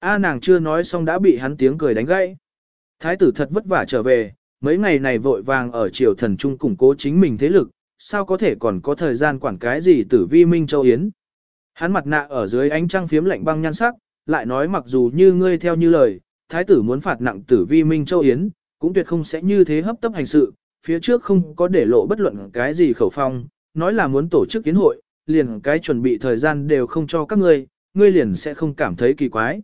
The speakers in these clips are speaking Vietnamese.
A nàng chưa nói xong đã bị hắn tiếng cười đánh gãy. Thái tử thật vất vả trở về, mấy ngày này vội vàng ở triều thần trung củng cố chính mình thế lực, sao có thể còn có thời gian quản cái gì tử vi minh châu yến. Hắn mặt nạ ở dưới ánh trăng phiếm lạnh băng nhan sắc, lại nói mặc dù như ngươi theo như lời, thái tử muốn phạt nặng tử vi minh châu yến, cũng tuyệt không sẽ như thế hấp tấp hành sự, phía trước không có để lộ bất luận cái gì khẩu phong, nói là muốn tổ chức kiến hội, liền cái chuẩn bị thời gian đều không cho các ngươi, ngươi liền sẽ không cảm thấy kỳ quái.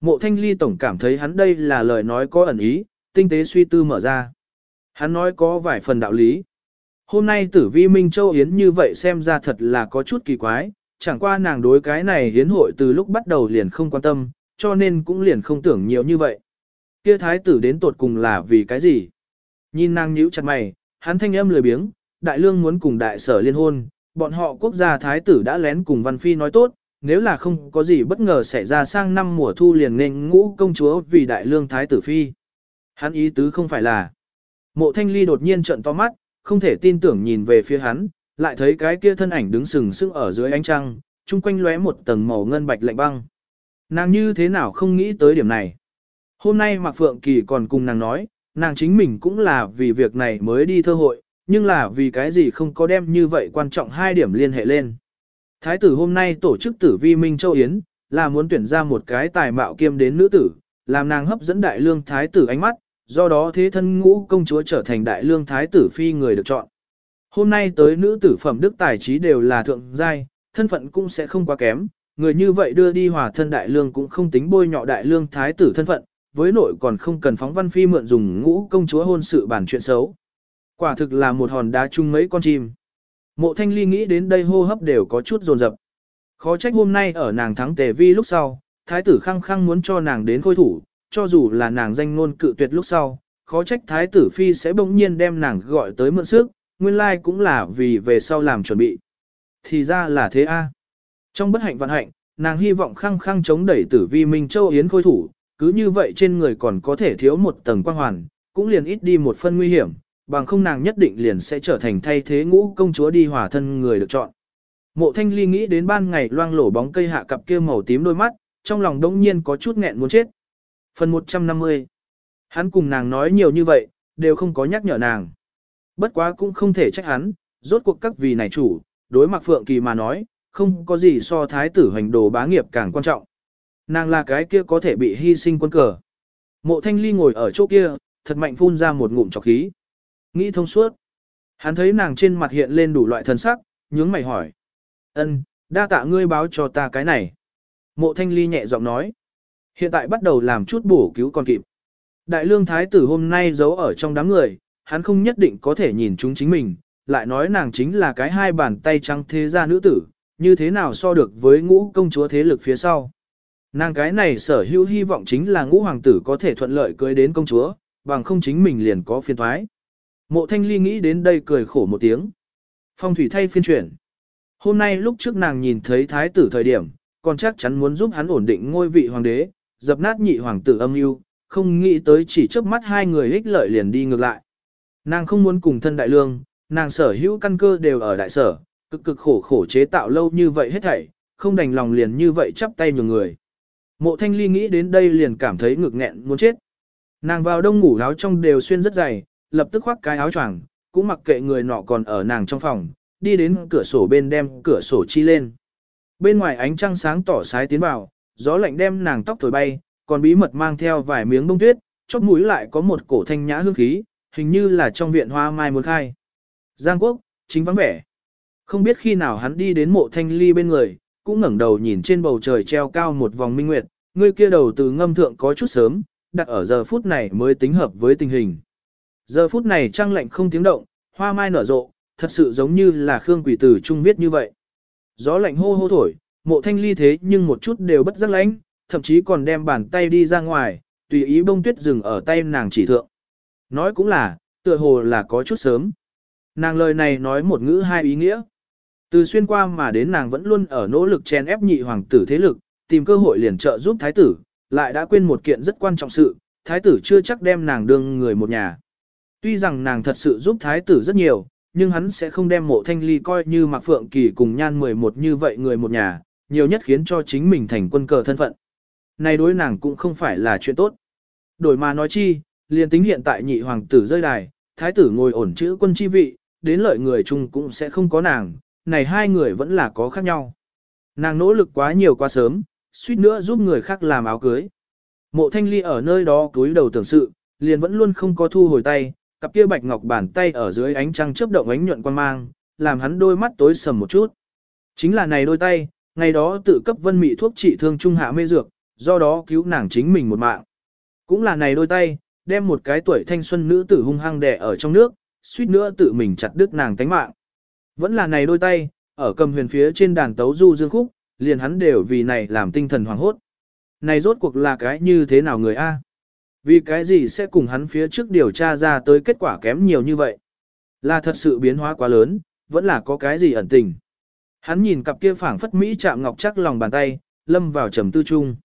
Mộ thanh ly tổng cảm thấy hắn đây là lời nói có ẩn ý, tinh tế suy tư mở ra. Hắn nói có vài phần đạo lý. Hôm nay tử vi Minh Châu Yến như vậy xem ra thật là có chút kỳ quái, chẳng qua nàng đối cái này hiến hội từ lúc bắt đầu liền không quan tâm, cho nên cũng liền không tưởng nhiều như vậy. Kia thái tử đến tột cùng là vì cái gì? Nhìn nàng nhíu chặt mày, hắn thanh âm lười biếng, đại lương muốn cùng đại sở liên hôn, bọn họ quốc gia thái tử đã lén cùng Văn Phi nói tốt, nếu là không có gì bất ngờ xảy ra sang năm mùa thu liền nên ngũ công chúa vì đại lương thái tử Phi. Hắn ý tứ không phải là. Mộ thanh ly đột nhiên trận to mắt, không thể tin tưởng nhìn về phía hắn, lại thấy cái kia thân ảnh đứng sừng sững ở dưới ánh trăng, chung quanh lóe một tầng màu ngân bạch lạnh băng. Nàng như thế nào không nghĩ tới điểm này. Hôm nay Mạc Phượng Kỳ còn cùng nàng nói, nàng chính mình cũng là vì việc này mới đi thơ hội, nhưng là vì cái gì không có đem như vậy quan trọng hai điểm liên hệ lên. Thái tử hôm nay tổ chức tử vi Minh Châu Yến, là muốn tuyển ra một cái tài mạo kiêm đến nữ tử, làm nàng hấp dẫn đại lương thái tử ánh mắt, do đó thế thân ngũ công chúa trở thành đại lương thái tử phi người được chọn. Hôm nay tới nữ tử phẩm đức tài trí đều là thượng giai, thân phận cũng sẽ không quá kém, người như vậy đưa đi hòa thân đại lương cũng không tính bôi nhọ đại lương thái tử thân phận, với nội còn không cần phóng văn phi mượn dùng ngũ công chúa hôn sự bản chuyện xấu. Quả thực là một hòn đá chung mấy con chim. Mộ thanh ly nghĩ đến đây hô hấp đều có chút dồn dập. Khó trách hôm nay ở nàng thắng tề vi lúc sau, thái tử khăng khăng muốn cho nàng đến khôi thủ, cho dù là nàng danh ngôn cự tuyệt lúc sau, khó trách thái tử phi sẽ bỗng nhiên đem nàng gọi tới mượn sức, nguyên lai cũng là vì về sau làm chuẩn bị. Thì ra là thế a. Trong bất hạnh vạn hạnh, nàng hy vọng khăng khăng chống đẩy tử vi Minh Châu Yến khôi thủ, cứ như vậy trên người còn có thể thiếu một tầng quan hoàn, cũng liền ít đi một phân nguy hiểm, bằng không nàng nhất định liền sẽ trở thành thay thế ngũ công chúa đi hòa thân người được chọn. Mộ thanh ly nghĩ đến ban ngày loang lổ bóng cây hạ cặp kia màu tím đôi mắt, trong lòng đông nhiên có chút nghẹn muốn chết. Phần 150 Hắn cùng nàng nói nhiều như vậy, đều không có nhắc nhở nàng. Bất quá cũng không thể trách hắn, rốt cuộc các vị này chủ, đối mặt Phượng Kỳ mà nói, không có gì so thái tử hành đồ bá nghiệp càng quan trọng. Nàng là cái kia có thể bị hy sinh quân cờ. Mộ thanh ly ngồi ở chỗ kia, thật mạnh phun ra một ngụm trọc khí. Nghĩ thông suốt. Hắn thấy nàng trên mặt hiện lên đủ loại thần sắc, nhướng mày hỏi. ân đa tạ ngươi báo cho ta cái này. Mộ thanh ly nhẹ giọng nói. Hiện tại bắt đầu làm chút bổ cứu còn kịp. Đại lương thái tử hôm nay giấu ở trong đám người, hắn không nhất định có thể nhìn chúng chính mình, lại nói nàng chính là cái hai bàn tay trắng thế gia nữ tử, như thế nào so được với ngũ công chúa thế lực phía sau. Nàng cái này sở hữu hy vọng chính là ngũ hoàng tử có thể thuận lợi cưới đến công chúa, bằng không chính mình liền có phiên thoái. Mộ thanh ly nghĩ đến đây cười khổ một tiếng. Phong thủy thay phiên chuyển. Hôm nay lúc trước nàng nhìn thấy thái tử thời điểm, còn chắc chắn muốn giúp hắn ổn định ngôi vị hoàng đế, dập nát nhị hoàng tử âm mưu không nghĩ tới chỉ trước mắt hai người ích lợi liền đi ngược lại. Nàng không muốn cùng thân đại lương, nàng sở hữu căn cơ đều ở đại sở, cực cực khổ khổ chế tạo lâu như vậy hết thảy, không đành lòng liền như vậy chắp tay nhường người. Mộ thanh ly nghĩ đến đây liền cảm thấy ngực nghẹn muốn chết. Nàng vào đông ngủ áo trong đều xuyên rất dày, lập tức khoác cái áo choàng, cũng mặc kệ người nọ còn ở nàng trong phòng, đi đến cửa sổ bên đem cửa sổ chi lên. Bên ngoài ánh trăng sáng tỏ sái tiến vào, gió lạnh đem nàng tóc thổi bay, còn bí mật mang theo vài miếng bông tuyết, chóp mũi lại có một cổ thanh nhã hương khí, hình như là trong viện hoa mai muốn khai. Giang quốc, chính vắng vẻ. Không biết khi nào hắn đi đến mộ thanh ly bên người, cũng ngẩng đầu nhìn trên bầu trời treo cao một vòng minh nguyệt, người kia đầu từ ngâm thượng có chút sớm, đặt ở giờ phút này mới tính hợp với tình hình. Giờ phút này trăng lạnh không tiếng động, hoa mai nở rộ, thật sự giống như là Khương Quỷ Tử Trung viết như vậy. Gió lạnh hô hô thổi, mộ thanh ly thế nhưng một chút đều bất giác lánh, thậm chí còn đem bàn tay đi ra ngoài, tùy ý bông tuyết dừng ở tay nàng chỉ thượng. Nói cũng là, tựa hồ là có chút sớm. Nàng lời này nói một ngữ hai ý nghĩa. Từ xuyên qua mà đến nàng vẫn luôn ở nỗ lực chen ép nhị hoàng tử thế lực, tìm cơ hội liền trợ giúp thái tử, lại đã quên một kiện rất quan trọng sự, thái tử chưa chắc đem nàng đương người một nhà. Tuy rằng nàng thật sự giúp thái tử rất nhiều, nhưng hắn sẽ không đem mộ thanh ly coi như Mạc Phượng Kỳ cùng nhan 11 như vậy người một nhà, nhiều nhất khiến cho chính mình thành quân cờ thân phận. này đối nàng cũng không phải là chuyện tốt. Đổi mà nói chi, liền tính hiện tại nhị hoàng tử rơi đài, thái tử ngồi ổn chữ quân chi vị, đến lợi người chung cũng sẽ không có nàng, này hai người vẫn là có khác nhau. Nàng nỗ lực quá nhiều quá sớm, suýt nữa giúp người khác làm áo cưới. Mộ thanh ly ở nơi đó túi đầu tưởng sự, liền vẫn luôn không có thu hồi tay, cặp kia bạch ngọc bàn tay ở dưới ánh trăng chớp động ánh nhuận quan mang, làm hắn đôi mắt tối sầm một chút. Chính là này đôi tay, ngày đó tự cấp vân mị thuốc trị thương trung hạ mê dược, do đó cứu nàng chính mình một mạng. Cũng là này đôi tay, đem một cái tuổi thanh xuân nữ tử hung hăng đè ở trong nước, suýt nữa tự mình chặt đứt nàng tánh mạng. Vẫn là này đôi tay, ở cầm huyền phía trên đàn tấu du dương khúc, liền hắn đều vì này làm tinh thần hoàng hốt. Này rốt cuộc là cái như thế nào người A? Vì cái gì sẽ cùng hắn phía trước điều tra ra tới kết quả kém nhiều như vậy? Là thật sự biến hóa quá lớn, vẫn là có cái gì ẩn tình. Hắn nhìn cặp kia phảng phất Mỹ chạm ngọc chắc lòng bàn tay, lâm vào trầm tư trung.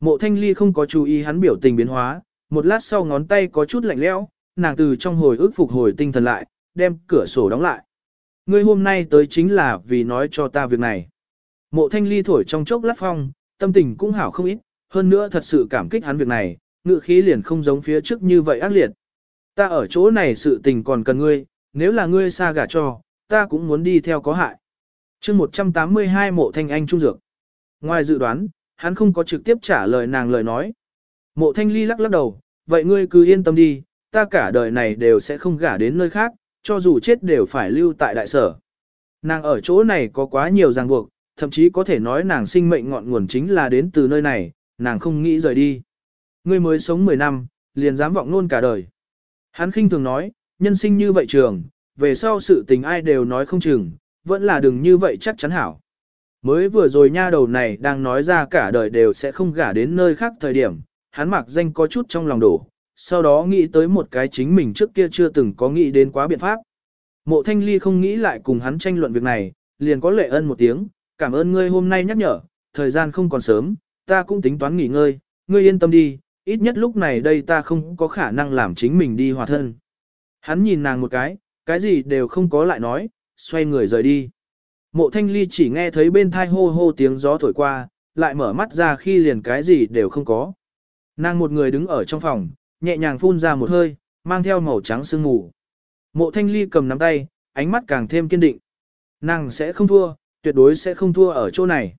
Mộ thanh ly không có chú ý hắn biểu tình biến hóa, một lát sau ngón tay có chút lạnh lẽo, nàng từ trong hồi ức phục hồi tinh thần lại, đem cửa sổ đóng lại. Ngươi hôm nay tới chính là vì nói cho ta việc này. Mộ thanh ly thổi trong chốc lát phong, tâm tình cũng hảo không ít, hơn nữa thật sự cảm kích hắn việc này, ngự khí liền không giống phía trước như vậy ác liệt. Ta ở chỗ này sự tình còn cần ngươi, nếu là ngươi xa gả cho, ta cũng muốn đi theo có hại. chương 182 mộ thanh anh trung dược. Ngoài dự đoán, hắn không có trực tiếp trả lời nàng lời nói. Mộ thanh ly lắc lắc đầu, vậy ngươi cứ yên tâm đi, ta cả đời này đều sẽ không gả đến nơi khác, cho dù chết đều phải lưu tại đại sở. Nàng ở chỗ này có quá nhiều ràng buộc, thậm chí có thể nói nàng sinh mệnh ngọn nguồn chính là đến từ nơi này, nàng không nghĩ rời đi. Ngươi mới sống 10 năm, liền dám vọng luôn cả đời. Hắn khinh thường nói, nhân sinh như vậy trường, về sau sự tình ai đều nói không chừng, vẫn là đừng như vậy chắc chắn hảo. Mới vừa rồi nha đầu này đang nói ra cả đời đều sẽ không gả đến nơi khác thời điểm, hắn mặc danh có chút trong lòng đổ, sau đó nghĩ tới một cái chính mình trước kia chưa từng có nghĩ đến quá biện pháp. Mộ thanh ly không nghĩ lại cùng hắn tranh luận việc này, liền có lệ ân một tiếng, cảm ơn ngươi hôm nay nhắc nhở, thời gian không còn sớm, ta cũng tính toán nghỉ ngơi, ngươi yên tâm đi, ít nhất lúc này đây ta không có khả năng làm chính mình đi hòa thân. Hắn nhìn nàng một cái, cái gì đều không có lại nói, xoay người rời đi. Mộ thanh ly chỉ nghe thấy bên thai hô hô tiếng gió thổi qua, lại mở mắt ra khi liền cái gì đều không có. Nàng một người đứng ở trong phòng, nhẹ nhàng phun ra một hơi, mang theo màu trắng sương ngủ. Mộ thanh ly cầm nắm tay, ánh mắt càng thêm kiên định. Nàng sẽ không thua, tuyệt đối sẽ không thua ở chỗ này.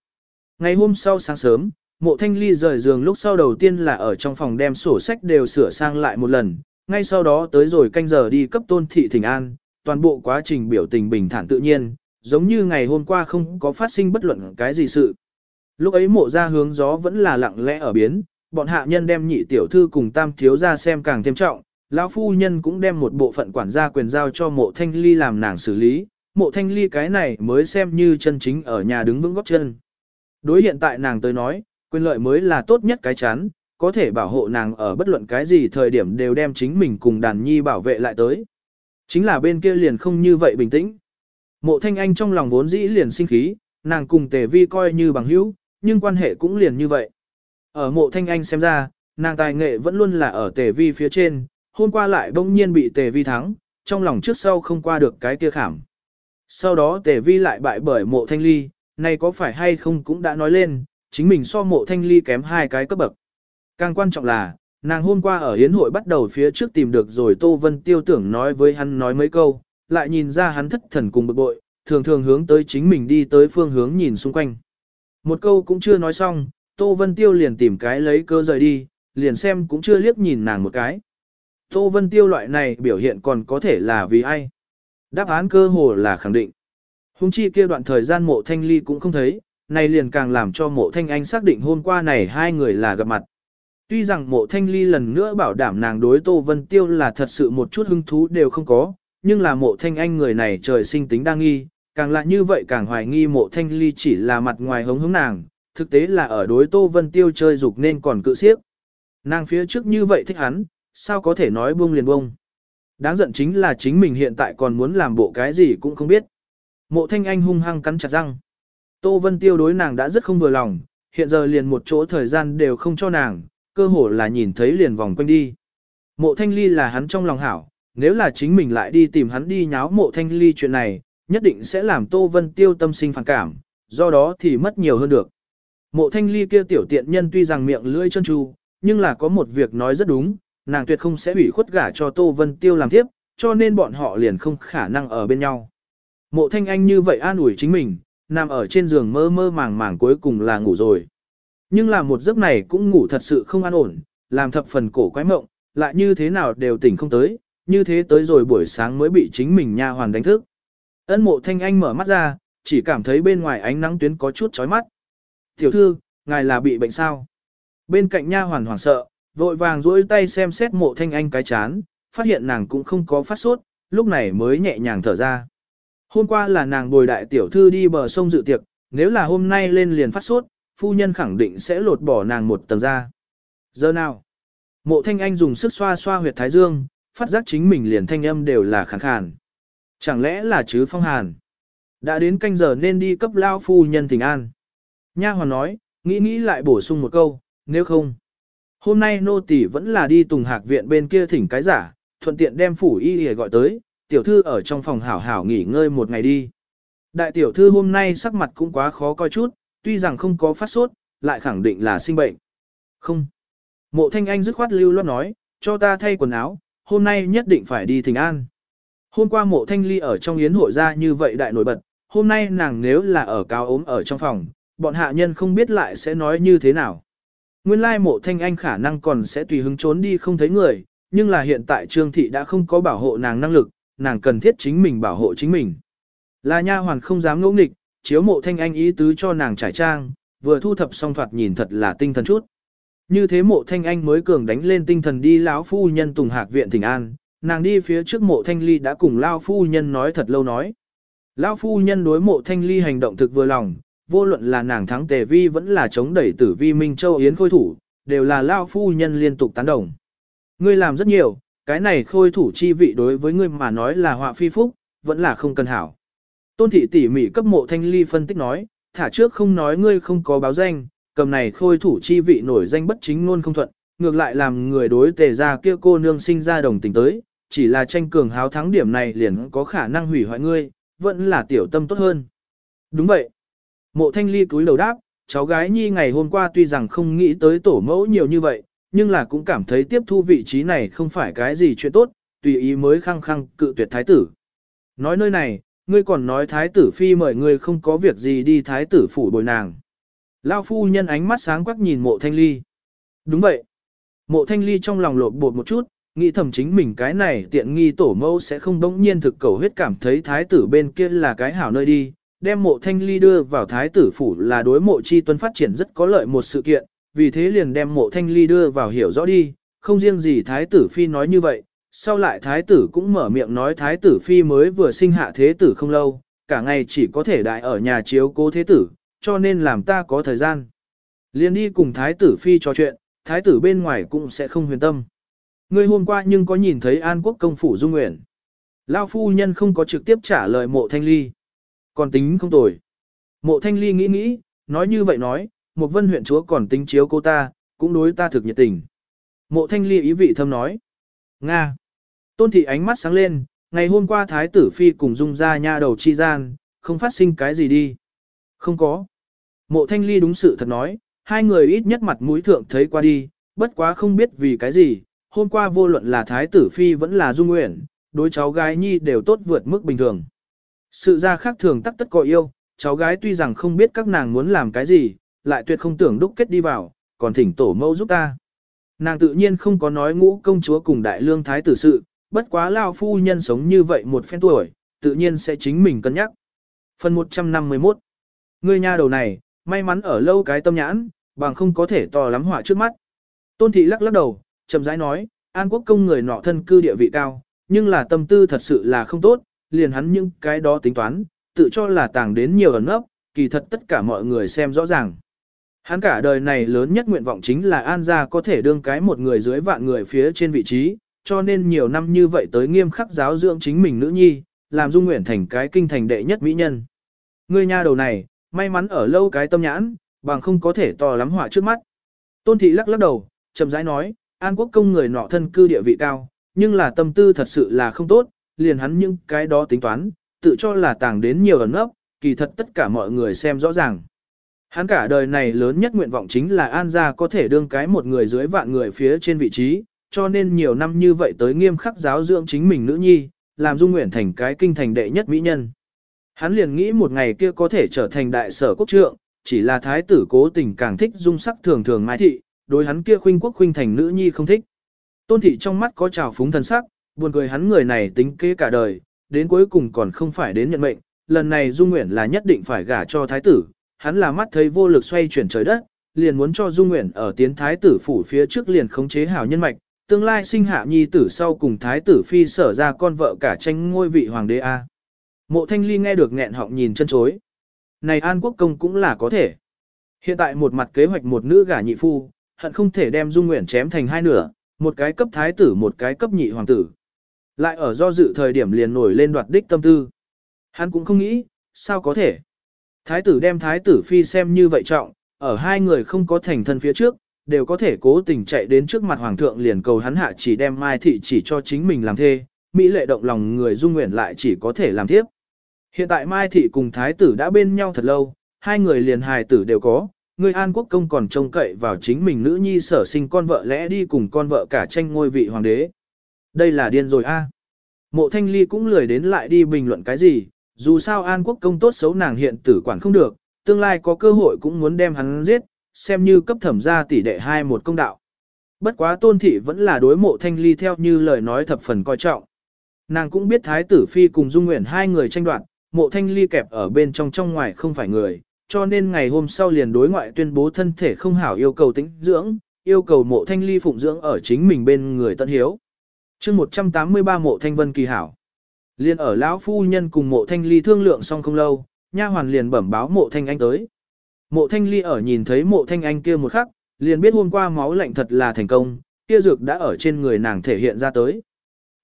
Ngày hôm sau sáng sớm, mộ thanh ly rời giường lúc sau đầu tiên là ở trong phòng đem sổ sách đều sửa sang lại một lần, ngay sau đó tới rồi canh giờ đi cấp tôn thị thỉnh an, toàn bộ quá trình biểu tình bình thản tự nhiên, giống như ngày hôm qua không có phát sinh bất luận cái gì sự. Lúc ấy mộ ra hướng gió vẫn là lặng lẽ ở biến, bọn hạ nhân đem nhị tiểu thư cùng tam thiếu ra xem càng thêm trọng, lão phu nhân cũng đem một bộ phận quản gia quyền giao cho mộ thanh ly làm nàng xử lý, mộ thanh ly cái này mới xem như chân chính ở nhà đứng vững góc chân. Đối hiện tại nàng tới nói, quyền lợi mới là tốt nhất cái chán, có thể bảo hộ nàng ở bất luận cái gì thời điểm đều đem chính mình cùng đàn nhi bảo vệ lại tới. Chính là bên kia liền không như vậy bình tĩnh. Mộ thanh anh trong lòng vốn dĩ liền sinh khí, nàng cùng tề vi coi như bằng hữu, nhưng quan hệ cũng liền như vậy. Ở mộ thanh anh xem ra, nàng tài nghệ vẫn luôn là ở tề vi phía trên, hôm qua lại bỗng nhiên bị tề vi thắng, trong lòng trước sau không qua được cái kia khảm. Sau đó tề vi lại bại bởi mộ thanh ly, này có phải hay không cũng đã nói lên, chính mình so mộ thanh ly kém hai cái cấp bậc. Càng quan trọng là, nàng hôm qua ở hiến hội bắt đầu phía trước tìm được rồi Tô Vân Tiêu tưởng nói với hắn nói mấy câu, lại nhìn ra hắn thất thần cùng bực bội, thường thường hướng tới chính mình đi tới phương hướng nhìn xung quanh. Một câu cũng chưa nói xong, Tô Vân Tiêu liền tìm cái lấy cơ rời đi, liền xem cũng chưa liếc nhìn nàng một cái. Tô Vân Tiêu loại này biểu hiện còn có thể là vì ai? Đáp án cơ hồ là khẳng định. Hùng chi kia đoạn thời gian mộ thanh ly cũng không thấy, này liền càng làm cho mộ thanh anh xác định hôm qua này hai người là gặp mặt. Tuy rằng mộ thanh ly lần nữa bảo đảm nàng đối Tô Vân Tiêu là thật sự một chút hứng thú đều không có, nhưng là mộ thanh anh người này trời sinh tính đa nghi, càng lại như vậy càng hoài nghi mộ thanh ly chỉ là mặt ngoài hống hống nàng, thực tế là ở đối Tô Vân Tiêu chơi dục nên còn cự siếp. Nàng phía trước như vậy thích hắn, sao có thể nói buông liền buông. Đáng giận chính là chính mình hiện tại còn muốn làm bộ cái gì cũng không biết. Mộ thanh anh hung hăng cắn chặt răng. Tô Vân Tiêu đối nàng đã rất không vừa lòng, hiện giờ liền một chỗ thời gian đều không cho nàng, cơ hồ là nhìn thấy liền vòng quanh đi. Mộ thanh ly là hắn trong lòng hảo, nếu là chính mình lại đi tìm hắn đi nháo mộ thanh ly chuyện này, nhất định sẽ làm Tô Vân Tiêu tâm sinh phản cảm, do đó thì mất nhiều hơn được. Mộ thanh ly kia tiểu tiện nhân tuy rằng miệng lưỡi chân tru, nhưng là có một việc nói rất đúng, nàng tuyệt không sẽ ủy khuất gả cho Tô Vân Tiêu làm tiếp, cho nên bọn họ liền không khả năng ở bên nhau. Mộ thanh anh như vậy an ủi chính mình, nằm ở trên giường mơ mơ màng màng cuối cùng là ngủ rồi. Nhưng là một giấc này cũng ngủ thật sự không an ổn, làm thập phần cổ quái mộng, lại như thế nào đều tỉnh không tới, như thế tới rồi buổi sáng mới bị chính mình nha hoàn đánh thức. Ân mộ thanh anh mở mắt ra, chỉ cảm thấy bên ngoài ánh nắng tuyến có chút chói mắt. Tiểu thư, ngài là bị bệnh sao? Bên cạnh nha hoàn hoảng sợ, vội vàng duỗi tay xem xét mộ thanh anh cái chán, phát hiện nàng cũng không có phát sốt, lúc này mới nhẹ nhàng thở ra. Hôm qua là nàng bồi đại tiểu thư đi bờ sông dự tiệc, nếu là hôm nay lên liền phát sốt, phu nhân khẳng định sẽ lột bỏ nàng một tầng da. Giờ nào? Mộ thanh anh dùng sức xoa xoa huyệt thái dương, phát giác chính mình liền thanh âm đều là khàn khàn. Chẳng lẽ là chứ phong hàn? Đã đến canh giờ nên đi cấp lao phu nhân thỉnh an. Nha hoàn nói, nghĩ nghĩ lại bổ sung một câu, nếu không. Hôm nay nô tỳ vẫn là đi tùng hạc viện bên kia thỉnh cái giả, thuận tiện đem phủ y y gọi tới, tiểu thư ở trong phòng hảo hảo nghỉ ngơi một ngày đi. Đại tiểu thư hôm nay sắc mặt cũng quá khó coi chút, tuy rằng không có phát sốt, lại khẳng định là sinh bệnh. Không. Mộ thanh anh dứt khoát lưu loát nói, cho ta thay quần áo, hôm nay nhất định phải đi thỉnh an. Hôm qua mộ thanh ly ở trong yến hội ra như vậy đại nổi bật, hôm nay nàng nếu là ở cao ốm ở trong phòng, bọn hạ nhân không biết lại sẽ nói như thế nào. Nguyên lai mộ thanh anh khả năng còn sẽ tùy hứng trốn đi không thấy người, nhưng là hiện tại trương thị đã không có bảo hộ nàng năng lực, nàng cần thiết chính mình bảo hộ chính mình. Là nha hoàn không dám ngỗ nghịch, chiếu mộ thanh anh ý tứ cho nàng trải trang, vừa thu thập xong thoạt nhìn thật là tinh thần chút. Như thế mộ thanh anh mới cường đánh lên tinh thần đi lão phu nhân tùng hạc viện thỉnh an, nàng đi phía trước mộ thanh ly đã cùng lão phu nhân nói thật lâu nói. Lão phu nhân đối mộ thanh ly hành động thực vừa lòng, vô luận là nàng thắng tề vi vẫn là chống đẩy tử vi Minh Châu Yến khôi thủ, đều là lão phu nhân liên tục tán đồng. Ngươi làm rất nhiều, cái này khôi thủ chi vị đối với ngươi mà nói là họa phi phúc, vẫn là không cần hảo. Tôn thị tỉ mỉ cấp mộ thanh ly phân tích nói, thả trước không nói ngươi không có báo danh, cầm này khôi thủ chi vị nổi danh bất chính luôn không thuận, ngược lại làm người đối tề ra kia cô nương sinh ra đồng tình tới, chỉ là tranh cường háo thắng điểm này liền có khả năng hủy hoại ngươi, vẫn là tiểu tâm tốt hơn. Đúng vậy. Mộ thanh ly cúi đầu đáp, cháu gái nhi ngày hôm qua tuy rằng không nghĩ tới tổ mẫu nhiều như vậy, nhưng là cũng cảm thấy tiếp thu vị trí này không phải cái gì chuyện tốt, tùy ý mới khăng khăng cự tuyệt thái tử. Nói nơi này, ngươi còn nói thái tử phi mời ngươi không có việc gì đi thái tử phủ bồi nàng. Lao phu nhân ánh mắt sáng quắc nhìn mộ thanh ly. Đúng vậy. Mộ thanh ly trong lòng lột bột một chút, nghĩ thầm chính mình cái này tiện nghi tổ mẫu sẽ không đống nhiên thực cầu huyết cảm thấy thái tử bên kia là cái hảo nơi đi. Đem mộ thanh ly đưa vào thái tử phủ là đối mộ chi tuân phát triển rất có lợi một sự kiện, vì thế liền đem mộ thanh ly đưa vào hiểu rõ đi, không riêng gì thái tử phi nói như vậy, sau lại thái tử cũng mở miệng nói thái tử phi mới vừa sinh hạ thế tử không lâu, cả ngày chỉ có thể đại ở nhà chiếu cố thế tử, cho nên làm ta có thời gian. Liên đi cùng thái tử phi trò chuyện, thái tử bên ngoài cũng sẽ không huyền tâm. Ngươi hôm qua nhưng có nhìn thấy An Quốc công phủ Dung Nguyện. Lao phu nhân không có trực tiếp trả lời mộ thanh ly. Còn tính không tồi. Mộ thanh ly nghĩ nghĩ, nói như vậy nói, một vân huyện chúa còn tính chiếu cô ta, cũng đối ta thực nhiệt tình. Mộ thanh ly ý vị thâm nói. Nga. Tôn thị ánh mắt sáng lên, ngày hôm qua thái tử phi cùng dung ra nha đầu chi gian, không phát sinh cái gì đi. Không có. Mộ thanh ly đúng sự thật nói, hai người ít nhất mặt mũi thượng thấy qua đi, bất quá không biết vì cái gì, hôm qua vô luận là thái tử phi vẫn là dung nguyện, đối cháu gái nhi đều tốt vượt mức bình thường. Sự ra khác thường tắc tất có yêu, cháu gái tuy rằng không biết các nàng muốn làm cái gì, lại tuyệt không tưởng đúc kết đi vào, còn thỉnh tổ mẫu giúp ta. Nàng tự nhiên không có nói ngũ công chúa cùng đại lương thái tử sự, bất quá lao phu nhân sống như vậy một phen tuổi, tự nhiên sẽ chính mình cân nhắc. Phần 151 Ngươi nha đầu này, may mắn ở lâu cái tâm nhãn, bằng không có thể to lắm họa trước mắt. Tôn thị lắc lắc đầu, chậm rãi nói, An quốc công người nọ thân cư địa vị cao, nhưng là tâm tư thật sự là không tốt, liền hắn những cái đó tính toán, tự cho là tàng đến nhiều ẩn ấp, kỳ thật tất cả mọi người xem rõ ràng. Hắn cả đời này lớn nhất nguyện vọng chính là An gia có thể đương cái một người dưới vạn người phía trên vị trí, cho nên nhiều năm như vậy tới nghiêm khắc giáo dưỡng chính mình nữ nhi, làm dung nguyện thành cái kinh thành đệ nhất mỹ nhân. Người nha đầu này, may mắn ở lâu cái tâm nhãn, bằng không có thể to lắm họa trước mắt. Tôn thị lắc lắc đầu, chậm rãi nói, An quốc công người nọ thân cư địa vị cao, nhưng là tâm tư thật sự là không tốt, liền hắn những cái đó tính toán, tự cho là tàng đến nhiều ẩn ấp, kỳ thật tất cả mọi người xem rõ ràng. Hắn cả đời này lớn nhất nguyện vọng chính là An gia có thể đương cái một người dưới vạn người phía trên vị trí, cho nên nhiều năm như vậy tới nghiêm khắc giáo dưỡng chính mình nữ nhi, làm Dung Nguyện thành cái kinh thành đệ nhất mỹ nhân. Hắn liền nghĩ một ngày kia có thể trở thành đại sở quốc trượng, chỉ là thái tử cố tình càng thích dung sắc thường thường mai thị, đối hắn kia khuynh quốc khuynh thành nữ nhi không thích. Tôn thị trong mắt có trào phúng thần sắc, buồn cười hắn người này tính kế cả đời, đến cuối cùng còn không phải đến nhận mệnh, lần này Dung Nguyện là nhất định phải gả cho thái tử, hắn là mắt thấy vô lực xoay chuyển trời đất, liền muốn cho Dung Nguyện ở tiến thái tử phủ phía trước liền khống chế hảo nhân mạch, tương lai sinh hạ nhi tử sau cùng thái tử phi sở ra con vợ cả tranh ngôi vị hoàng đế A. Mộ thanh ly nghe được nghẹn họng nhìn chân chối. Này An Quốc Công cũng là có thể. Hiện tại một mặt kế hoạch một nữ gả nhị phu, hận không thể đem Dung Nguyện chém thành hai nửa, một cái cấp thái tử một cái cấp nhị hoàng tử. Lại ở do dự thời điểm liền nổi lên đoạt đích tâm tư. Hắn cũng không nghĩ, sao có thể. Thái tử đem thái tử phi xem như vậy trọng, ở hai người không có thành thân phía trước, đều có thể cố tình chạy đến trước mặt hoàng thượng liền cầu hắn hạ chỉ đem mai thị chỉ cho chính mình làm thê, mỹ lệ động lòng người dung nguyện lại chỉ có thể làm tiếp. Hiện tại mai thị cùng thái tử đã bên nhau thật lâu, hai người liền hài tử đều có, người An Quốc công còn trông cậy vào chính mình nữ nhi sở sinh con vợ lẽ đi cùng con vợ cả tranh ngôi vị hoàng đế. Đây là điên rồi a. Mộ thanh ly cũng lười đến lại đi bình luận cái gì, dù sao An Quốc công tốt xấu nàng hiện tử quản không được, tương lai có cơ hội cũng muốn đem hắn giết, xem như cấp thẩm gia tỷ đệ hai một công đạo. Bất quá tôn thị vẫn là đối mộ thanh ly theo như lời nói thập phần coi trọng. Nàng cũng biết thái tử phi cùng dung nguyện hai người tranh đoạt, mộ thanh ly kẹp ở bên trong trong ngoài không phải người, cho nên ngày hôm sau liền đối ngoại tuyên bố thân thể không hảo yêu cầu tĩnh dưỡng, yêu cầu mộ thanh ly phụng dưỡng ở chính mình bên người tận hiếu. chương 183 mộ thanh vân kỳ hảo. Liên ở lão phu nhân cùng mộ thanh ly thương lượng xong không lâu, nha hoàn liền bẩm báo mộ thanh anh tới. Mộ thanh ly ở nhìn thấy mộ thanh anh kia một khắc, liền biết hôm qua máu lạnh thật là thành công, kia dược đã ở trên người nàng thể hiện ra tới.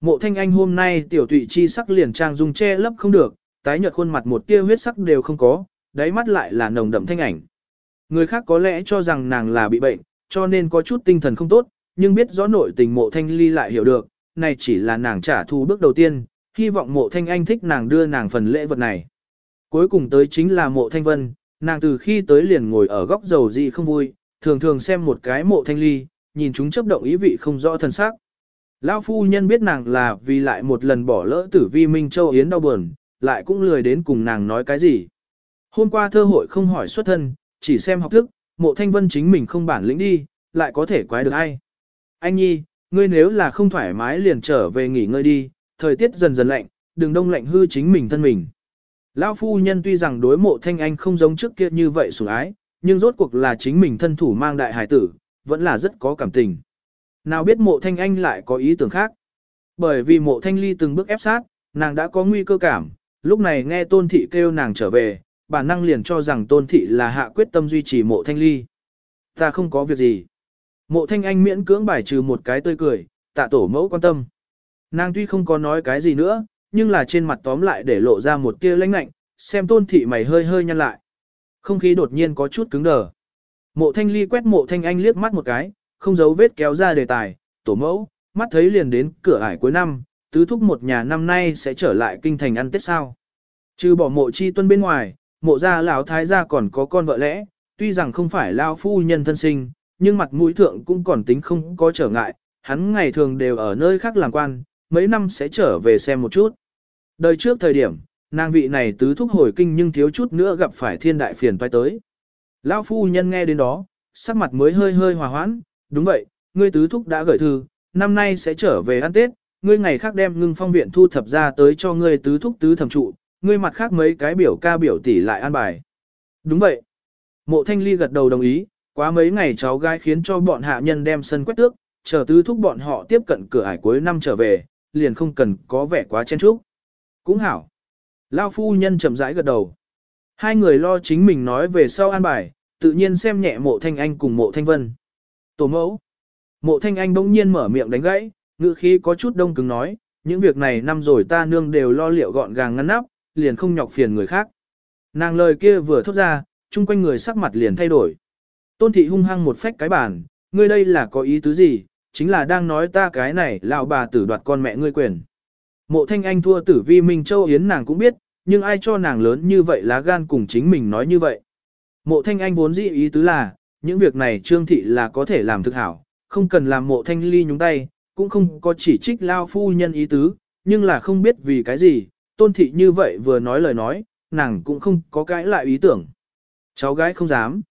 Mộ thanh anh hôm nay tiểu tụy chi sắc liền trang dung che lấp không được, tái nhợt khuôn mặt một tia huyết sắc đều không có, đáy mắt lại là nồng đậm thanh ảnh. Người khác có lẽ cho rằng nàng là bị bệnh, cho nên có chút tinh thần không tốt, nhưng biết rõ nội tình mộ thanh ly lại hiểu được, này chỉ là nàng trả thù bước đầu tiên, hy vọng mộ thanh anh thích nàng đưa nàng phần lễ vật này. Cuối cùng tới chính là mộ thanh vân, nàng từ khi tới liền ngồi ở góc dầu gì không vui, thường thường xem một cái mộ thanh ly, nhìn chúng chấp động ý vị không rõ thân xác. Lão phu nhân biết nàng là vì lại một lần bỏ lỡ tử vi Minh Châu Yến đau buồn, lại cũng lười đến cùng nàng nói cái gì. Hôm qua thơ hội không hỏi xuất thân, chỉ xem học thức, mộ thanh vân chính mình không bản lĩnh đi, lại có thể quái được ai. Anh nhi, ngươi nếu là không thoải mái liền trở về nghỉ ngơi đi, thời tiết dần dần lạnh, đừng đông lạnh hư chính mình thân mình. Lão phu nhân tuy rằng đối mộ thanh anh không giống trước kia như vậy sủng ái, nhưng rốt cuộc là chính mình thân thủ mang đại hải tử, vẫn là rất có cảm tình. Nào biết mộ thanh anh lại có ý tưởng khác. Bởi vì mộ thanh ly từng bước ép sát, nàng đã có nguy cơ cảm, lúc này nghe tôn thị kêu nàng trở về, bản năng liền cho rằng tôn thị là hạ quyết tâm duy trì mộ thanh ly. Ta không có việc gì. Mộ thanh anh miễn cưỡng bài trừ một cái tươi cười, tạ tổ mẫu quan tâm. Nàng tuy không có nói cái gì nữa, nhưng là trên mặt tóm lại để lộ ra một tia lãnh lạnh, xem tôn thị mày hơi hơi nhăn lại. Không khí đột nhiên có chút cứng đờ. Mộ thanh ly quét mộ thanh anh liếc mắt một cái, không giấu vết kéo ra đề tài, tổ mẫu, mắt thấy liền đến cửa ải cuối năm, tứ thúc một nhà năm nay sẽ trở lại kinh thành ăn tết sao. Trừ bỏ mộ chi tuân bên ngoài, mộ gia lão thái gia còn có con vợ lẽ, tuy rằng không phải lao phu nhân thân sinh, nhưng mặt mũi thượng cũng còn tính không có trở ngại, hắn ngày thường đều ở nơi khác làm quan, mấy năm sẽ trở về xem một chút. Đời trước thời điểm, nàng vị này tứ thúc hồi kinh nhưng thiếu chút nữa gặp phải thiên đại phiền toái tới. Lão phu nhân nghe đến đó, sắc mặt mới hơi hơi hòa hoãn, đúng vậy, ngươi tứ thúc đã gửi thư, năm nay sẽ trở về ăn Tết, ngươi ngày khác đem ngưng phong viện thu thập ra tới cho ngươi tứ thúc tứ thẩm trụ, ngươi mặt khác mấy cái biểu ca biểu tỷ lại an bài. Đúng vậy. Mộ thanh ly gật đầu đồng ý, quá mấy ngày cháu gái khiến cho bọn hạ nhân đem sân quét tước, chờ tứ thúc bọn họ tiếp cận cửa ải cuối năm trở về, liền không cần có vẻ quá chen chúc. Cũng hảo. Lao phu nhân chậm rãi gật đầu. Hai người lo chính mình nói về sau an bài, tự nhiên xem nhẹ mộ thanh anh cùng mộ thanh vân. Tổ mẫu. Mộ thanh anh bỗng nhiên mở miệng đánh gãy, ngữ khí có chút đông cứng nói, những việc này năm rồi ta nương đều lo liệu gọn gàng ngăn nắp, liền không nhọc phiền người khác. Nàng lời kia vừa thốt ra, chung quanh người sắc mặt liền thay đổi. Tôn thị hung hăng một phách cái bàn, ngươi đây là có ý tứ gì, chính là đang nói ta cái này lão bà tử đoạt con mẹ ngươi quyền. Mộ thanh anh thua tử vi Minh Châu Yến nàng cũng biết, nhưng ai cho nàng lớn như vậy lá gan cùng chính mình nói như vậy. Mộ thanh anh vốn dĩ ý tứ là, những việc này trương thị là có thể làm thực hảo, không cần làm mộ thanh ly nhúng tay, cũng không có chỉ trích lao phu nhân ý tứ, nhưng là không biết vì cái gì, tôn thị như vậy vừa nói lời nói, nàng cũng không có cái lại ý tưởng. Cháu gái không dám.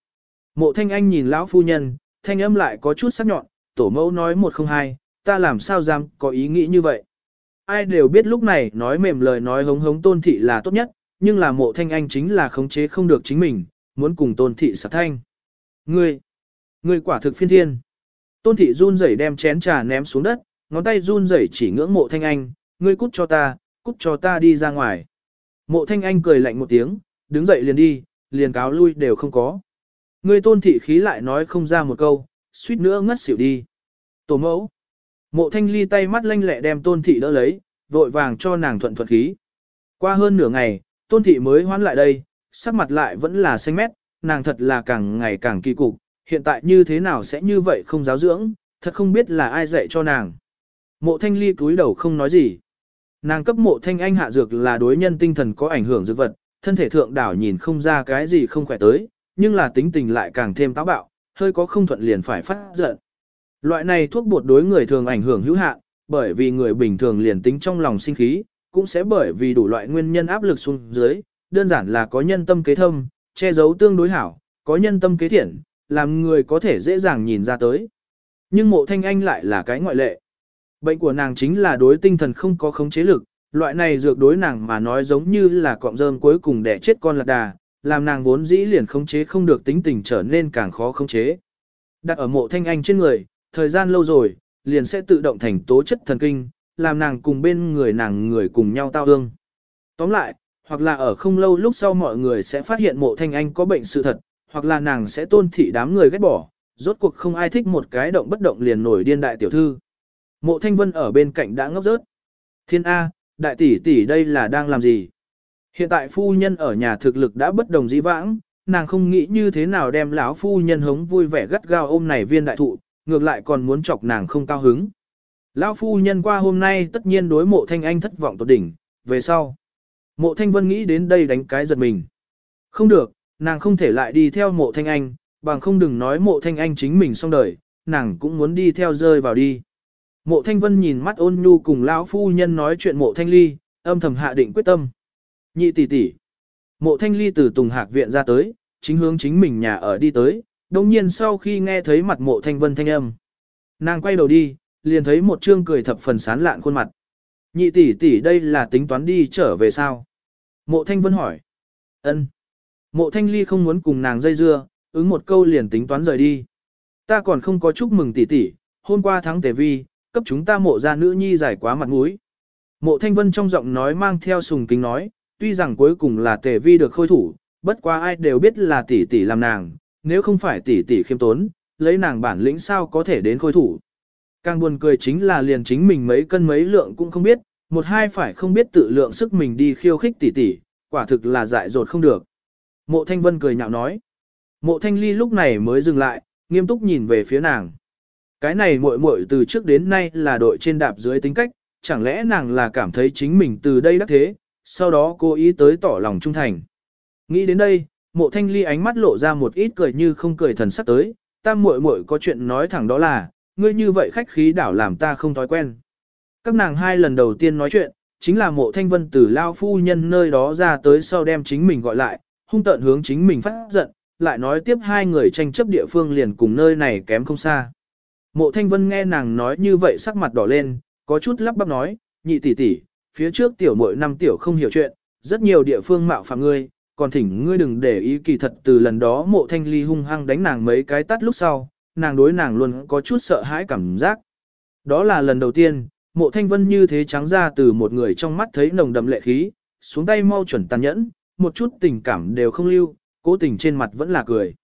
Mộ thanh anh nhìn lão phu nhân, thanh âm lại có chút sắc nhọn, tổ mẫu nói một không hai, ta làm sao dám có ý nghĩ như vậy. Ai đều biết lúc này nói mềm lời nói hống hống tôn thị là tốt nhất, nhưng là mộ thanh anh chính là khống chế không được chính mình, muốn cùng tôn thị sạc thanh. Ngươi, ngươi quả thực phiên thiên. Tôn thị run rẩy đem chén trà ném xuống đất, ngón tay run rẩy chỉ ngưỡng mộ thanh anh, ngươi cút cho ta, cút cho ta đi ra ngoài. Mộ thanh anh cười lạnh một tiếng, đứng dậy liền đi, liền cáo lui đều không có. Ngươi tôn thị khí lại nói không ra một câu, suýt nữa ngất xỉu đi. Tổ mẫu. Mộ thanh ly tay mắt lanh lẹ đem tôn thị đỡ lấy, vội vàng cho nàng thuận thuận khí. Qua hơn nửa ngày, tôn thị mới hoán lại đây, sắc mặt lại vẫn là xanh mét, nàng thật là càng ngày càng kỳ cục, hiện tại như thế nào sẽ như vậy không giáo dưỡng, thật không biết là ai dạy cho nàng. Mộ thanh ly cúi đầu không nói gì. Nàng cấp mộ thanh anh hạ dược là đối nhân tinh thần có ảnh hưởng dược vật, thân thể thượng đảo nhìn không ra cái gì không khỏe tới, nhưng là tính tình lại càng thêm táo bạo, hơi có không thuận liền phải phát giận. Loại này thuốc bột đối người thường ảnh hưởng hữu hạn, bởi vì người bình thường liền tính trong lòng sinh khí, cũng sẽ bởi vì đủ loại nguyên nhân áp lực xuống dưới, đơn giản là có nhân tâm kế thâm, che giấu tương đối hảo, có nhân tâm kế thiện, làm người có thể dễ dàng nhìn ra tới. Nhưng mộ thanh anh lại là cái ngoại lệ. Bệnh của nàng chính là đối tinh thần không có khống chế lực, loại này dược đối nàng mà nói giống như là cọng rơm cuối cùng để chết con lạc đà, làm nàng vốn dĩ liền khống chế không được tính tình trở nên càng khó khống chế. Đặt ở mộ thanh anh trên người, thời gian lâu rồi, liền sẽ tự động thành tố chất thần kinh, làm nàng cùng bên người nàng người cùng nhau tao ương. Tóm lại, hoặc là ở không lâu lúc sau mọi người sẽ phát hiện mộ thanh anh có bệnh sự thật, hoặc là nàng sẽ tôn thị đám người ghét bỏ, rốt cuộc không ai thích một cái động bất động liền nổi điên đại tiểu thư. Mộ thanh vân ở bên cạnh đã ngốc rớt. Thiên A, đại tỷ tỷ đây là đang làm gì? Hiện tại phu nhân ở nhà thực lực đã bất đồng dĩ vãng, nàng không nghĩ như thế nào đem lão phu nhân hống vui vẻ gắt gao ôm này viên đại thụ, ngược lại còn muốn chọc nàng không cao hứng. Lão phu nhân qua hôm nay tất nhiên đối mộ thanh anh thất vọng tột đỉnh, về sau. Mộ thanh vân nghĩ đến đây đánh cái giật mình. Không được, nàng không thể lại đi theo mộ thanh anh, bằng không đừng nói mộ thanh anh chính mình xong đời, nàng cũng muốn đi theo rơi vào đi. Mộ thanh vân nhìn mắt ôn nhu cùng lão phu nhân nói chuyện mộ thanh ly, âm thầm hạ định quyết tâm. Nhị tỷ tỷ. Mộ thanh ly từ Tùng Hạc viện ra tới, chính hướng chính mình nhà ở đi tới, đồng nhiên sau khi nghe thấy mặt mộ thanh vân thanh âm. Nàng quay đầu đi, liền thấy một trương cười thập phần sán lạn khuôn mặt. Nhị tỷ tỷ đây là tính toán đi trở về sao? Mộ thanh vân hỏi. ân Mộ thanh ly không muốn cùng nàng dây dưa, ứng một câu liền tính toán rời đi. Ta còn không có chúc mừng tỷ tỷ, hôm qua thắng tề vi, cấp chúng ta mộ ra nữ nhi giải quá mặt mũi. Mộ thanh vân trong giọng nói mang theo sùng kính nói, tuy rằng cuối cùng là tề vi được khôi thủ, bất quá ai đều biết là tỷ tỷ làm nàng, nếu không phải tỷ tỷ khiêm tốn, lấy nàng bản lĩnh sao có thể đến khôi thủ. Càng buồn cười chính là liền chính mình mấy cân mấy lượng cũng không biết, một hai phải không biết tự lượng sức mình đi khiêu khích tỷ tỷ, quả thực là dại dột không được. Mộ Thanh Vân cười nhạo nói. Mộ Thanh Ly lúc này mới dừng lại, nghiêm túc nhìn về phía nàng. Cái này muội muội từ trước đến nay là đội trên đạp dưới tính cách, chẳng lẽ nàng là cảm thấy chính mình từ đây đắc thế, sau đó cố ý tới tỏ lòng trung thành. Nghĩ đến đây, mộ thanh ly ánh mắt lộ ra một ít cười như không cười thần sắc tới, ta muội muội có chuyện nói thẳng đó là, ngươi như vậy khách khí đảo làm ta không thói quen. Các nàng hai lần đầu tiên nói chuyện, chính là mộ thanh vân từ lao phu nhân nơi đó ra tới sau đem chính mình gọi lại, hung tận hướng chính mình phát giận, lại nói tiếp hai người tranh chấp địa phương liền cùng nơi này kém không xa. Mộ thanh vân nghe nàng nói như vậy sắc mặt đỏ lên, có chút lắp bắp nói, nhị tỷ tỷ, phía trước tiểu muội năm tiểu không hiểu chuyện, rất nhiều địa phương mạo phạm ngươi, còn thỉnh ngươi đừng để ý kỳ thật từ lần đó mộ thanh ly hung hăng đánh nàng mấy cái tắt lúc sau, nàng đối nàng luôn có chút sợ hãi cảm giác. Đó là lần đầu tiên, mộ thanh vân như thế trắng ra từ một người trong mắt thấy nồng đậm lệ khí, xuống tay mau chuẩn tàn nhẫn, một chút tình cảm đều không lưu, cố tình trên mặt vẫn là cười.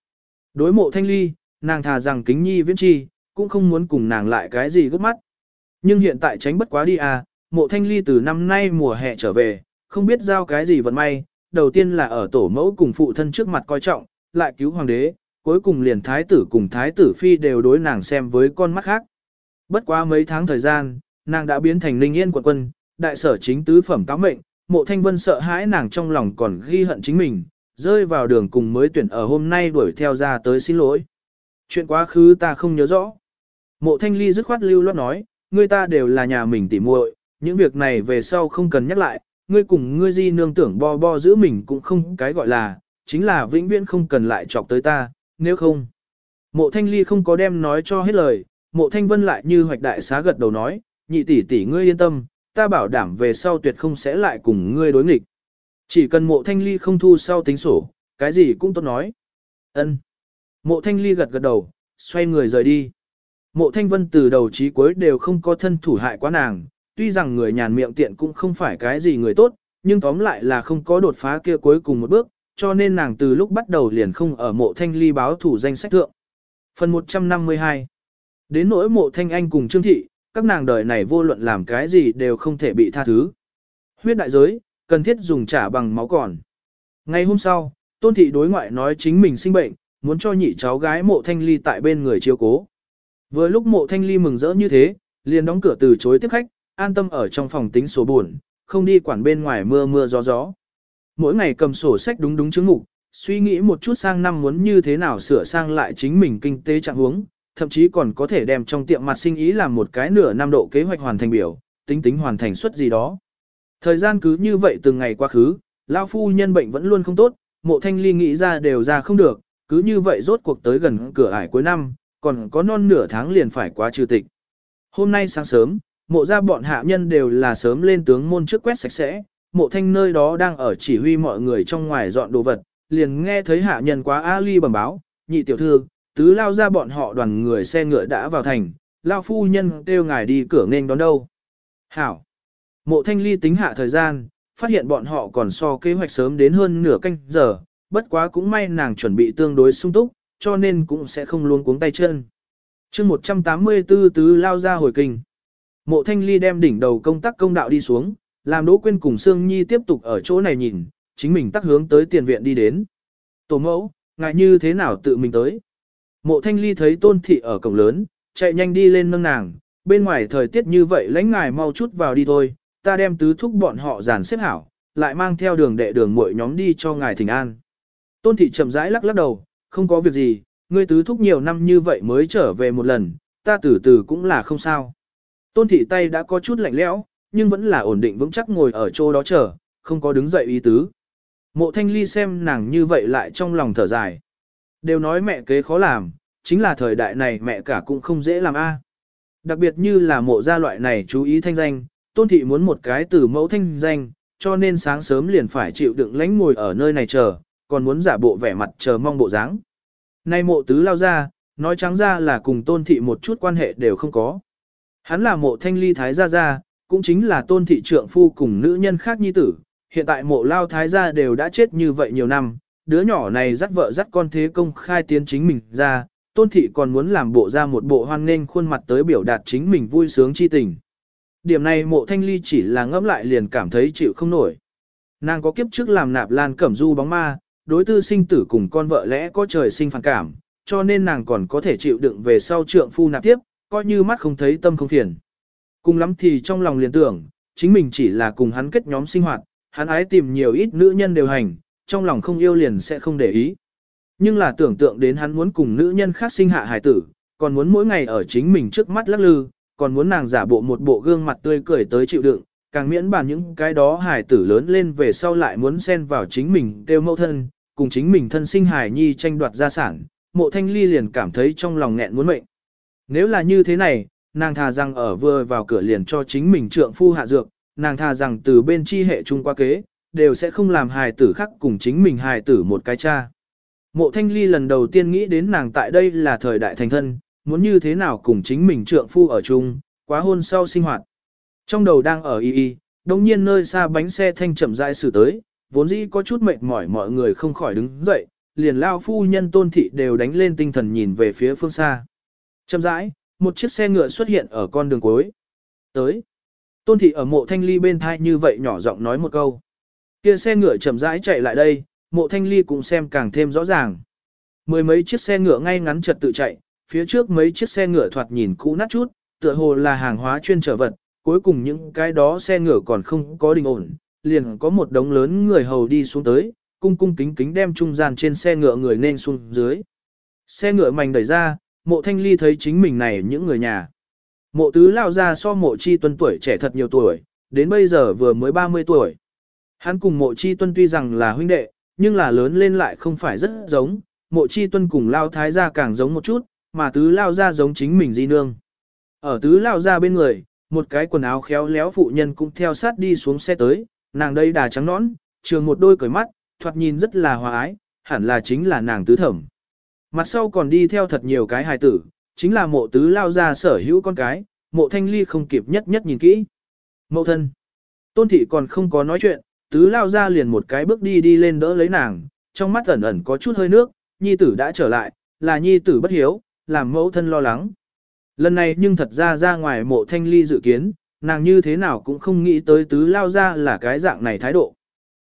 Đối mộ thanh ly, nàng thà rằng kính nhi viễn chi, cũng không muốn cùng nàng lại cái gì gấp mắt. Nhưng hiện tại tránh bất quá đi à, mộ thanh ly từ năm nay mùa hè trở về, không biết giao cái gì vận may, đầu tiên là ở tổ mẫu cùng phụ thân trước mặt coi trọng, lại cứu hoàng đế, cuối cùng liền thái tử cùng thái tử phi đều đối nàng xem với con mắt khác. Bất quá mấy tháng thời gian, nàng đã biến thành linh yên quận quân, đại sở chính tứ phẩm cáo mệnh, mộ thanh vân sợ hãi nàng trong lòng còn ghi hận chính mình, rơi vào đường cùng mới tuyển ở hôm nay đuổi theo ra tới xin lỗi. Chuyện quá khứ ta không nhớ rõ. Mộ thanh ly dứt khoát lưu loát nói, người ta đều là nhà mình tỉ muội, những việc này về sau không cần nhắc lại, ngươi cùng ngươi di nương tưởng bo bo giữ mình cũng không cái gọi là, chính là vĩnh viễn không cần lại chọc tới ta, nếu không. Mộ thanh ly không có đem nói cho hết lời, mộ thanh vân lại như hoạch đại xá gật đầu nói, nhị tỷ tỷ ngươi yên tâm, ta bảo đảm về sau tuyệt không sẽ lại cùng ngươi đối nghịch. Chỉ cần mộ thanh ly không thu sau tính sổ, cái gì cũng tốt nói. ân Mộ thanh ly gật gật đầu, xoay người rời đi. Mộ thanh vân từ đầu chí cuối đều không có thân thủ hại quá nàng, tuy rằng người nhàn miệng tiện cũng không phải cái gì người tốt, nhưng tóm lại là không có đột phá kia cuối cùng một bước, cho nên nàng từ lúc bắt đầu liền không ở mộ thanh ly báo thủ danh sách thượng. Phần 152 Đến nỗi mộ thanh anh cùng Trương Thị, các nàng đời này vô luận làm cái gì đều không thể bị tha thứ. Huyết đại giới, cần thiết dùng trả bằng máu còn. Ngày hôm sau, Tôn Thị đối ngoại nói chính mình sinh bệnh, muốn cho nhị cháu gái mộ thanh ly tại bên người chiếu cố. Vừa lúc mộ thanh ly mừng rỡ như thế, liền đóng cửa từ chối tiếp khách, an tâm ở trong phòng tính số buồn, không đi quản bên ngoài mưa mưa gió gió. Mỗi ngày cầm sổ sách đúng đúng chứng ngục, suy nghĩ một chút sang năm muốn như thế nào sửa sang lại chính mình kinh tế trạng huống, thậm chí còn có thể đem trong tiệm mặt sinh ý làm một cái nửa năm độ kế hoạch hoàn thành biểu, tính tính hoàn thành suất gì đó. Thời gian cứ như vậy từng ngày qua khứ, lão phu nhân bệnh vẫn luôn không tốt, mộ thanh ly nghĩ ra đều ra không được, cứ như vậy rốt cuộc tới gần cửa ải cuối năm, còn có non nửa tháng liền phải qua trừ tịch. Hôm nay sáng sớm, mộ ra bọn hạ nhân đều là sớm lên tướng môn trước quét sạch sẽ, mộ thanh nơi đó đang ở chỉ huy mọi người trong ngoài dọn đồ vật, liền nghe thấy hạ nhân quá A Ly bẩm báo, nhị tiểu thư, tứ lao ra bọn họ đoàn người xe ngựa đã vào thành, lao phu nhân kêu ngài đi cửa nghênh đón đâu. Hảo! Mộ thanh ly tính hạ thời gian, phát hiện bọn họ còn so kế hoạch sớm đến hơn nửa canh giờ, bất quá cũng may nàng chuẩn bị tương đối sung túc, cho nên cũng sẽ không luôn cuống tay chân. chương 184 tứ lao ra hồi kinh. Mộ thanh ly đem đỉnh đầu công tác công đạo đi xuống, làm Đỗ Quyên cùng Sương Nhi tiếp tục ở chỗ này nhìn, chính mình tắt hướng tới tiền viện đi đến. Tổ mẫu, ngại như thế nào tự mình tới. Mộ thanh ly thấy tôn thị ở cổng lớn, chạy nhanh đi lên nâng nàng, bên ngoài thời tiết như vậy lãnh ngài mau chút vào đi thôi, ta đem tứ thúc bọn họ dàn xếp hảo, lại mang theo đường đệ đường muội nhóm đi cho ngài thỉnh an. Tôn thị chậm rãi lắc lắc đầu, không có việc gì, ngươi tứ thúc nhiều năm như vậy mới trở về một lần, ta từ từ cũng là không sao. Tôn thị tay đã có chút lạnh lẽo, nhưng vẫn là ổn định vững chắc ngồi ở chỗ đó chờ, không có đứng dậy ý tứ. Mộ thanh ly xem nàng như vậy lại trong lòng thở dài. Đều nói mẹ kế khó làm, chính là thời đại này mẹ cả cũng không dễ làm a. À. Đặc biệt như là mộ gia loại này chú ý thanh danh, tôn thị muốn một cái từ mẫu thanh danh, cho nên sáng sớm liền phải chịu đựng lánh ngồi ở nơi này chờ, còn muốn giả bộ vẻ mặt chờ mong bộ dáng. Nay mộ tứ lao ra, nói trắng ra là cùng tôn thị một chút quan hệ đều không có. Hắn là mộ thanh ly thái gia gia, cũng chính là tôn thị trượng phu cùng nữ nhân khác nhi tử, hiện tại mộ lao thái gia đều đã chết như vậy nhiều năm, đứa nhỏ này dắt vợ dắt con thế công khai tiến chính mình ra, tôn thị còn muốn làm bộ ra một bộ hoan nghênh khuôn mặt tới biểu đạt chính mình vui sướng chi tình. Điểm này mộ thanh ly chỉ là ngẫm lại liền cảm thấy chịu không nổi. Nàng có kiếp trước làm nạp lan cẩm du bóng ma, đối tư sinh tử cùng con vợ lẽ có trời sinh phản cảm, cho nên nàng còn có thể chịu đựng về sau trượng phu nạp tiếp, coi như mắt không thấy tâm không phiền. Cùng lắm thì trong lòng liền tưởng, chính mình chỉ là cùng hắn kết nhóm sinh hoạt, hắn ái tìm nhiều ít nữ nhân đều hành, trong lòng không yêu liền sẽ không để ý. Nhưng là tưởng tượng đến hắn muốn cùng nữ nhân khác sinh hạ hài tử, còn muốn mỗi ngày ở chính mình trước mắt lắc lư, còn muốn nàng giả bộ một bộ gương mặt tươi cười tới chịu đựng, càng miễn bàn những cái đó hài tử lớn lên về sau lại muốn xen vào chính mình đều mẫu thân, cùng chính mình thân sinh hài nhi tranh đoạt gia sản, mộ thanh ly liền cảm thấy trong lòng nghẹn muốn mệnh. Nếu là như thế này, nàng thà rằng ở vừa vào cửa liền cho chính mình trượng phu hạ dược, nàng thà rằng từ bên chi hệ chung qua kế, đều sẽ không làm hài tử khác cùng chính mình hài tử một cái cha. Mộ thanh ly lần đầu tiên nghĩ đến nàng tại đây là thời đại thành thân, muốn như thế nào cùng chính mình trượng phu ở chung, quá hôn sau sinh hoạt. Trong đầu đang ở y y, đồng nhiên nơi xa bánh xe thanh chậm rãi xử tới, vốn dĩ có chút mệt mỏi mọi người không khỏi đứng dậy, liền lao phu nhân tôn thị đều đánh lên tinh thần nhìn về phía phương xa. Chậm rãi, một chiếc xe ngựa xuất hiện ở con đường cuối. Tới. Tôn thị ở mộ thanh ly bên thai như vậy nhỏ giọng nói một câu. Kia xe ngựa chậm rãi chạy lại đây, mộ thanh ly cũng xem càng thêm rõ ràng. Mười mấy chiếc xe ngựa ngay ngắn trật tự chạy, phía trước mấy chiếc xe ngựa thoạt nhìn cũ nát chút, tựa hồ là hàng hóa chuyên trở vật, cuối cùng những cái đó xe ngựa còn không có đình ổn, liền có một đống lớn người hầu đi xuống tới, cung cung kính kính đem trung gian trên xe ngựa người nên xuống dưới. Xe ngựa mảnh đẩy ra, mộ thanh ly thấy chính mình này những người nhà. Mộ tứ lao ra so mộ chi tuân tuổi trẻ thật nhiều tuổi, đến bây giờ vừa mới 30 tuổi. Hắn cùng mộ chi tuân tuy rằng là huynh đệ, nhưng là lớn lên lại không phải rất giống, mộ chi tuân cùng lao thái gia càng giống một chút, mà tứ lao ra giống chính mình di nương. Ở tứ lao ra bên người, một cái quần áo khéo léo phụ nhân cũng theo sát đi xuống xe tới, nàng đây đà trắng nõn, trường một đôi cởi mắt, thoạt nhìn rất là hòa ái, hẳn là chính là nàng tứ thẩm. Mặt sau còn đi theo thật nhiều cái hài tử, chính là mộ tứ lao ra sở hữu con cái, mộ thanh ly không kịp nhất nhất nhìn kỹ. Mậu thân. Tôn thị còn không có nói chuyện, tứ lao ra liền một cái bước đi đi lên đỡ lấy nàng, trong mắt ẩn ẩn có chút hơi nước, nhi tử đã trở lại, là nhi tử bất hiếu, làm mẫu thân lo lắng. Lần này nhưng thật ra ra ngoài mộ thanh ly dự kiến, nàng như thế nào cũng không nghĩ tới tứ lao ra là cái dạng này thái độ.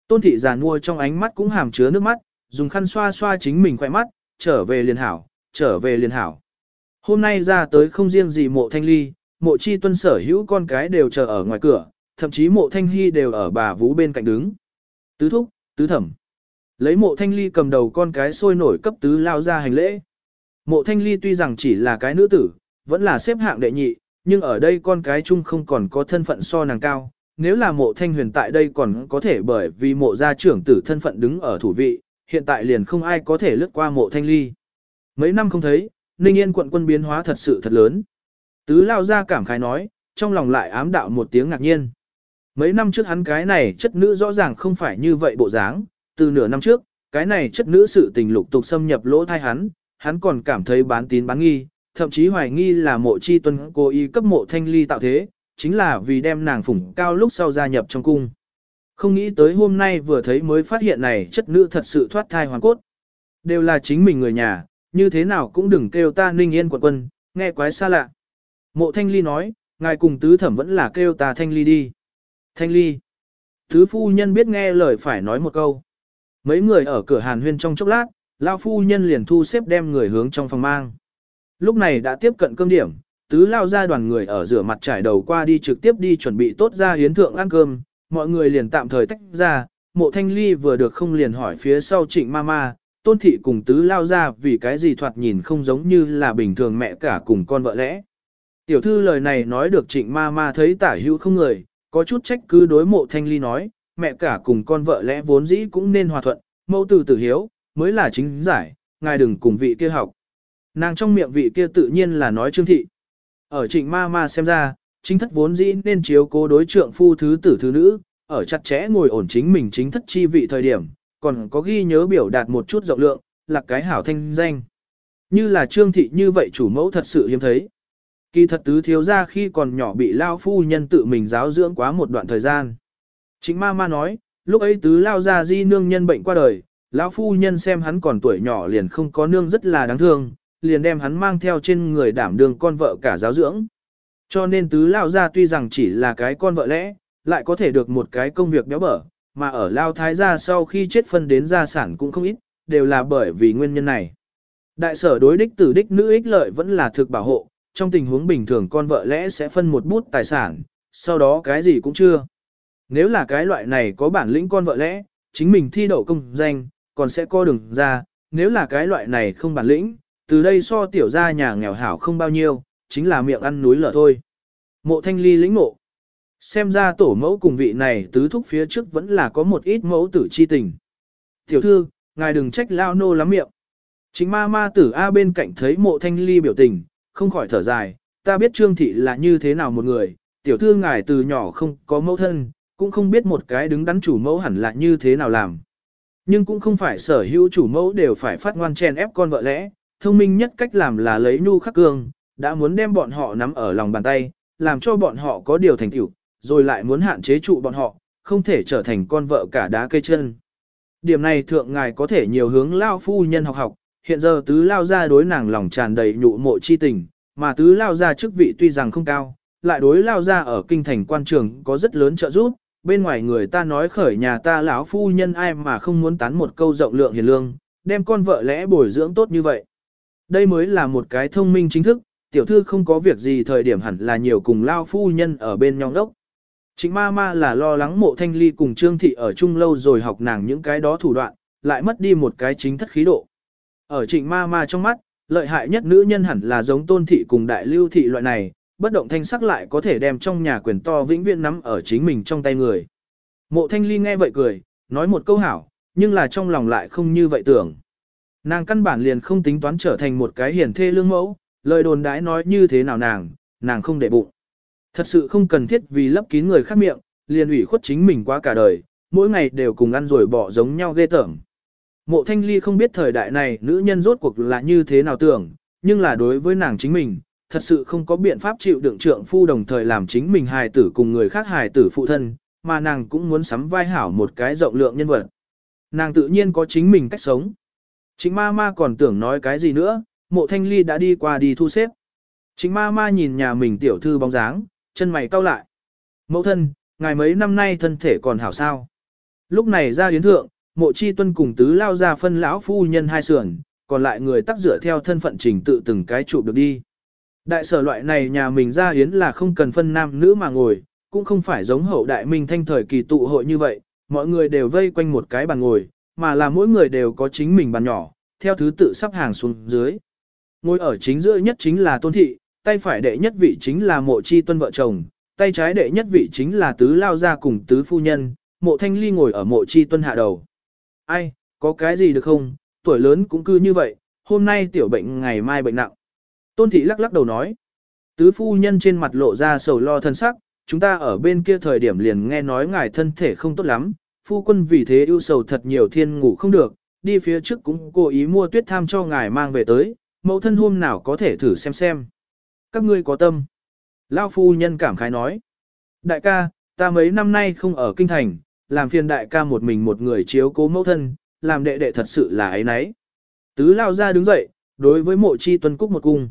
Tôn thị giàn mua trong ánh mắt cũng hàm chứa nước mắt, dùng khăn xoa xoa chính mình khỏe mắt, trở về liền hảo, trở về liền hảo. Hôm nay ra tới không riêng gì mộ thanh ly, mộ chi tuân sở hữu con cái đều chờ ở ngoài cửa, thậm chí mộ thanh hy đều ở bà vú bên cạnh đứng. Tứ thúc, tứ thẩm. Lấy mộ thanh ly cầm đầu con cái sôi nổi cấp tứ lao ra hành lễ. Mộ thanh ly tuy rằng chỉ là cái nữ tử, vẫn là xếp hạng đệ nhị, nhưng ở đây con cái chung không còn có thân phận so nàng cao. Nếu là mộ thanh huyền tại đây còn có thể bởi vì mộ gia trưởng tử thân phận đứng ở thủ vị, hiện tại liền không ai có thể lướt qua mộ thanh ly. Mấy năm không thấy, Ninh Yên quận quân biến hóa thật sự thật lớn. Tứ lao ra cảm khái nói, trong lòng lại ám đạo một tiếng ngạc nhiên. Mấy năm trước hắn cái này chất nữ rõ ràng không phải như vậy bộ dáng, từ nửa năm trước, cái này chất nữ sự tình lục tục xâm nhập lỗ thai hắn, hắn còn cảm thấy bán tín bán nghi, thậm chí hoài nghi là mộ chi tuân cố ý cấp mộ thanh ly tạo thế, chính là vì đem nàng phủng cao lúc sau gia nhập trong cung. Không nghĩ tới hôm nay vừa thấy mới phát hiện này chất nữ thật sự thoát thai hoàn cốt. Đều là chính mình người nhà, như thế nào cũng đừng kêu ta ninh yên quận quân, nghe quái xa lạ. Mộ thanh ly nói, ngài cùng tứ thẩm vẫn là kêu ta thanh ly đi. Thanh ly. Tứ phu nhân biết nghe lời phải nói một câu. Mấy người ở cửa hàn huyên trong chốc lát, lao phu nhân liền thu xếp đem người hướng trong phòng mang. Lúc này đã tiếp cận cơm điểm, tứ lao ra đoàn người ở rửa mặt trải đầu qua đi trực tiếp đi chuẩn bị tốt ra hiến thượng ăn cơm, mọi người liền tạm thời tách ra, mộ thanh ly vừa được không liền hỏi phía sau trịnh ma ma, tôn thị cùng tứ lao ra vì cái gì thoạt nhìn không giống như là bình thường mẹ cả cùng con vợ lẽ. Tiểu thư lời này nói được trịnh ma ma thấy tả hữu không người, có chút trách cứ đối mộ thanh ly nói, mẹ cả cùng con vợ lẽ vốn dĩ cũng nên hòa thuận, mẫu tử tử hiếu, mới là chính giải, ngài đừng cùng vị kia học. Nàng trong miệng vị kia tự nhiên là nói trương thị. Ở trịnh ma ma xem ra, chính thất vốn dĩ nên chiếu cố đối trượng phu thứ tử thứ nữ, ở chặt chẽ ngồi ổn chính mình chính thất chi vị thời điểm, còn có ghi nhớ biểu đạt một chút rộng lượng, là cái hảo thanh danh. Như là trương thị như vậy chủ mẫu thật sự hiếm thấy. Kỳ thật tứ thiếu ra khi còn nhỏ bị lao phu nhân tự mình giáo dưỡng quá một đoạn thời gian. Chính ma ma nói, lúc ấy tứ lao ra di nương nhân bệnh qua đời, lão phu nhân xem hắn còn tuổi nhỏ liền không có nương rất là đáng thương, liền đem hắn mang theo trên người đảm đường con vợ cả giáo dưỡng. Cho nên tứ lao ra tuy rằng chỉ là cái con vợ lẽ, lại có thể được một cái công việc béo bở, mà ở lao thái gia sau khi chết phân đến gia sản cũng không ít, đều là bởi vì nguyên nhân này. Đại sở đối đích tử đích nữ ích lợi vẫn là thực bảo hộ, trong tình huống bình thường con vợ lẽ sẽ phân một bút tài sản, sau đó cái gì cũng chưa. Nếu là cái loại này có bản lĩnh con vợ lẽ, chính mình thi đậu công danh, còn sẽ co đường ra, nếu là cái loại này không bản lĩnh, từ đây so tiểu gia nhà nghèo hảo không bao nhiêu, chính là miệng ăn núi lở thôi. Mộ thanh ly lĩnh ngộ. Xem ra tổ mẫu cùng vị này tứ thúc phía trước vẫn là có một ít mẫu tử chi tình. Tiểu thư, ngài đừng trách lao nô lắm miệng. Chính ma ma tử A bên cạnh thấy mộ thanh ly biểu tình, không khỏi thở dài, ta biết trương thị là như thế nào một người, tiểu thư ngài từ nhỏ không có mẫu thân, cũng không biết một cái đứng đắn chủ mẫu hẳn là như thế nào làm. Nhưng cũng không phải sở hữu chủ mẫu đều phải phát ngoan chen ép con vợ lẽ, thông minh nhất cách làm là lấy nu khắc cương, đã muốn đem bọn họ nắm ở lòng bàn tay, làm cho bọn họ có điều thành tựu, rồi lại muốn hạn chế trụ bọn họ, không thể trở thành con vợ cả đá cây chân. Điểm này thượng ngài có thể nhiều hướng lao phu nhân học học, hiện giờ tứ lao ra đối nàng lòng tràn đầy nhụ mộ chi tình, mà tứ lao ra chức vị tuy rằng không cao, lại đối lao ra ở kinh thành quan trường có rất lớn trợ giúp, bên ngoài người ta nói khởi nhà ta lão phu nhân ai mà không muốn tán một câu rộng lượng hiền lương, đem con vợ lẽ bồi dưỡng tốt như vậy. Đây mới là một cái thông minh chính thức, tiểu thư không có việc gì thời điểm hẳn là nhiều cùng lao phu nhân ở bên nhau đốc. Chính ma ma là lo lắng mộ thanh ly cùng trương thị ở chung lâu rồi học nàng những cái đó thủ đoạn, lại mất đi một cái chính thất khí độ. Ở trịnh ma ma trong mắt, lợi hại nhất nữ nhân hẳn là giống tôn thị cùng đại lưu thị loại này, bất động thanh sắc lại có thể đem trong nhà quyền to vĩnh viễn nắm ở chính mình trong tay người. Mộ thanh ly nghe vậy cười, nói một câu hảo, nhưng là trong lòng lại không như vậy tưởng. Nàng căn bản liền không tính toán trở thành một cái hiền thê lương mẫu, lời đồn đãi nói như thế nào nàng, nàng không để bụng. Thật sự không cần thiết vì lấp kín người khác miệng, liền ủy khuất chính mình quá cả đời, mỗi ngày đều cùng ăn rồi bỏ giống nhau ghê tởm. Mộ thanh ly không biết thời đại này nữ nhân rốt cuộc là như thế nào tưởng, nhưng là đối với nàng chính mình, thật sự không có biện pháp chịu đựng trượng phu đồng thời làm chính mình hài tử cùng người khác hài tử phụ thân, mà nàng cũng muốn sắm vai hảo một cái rộng lượng nhân vật. Nàng tự nhiên có chính mình cách sống. Chính ma ma còn tưởng nói cái gì nữa, mộ thanh ly đã đi qua đi thu xếp. Chính ma ma nhìn nhà mình tiểu thư bóng dáng, chân mày cau lại. Mẫu thân, ngài mấy năm nay thân thể còn hảo sao. Lúc này ra yến thượng, mộ chi tuân cùng tứ lao ra phân lão phu nhân hai sườn, còn lại người tắc dựa theo thân phận trình tự từng cái chụp được đi. Đại sở loại này nhà mình ra yến là không cần phân nam nữ mà ngồi, cũng không phải giống hậu đại minh thanh thời kỳ tụ hội như vậy, mọi người đều vây quanh một cái bàn ngồi, mà là mỗi người đều có chính mình bàn nhỏ, theo thứ tự sắp hàng xuống dưới. Ngồi ở chính giữa nhất chính là tôn thị, tay phải đệ nhất vị chính là mộ chi tuân vợ chồng, tay trái đệ nhất vị chính là tứ lao gia cùng tứ phu nhân, mộ thanh ly ngồi ở mộ chi tuân hạ đầu. Ai, có cái gì được không, tuổi lớn cũng cứ như vậy, hôm nay tiểu bệnh ngày mai bệnh nặng. Tôn thị lắc lắc đầu nói, tứ phu nhân trên mặt lộ ra sầu lo thân sắc, chúng ta ở bên kia thời điểm liền nghe nói ngài thân thể không tốt lắm, phu quân vì thế ưu sầu thật nhiều thiên ngủ không được, đi phía trước cũng cố ý mua tuyết tham cho ngài mang về tới, mẫu thân hôm nào có thể thử xem xem. Các ngươi có tâm. Lao phu nhân cảm khái nói. Đại ca, ta mấy năm nay không ở kinh thành, làm phiền đại ca một mình một người chiếu cố mẫu thân, làm đệ đệ thật sự là ấy nấy. Tứ lao ra đứng dậy, đối với mộ chi tuân cúc một cung.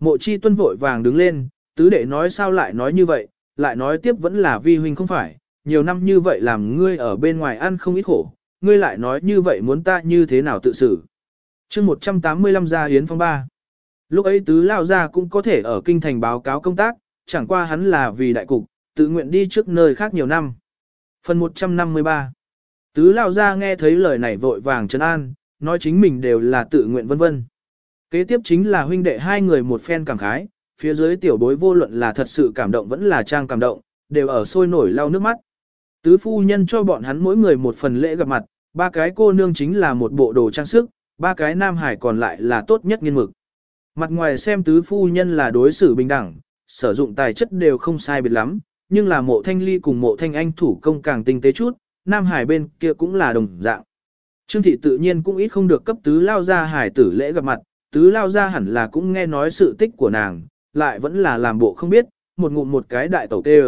Mộ chi tuân vội vàng đứng lên, tứ đệ nói sao lại nói như vậy, lại nói tiếp vẫn là vi huynh không phải, nhiều năm như vậy làm ngươi ở bên ngoài ăn không ít khổ, ngươi lại nói như vậy muốn ta như thế nào tự xử chương 185 gia yến phong ba. Lúc ấy tứ lao ra cũng có thể ở kinh thành báo cáo công tác, chẳng qua hắn là vì đại cục, tự nguyện đi trước nơi khác nhiều năm. Phần 153 Tứ lao ra nghe thấy lời này vội vàng trấn an, nói chính mình đều là tự nguyện vân vân. Kế tiếp chính là huynh đệ hai người một phen cảm khái, phía dưới tiểu bối vô luận là thật sự cảm động vẫn là trang cảm động, đều ở sôi nổi lau nước mắt. Tứ phu nhân cho bọn hắn mỗi người một phần lễ gặp mặt, ba cái cô nương chính là một bộ đồ trang sức, ba cái nam hải còn lại là tốt nhất nghiên mực. Mặt ngoài xem tứ phu nhân là đối xử bình đẳng, sử dụng tài chất đều không sai biệt lắm, nhưng là mộ thanh ly cùng mộ thanh anh thủ công càng tinh tế chút, nam hải bên kia cũng là đồng dạng. Trương thị tự nhiên cũng ít không được cấp tứ lao ra hải tử lễ gặp mặt, tứ lao ra hẳn là cũng nghe nói sự tích của nàng, lại vẫn là làm bộ không biết, một ngụm một cái đại tẩu tê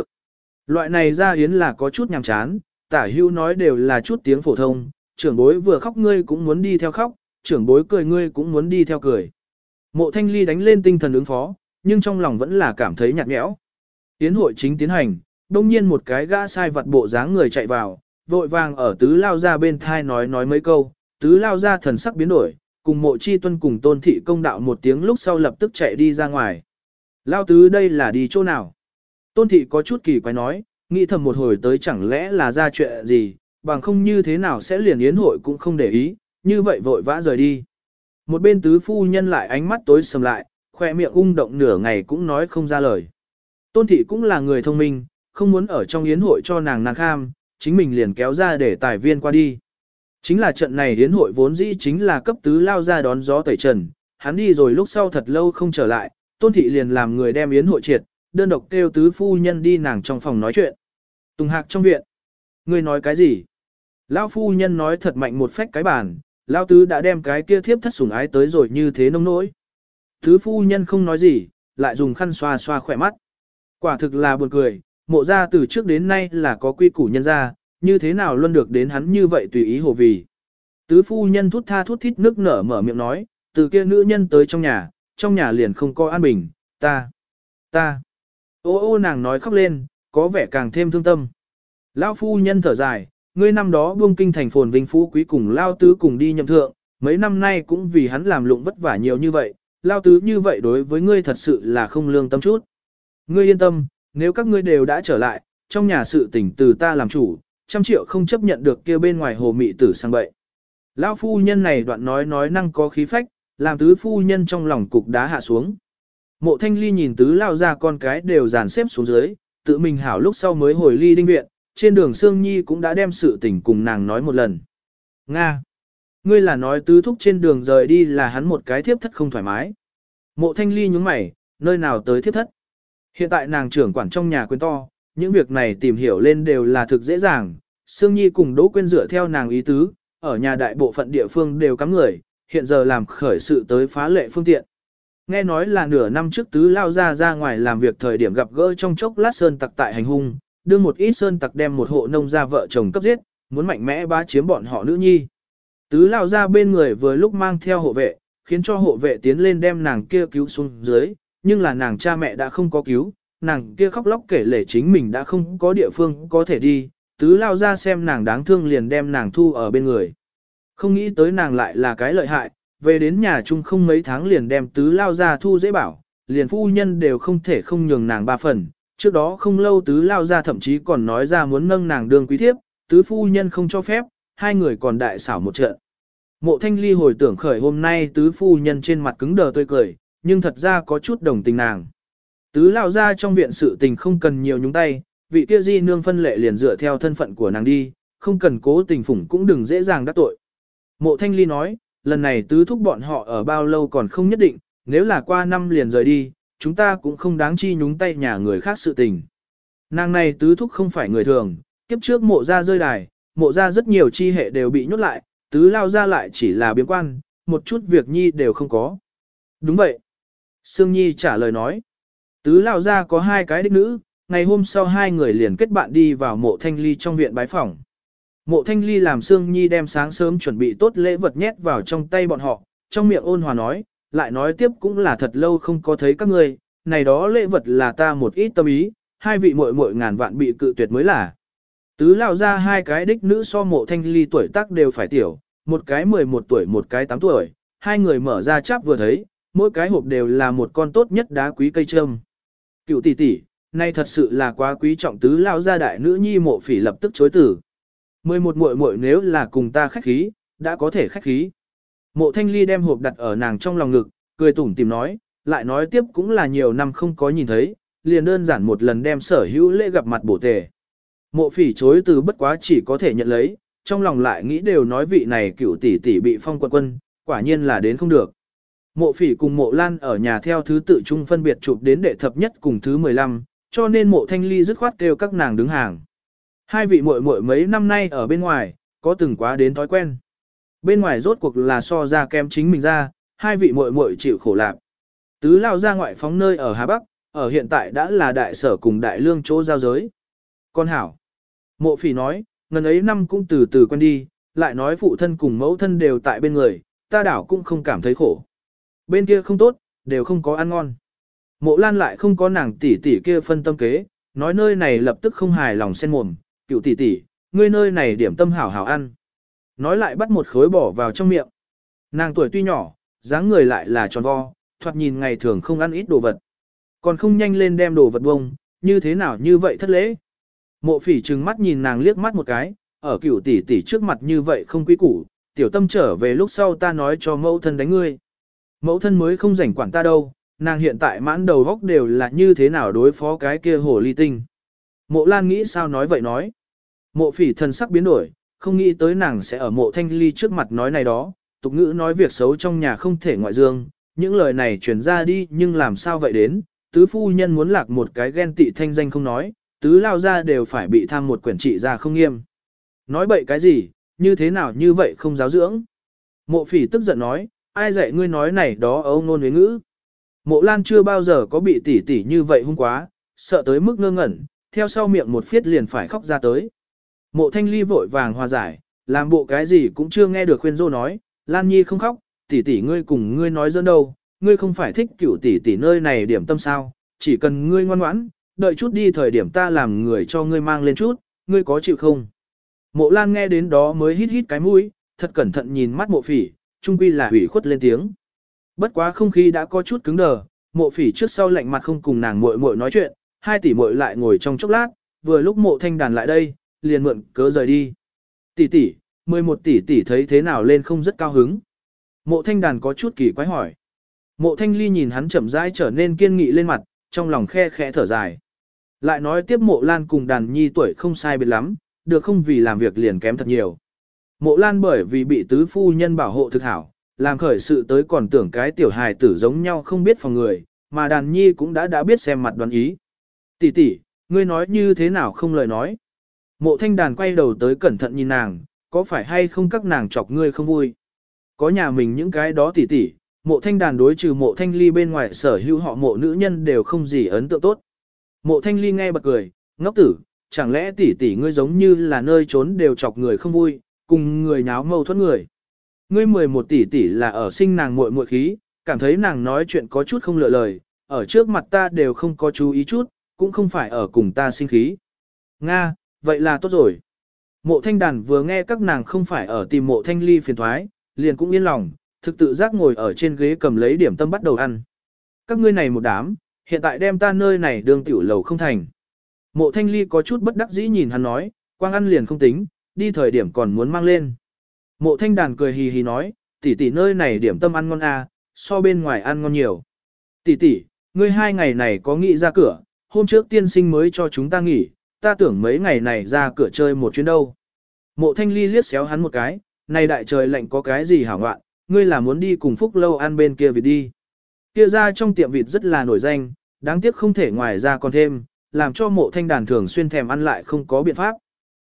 Loại này ra yến là có chút nhàm chán, tả hưu nói đều là chút tiếng phổ thông, trưởng bối vừa khóc ngươi cũng muốn đi theo khóc, trưởng bối cười ngươi cũng muốn đi theo cười. Mộ thanh ly đánh lên tinh thần ứng phó, nhưng trong lòng vẫn là cảm thấy nhạt nhẽo. Tiến hội chính tiến hành, đông nhiên một cái gã sai vật bộ dáng người chạy vào, vội vàng ở tứ lao ra bên thai nói nói mấy câu, tứ lao ra thần sắc biến đổi, cùng mộ chi tuân cùng tôn thị công đạo một tiếng lúc sau lập tức chạy đi ra ngoài. Lao tứ đây là đi chỗ nào? Tôn thị có chút kỳ quái nói, nghĩ thầm một hồi tới chẳng lẽ là ra chuyện gì, bằng không như thế nào sẽ liền yến hội cũng không để ý, như vậy vội vã rời đi. Một bên tứ phu nhân lại ánh mắt tối sầm lại, khoe miệng ung động nửa ngày cũng nói không ra lời. Tôn thị cũng là người thông minh, không muốn ở trong yến hội cho nàng nàng kham, chính mình liền kéo ra để tài viên qua đi. Chính là trận này yến hội vốn dĩ chính là cấp tứ lao ra đón gió tẩy trần, hắn đi rồi lúc sau thật lâu không trở lại, tôn thị liền làm người đem yến hội triệt, đơn độc kêu tứ phu nhân đi nàng trong phòng nói chuyện. Tùng hạc trong viện. Người nói cái gì? Lão phu nhân nói thật mạnh một phách cái bàn, Lão tứ đã đem cái kia thiếp thất sủng ái tới rồi như thế nông nỗi. Tứ phu nhân không nói gì, lại dùng khăn xoa xoa khỏe mắt. Quả thực là buồn cười, mộ ra từ trước đến nay là có quy củ nhân ra, như thế nào luôn được đến hắn như vậy tùy ý hồ vì. Tứ phu nhân thút tha thút thít nước nở mở miệng nói, từ kia nữ nhân tới trong nhà, trong nhà liền không có an bình, ta, ta. Ô ô nàng nói khóc lên, có vẻ càng thêm thương tâm. Lão phu nhân thở dài, ngươi năm đó buông kinh thành phồn vinh phú quý cùng Lao Tứ cùng đi nhậm thượng, mấy năm nay cũng vì hắn làm lụng vất vả nhiều như vậy, Lao Tứ như vậy đối với ngươi thật sự là không lương tâm chút. Ngươi yên tâm, nếu các ngươi đều đã trở lại, trong nhà sự tỉnh từ ta làm chủ, trăm triệu không chấp nhận được kia bên ngoài hồ mị tử sang bậy. Lão phu nhân này đoạn nói nói năng có khí phách, làm tứ phu nhân trong lòng cục đá hạ xuống. Mộ thanh ly nhìn tứ lao ra con cái đều dàn xếp xuống dưới, tự mình hảo lúc sau mới hồi ly đinh viện, trên đường Sương Nhi cũng đã đem sự tình cùng nàng nói một lần. Nga! Ngươi là nói tứ thúc trên đường rời đi là hắn một cái thiếp thất không thoải mái. Mộ thanh ly nhúng mày, nơi nào tới thiếp thất. Hiện tại nàng trưởng quản trong nhà quyền to, những việc này tìm hiểu lên đều là thực dễ dàng. Sương Nhi cùng Đỗ Quyên dựa theo nàng ý tứ, ở nhà đại bộ phận địa phương đều cắm người, hiện giờ làm khởi sự tới phá lệ phương tiện. Nghe nói là nửa năm trước tứ lao ra ra ngoài làm việc thời điểm gặp gỡ trong chốc lát sơn tặc tại hành hung, đưa một ít sơn tặc đem một hộ nông gia vợ chồng cấp giết, muốn mạnh mẽ bá chiếm bọn họ nữ nhi. Tứ lao ra bên người vừa lúc mang theo hộ vệ, khiến cho hộ vệ tiến lên đem nàng kia cứu xuống dưới, nhưng là nàng cha mẹ đã không có cứu, nàng kia khóc lóc kể lể chính mình đã không có địa phương có thể đi, tứ lao ra xem nàng đáng thương liền đem nàng thu ở bên người. Không nghĩ tới nàng lại là cái lợi hại, về đến nhà chung không mấy tháng liền đem tứ lao ra thu dễ bảo, liền phu nhân đều không thể không nhường nàng ba phần. Trước đó không lâu tứ lao ra thậm chí còn nói ra muốn nâng nàng đường quý thiếp, tứ phu nhân không cho phép, hai người còn đại xảo một trận. Mộ thanh ly hồi tưởng khởi hôm nay tứ phu nhân trên mặt cứng đờ tươi cười, nhưng thật ra có chút đồng tình nàng. Tứ lao ra trong viện sự tình không cần nhiều nhúng tay, vị kia di nương phân lệ liền dựa theo thân phận của nàng đi, không cần cố tình phủng cũng đừng dễ dàng đắc tội. Mộ thanh ly nói, lần này tứ thúc bọn họ ở bao lâu còn không nhất định, nếu là qua năm liền rời đi, chúng ta cũng không đáng chi nhúng tay nhà người khác sự tình. Nàng này tứ thúc không phải người thường, kiếp trước mộ ra rơi đài, mộ ra rất nhiều chi hệ đều bị nhốt lại, tứ lao ra lại chỉ là biếm quan, một chút việc nhi đều không có. Đúng vậy. Sương Nhi trả lời nói. Tứ lao ra có hai cái đích nữ, ngày hôm sau hai người liền kết bạn đi vào mộ thanh ly trong viện bái phỏng. Mộ thanh ly làm Sương Nhi đem sáng sớm chuẩn bị tốt lễ vật nhét vào trong tay bọn họ, trong miệng ôn hòa nói, lại nói tiếp cũng là thật lâu không có thấy các ngươi, này đó lễ vật là ta một ít tâm ý, hai vị muội muội ngàn vạn bị cự tuyệt mới là. Tứ lao ra hai cái đích nữ so mộ thanh ly tuổi tác đều phải tiểu, một cái 11 tuổi một cái 8 tuổi, hai người mở ra chắp vừa thấy, mỗi cái hộp đều là một con tốt nhất đá quý cây trâm. Cựu tỷ tỷ, nay thật sự là quá quý trọng tứ lao gia đại nữ nhi mộ phỉ lập tức chối tử. 11 muội muội nếu là cùng ta khách khí, đã có thể khách khí. Mộ thanh ly đem hộp đặt ở nàng trong lòng ngực, cười tủm tìm nói, lại nói tiếp cũng là nhiều năm không có nhìn thấy, liền đơn giản một lần đem sở hữu lễ gặp mặt bổ tề. Mộ phỉ chối từ bất quá chỉ có thể nhận lấy, trong lòng lại nghĩ đều nói vị này cựu tỷ tỷ bị phong quận quân, quả nhiên là đến không được. Mộ phỉ cùng mộ lan ở nhà theo thứ tự chung phân biệt chụp đến đệ thập nhất cùng thứ 15, cho nên mộ thanh ly dứt khoát kêu các nàng đứng hàng. Hai vị muội muội mấy năm nay ở bên ngoài, có từng quá đến thói quen. Bên ngoài rốt cuộc là so ra kém chính mình ra, hai vị muội muội chịu khổ lạc. Tứ lao ra ngoại phóng nơi ở Hà Bắc, ở hiện tại đã là đại sở cùng đại lương chỗ giao giới. Con hảo. Mộ phỉ nói, ngần ấy năm cũng từ từ quen đi, lại nói phụ thân cùng mẫu thân đều tại bên người, ta đảo cũng không cảm thấy khổ. Bên kia không tốt, đều không có ăn ngon. Mộ lan lại không có nàng tỷ tỷ kia phân tâm kế, nói nơi này lập tức không hài lòng sen mồm, cựu tỷ tỷ, ngươi nơi này điểm tâm hảo hảo ăn. Nói lại bắt một khối bỏ vào trong miệng. Nàng tuổi tuy nhỏ, dáng người lại là tròn vo, thoạt nhìn ngày thường không ăn ít đồ vật. Còn không nhanh lên đem đồ vật bông, như thế nào như vậy thất lễ. Mộ phỉ trừng mắt nhìn nàng liếc mắt một cái, ở cửu tỷ tỷ trước mặt như vậy không quý củ, tiểu tâm trở về lúc sau ta nói cho mẫu thân đánh ngươi. Mẫu thân mới không rảnh quản ta đâu, nàng hiện tại mãn đầu góc đều là như thế nào đối phó cái kia hồ ly tinh. Mộ Lan nghĩ sao nói vậy nói. Mộ phỉ thần sắc biến đổi, không nghĩ tới nàng sẽ ở mộ thanh ly trước mặt nói này đó, tục ngữ nói việc xấu trong nhà không thể ngoại dương, những lời này truyền ra đi nhưng làm sao vậy đến, tứ phu nhân muốn lạc một cái ghen tị thanh danh không nói, tứ lao ra đều phải bị tham một quyển trị ra không nghiêm. Nói bậy cái gì, như thế nào như vậy không giáo dưỡng. Mộ phỉ tức giận nói, ai dạy ngươi nói này đó ấu ngôn với ngữ. Mộ lan chưa bao giờ có bị tỉ tỉ như vậy hung quá, sợ tới mức ngơ ngẩn, theo sau miệng một phiết liền phải khóc ra tới. Mộ thanh ly vội vàng hòa giải, làm bộ cái gì cũng chưa nghe được khuyên dô nói, Lan Nhi không khóc, tỷ tỷ ngươi cùng ngươi nói dẫn đâu, ngươi không phải thích cửu tỷ tỷ nơi này điểm tâm sao, chỉ cần ngươi ngoan ngoãn, đợi chút đi thời điểm ta làm người cho ngươi mang lên chút, ngươi có chịu không? Mộ Lan nghe đến đó mới hít hít cái mũi, thật cẩn thận nhìn mắt mộ phỉ, trung quy là hủy khuất lên tiếng. Bất quá không khí đã có chút cứng đờ, mộ phỉ trước sau lạnh mặt không cùng nàng muội muội nói chuyện, hai tỷ muội lại ngồi trong chốc lát, vừa lúc mộ thanh đàn lại đây, liền mượn cớ rời đi. Tỷ tỷ, 11 tỷ tỷ thấy thế nào lên không rất cao hứng. Mộ thanh đàn có chút kỳ quái hỏi. Mộ thanh ly nhìn hắn chậm rãi trở nên kiên nghị lên mặt, trong lòng khe khẽ thở dài. Lại nói tiếp mộ lan cùng đàn nhi tuổi không sai biệt lắm, được không vì làm việc liền kém thật nhiều. Mộ lan bởi vì bị tứ phu nhân bảo hộ thực hảo, làm khởi sự tới còn tưởng cái tiểu hài tử giống nhau không biết phòng người, mà đàn nhi cũng đã đã biết xem mặt đoán ý. Tỷ tỷ, ngươi nói như thế nào không lời nói. Mộ thanh đàn quay đầu tới cẩn thận nhìn nàng, có phải hay không các nàng chọc ngươi không vui. Có nhà mình những cái đó tỷ tỷ, mộ thanh đàn đối trừ mộ thanh ly bên ngoài sở hữu họ mộ nữ nhân đều không gì ấn tượng tốt. Mộ thanh ly nghe bật cười, ngốc tử, chẳng lẽ tỷ tỷ ngươi giống như là nơi trốn đều chọc người không vui, cùng người nháo mâu thuẫn người. Ngươi 11 tỷ tỷ là ở sinh nàng muội muội khí, cảm thấy nàng nói chuyện có chút không lựa lời, ở trước mặt ta đều không có chú ý chút, cũng không phải ở cùng ta sinh khí. Nga, vậy là tốt rồi. Mộ thanh đàn vừa nghe các nàng không phải ở tìm mộ thanh ly phiền thoái, liền cũng yên lòng, thực tự giác ngồi ở trên ghế cầm lấy điểm tâm bắt đầu ăn. Các ngươi này một đám, hiện tại đem ta nơi này đường tiểu lầu không thành. Mộ thanh ly có chút bất đắc dĩ nhìn hắn nói, quang ăn liền không tính, đi thời điểm còn muốn mang lên. Mộ thanh đàn cười hì hì nói, tỷ tỷ nơi này điểm tâm ăn ngon à, so bên ngoài ăn ngon nhiều. Tỷ tỷ, ngươi hai ngày này có nghĩ ra cửa, hôm trước tiên sinh mới cho chúng ta nghỉ, ta tưởng mấy ngày này ra cửa chơi một chuyến đâu. Mộ thanh ly liếc xéo hắn một cái, này đại trời lạnh có cái gì hảo ngoạn, ngươi là muốn đi cùng Phúc Lâu ăn bên kia vịt đi. Kia ra trong tiệm vịt rất là nổi danh, đáng tiếc không thể ngoài ra còn thêm, làm cho mộ thanh đàn thường xuyên thèm ăn lại không có biện pháp.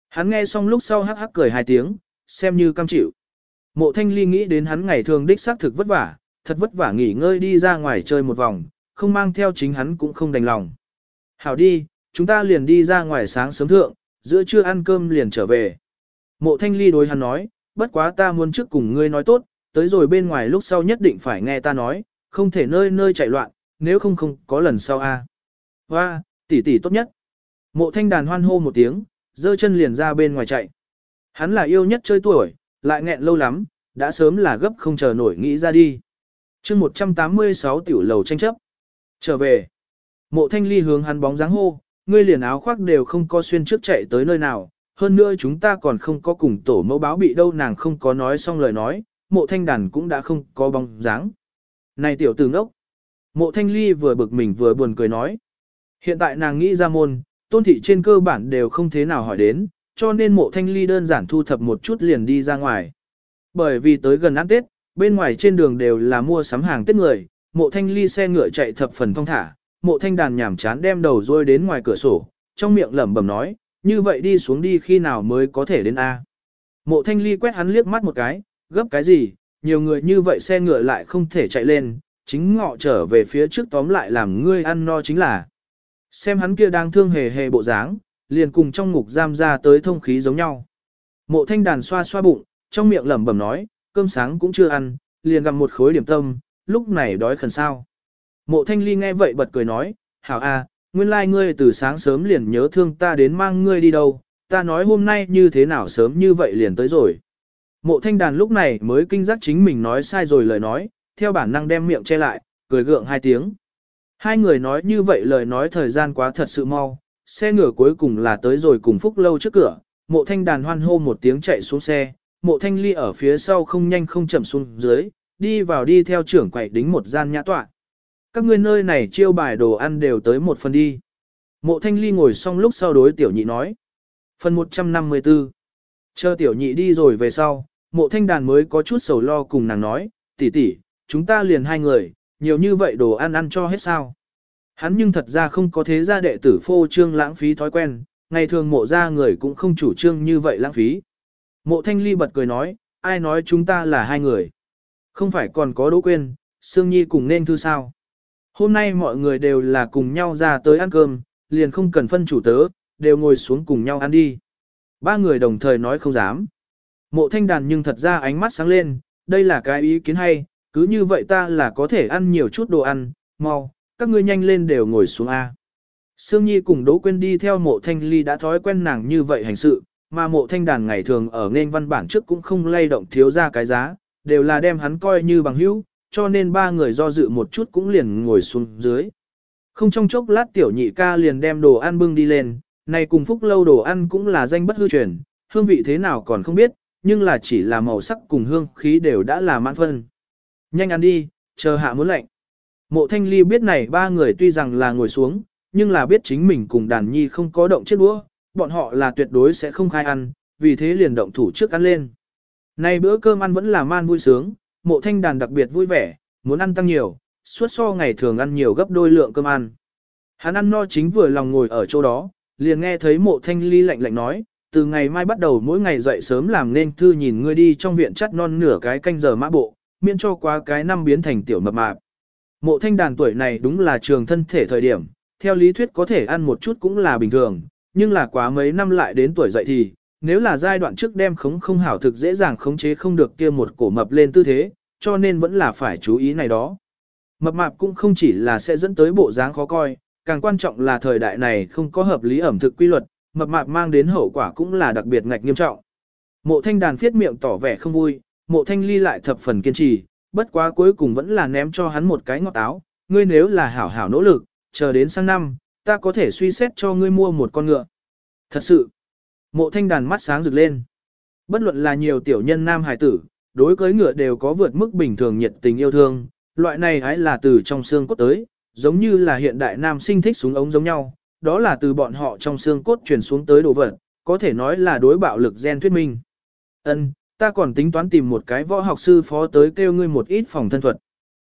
Hắn nghe xong lúc sau hắc hắc cười hai tiếng, xem như cam chịu. Mộ thanh ly nghĩ đến hắn ngày thường đích xác thực vất vả, thật vất vả nghỉ ngơi đi ra ngoài chơi một vòng, không mang theo chính hắn cũng không đành lòng. Hảo đi, chúng ta liền đi ra ngoài sáng sớm thượng, giữa trưa ăn cơm liền trở về. Mộ thanh ly đối hắn nói, bất quá ta muốn trước cùng ngươi nói tốt, tới rồi bên ngoài lúc sau nhất định phải nghe ta nói, không thể nơi nơi chạy loạn, nếu không không có lần sau a. Hoa, tỷ tỷ tốt nhất. Mộ thanh đàn hoan hô một tiếng, dơ chân liền ra bên ngoài chạy. Hắn là yêu nhất chơi tuổi, lại nghẹn lâu lắm, đã sớm là gấp không chờ nổi nghĩ ra đi. chương 186 tiểu lầu tranh chấp. Trở về. Mộ thanh ly hướng hắn bóng dáng hô, ngươi liền áo khoác đều không có xuyên trước chạy tới nơi nào, hơn nữa chúng ta còn không có cùng tổ mẫu báo bị đâu nàng không có nói xong lời nói, mộ thanh đàn cũng đã không có bóng dáng. Này tiểu tử ngốc. Mộ thanh ly vừa bực mình vừa buồn cười nói. Hiện tại nàng nghĩ ra môn, tôn thị trên cơ bản đều không thế nào hỏi đến, cho nên mộ thanh ly đơn giản thu thập một chút liền đi ra ngoài. Bởi vì tới gần ăn Tết, bên ngoài trên đường đều là mua sắm hàng Tết người, mộ thanh ly xe ngựa chạy thập phần thong thả, mộ thanh đàn nhảm chán đem đầu rôi đến ngoài cửa sổ, trong miệng lẩm bẩm nói, như vậy đi xuống đi khi nào mới có thể đến A. Mộ thanh ly quét hắn liếc mắt một cái, gấp cái gì, nhiều người như vậy xe ngựa lại không thể chạy lên, chính ngọ trở về phía trước tóm lại làm ngươi ăn no chính là. Xem hắn kia đang thương hề hề bộ dáng, liền cùng trong ngục giam ra tới thông khí giống nhau. Mộ thanh đàn xoa xoa bụng, trong miệng lẩm bẩm nói, cơm sáng cũng chưa ăn, liền gặm một khối điểm tâm, lúc này đói khẩn sao. Mộ thanh ly nghe vậy bật cười nói, hảo a, nguyên lai like ngươi từ sáng sớm liền nhớ thương ta đến mang ngươi đi đâu, ta nói hôm nay như thế nào sớm như vậy liền tới rồi. Mộ thanh đàn lúc này mới kinh giác chính mình nói sai rồi lời nói, theo bản năng đem miệng che lại, cười gượng hai tiếng. Hai người nói như vậy lời nói thời gian quá thật sự mau, xe ngựa cuối cùng là tới rồi cùng phúc lâu trước cửa, mộ thanh đàn hoan hô một tiếng chạy xuống xe, mộ thanh ly ở phía sau không nhanh không chậm xuống dưới, đi vào đi theo trưởng quậy đính một gian nhã tọa. Các ngươi nơi này chiêu bài đồ ăn đều tới một phần đi. Mộ thanh ly ngồi xong lúc sau đối tiểu nhị nói. Phần 154 Chờ tiểu nhị đi rồi về sau, mộ thanh đàn mới có chút sầu lo cùng nàng nói, tỷ tỷ, chúng ta liền hai người, nhiều như vậy đồ ăn ăn cho hết sao. Hắn nhưng thật ra không có thế gia đệ tử phô trương lãng phí thói quen, ngày thường mộ ra người cũng không chủ trương như vậy lãng phí. Mộ thanh ly bật cười nói, ai nói chúng ta là hai người. Không phải còn có đỗ quên, Sương Nhi cùng nên thư sao. Hôm nay mọi người đều là cùng nhau ra tới ăn cơm, liền không cần phân chủ tớ, đều ngồi xuống cùng nhau ăn đi. Ba người đồng thời nói không dám. Mộ thanh đàn nhưng thật ra ánh mắt sáng lên, đây là cái ý kiến hay, cứ như vậy ta là có thể ăn nhiều chút đồ ăn, mau, các ngươi nhanh lên đều ngồi xuống A. Sương Nhi cùng Đỗ Quyên đi theo mộ thanh ly đã thói quen nàng như vậy hành sự, mà mộ thanh đàn ngày thường ở nên văn bản trước cũng không lay động thiếu ra cái giá, đều là đem hắn coi như bằng hữu, cho nên ba người do dự một chút cũng liền ngồi xuống dưới. Không trong chốc lát tiểu nhị ca liền đem đồ ăn bưng đi lên, này cùng phúc lâu đồ ăn cũng là danh bất hư truyền, hương vị thế nào còn không biết, nhưng là chỉ là màu sắc cùng hương khí đều đã là mãn phân. Nhanh ăn đi, chờ hạ muốn lạnh. Mộ thanh ly biết này ba người tuy rằng là ngồi xuống, nhưng là biết chính mình cùng đàn nhi không có động chết đũa, bọn họ là tuyệt đối sẽ không khai ăn, vì thế liền động thủ trước ăn lên. Này bữa cơm ăn vẫn là man vui sướng, mộ thanh đàn đặc biệt vui vẻ, muốn ăn tăng nhiều, suốt so ngày thường ăn nhiều gấp đôi lượng cơm ăn. Hắn ăn no chính vừa lòng ngồi ở chỗ đó, liền nghe thấy mộ thanh ly lạnh lạnh nói, từ ngày mai bắt đầu mỗi ngày dậy sớm làm nên thư nhìn ngươi đi trong viện chắt non nửa cái canh giờ mã bộ, miễn cho quá cái năm biến thành tiểu mập mạp. Mộ thanh đàn tuổi này đúng là trường thân thể thời điểm, theo lý thuyết có thể ăn một chút cũng là bình thường, nhưng là quá mấy năm lại đến tuổi dậy thì, nếu là giai đoạn trước đem khống không hảo thực dễ dàng khống chế không được kia một cổ mập lên tư thế, cho nên vẫn là phải chú ý này đó. Mập mạp cũng không chỉ là sẽ dẫn tới bộ dáng khó coi, càng quan trọng là thời đại này không có hợp lý ẩm thực quy luật, mập mạp mang đến hậu quả cũng là đặc biệt ngạch nghiêm trọng. Mộ thanh đàn phiết miệng tỏ vẻ không vui, mộ thanh ly lại thập phần kiên trì, bất quá cuối cùng vẫn là ném cho hắn một cái ngọt áo, ngươi nếu là hảo hảo nỗ lực, chờ đến sang năm, ta có thể suy xét cho ngươi mua một con ngựa. Thật sự, mộ thanh đàn mắt sáng rực lên. Bất luận là nhiều tiểu nhân nam hải tử, đối cưới ngựa đều có vượt mức bình thường nhiệt tình yêu thương, loại này hãy là từ trong xương cốt tới, giống như là hiện đại nam sinh thích súng ống giống nhau, đó là từ bọn họ trong xương cốt truyền xuống tới đồ vật, có thể nói là đối bạo lực gen thuyết minh. Ân, ta còn tính toán tìm một cái võ học sư phó tới kêu ngươi một ít phòng thân thuật.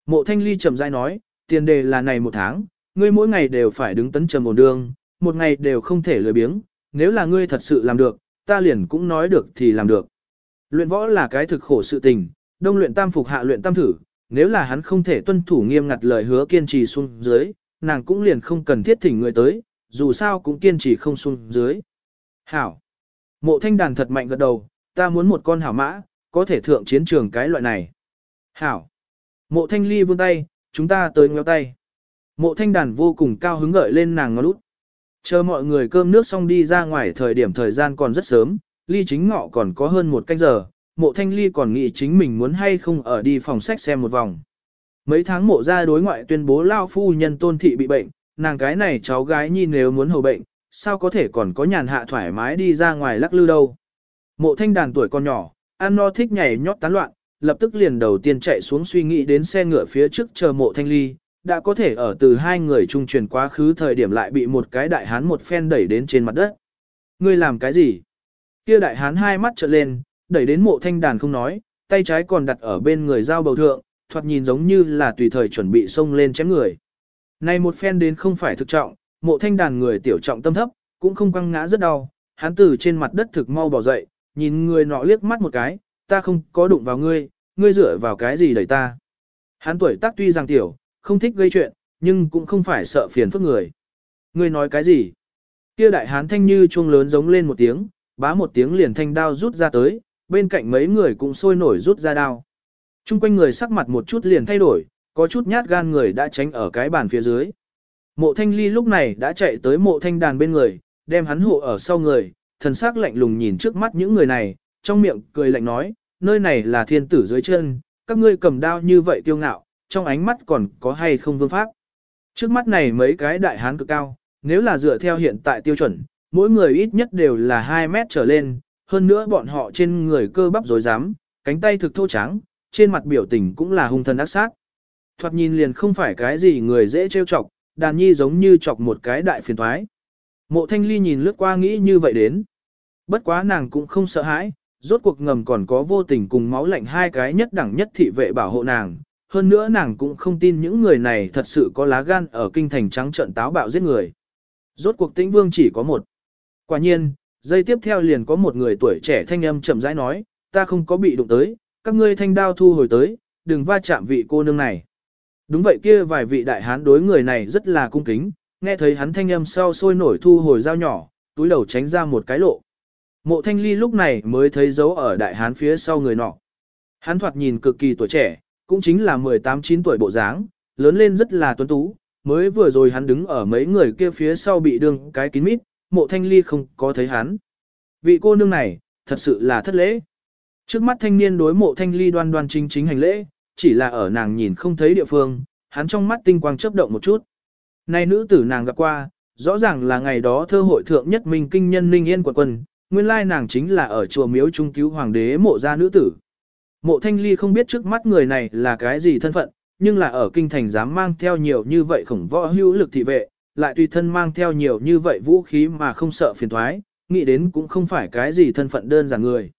Mộ Thanh Ly chậm rãi nói, tiền đề là này một tháng, ngươi mỗi ngày đều phải đứng tấn trầm ổn đường, một ngày đều không thể lười biếng, nếu là ngươi thật sự làm được, ta liền cũng nói được thì làm được. Luyện võ là cái thực khổ sự tình, đông luyện tam phục hạ luyện tam thử, nếu là hắn không thể tuân thủ nghiêm ngặt lời hứa kiên trì xuống dưới, nàng cũng liền không cần thiết thỉnh người tới, dù sao cũng kiên trì không xuống dưới. Hảo. Mộ thanh đàn thật mạnh gật đầu, ta muốn một con hảo mã, có thể thượng chiến trường cái loại này. Hảo. Mộ thanh ly vươn tay, chúng ta tới ngheo tay. Mộ thanh đàn vô cùng cao hứng gợi lên nàng ngó lút. Chờ mọi người cơm nước xong đi ra ngoài thời điểm thời gian còn rất sớm, ly chính ngọ còn có hơn một canh giờ, mộ thanh ly còn nghĩ chính mình muốn hay không ở đi phòng sách xem một vòng. Mấy tháng mộ ra đối ngoại tuyên bố lao phu nhân tôn thị bị bệnh, nàng cái này cháu gái nhi nếu muốn hầu bệnh, sao có thể còn có nhàn hạ thoải mái đi ra ngoài lắc lư đâu. Mộ thanh đàn tuổi con nhỏ, ăn no thích nhảy nhót tán loạn, lập tức liền đầu tiên chạy xuống suy nghĩ đến xe ngựa phía trước chờ mộ thanh ly, đã có thể ở từ hai người trung truyền quá khứ thời điểm lại bị một cái đại hán một phen đẩy đến trên mặt đất. Ngươi làm cái gì? Kia đại hán hai mắt trợn lên, đẩy đến mộ thanh đàn không nói, tay trái còn đặt ở bên người giao bầu thượng, thoạt nhìn giống như là tùy thời chuẩn bị xông lên chém người. Này một phen đến không phải thực trọng, mộ thanh đàn người tiểu trọng tâm thấp, cũng không quăng ngã rất đau, hắn từ trên mặt đất thực mau bỏ dậy, nhìn người nọ liếc mắt một cái, ta không có đụng vào ngươi, ngươi dựa vào cái gì đẩy ta. Hắn tuổi tác tuy rằng tiểu, không thích gây chuyện, nhưng cũng không phải sợ phiền phức người. Ngươi nói cái gì? Kia đại hán thanh như chuông lớn giống lên một tiếng, bá một tiếng liền thanh đao rút ra tới, bên cạnh mấy người cũng sôi nổi rút ra đao. Trung quanh người sắc mặt một chút liền thay đổi, có chút nhát gan người đã tránh ở cái bàn phía dưới. Mộ thanh ly lúc này đã chạy tới mộ thanh đàn bên người, đem hắn hộ ở sau người, thần sắc lạnh lùng nhìn trước mắt những người này, trong miệng cười lạnh nói, nơi này là thiên tử dưới chân, các ngươi cầm đao như vậy tiêu ngạo, trong ánh mắt còn có hay không vương pháp. Trước mắt này mấy cái đại hán cực cao, nếu là dựa theo hiện tại tiêu chuẩn, mỗi người ít nhất đều là 2 mét trở lên, hơn nữa bọn họ trên người cơ bắp rối dám cánh tay thực thô trắng, trên mặt biểu tình cũng là hung thần ác sát. Thoạt nhìn liền không phải cái gì người dễ trêu chọc, đàn nhi giống như chọc một cái đại phiền thoái. Mộ thanh ly nhìn lướt qua nghĩ như vậy đến. Bất quá nàng cũng không sợ hãi, rốt cuộc ngầm còn có vô tình cùng máu lạnh hai cái nhất đẳng nhất thị vệ bảo hộ nàng. Hơn nữa nàng cũng không tin những người này thật sự có lá gan ở kinh thành trắng trận táo bạo giết người. Rốt cuộc tĩnh vương chỉ có một. Quả nhiên, giây tiếp theo liền có một người tuổi trẻ thanh âm chậm rãi nói, ta không có bị đụng tới, các ngươi thanh đao thu hồi tới, đừng va chạm vị cô nương này. Đúng vậy kia vài vị đại hán đối người này rất là cung kính, nghe thấy hắn thanh âm sau sôi nổi thu hồi dao nhỏ, túi đầu tránh ra một cái lộ. Mộ thanh ly lúc này mới thấy dấu ở đại hán phía sau người nọ. Hắn thoạt nhìn cực kỳ tuổi trẻ, cũng chính là 18-9 tuổi bộ dáng, lớn lên rất là tuấn tú, mới vừa rồi hắn đứng ở mấy người kia phía sau bị đương cái kín mít, mộ thanh ly không có thấy hắn. Vị cô nương này, thật sự là thất lễ. Trước mắt thanh niên đối mộ thanh ly đoan đoan chính chính hành lễ, chỉ là ở nàng nhìn không thấy địa phương, hắn trong mắt tinh quang chớp động một chút. Này nữ tử nàng gặp qua, rõ ràng là ngày đó thơ hội thượng nhất minh kinh nhân ninh yên quận quân, nguyên lai nàng chính là ở chùa miếu trung cứu hoàng đế mộ gia nữ tử. Mộ thanh ly không biết trước mắt người này là cái gì thân phận, nhưng là ở kinh thành dám mang theo nhiều như vậy khổng võ hữu lực thị vệ, lại tùy thân mang theo nhiều như vậy vũ khí mà không sợ phiền thoái, nghĩ đến cũng không phải cái gì thân phận đơn giản người.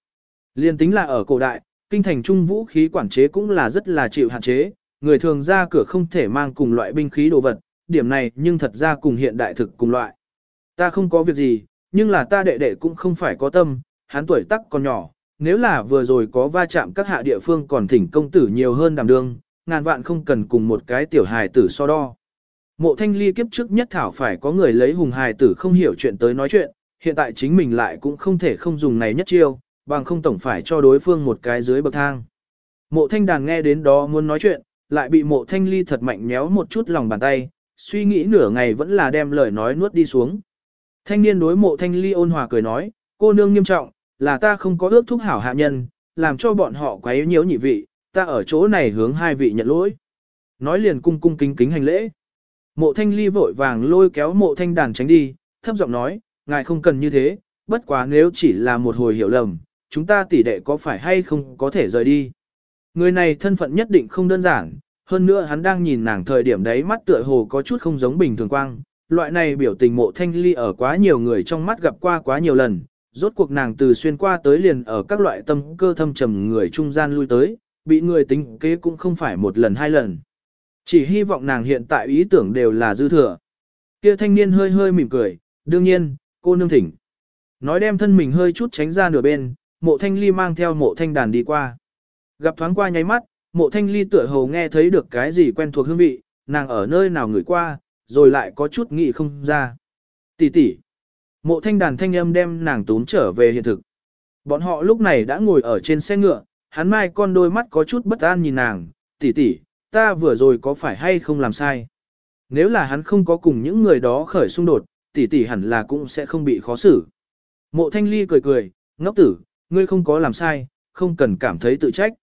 Liên tính là ở cổ đại, kinh thành trung vũ khí quản chế cũng là rất là chịu hạn chế, người thường ra cửa không thể mang cùng loại binh khí đồ vật, điểm này nhưng thật ra cùng hiện đại thực cùng loại. Ta không có việc gì, nhưng là ta đệ đệ cũng không phải có tâm, hắn tuổi tắc còn nhỏ, nếu là vừa rồi có va chạm các hạ địa phương còn thỉnh công tử nhiều hơn đảm đương, ngàn vạn không cần cùng một cái tiểu hài tử so đo. Mộ thanh ly kiếp trước nhất thảo phải có người lấy hùng hài tử không hiểu chuyện tới nói chuyện, hiện tại chính mình lại cũng không thể không dùng này nhất chiêu, bằng không tổng phải cho đối phương một cái dưới bậc thang. Mộ thanh đàn nghe đến đó muốn nói chuyện, lại bị mộ thanh ly thật mạnh méo một chút lòng bàn tay, suy nghĩ nửa ngày vẫn là đem lời nói nuốt đi xuống. Thanh niên đối mộ thanh ly ôn hòa cười nói, cô nương nghiêm trọng, là ta không có ước thúc hảo hạ nhân, làm cho bọn họ quấy nhiễu nhị vị, ta ở chỗ này hướng hai vị nhận lỗi. Nói liền cung cung kính kính hành lễ. Mộ thanh ly vội vàng lôi kéo mộ thanh đàn tránh đi, thấp giọng nói, ngài không cần như thế, bất quá nếu chỉ là một hồi hiểu lầm, chúng ta tỷ đệ có phải hay không có thể rời đi. Người này thân phận nhất định không đơn giản, hơn nữa hắn đang nhìn nàng thời điểm đấy mắt tựa hồ có chút không giống bình thường quang. Loại này biểu tình mộ thanh ly ở quá nhiều người trong mắt gặp qua quá nhiều lần, rốt cuộc nàng từ xuyên qua tới liền ở các loại tâm cơ thâm trầm người trung gian lui tới, bị người tính kế cũng không phải một lần hai lần. Chỉ hy vọng nàng hiện tại ý tưởng đều là dư thừa. Kia thanh niên hơi hơi mỉm cười, đương nhiên, cô nương thỉnh. Nói đem thân mình hơi chút tránh ra nửa bên, mộ thanh ly mang theo mộ thanh đàn đi qua. Gặp thoáng qua nháy mắt, mộ thanh ly tựa hồ nghe thấy được cái gì quen thuộc hương vị, nàng ở nơi nào ngửi qua, rồi lại có chút nghĩ không ra. Tỷ tỷ. Mộ thanh đàn thanh âm đem nàng tốn trở về hiện thực. Bọn họ lúc này đã ngồi ở trên xe ngựa, hắn mai con đôi mắt có chút bất an nhìn nàng, tỷ tỷ, ta vừa rồi có phải hay không làm sai? Nếu là hắn không có cùng những người đó khởi xung đột, tỷ tỷ hẳn là cũng sẽ không bị khó xử. Mộ thanh ly cười cười, ngốc tử, ngươi không có làm sai, không cần cảm thấy tự trách.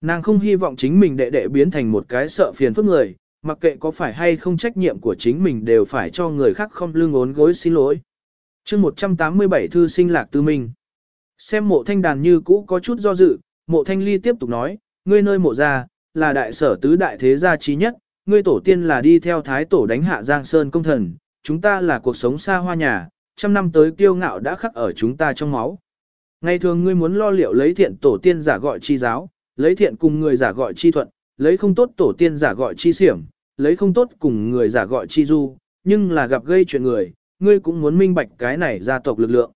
Nàng không hy vọng chính mình đệ đệ biến thành một cái sợ phiền phức người, mặc kệ có phải hay không trách nhiệm của chính mình đều phải cho người khác không lương ốn gối xin lỗi chương 187 thư sinh lạc tư minh. Xem mộ thanh đàn như cũ có chút do dự, mộ thanh ly tiếp tục nói, ngươi nơi mộ ra, là đại sở tứ đại thế gia trí nhất, ngươi tổ tiên là đi theo thái tổ đánh hạ Giang Sơn công thần, chúng ta là cuộc sống xa hoa nhà, trăm năm tới kiêu ngạo đã khắc ở chúng ta trong máu. Ngày thường ngươi muốn lo liệu lấy thiện tổ tiên giả gọi chi giáo, lấy thiện cùng người giả gọi chi thuận, lấy không tốt tổ tiên giả gọi chi xiểm, lấy không tốt cùng người giả gọi chi du, nhưng là gặp gây chuyện người, ngươi cũng muốn minh bạch cái này gia tộc lực lượng.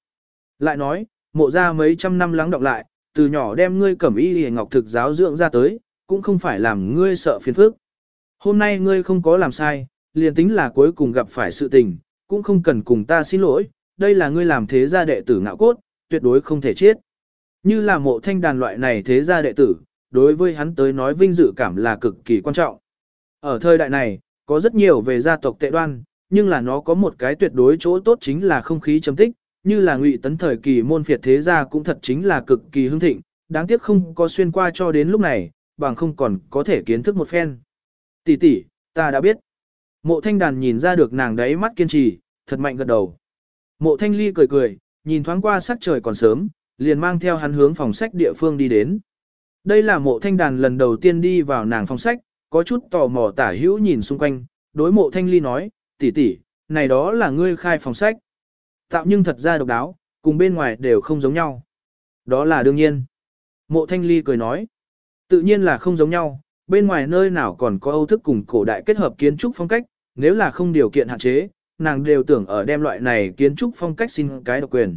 Lại nói, mộ ra mấy trăm năm lắng đọng lại, từ nhỏ đem ngươi cẩm y hề ngọc thực giáo dưỡng ra tới, cũng không phải làm ngươi sợ phiền phức. Hôm nay ngươi không có làm sai, liền tính là cuối cùng gặp phải sự tình, cũng không cần cùng ta xin lỗi, đây là ngươi làm thế gia đệ tử ngạo cốt, tuyệt đối không thể chết. Như là mộ thanh đàn loại này thế gia đệ tử, đối với hắn tới nói vinh dự cảm là cực kỳ quan trọng. Ở thời đại này, có rất nhiều về gia tộc tệ đoan, nhưng là nó có một cái tuyệt đối chỗ tốt chính là không khí chấm tích, như là ngụy tấn thời kỳ môn phiệt thế gia cũng thật chính là cực kỳ hưng thịnh, đáng tiếc không có xuyên qua cho đến lúc này, bằng không còn có thể kiến thức một phen. Tỷ tỷ, ta đã biết. Mộ thanh đàn nhìn ra được nàng đấy mắt kiên trì, thật mạnh gật đầu. Mộ thanh ly cười cười, nhìn thoáng qua sắc trời còn sớm, liền mang theo hắn hướng phòng sách địa phương đi đến. Đây là mộ thanh đàn lần đầu tiên đi vào nàng phòng sách, có chút tò mò tả hữu nhìn xung quanh, đối mộ thanh ly nói, tỷ tỷ, này đó là ngươi khai phòng sách. Tạo nhưng thật ra độc đáo, cùng bên ngoài đều không giống nhau. Đó là đương nhiên. Mộ thanh ly cười nói, tự nhiên là không giống nhau, bên ngoài nơi nào còn có âu thức cùng cổ đại kết hợp kiến trúc phong cách, nếu là không điều kiện hạn chế, nàng đều tưởng ở đem loại này kiến trúc phong cách xin cái độc quyền.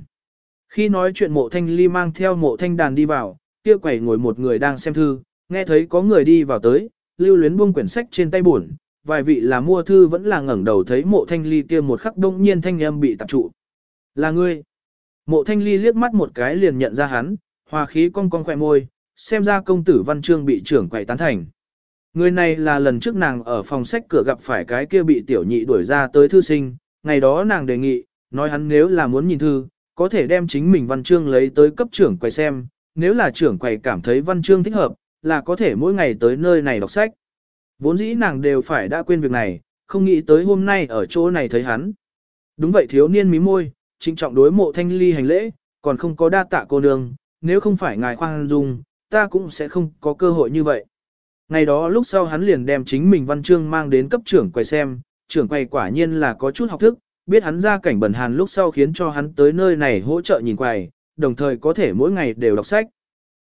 Khi nói chuyện mộ thanh ly mang theo mộ thanh đàn đi vào, kia quẩy ngồi một người đang xem thư, nghe thấy có người đi vào tới, lưu luyến buông quyển sách trên tay buồn, vài vị là mua thư vẫn là ngẩng đầu thấy mộ thanh ly kia một khắc đông nhiên thanh âm bị tập trụ. Là ngươi. Mộ thanh ly liếc mắt một cái liền nhận ra hắn, hòa khí cong cong khỏe môi, xem ra công tử văn chương bị trưởng quậy tán thành. Người này là lần trước nàng ở phòng sách cửa gặp phải cái kia bị tiểu nhị đuổi ra tới thư sinh, ngày đó nàng đề nghị, nói hắn nếu là muốn nhìn thư, có thể đem chính mình văn chương lấy tới cấp trưởng quầy xem, nếu là trưởng quầy cảm thấy văn chương thích hợp, là có thể mỗi ngày tới nơi này đọc sách. Vốn dĩ nàng đều phải đã quên việc này, không nghĩ tới hôm nay ở chỗ này thấy hắn. Đúng vậy thiếu niên mí môi, trinh trọng đối mộ thanh ly hành lễ, còn không có đa tạ cô nương, nếu không phải ngài khoan dung, ta cũng sẽ không có cơ hội như vậy. Ngày đó lúc sau hắn liền đem chính mình văn chương mang đến cấp trưởng quay xem, trưởng quay quả nhiên là có chút học thức, biết hắn ra cảnh bẩn hàn lúc sau khiến cho hắn tới nơi này hỗ trợ nhìn quầy, đồng thời có thể mỗi ngày đều đọc sách.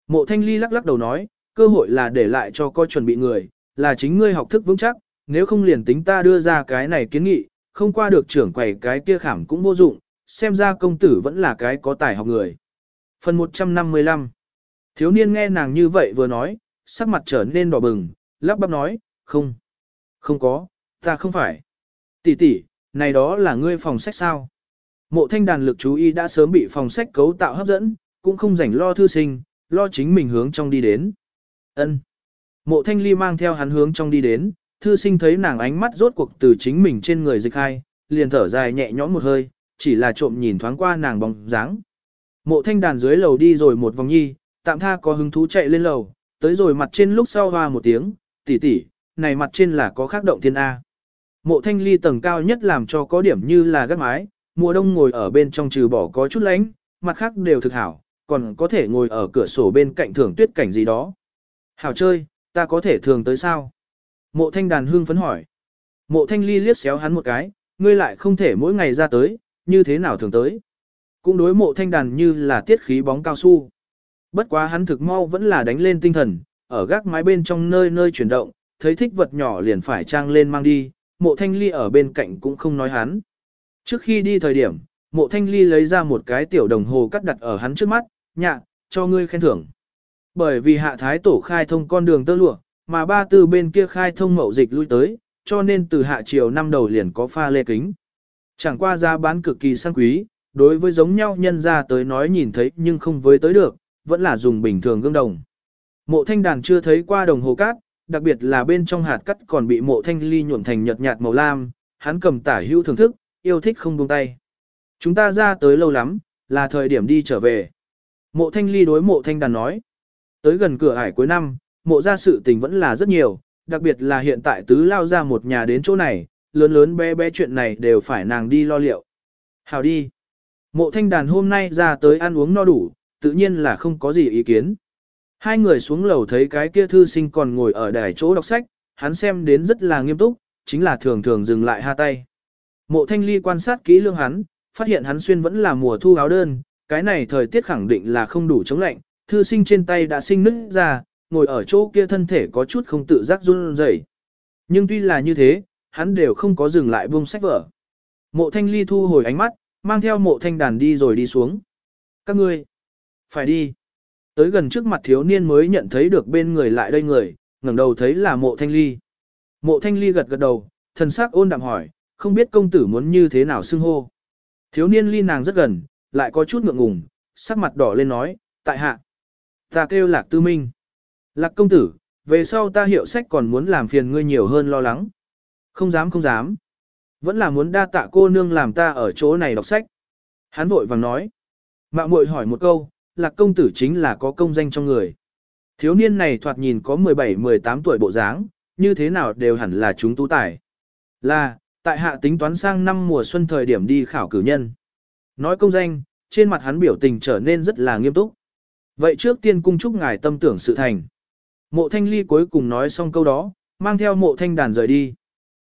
Mộ thanh ly lắc lắc đầu nói, cơ hội là để lại cho coi chuẩn bị người, là chính ngươi học thức vững chắc, nếu không liền tính ta đưa ra cái này kiến nghị, không qua được trưởng quầy cái kia khảm cũng vô dụng, xem ra công tử vẫn là cái có tài học người. Phần 155 Thiếu niên nghe nàng như vậy vừa nói, sắc mặt trở nên đỏ bừng, lắp bắp nói, không, không có, ta không phải. Tỷ tỷ, này đó là ngươi phòng sách sao? Mộ thanh đàn lực chú ý đã sớm bị phòng sách cấu tạo hấp dẫn, cũng không rảnh lo thư sinh, lo chính mình hướng trong đi đến. ân Mộ thanh ly mang theo hắn hướng trong đi đến, thư sinh thấy nàng ánh mắt rốt cuộc từ chính mình trên người dịch hai, liền thở dài nhẹ nhõm một hơi, chỉ là trộm nhìn thoáng qua nàng bóng dáng. Mộ thanh đàn dưới lầu đi rồi một vòng nhi, tạm tha có hứng thú chạy lên lầu, tới rồi mặt trên lúc sau hoa một tiếng, tỷ tỷ, này mặt trên là có khác động thiên A. Mộ thanh ly tầng cao nhất làm cho có điểm như là gác mái, mùa đông ngồi ở bên trong trừ bỏ có chút lánh, mặt khác đều thực hảo, còn có thể ngồi ở cửa sổ bên cạnh thưởng tuyết cảnh gì đó. Hảo chơi, ta có thể thường tới sao? Mộ thanh đàn hương phấn hỏi. Mộ thanh ly liếc xéo hắn một cái, ngươi lại không thể mỗi ngày ra tới, như thế nào thường tới? Cũng đối mộ thanh đàn như là tiết khí bóng cao su. Bất quá hắn thực mau vẫn là đánh lên tinh thần, ở gác mái bên trong nơi nơi chuyển động, thấy thích vật nhỏ liền phải trang lên mang đi, mộ thanh ly ở bên cạnh cũng không nói hắn. Trước khi đi thời điểm, mộ thanh ly lấy ra một cái tiểu đồng hồ cắt đặt ở hắn trước mắt, nhạ, cho ngươi khen thưởng. Bởi vì hạ thái tổ khai thông con đường tơ lụa, mà ba tư bên kia khai thông mậu dịch lui tới, cho nên từ hạ triều năm đầu liền có pha lê kính. Chẳng qua giá bán cực kỳ sang quý, đối với giống nhau nhân ra tới nói nhìn thấy nhưng không với tới được, vẫn là dùng bình thường gương đồng. Mộ thanh đàn chưa thấy qua đồng hồ cát, đặc biệt là bên trong hạt cắt còn bị mộ thanh ly nhuộm thành nhợt nhạt màu lam, hắn cầm tả hữu thưởng thức, yêu thích không buông tay. Chúng ta ra tới lâu lắm, là thời điểm đi trở về. Mộ thanh ly đối mộ thanh đàn nói. Tới gần cửa ải cuối năm, mộ ra sự tình vẫn là rất nhiều, đặc biệt là hiện tại tứ lao ra một nhà đến chỗ này, lớn lớn bé bé chuyện này đều phải nàng đi lo liệu. Hào đi. Mộ thanh đàn hôm nay ra tới ăn uống no đủ, tự nhiên là không có gì ý kiến. Hai người xuống lầu thấy cái kia thư sinh còn ngồi ở đài chỗ đọc sách, hắn xem đến rất là nghiêm túc, chính là thường thường dừng lại ha tay. Mộ thanh ly quan sát kỹ lương hắn, phát hiện hắn xuyên vẫn là mùa thu áo đơn, cái này thời tiết khẳng định là không đủ chống lạnh, thư sinh trên tay đã sinh nứt ra, ngồi ở chỗ kia thân thể có chút không tự giác run rẩy. Nhưng tuy là như thế, hắn đều không có dừng lại buông sách vở. Mộ thanh ly thu hồi ánh mắt, mang theo mộ thanh đàn đi rồi đi xuống. Các ngươi, phải đi. Tới gần trước mặt thiếu niên mới nhận thấy được bên người lại đây người, ngẩng đầu thấy là mộ thanh ly. Mộ thanh ly gật gật đầu, thần sắc ôn đạm hỏi, không biết công tử muốn như thế nào xưng hô. Thiếu niên ly nàng rất gần, lại có chút ngượng ngùng, sắc mặt đỏ lên nói, tại hạ. Ta kêu lạc tư minh. Lạc công tử, về sau ta hiệu sách còn muốn làm phiền ngươi nhiều hơn lo lắng. Không dám không dám. Vẫn là muốn đa tạ cô nương làm ta ở chỗ này đọc sách. Hắn vội vàng nói. Mạo muội hỏi một câu, lạc công tử chính là có công danh trong người. Thiếu niên này thoạt nhìn có 17-18 tuổi bộ dáng, như thế nào đều hẳn là chúng tú tài. Là, tại hạ tính toán sang năm mùa xuân thời điểm đi khảo cử nhân. Nói công danh, trên mặt hắn biểu tình trở nên rất là nghiêm túc. Vậy trước tiên cung chúc ngài tâm tưởng sự thành. Mộ thanh ly cuối cùng nói xong câu đó, mang theo mộ thanh đàn rời đi.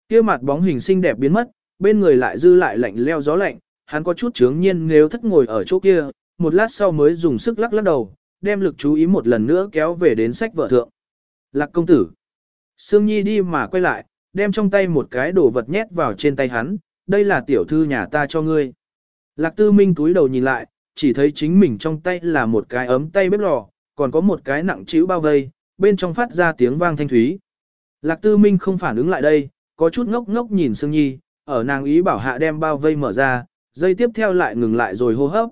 kia mặt bóng hình xinh đẹp biến mất, bên người lại dư lại lạnh leo gió lạnh, hắn có chút chướng nhiên nếu thất ngồi ở chỗ kia, một lát sau mới dùng sức lắc lắc đầu, đem lực chú ý một lần nữa kéo về đến sách vợ thượng. Lạc công tử. Sương Nhi đi mà quay lại, đem trong tay một cái đồ vật nhét vào trên tay hắn, đây là tiểu thư nhà ta cho ngươi. Lạc tư minh túi đầu nhìn lại, chỉ thấy chính mình trong tay là một cái ấm tay bếp lò, còn có một cái nặng chữ bao vây, bên trong phát ra tiếng vang thanh thúy. Lạc tư minh không phản ứng lại đây, có chút ngốc ngốc nhìn Sương Nhi, ở nàng ý bảo hạ đem bao vây mở ra, dây tiếp theo lại ngừng lại rồi hô hấp.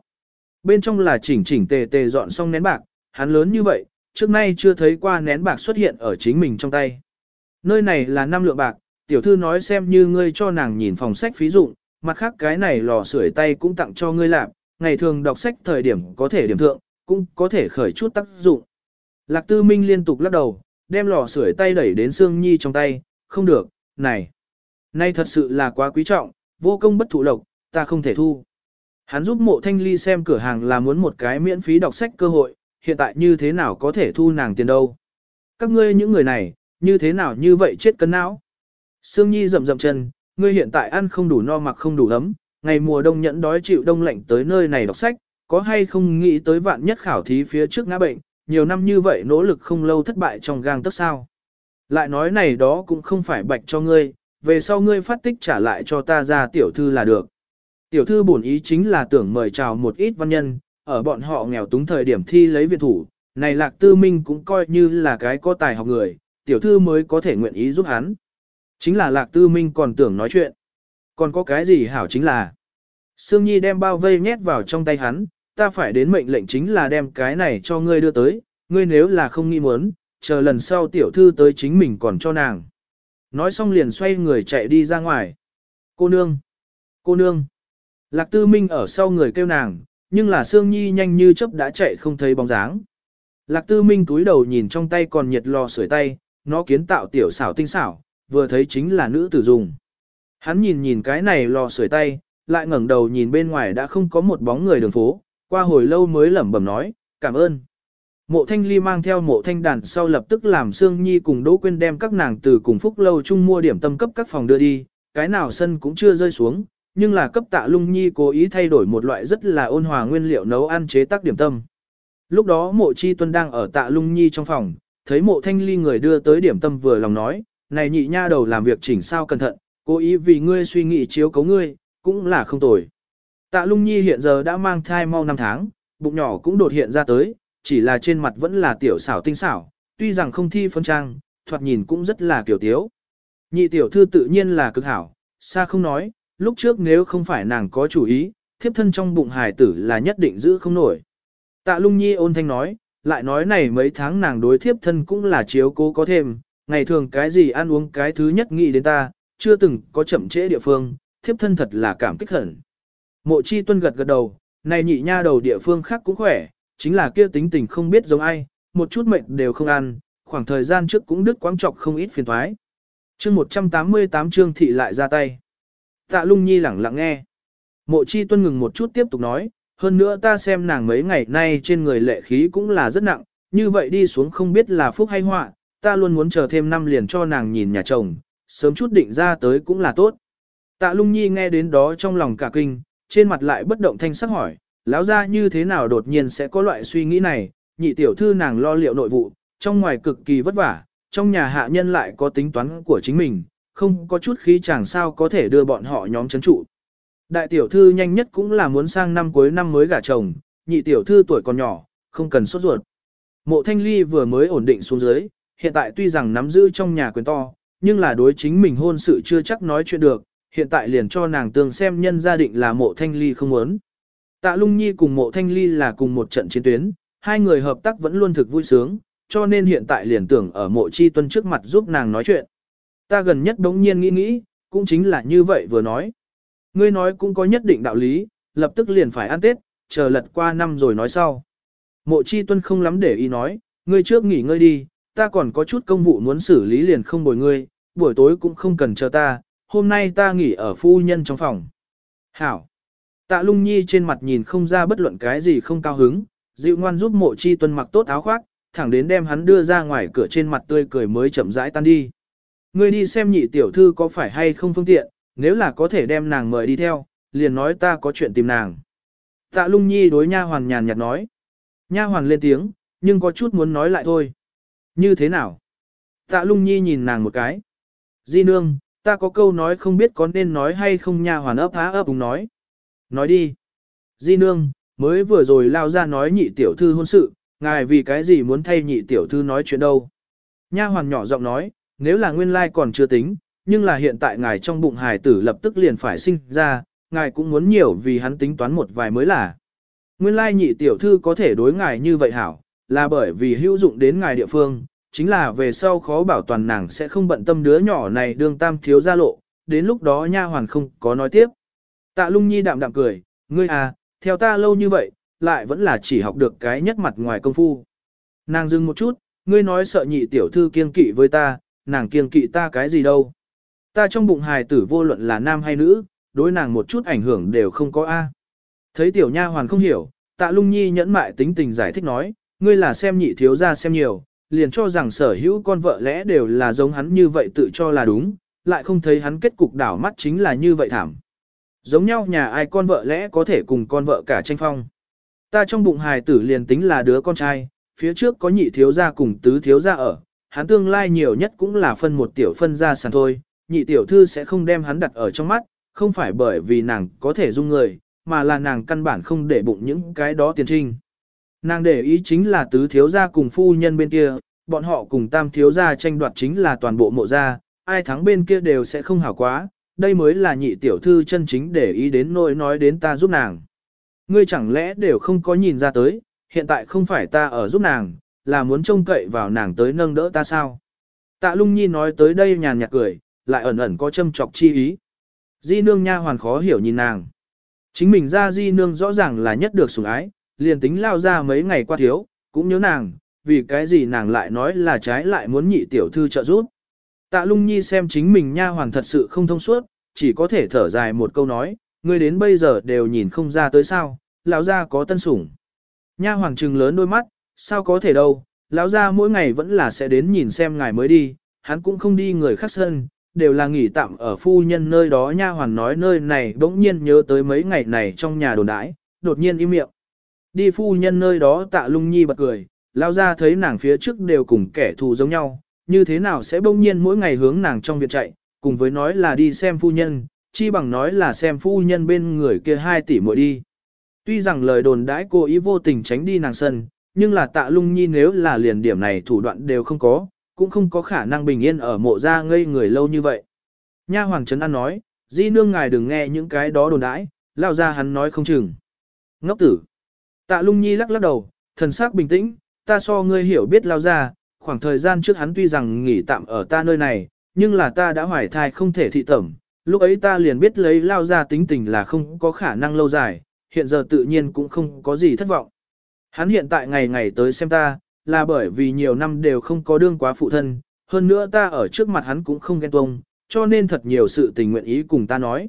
Bên trong là chỉnh chỉnh tề tề dọn xong nén bạc, hắn lớn như vậy, trước nay chưa thấy qua nén bạc xuất hiện ở chính mình trong tay. Nơi này là năm lượng bạc, tiểu thư nói xem như ngươi cho nàng nhìn phòng sách phí dụng, mặt khác cái này lò sưởi tay cũng tặng cho ngươi làm, ngày thường đọc sách thời điểm có thể điểm thượng, cũng có thể khởi chút tác dụng. Lạc Tư Minh liên tục lắc đầu, đem lò sưởi tay đẩy đến Sương Nhi trong tay, không được, này. Nay thật sự là quá quý trọng, vô công bất thụ lộc, ta không thể thu. Hắn giúp mộ thanh ly xem cửa hàng là muốn một cái miễn phí đọc sách cơ hội, hiện tại như thế nào có thể thu nàng tiền đâu. Các ngươi những người này, như thế nào như vậy chết cân não. Sương Nhi rậm rậm chân, ngươi hiện tại ăn không đủ no mặc không đủ ấm, ngày mùa đông nhẫn đói chịu đông lạnh tới nơi này đọc sách, có hay không nghĩ tới vạn nhất khảo thí phía trước ngã bệnh, nhiều năm như vậy nỗ lực không lâu thất bại trong gang tấc sao. Lại nói này đó cũng không phải bạch cho ngươi, về sau ngươi phát tích trả lại cho ta ra tiểu thư là được. Tiểu thư bổn ý chính là tưởng mời chào một ít văn nhân, ở bọn họ nghèo túng thời điểm thi lấy viện thủ, này lạc tư minh cũng coi như là cái có tài học người, tiểu thư mới có thể nguyện ý giúp hắn. Chính là lạc tư minh còn tưởng nói chuyện. Còn có cái gì hảo chính là. Sương Nhi đem bao vây nhét vào trong tay hắn, ta phải đến mệnh lệnh chính là đem cái này cho ngươi đưa tới, ngươi nếu là không nghĩ muốn, chờ lần sau tiểu thư tới chính mình còn cho nàng. Nói xong liền xoay người chạy đi ra ngoài. Cô nương! Cô nương! Lạc tư minh ở sau người kêu nàng, nhưng là Sương Nhi nhanh như chớp đã chạy không thấy bóng dáng. Lạc tư minh túi đầu nhìn trong tay còn nhiệt lò sưởi tay, nó kiến tạo tiểu xảo tinh xảo, vừa thấy chính là nữ tử dùng. Hắn nhìn nhìn cái này lò sưởi tay, lại ngẩng đầu nhìn bên ngoài đã không có một bóng người đường phố, qua hồi lâu mới lẩm bẩm nói, cảm ơn. Mộ thanh ly mang theo mộ thanh đàn sau lập tức làm Sương Nhi cùng Đỗ Quyên đem các nàng từ cùng phúc lâu chung mua điểm tâm cấp các phòng đưa đi, cái nào sân cũng chưa rơi xuống, nhưng là cấp tạ lung nhi cố ý thay đổi một loại rất là ôn hòa nguyên liệu nấu ăn chế tác điểm tâm. Lúc đó mộ chi tuân đang ở tạ lung nhi trong phòng, thấy mộ thanh ly người đưa tới điểm tâm vừa lòng nói, này nhị nha đầu làm việc chỉnh sao cẩn thận, cố ý vì ngươi suy nghĩ chiếu cấu ngươi, cũng là không tồi. Tạ lung nhi hiện giờ đã mang thai mau 5 tháng, bụng nhỏ cũng đột hiện ra tới, chỉ là trên mặt vẫn là tiểu xảo tinh xảo, tuy rằng không thi phân trang, thoạt nhìn cũng rất là kiểu tiếu. Nhị tiểu thư tự nhiên là cực hảo, xa không nói, lúc trước nếu không phải nàng có chủ ý, thiếp thân trong bụng hài tử là nhất định giữ không nổi. Tạ lung nhi ôn thanh nói, lại nói này mấy tháng nàng đối thiếp thân cũng là chiếu cố có thêm, ngày thường cái gì ăn uống cái thứ nhất nghĩ đến ta, chưa từng có chậm trễ địa phương, thiếp thân thật là cảm kích hẳn. Mộ chi tuân gật gật đầu, này nhị nha đầu địa phương khác cũng khỏe, chính là kia tính tình không biết giống ai, một chút mệnh đều không ăn, khoảng thời gian trước cũng đứt quáng trọc không ít phiền thoái. chương 188 chương thị lại ra tay. Tạ lung nhi lẳng lặng nghe. Mộ chi tuân ngừng một chút tiếp tục nói, hơn nữa ta xem nàng mấy ngày nay trên người lệ khí cũng là rất nặng, như vậy đi xuống không biết là phúc hay họa, ta luôn muốn chờ thêm năm liền cho nàng nhìn nhà chồng, sớm chút định ra tới cũng là tốt. Tạ lung nhi nghe đến đó trong lòng cả kinh, trên mặt lại bất động thanh sắc hỏi, lão ra như thế nào đột nhiên sẽ có loại suy nghĩ này, nhị tiểu thư nàng lo liệu nội vụ, trong ngoài cực kỳ vất vả, trong nhà hạ nhân lại có tính toán của chính mình, không có chút khí chẳng sao có thể đưa bọn họ nhóm chấn trụ. Đại tiểu thư nhanh nhất cũng là muốn sang năm cuối năm mới gả chồng, nhị tiểu thư tuổi còn nhỏ, không cần sốt ruột. Mộ thanh ly vừa mới ổn định xuống dưới, hiện tại tuy rằng nắm giữ trong nhà quyền to, nhưng là đối chính mình hôn sự chưa chắc nói chuyện được, hiện tại liền cho nàng tương xem nhân gia định là mộ thanh ly không muốn. Tạ lung nhi cùng mộ thanh ly là cùng một trận chiến tuyến, hai người hợp tác vẫn luôn thực vui sướng, cho nên hiện tại liền tưởng ở mộ chi tuân trước mặt giúp nàng nói chuyện. Ta gần nhất đống nhiên nghĩ nghĩ, cũng chính là như vậy vừa nói. Ngươi nói cũng có nhất định đạo lý, lập tức liền phải ăn Tết, chờ lật qua năm rồi nói sau. Mộ chi tuân không lắm để ý nói, ngươi trước nghỉ ngơi đi, ta còn có chút công vụ muốn xử lý liền không bồi ngươi, buổi tối cũng không cần chờ ta, hôm nay ta nghỉ ở phu nhân trong phòng. Hảo. Tạ lung nhi trên mặt nhìn không ra bất luận cái gì không cao hứng, dịu ngoan giúp mộ chi tuân mặc tốt áo khoác, thẳng đến đem hắn đưa ra ngoài cửa trên mặt tươi cười mới chậm rãi tan đi. Ngươi đi xem nhị tiểu thư có phải hay không phương tiện, nếu là có thể đem nàng mời đi theo, liền nói ta có chuyện tìm nàng. Tạ lung nhi đối nha hoàn nhàn nhạt nói. Nha hoàn lên tiếng, nhưng có chút muốn nói lại thôi. Như thế nào? Tạ lung nhi nhìn nàng một cái. Di nương, ta có câu nói không biết có nên nói hay không nha hoàn ấp há ấp đúng nói. Nói đi. Di nương, mới vừa rồi lao ra nói nhị tiểu thư hôn sự, ngài vì cái gì muốn thay nhị tiểu thư nói chuyện đâu. Nha hoàn nhỏ giọng nói, nếu là nguyên lai còn chưa tính, nhưng là hiện tại ngài trong bụng hài tử lập tức liền phải sinh ra, ngài cũng muốn nhiều vì hắn tính toán một vài mới là. Nguyên lai nhị tiểu thư có thể đối ngài như vậy hảo, là bởi vì hữu dụng đến ngài địa phương, chính là về sau khó bảo toàn nàng sẽ không bận tâm đứa nhỏ này đương tam thiếu ra lộ, đến lúc đó nha hoàn không có nói tiếp. Tạ lung nhi đạm đạm cười, ngươi à, theo ta lâu như vậy, lại vẫn là chỉ học được cái nhất mặt ngoài công phu. Nàng dừng một chút, ngươi nói sợ nhị tiểu thư kiên kỵ với ta, nàng kiên kỵ ta cái gì đâu. Ta trong bụng hài tử vô luận là nam hay nữ, đối nàng một chút ảnh hưởng đều không có A. Thấy tiểu nha hoàn không hiểu, tạ lung nhi nhẫn mại tính tình giải thích nói, ngươi là xem nhị thiếu ra xem nhiều, liền cho rằng sở hữu con vợ lẽ đều là giống hắn như vậy tự cho là đúng, lại không thấy hắn kết cục đảo mắt chính là như vậy thảm. Giống nhau nhà ai con vợ lẽ có thể cùng con vợ cả tranh phong. Ta trong bụng hài tử liền tính là đứa con trai, phía trước có nhị thiếu gia cùng tứ thiếu gia ở, hắn tương lai nhiều nhất cũng là phân một tiểu phân gia sản thôi, nhị tiểu thư sẽ không đem hắn đặt ở trong mắt, không phải bởi vì nàng có thể dung người, mà là nàng căn bản không để bụng những cái đó tiền trinh. Nàng để ý chính là tứ thiếu gia cùng phu nhân bên kia, bọn họ cùng tam thiếu gia tranh đoạt chính là toàn bộ mộ gia, ai thắng bên kia đều sẽ không hảo quá, đây mới là nhị tiểu thư chân chính để ý đến nỗi nói đến ta giúp nàng. Ngươi chẳng lẽ đều không có nhìn ra tới, hiện tại không phải ta ở giúp nàng, là muốn trông cậy vào nàng tới nâng đỡ ta sao. Tạ lung nhi nói tới đây nhàn nhạt cười, lại ẩn ẩn có châm chọc chi ý. Di nương nha hoàn khó hiểu nhìn nàng. Chính mình ra di nương rõ ràng là nhất được sủng ái, liền tính lao ra mấy ngày qua thiếu, cũng nhớ nàng, vì cái gì nàng lại nói là trái lại muốn nhị tiểu thư trợ giúp. Tạ lung nhi xem chính mình nha hoàn thật sự không thông suốt, chỉ có thể thở dài một câu nói, ngươi đến bây giờ đều nhìn không ra tới sao, lão gia có tân sủng. Nha hoàng trừng lớn đôi mắt, sao có thể đâu, lão gia mỗi ngày vẫn là sẽ đến nhìn xem ngài mới đi, hắn cũng không đi người khác sân, đều là nghỉ tạm ở phu nhân nơi đó nha hoàn nói nơi này bỗng nhiên nhớ tới mấy ngày này trong nhà đồn đãi, đột nhiên im miệng. Đi phu nhân nơi đó tạ lung nhi bật cười, lao ra thấy nàng phía trước đều cùng kẻ thù giống nhau, như thế nào sẽ bỗng nhiên mỗi ngày hướng nàng trong viện chạy, cùng với nói là đi xem phu nhân, chi bằng nói là xem phu nhân bên người kia hai tỷ muội đi. Tuy rằng lời đồn đãi cô ý vô tình tránh đi nàng sân, nhưng là tạ lung nhi nếu là liền điểm này thủ đoạn đều không có, cũng không có khả năng bình yên ở mộ ra ngây người lâu như vậy. Nha hoàng trấn an nói, di nương ngài đừng nghe những cái đó đồn đãi, lao ra hắn nói không chừng. Ngốc tử. Tạ lung nhi lắc lắc đầu, thần sắc bình tĩnh, ta so ngươi hiểu biết lao ra, khoảng thời gian trước hắn tuy rằng nghỉ tạm ở ta nơi này, nhưng là ta đã hoài thai không thể thị tẩm, lúc ấy ta liền biết lấy lao ra tính tình là không có khả năng lâu dài, hiện giờ tự nhiên cũng không có gì thất vọng. Hắn hiện tại ngày ngày tới xem ta, là bởi vì nhiều năm đều không có đương quá phụ thân, hơn nữa ta ở trước mặt hắn cũng không ghen tuông, cho nên thật nhiều sự tình nguyện ý cùng ta nói.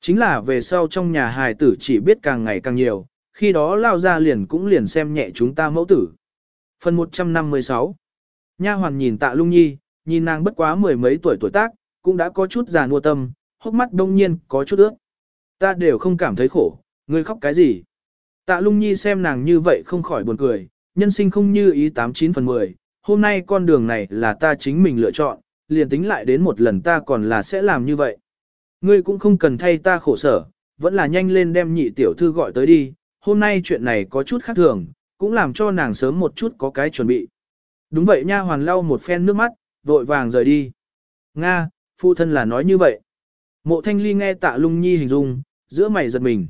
Chính là về sau trong nhà hài tử chỉ biết càng ngày càng nhiều, khi đó lao ra liền cũng liền xem nhẹ chúng ta mẫu tử. Phần 156 Nha hoàn nhìn tạ lung nhi, nhìn nàng bất quá mười mấy tuổi tuổi tác, cũng đã có chút già nua tâm, hốc mắt đông nhiên có chút ướt. Ta đều không cảm thấy khổ, ngươi khóc cái gì? Tạ lung nhi xem nàng như vậy không khỏi buồn cười, nhân sinh không như ý 89 phần 10, hôm nay con đường này là ta chính mình lựa chọn, liền tính lại đến một lần ta còn là sẽ làm như vậy. Ngươi cũng không cần thay ta khổ sở, vẫn là nhanh lên đem nhị tiểu thư gọi tới đi, hôm nay chuyện này có chút khác thường, cũng làm cho nàng sớm một chút có cái chuẩn bị. Đúng vậy nha hoàn lau một phen nước mắt, vội vàng rời đi. Nga, phụ thân là nói như vậy. Mộ thanh ly nghe tạ lung nhi hình dung, giữa mày giật mình.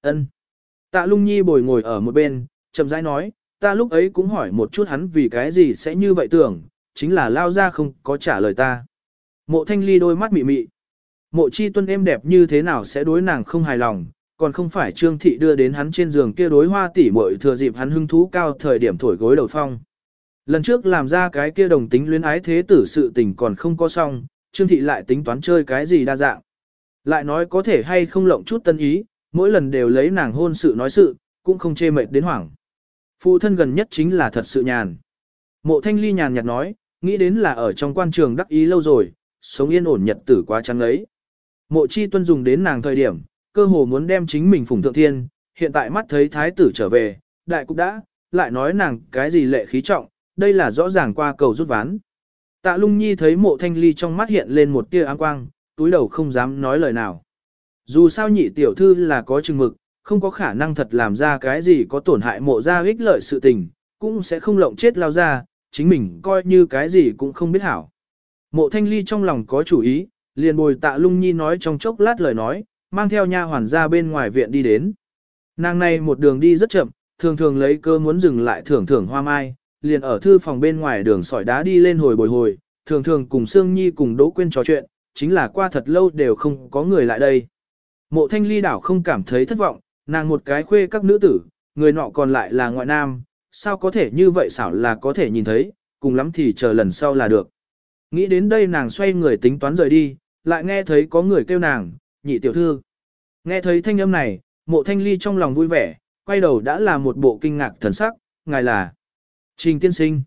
ân Tạ lung nhi bồi ngồi ở một bên, chậm rãi nói, ta lúc ấy cũng hỏi một chút hắn vì cái gì sẽ như vậy tưởng, chính là lao ra không có trả lời ta. Mộ thanh ly đôi mắt mị mị. Mộ chi tuân êm đẹp như thế nào sẽ đối nàng không hài lòng, còn không phải trương thị đưa đến hắn trên giường kia đối hoa tỉ muội thừa dịp hắn hưng thú cao thời điểm thổi gối đầu phong. Lần trước làm ra cái kia đồng tính luyến ái thế tử sự tình còn không có xong, Trương Thị lại tính toán chơi cái gì đa dạng. Lại nói có thể hay không lộng chút tân ý, mỗi lần đều lấy nàng hôn sự nói sự, cũng không chê mệt đến hoảng. Phụ thân gần nhất chính là thật sự nhàn. Mộ thanh ly nhàn nhạt nói, nghĩ đến là ở trong quan trường đắc ý lâu rồi, sống yên ổn nhật tử quá trắng ấy. Mộ chi tuân dùng đến nàng thời điểm, cơ hồ muốn đem chính mình phủng thượng thiên, hiện tại mắt thấy thái tử trở về, đại cục đã, lại nói nàng cái gì lệ khí trọng, đây là rõ ràng qua cầu rút ván. Tạ lung nhi thấy mộ thanh ly trong mắt hiện lên một tia áng quang, túi đầu không dám nói lời nào. Dù sao nhị tiểu thư là có chừng mực, không có khả năng thật làm ra cái gì có tổn hại mộ ra ích lợi sự tình, cũng sẽ không lộng chết lao ra, chính mình coi như cái gì cũng không biết hảo. Mộ thanh ly trong lòng có chủ ý, liền bồi tạ lung nhi nói trong chốc lát lời nói, mang theo nha hoàn ra bên ngoài viện đi đến. Nàng này một đường đi rất chậm, thường thường lấy cơ muốn dừng lại thưởng thưởng hoa mai, liền ở thư phòng bên ngoài đường sỏi đá đi lên hồi bồi hồi, thường thường cùng Sương Nhi cùng Đỗ Quyên trò chuyện, chính là qua thật lâu đều không có người lại đây. Mộ thanh ly đảo không cảm thấy thất vọng, nàng một cái khuê các nữ tử, người nọ còn lại là ngoại nam, sao có thể như vậy xảo là có thể nhìn thấy, cùng lắm thì chờ lần sau là được. Nghĩ đến đây nàng xoay người tính toán rời đi, lại nghe thấy có người kêu nàng, nhị tiểu thư. Nghe thấy thanh âm này, Mộ thanh ly trong lòng vui vẻ, quay đầu đã là một bộ kinh ngạc thần sắc, ngài là Trình tiên sinh.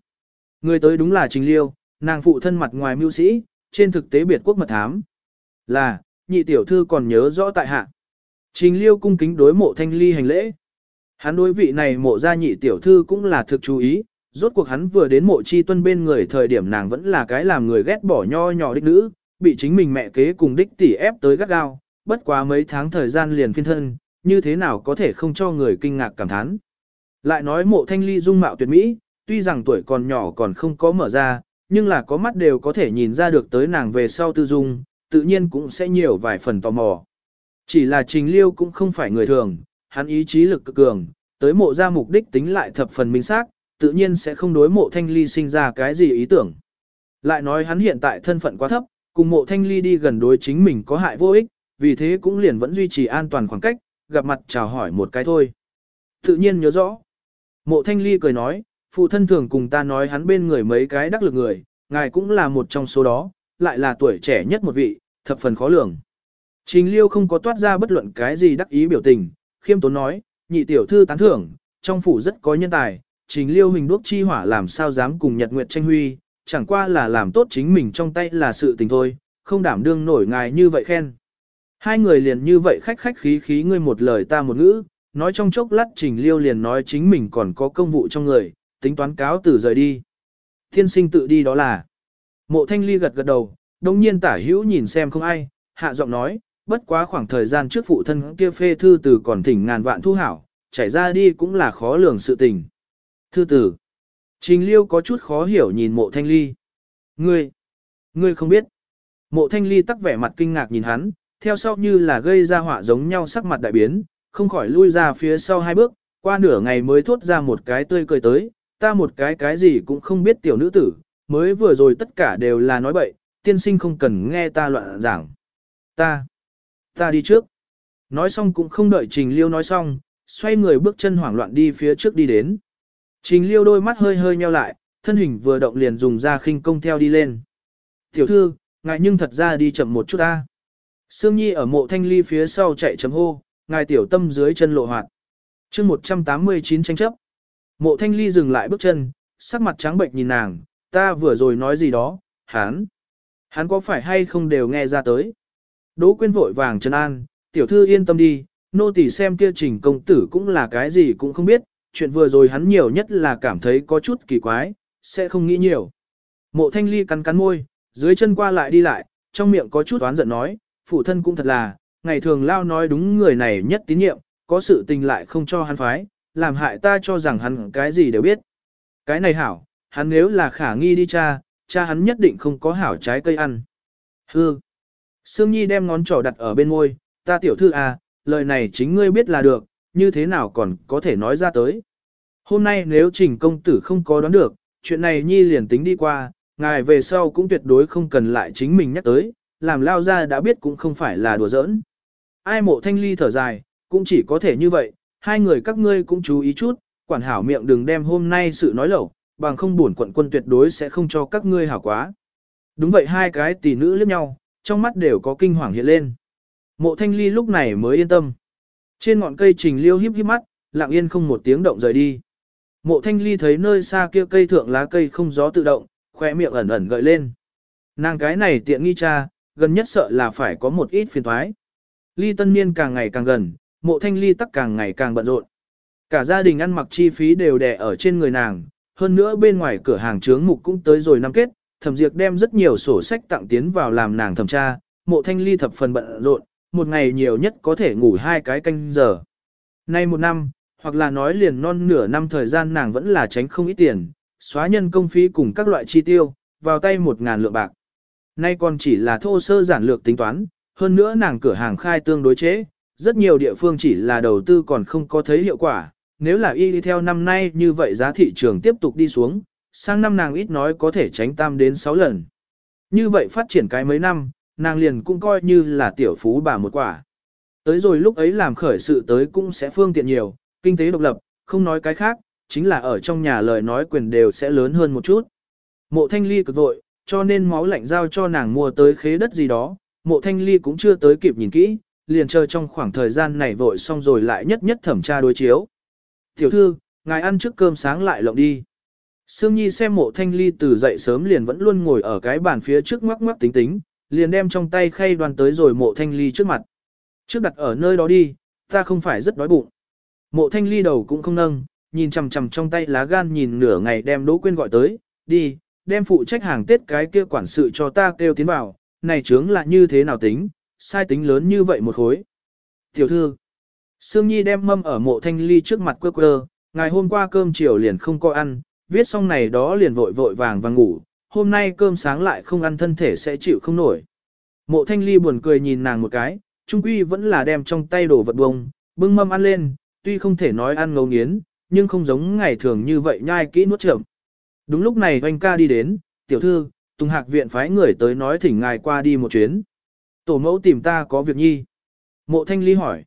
Người tới đúng là Trình Liêu, nàng phụ thân mặt ngoài mưu sĩ, trên thực tế biệt quốc mật thám. Là, nhị tiểu thư còn nhớ rõ tại hạ. Trình Liêu cung kính đối mộ thanh ly hành lễ. Hắn đối vị này mộ gia nhị tiểu thư cũng là thực chú ý, rốt cuộc hắn vừa đến mộ chi tuân bên người thời điểm nàng vẫn là cái làm người ghét bỏ nho nhỏ đích nữ, bị chính mình mẹ kế cùng đích tỷ ép tới gắt gao, bất quá mấy tháng thời gian liền phiên thân, như thế nào có thể không cho người kinh ngạc cảm thán. Lại nói mộ thanh ly dung mạo tuyệt mỹ, tuy rằng tuổi còn nhỏ còn không có mở ra, nhưng là có mắt đều có thể nhìn ra được tới nàng về sau tư dung, tự nhiên cũng sẽ nhiều vài phần tò mò. Chỉ là trình liêu cũng không phải người thường, hắn ý chí lực cực cường, tới mộ ra mục đích tính lại thập phần minh xác, tự nhiên sẽ không đối mộ thanh ly sinh ra cái gì ý tưởng. Lại nói hắn hiện tại thân phận quá thấp, cùng mộ thanh ly đi gần đối chính mình có hại vô ích, vì thế cũng liền vẫn duy trì an toàn khoảng cách, gặp mặt chào hỏi một cái thôi. Tự nhiên nhớ rõ. Mộ thanh ly cười nói, phụ thân thường cùng ta nói hắn bên người mấy cái đắc lực người, ngài cũng là một trong số đó, lại là tuổi trẻ nhất một vị, thập phần khó lường. Trình liêu không có toát ra bất luận cái gì đắc ý biểu tình, khiêm tốn nói, nhị tiểu thư tán thưởng, trong phủ rất có nhân tài, trình liêu hình đuốc chi hỏa làm sao dám cùng nhật nguyệt tranh huy, chẳng qua là làm tốt chính mình trong tay là sự tình thôi, không đảm đương nổi ngài như vậy khen. Hai người liền như vậy khách khách khí khí ngươi một lời ta một ngữ, nói trong chốc lát trình liêu liền nói chính mình còn có công vụ trong người, tính toán cáo từ rời đi. Thiên sinh tự đi đó là. Mộ thanh ly gật gật đầu, đồng nhiên tả hữu nhìn xem không ai, hạ giọng nói, bất quá khoảng thời gian trước phụ thân kia phê thư từ còn thỉnh ngàn vạn thu hảo, chảy ra đi cũng là khó lường sự tình. Thư tử. Trình liêu có chút khó hiểu nhìn mộ thanh ly. Ngươi, ngươi không biết. Mộ thanh ly tắc vẻ mặt kinh ngạc nhìn hắn, theo sau như là gây ra họa giống nhau sắc mặt đại biến, không khỏi lui ra phía sau hai bước, qua nửa ngày mới thốt ra một cái tươi cười tới, ta một cái cái gì cũng không biết tiểu nữ tử, mới vừa rồi tất cả đều là nói bậy, tiên sinh không cần nghe ta loạn giảng. Ta, ta đi trước. Nói xong cũng không đợi Trình Liêu nói xong, xoay người bước chân hoảng loạn đi phía trước đi đến. Trình Liêu đôi mắt hơi hơi nheo lại, thân hình vừa động liền dùng ra khinh công theo đi lên. Tiểu thư, ngài nhưng thật ra đi chậm một chút ta. Sương Nhi ở mộ thanh ly phía sau chạy chấm hô, ngài tiểu tâm dưới chân lộ hoạt. chương 189 tranh chấp. Mộ thanh ly dừng lại bước chân, sắc mặt trắng bệnh nhìn nàng, ta vừa rồi nói gì đó, hắn. Hắn có phải hay không đều nghe ra tới. Đỗ quyên vội vàng chân an, tiểu thư yên tâm đi, nô tỳ xem kia trình công tử cũng là cái gì cũng không biết, chuyện vừa rồi hắn nhiều nhất là cảm thấy có chút kỳ quái, sẽ không nghĩ nhiều. Mộ thanh ly cắn cắn môi, dưới chân qua lại đi lại, trong miệng có chút oán giận nói, phụ thân cũng thật là, ngày thường lao nói đúng người này nhất tín nhiệm, có sự tình lại không cho hắn phái, làm hại ta cho rằng hắn cái gì đều biết. Cái này hảo, hắn nếu là khả nghi đi cha, cha hắn nhất định không có hảo trái cây ăn. Hư. Sương Nhi đem ngón trỏ đặt ở bên môi, ta tiểu thư à, lời này chính ngươi biết là được, như thế nào còn có thể nói ra tới. Hôm nay nếu trình công tử không có đoán được, chuyện này Nhi liền tính đi qua, ngài về sau cũng tuyệt đối không cần lại chính mình nhắc tới, làm lao ra đã biết cũng không phải là đùa giỡn. Ai mộ thanh ly thở dài, cũng chỉ có thể như vậy, hai người các ngươi cũng chú ý chút, quản hảo miệng đừng đem hôm nay sự nói lẩu, bằng không buồn quận quân tuyệt đối sẽ không cho các ngươi hảo quá. Đúng vậy hai cái tỷ nữ liếc nhau, trong mắt đều có kinh hoàng hiện lên. Mộ thanh ly lúc này mới yên tâm. Trên ngọn cây trình liêu híp híp mắt, lặng yên không một tiếng động rời đi. Mộ thanh ly thấy nơi xa kia cây thượng lá cây không gió tự động, khỏe miệng ẩn ẩn gợi lên. Nàng cái này tiện nghi cha, gần nhất sợ là phải có một ít phiền thoái. Ly tân niên càng ngày càng gần, mộ thanh ly tắc càng ngày càng bận rộn. Cả gia đình ăn mặc chi phí đều đè ở trên người nàng, hơn nữa bên ngoài cửa hàng trướng mục cũng tới rồi năm kết, thẩm diệt đem rất nhiều sổ sách tặng tiến vào làm nàng thẩm tra, mộ thanh ly thập phần bận rộn, một ngày nhiều nhất có thể ngủ hai cái canh giờ. Nay một năm, hoặc là nói liền non nửa năm thời gian nàng vẫn là tránh không ít tiền, xóa nhân công phí cùng các loại chi tiêu, vào tay một ngàn lượng bạc. Nay còn chỉ là thô sơ giản lược tính toán, hơn nữa nàng cửa hàng khai tương đối chế, rất nhiều địa phương chỉ là đầu tư còn không có thấy hiệu quả, nếu là y đi theo năm nay như vậy giá thị trường tiếp tục đi xuống, sang năm nàng ít nói có thể tránh tam đến 6 lần. Như vậy phát triển cái mấy năm, nàng liền cũng coi như là tiểu phú bà một quả. Tới rồi lúc ấy làm khởi sự tới cũng sẽ phương tiện nhiều, kinh tế độc lập, không nói cái khác, chính là ở trong nhà lời nói quyền đều sẽ lớn hơn một chút. Mộ thanh ly cực vội, cho nên máu lạnh giao cho nàng mua tới khế đất gì đó, mộ thanh ly cũng chưa tới kịp nhìn kỹ, liền chờ trong khoảng thời gian này vội xong rồi lại nhất nhất thẩm tra đối chiếu. Tiểu thư, ngài ăn trước cơm sáng lại lộng đi. Sương Nhi xem mộ thanh ly từ dậy sớm liền vẫn luôn ngồi ở cái bàn phía trước ngoắc ngoắc tính tính, liền đem trong tay khay đoàn tới rồi mộ thanh ly trước mặt. Trước đặt ở nơi đó đi, ta không phải rất đói bụng. Mộ thanh ly đầu cũng không nâng, nhìn chằm chằm trong tay lá gan nhìn nửa ngày đem Đỗ Quyên gọi tới, đi, đem phụ trách hàng Tết cái kia quản sự cho ta kêu tiến vào, này trướng là như thế nào tính, sai tính lớn như vậy một khối. Tiểu thư, Sương Nhi đem mâm ở mộ thanh ly trước mặt quơ quơ, ngày hôm qua cơm chiều liền không có ăn, viết xong này đó liền vội vội vàng và ngủ, hôm nay cơm sáng lại không ăn thân thể sẽ chịu không nổi. Mộ thanh ly buồn cười nhìn nàng một cái, trung quy vẫn là đem trong tay đổ vật bông, bưng mâm ăn lên, tuy không thể nói ăn ngấu nghiến, nhưng không giống ngày thường như vậy nhai kỹ nuốt chậm. Đúng lúc này oanh ca đi đến, tiểu thư, Tùng Hạc viện phái người tới nói thỉnh ngài qua đi một chuyến. Tổ mẫu tìm ta có việc nhi. Mộ thanh ly hỏi.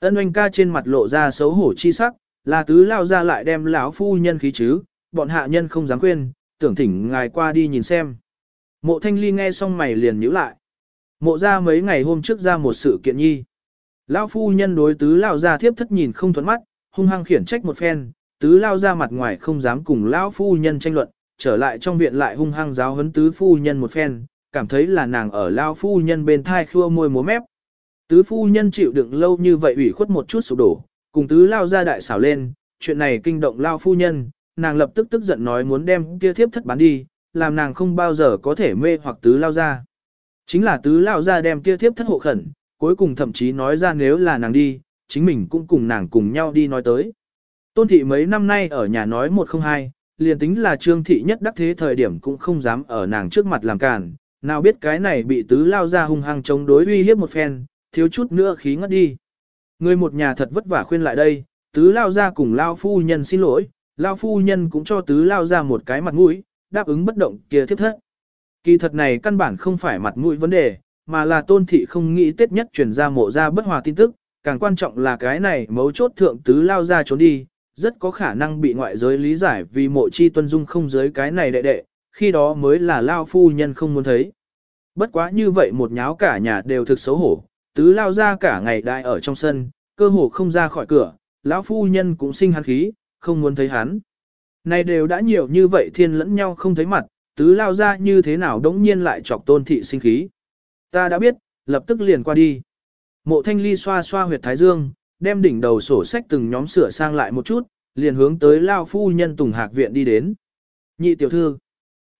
Ân oanh ca trên mặt lộ ra xấu hổ chi sắc, là tứ lao ra lại đem lão phu nhân khí chứ, bọn hạ nhân không dám quên, tưởng thỉnh ngài qua đi nhìn xem. Mộ thanh ly nghe xong mày liền nhíu lại. Mộ ra mấy ngày hôm trước ra một sự kiện nhi. Lão phu nhân đối tứ lao ra thiếp thất nhìn không thuẫn mắt, hung hăng khiển trách một phen, tứ lao ra mặt ngoài không dám cùng lão phu nhân tranh luận, trở lại trong viện lại hung hăng giáo huấn tứ phu nhân một phen, cảm thấy là nàng ở lão phu nhân bên thai khua môi múa mép. Tứ phu nhân chịu đựng lâu như vậy ủy khuất một chút sụp đổ, cùng tứ lao ra đại xảo lên, chuyện này kinh động lao phu nhân, nàng lập tức tức giận nói muốn đem kia thiếp thất bán đi, làm nàng không bao giờ có thể mê hoặc tứ lao ra. Chính là tứ lao ra đem kia thiếp thất hộ khẩn, cuối cùng thậm chí nói ra nếu là nàng đi, chính mình cũng cùng nàng cùng nhau đi nói tới. Tôn thị mấy năm nay ở nhà nói một không hai, liền tính là trương thị nhất đắc thế thời điểm cũng không dám ở nàng trước mặt làm cản, nào biết cái này bị tứ lao ra hung hăng chống đối uy hiếp một phen, thiếu chút nữa khí ngất đi. Người một nhà thật vất vả khuyên lại đây, tứ lao ra cùng lao phu nhân xin lỗi, lao phu nhân cũng cho tứ lao ra một cái mặt mũi, đáp ứng bất động kia tiếp thất. Kỳ thật này căn bản không phải mặt mũi vấn đề, mà là tôn thị không nghĩ tết nhất truyền ra mộ ra bất hòa tin tức, càng quan trọng là cái này mấu chốt thượng tứ lao ra trốn đi, rất có khả năng bị ngoại giới lý giải vì mộ chi tuân dung không giới cái này đệ đệ, khi đó mới là lao phu nhân không muốn thấy. Bất quá như vậy một nháo cả nhà đều thực xấu hổ, tứ lao ra cả ngày đại ở trong sân, cơ hồ không ra khỏi cửa, lão phu nhân cũng sinh hắn khí, không muốn thấy hắn. Này đều đã nhiều như vậy thiên lẫn nhau không thấy mặt, tứ lao ra như thế nào đống nhiên lại chọc tôn thị sinh khí. Ta đã biết, lập tức liền qua đi. Mộ thanh ly xoa xoa huyệt thái dương, đem đỉnh đầu sổ sách từng nhóm sửa sang lại một chút, liền hướng tới lao phu nhân Tùng Hạc Viện đi đến. Nhị tiểu thư,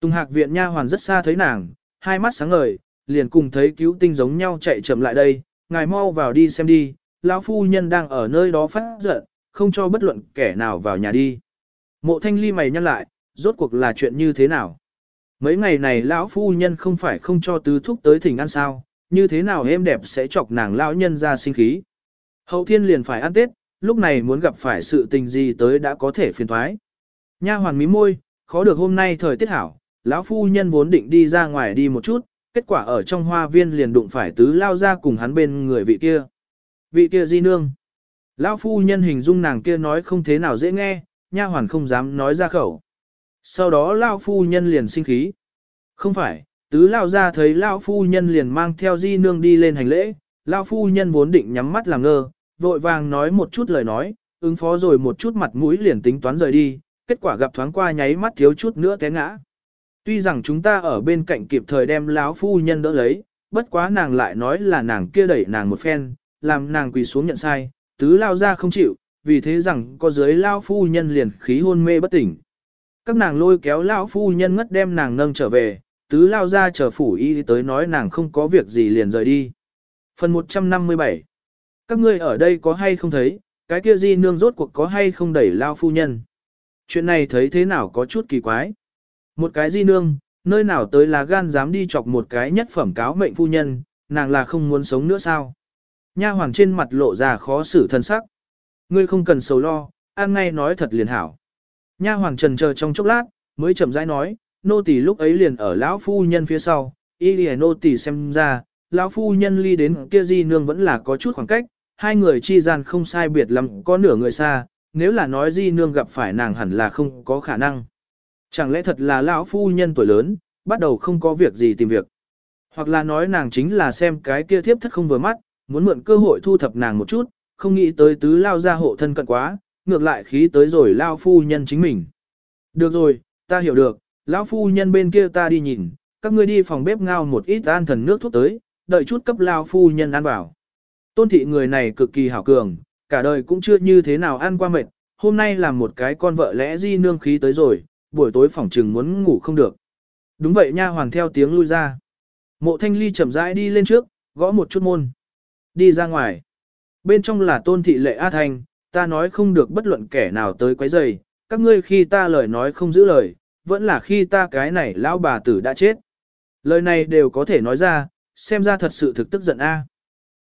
Tùng Hạc Viện nha hoàn rất xa thấy nàng, hai mắt sáng ngời, liền cùng thấy cứu tinh giống nhau chạy chậm lại đây, ngài mau vào đi xem đi, lão phu nhân đang ở nơi đó phát giận, không cho bất luận kẻ nào vào nhà đi. Mộ thanh ly mày nhăn lại, rốt cuộc là chuyện như thế nào? Mấy ngày này lão phu nhân không phải không cho tứ thúc tới thỉnh ăn sao, như thế nào êm đẹp sẽ chọc nàng lão nhân ra sinh khí. Hậu thiên liền phải ăn Tết, lúc này muốn gặp phải sự tình gì tới đã có thể phiền thoái. Nha hoàn mí môi, khó được hôm nay thời tiết hảo, lão phu nhân vốn định đi ra ngoài đi một chút, kết quả ở trong hoa viên liền đụng phải tứ lao ra cùng hắn bên người vị kia. Vị kia di nương. Lão phu nhân hình dung nàng kia nói không thế nào dễ nghe, nha hoàn không dám nói ra khẩu. Sau đó lão phu nhân liền sinh khí. Không phải, tứ lao ra thấy lão phu nhân liền mang theo di nương đi lên hành lễ, lão phu nhân vốn định nhắm mắt làm ngơ, vội vàng nói một chút lời nói, ứng phó rồi một chút mặt mũi liền tính toán rời đi, kết quả gặp thoáng qua nháy mắt thiếu chút nữa té ngã. Tuy rằng chúng ta ở bên cạnh kịp thời đem lão phu nhân đỡ lấy, bất quá nàng lại nói là nàng kia đẩy nàng một phen, làm nàng quỳ xuống nhận sai, tứ lao ra không chịu, vì thế rằng có dưới lao phu nhân liền khí hôn mê bất tỉnh. Các nàng lôi kéo lão phu nhân ngất đem nàng nâng trở về, tứ lao ra chờ phủ y tới nói nàng không có việc gì liền rời đi. Phần 157 các ngươi ở đây có hay không thấy, cái kia di nương rốt cuộc có hay không đẩy lao phu nhân. Chuyện này thấy thế nào có chút kỳ quái. Một cái di nương, nơi nào tới là gan dám đi chọc một cái nhất phẩm cáo mệnh phu nhân, nàng là không muốn sống nữa sao. Nha hoàng trên mặt lộ ra khó xử thân sắc. Ngươi không cần sầu lo, an ngay nói thật liền hảo. Nha hoàng trần chờ trong chốc lát, mới chậm rãi nói, nô tỳ lúc ấy liền ở lão phu nhân phía sau, y lìa nô tỳ xem ra, lão phu nhân ly đến kia di nương vẫn là có chút khoảng cách, hai người chi gian không sai biệt lắm, có nửa người xa, nếu là nói di nương gặp phải nàng hẳn là không có khả năng. Chẳng lẽ thật là lão phu nhân tuổi lớn, bắt đầu không có việc gì tìm việc. Hoặc là nói nàng chính là xem cái kia thiếp thất không vừa mắt, muốn mượn cơ hội thu thập nàng một chút, không nghĩ tới tứ lao ra hộ thân cận quá, ngược lại khí tới rồi lao phu nhân chính mình. Được rồi, ta hiểu được, lão phu nhân bên kia ta đi nhìn, các ngươi đi phòng bếp ngao một ít an thần nước thuốc tới, đợi chút cấp lao phu nhân ăn vào. Tôn thị người này cực kỳ hảo cường, cả đời cũng chưa như thế nào ăn qua mệt, hôm nay làm một cái con vợ lẽ di nương khí tới rồi, buổi tối phỏng trừng muốn ngủ không được. Đúng vậy nha hoàn theo tiếng lui ra. Mộ thanh ly chậm rãi đi lên trước, gõ một chút môn. Đi ra ngoài. Bên trong là tôn thị lệ A Thanh, ta nói không được bất luận kẻ nào tới quấy rầy, các ngươi khi ta lời nói không giữ lời, vẫn là khi ta cái này lão bà tử đã chết. Lời này đều có thể nói ra, xem ra thật sự thực tức giận A.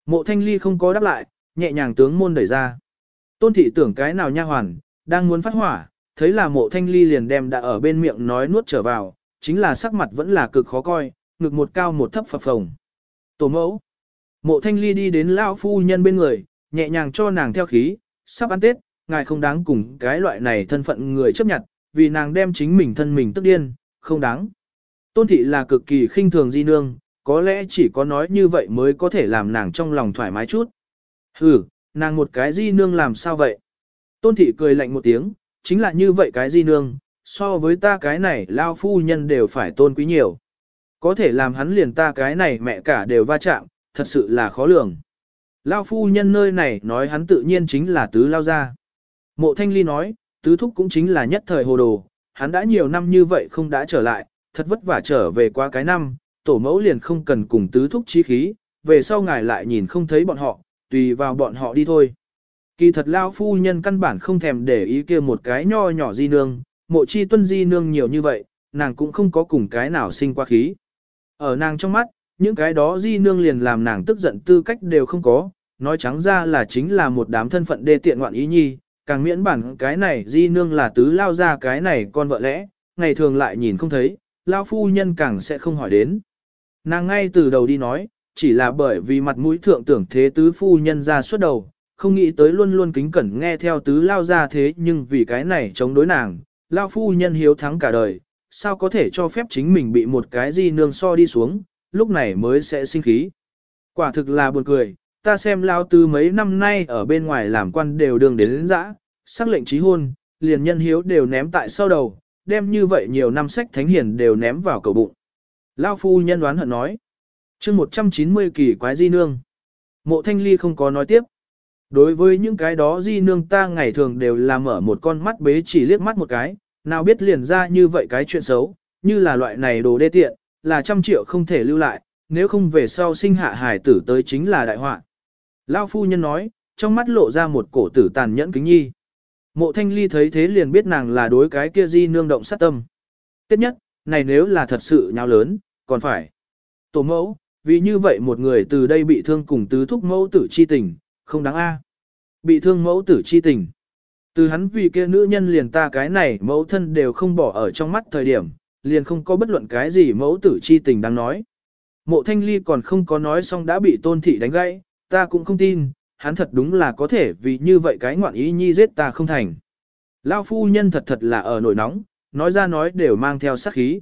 Mộ thanh ly không có đáp lại, nhẹ nhàng tướng môn đẩy ra. Tôn thị tưởng cái nào nha hoàn, đang muốn phát hỏa, thấy là mộ thanh ly liền đem đã ở bên miệng nói nuốt trở vào, chính là sắc mặt vẫn là cực khó coi, ngực một cao một thấp phập phồng. Tổ mẫu. Mộ thanh ly đi đến Lão phu nhân bên người, nhẹ nhàng cho nàng theo khí, sắp ăn tết, ngài không đáng cùng cái loại này thân phận người chấp nhận, vì nàng đem chính mình thân mình tức điên, không đáng. Tôn thị là cực kỳ khinh thường di nương, có lẽ chỉ có nói như vậy mới có thể làm nàng trong lòng thoải mái chút. Hừ, nàng một cái di nương làm sao vậy? Tôn thị cười lạnh một tiếng, chính là như vậy cái di nương, so với ta cái này lao phu nhân đều phải tôn quý nhiều. Có thể làm hắn liền ta cái này mẹ cả đều va chạm, thật sự là khó lường. Lao phu nhân nơi này nói hắn tự nhiên chính là tứ lao gia. Mộ thanh ly nói, tứ thúc cũng chính là nhất thời hồ đồ, hắn đã nhiều năm như vậy không đã trở lại, thật vất vả trở về qua cái năm, tổ mẫu liền không cần cùng tứ thúc chi khí, về sau ngài lại nhìn không thấy bọn họ, tùy vào bọn họ đi thôi. Kỳ thật lao phu nhân căn bản không thèm để ý kia một cái nho nhỏ di nương, mộ chi tuân di nương nhiều như vậy, nàng cũng không có cùng cái nào sinh qua khí. Ở nàng trong mắt, những cái đó di nương liền làm nàng tức giận tư cách đều không có, nói trắng ra là chính là một đám thân phận đê tiện ngoạn ý nhi, càng miễn bản cái này di nương là tứ lao ra cái này con vợ lẽ, ngày thường lại nhìn không thấy, lao phu nhân càng sẽ không hỏi đến. Nàng ngay từ đầu đi nói, chỉ là bởi vì mặt mũi thượng tưởng thế tứ phu nhân ra suốt đầu, không nghĩ tới luôn luôn kính cẩn nghe theo tứ lao ra thế nhưng vì cái này chống đối nàng, lao phu nhân hiếu thắng cả đời, sao có thể cho phép chính mình bị một cái gì nương so đi xuống, lúc này mới sẽ sinh khí. Quả thực là buồn cười, ta xem lao tứ mấy năm nay ở bên ngoài làm quan đều đường đến đến dã, sắc lệnh trí hôn, liền nhân hiếu đều ném tại sau đầu, đem như vậy nhiều năm sách thánh hiền đều ném vào cầu bụng. Lao phu nhân đoán hận nói, chương 190 kỳ quái di nương. Mộ thanh ly không có nói tiếp. Đối với những cái đó di nương ta ngày thường đều là mở một con mắt bế chỉ liếc mắt một cái, nào biết liền ra như vậy cái chuyện xấu, như là loại này đồ đê tiện, là trăm triệu không thể lưu lại, nếu không về sau sinh hạ hải tử tới chính là đại họa. Lao phu nhân nói, trong mắt lộ ra một cổ tử tàn nhẫn kính nhi. Mộ thanh ly thấy thế liền biết nàng là đối cái kia di nương động sát tâm. Tiếp nhất, này nếu là thật sự nhau lớn, còn phải. Tổ mẫu, vì như vậy một người từ đây bị thương cùng tứ thúc mẫu tử chi tình, không đáng a. Bị thương mẫu tử chi tình. Từ hắn vì kia nữ nhân liền ta cái này mẫu thân đều không bỏ ở trong mắt thời điểm, liền không có bất luận cái gì mẫu tử chi tình đang nói. Mộ thanh ly còn không có nói xong đã bị tôn thị đánh gãy, ta cũng không tin, hắn thật đúng là có thể vì như vậy cái ngoạn ý nhi giết ta không thành. Lao phu nhân thật thật là ở nổi nóng, nói ra nói đều mang theo sát khí.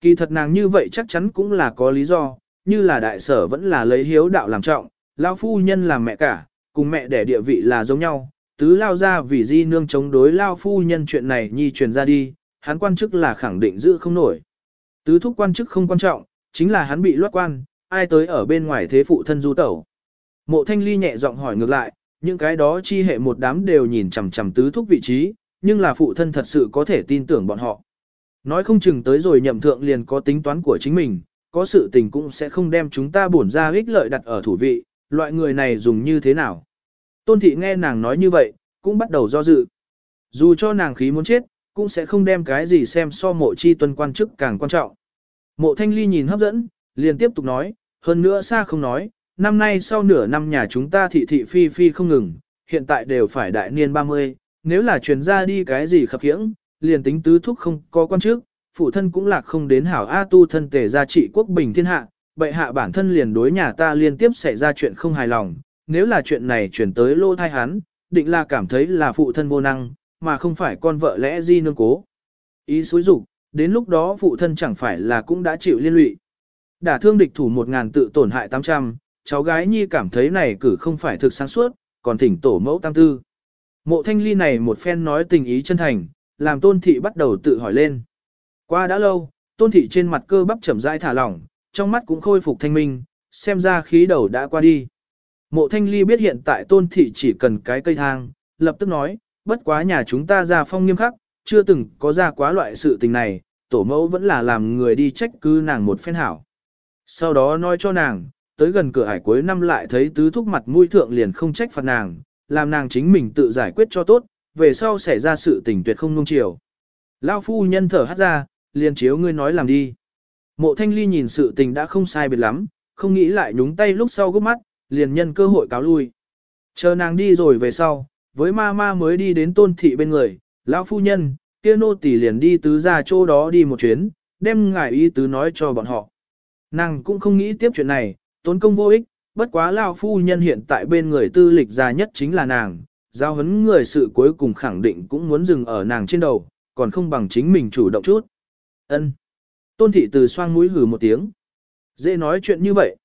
Kỳ thật nàng như vậy chắc chắn cũng là có lý do, như là đại sở vẫn là lấy hiếu đạo làm trọng, Lao phu nhân làm mẹ cả, cùng mẹ đẻ địa vị là giống nhau, tứ lao ra vì di nương chống đối Lao phu nhân chuyện này nhi truyền ra đi, hắn quan chức là khẳng định giữ không nổi. Tứ thúc quan chức không quan trọng, chính là hắn bị loát quan, ai tới ở bên ngoài thế phụ thân du tẩu. Mộ thanh ly nhẹ giọng hỏi ngược lại, những cái đó chi hệ một đám đều nhìn chằm chằm tứ thúc vị trí, nhưng là phụ thân thật sự có thể tin tưởng bọn họ. Nói không chừng tới rồi nhậm thượng liền có tính toán của chính mình, có sự tình cũng sẽ không đem chúng ta bổn ra ích lợi đặt ở thủ vị, loại người này dùng như thế nào. Tôn thị nghe nàng nói như vậy, cũng bắt đầu do dự. Dù cho nàng khí muốn chết, cũng sẽ không đem cái gì xem so mộ chi tuân quan chức càng quan trọng. Mộ thanh ly nhìn hấp dẫn, liền tiếp tục nói, hơn nữa xa không nói, năm nay sau nửa năm nhà chúng ta thị thị phi phi không ngừng, hiện tại đều phải đại niên 30, nếu là truyền ra đi cái gì khập khiễng, liền tính tứ thúc không có quan chức, phụ thân cũng lạc không đến hảo A tu thân tề gia trị quốc bình thiên hạ, bệ hạ bản thân liền đối nhà ta liên tiếp xảy ra chuyện không hài lòng, nếu là chuyện này chuyển tới lô thai hắn, định là cảm thấy là phụ thân vô năng, mà không phải con vợ lẽ di nương cố. Ý xúi dục đến lúc đó phụ thân chẳng phải là cũng đã chịu liên lụy. Đả thương địch thủ một ngàn tự tổn hại 800, cháu gái nhi cảm thấy này cử không phải thực sáng suốt, còn thỉnh tổ mẫu tam tư. Mộ thanh ly này một phen nói tình ý chân thành, làm tôn thị bắt đầu tự hỏi lên. Qua đã lâu, tôn thị trên mặt cơ bắp chậm rãi thả lỏng, trong mắt cũng khôi phục thanh minh, xem ra khí đầu đã qua đi. Mộ thanh ly biết hiện tại tôn thị chỉ cần cái cây thang, lập tức nói, bất quá nhà chúng ta ra phong nghiêm khắc, chưa từng có ra quá loại sự tình này, tổ mẫu vẫn là làm người đi trách cứ nàng một phen hảo. Sau đó nói cho nàng, tới gần cửa hải cuối năm lại thấy tứ thúc mặt mũi thượng liền không trách phạt nàng, làm nàng chính mình tự giải quyết cho tốt, về sau xảy ra sự tình tuyệt không nung chiều. Lao phu nhân thở hát ra, liền chiếu ngươi nói làm đi. Mộ thanh ly nhìn sự tình đã không sai biệt lắm, không nghĩ lại nhúng tay lúc sau gấp mắt, liền nhân cơ hội cáo lui. Chờ nàng đi rồi về sau, với ma ma mới đi đến tôn thị bên người, lão phu nhân, kia nô tỷ liền đi tứ ra chỗ đó đi một chuyến, đem ngài ý tứ nói cho bọn họ. Nàng cũng không nghĩ tiếp chuyện này, tốn công vô ích, bất quá lão phu nhân hiện tại bên người tư lịch già nhất chính là nàng, giao hấn người sự cuối cùng khẳng định cũng muốn dừng ở nàng trên đầu, còn không bằng chính mình chủ động chút. Ân. Tôn thị từ xoang mũi hừ một tiếng. Dễ nói chuyện như vậy.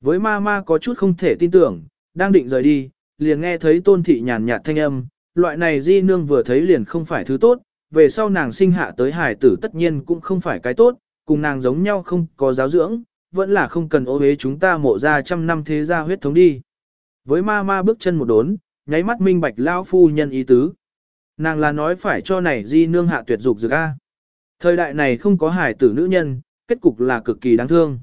Với ma ma có chút không thể tin tưởng, đang định rời đi, liền nghe thấy tôn thị nhàn nhạt thanh âm, loại này di nương vừa thấy liền không phải thứ tốt, về sau nàng sinh hạ tới hài tử tất nhiên cũng không phải cái tốt, cùng nàng giống nhau không có giáo dưỡng, vẫn là không cần ô hế chúng ta mộ ra trăm năm thế gia huyết thống đi. Với ma ma bước chân một đốn, nháy mắt minh bạch lao phu nhân ý tứ. Nàng là nói phải cho này di nương hạ tuyệt dục dược A. Thời đại này không có hải tử nữ nhân, kết cục là cực kỳ đáng thương.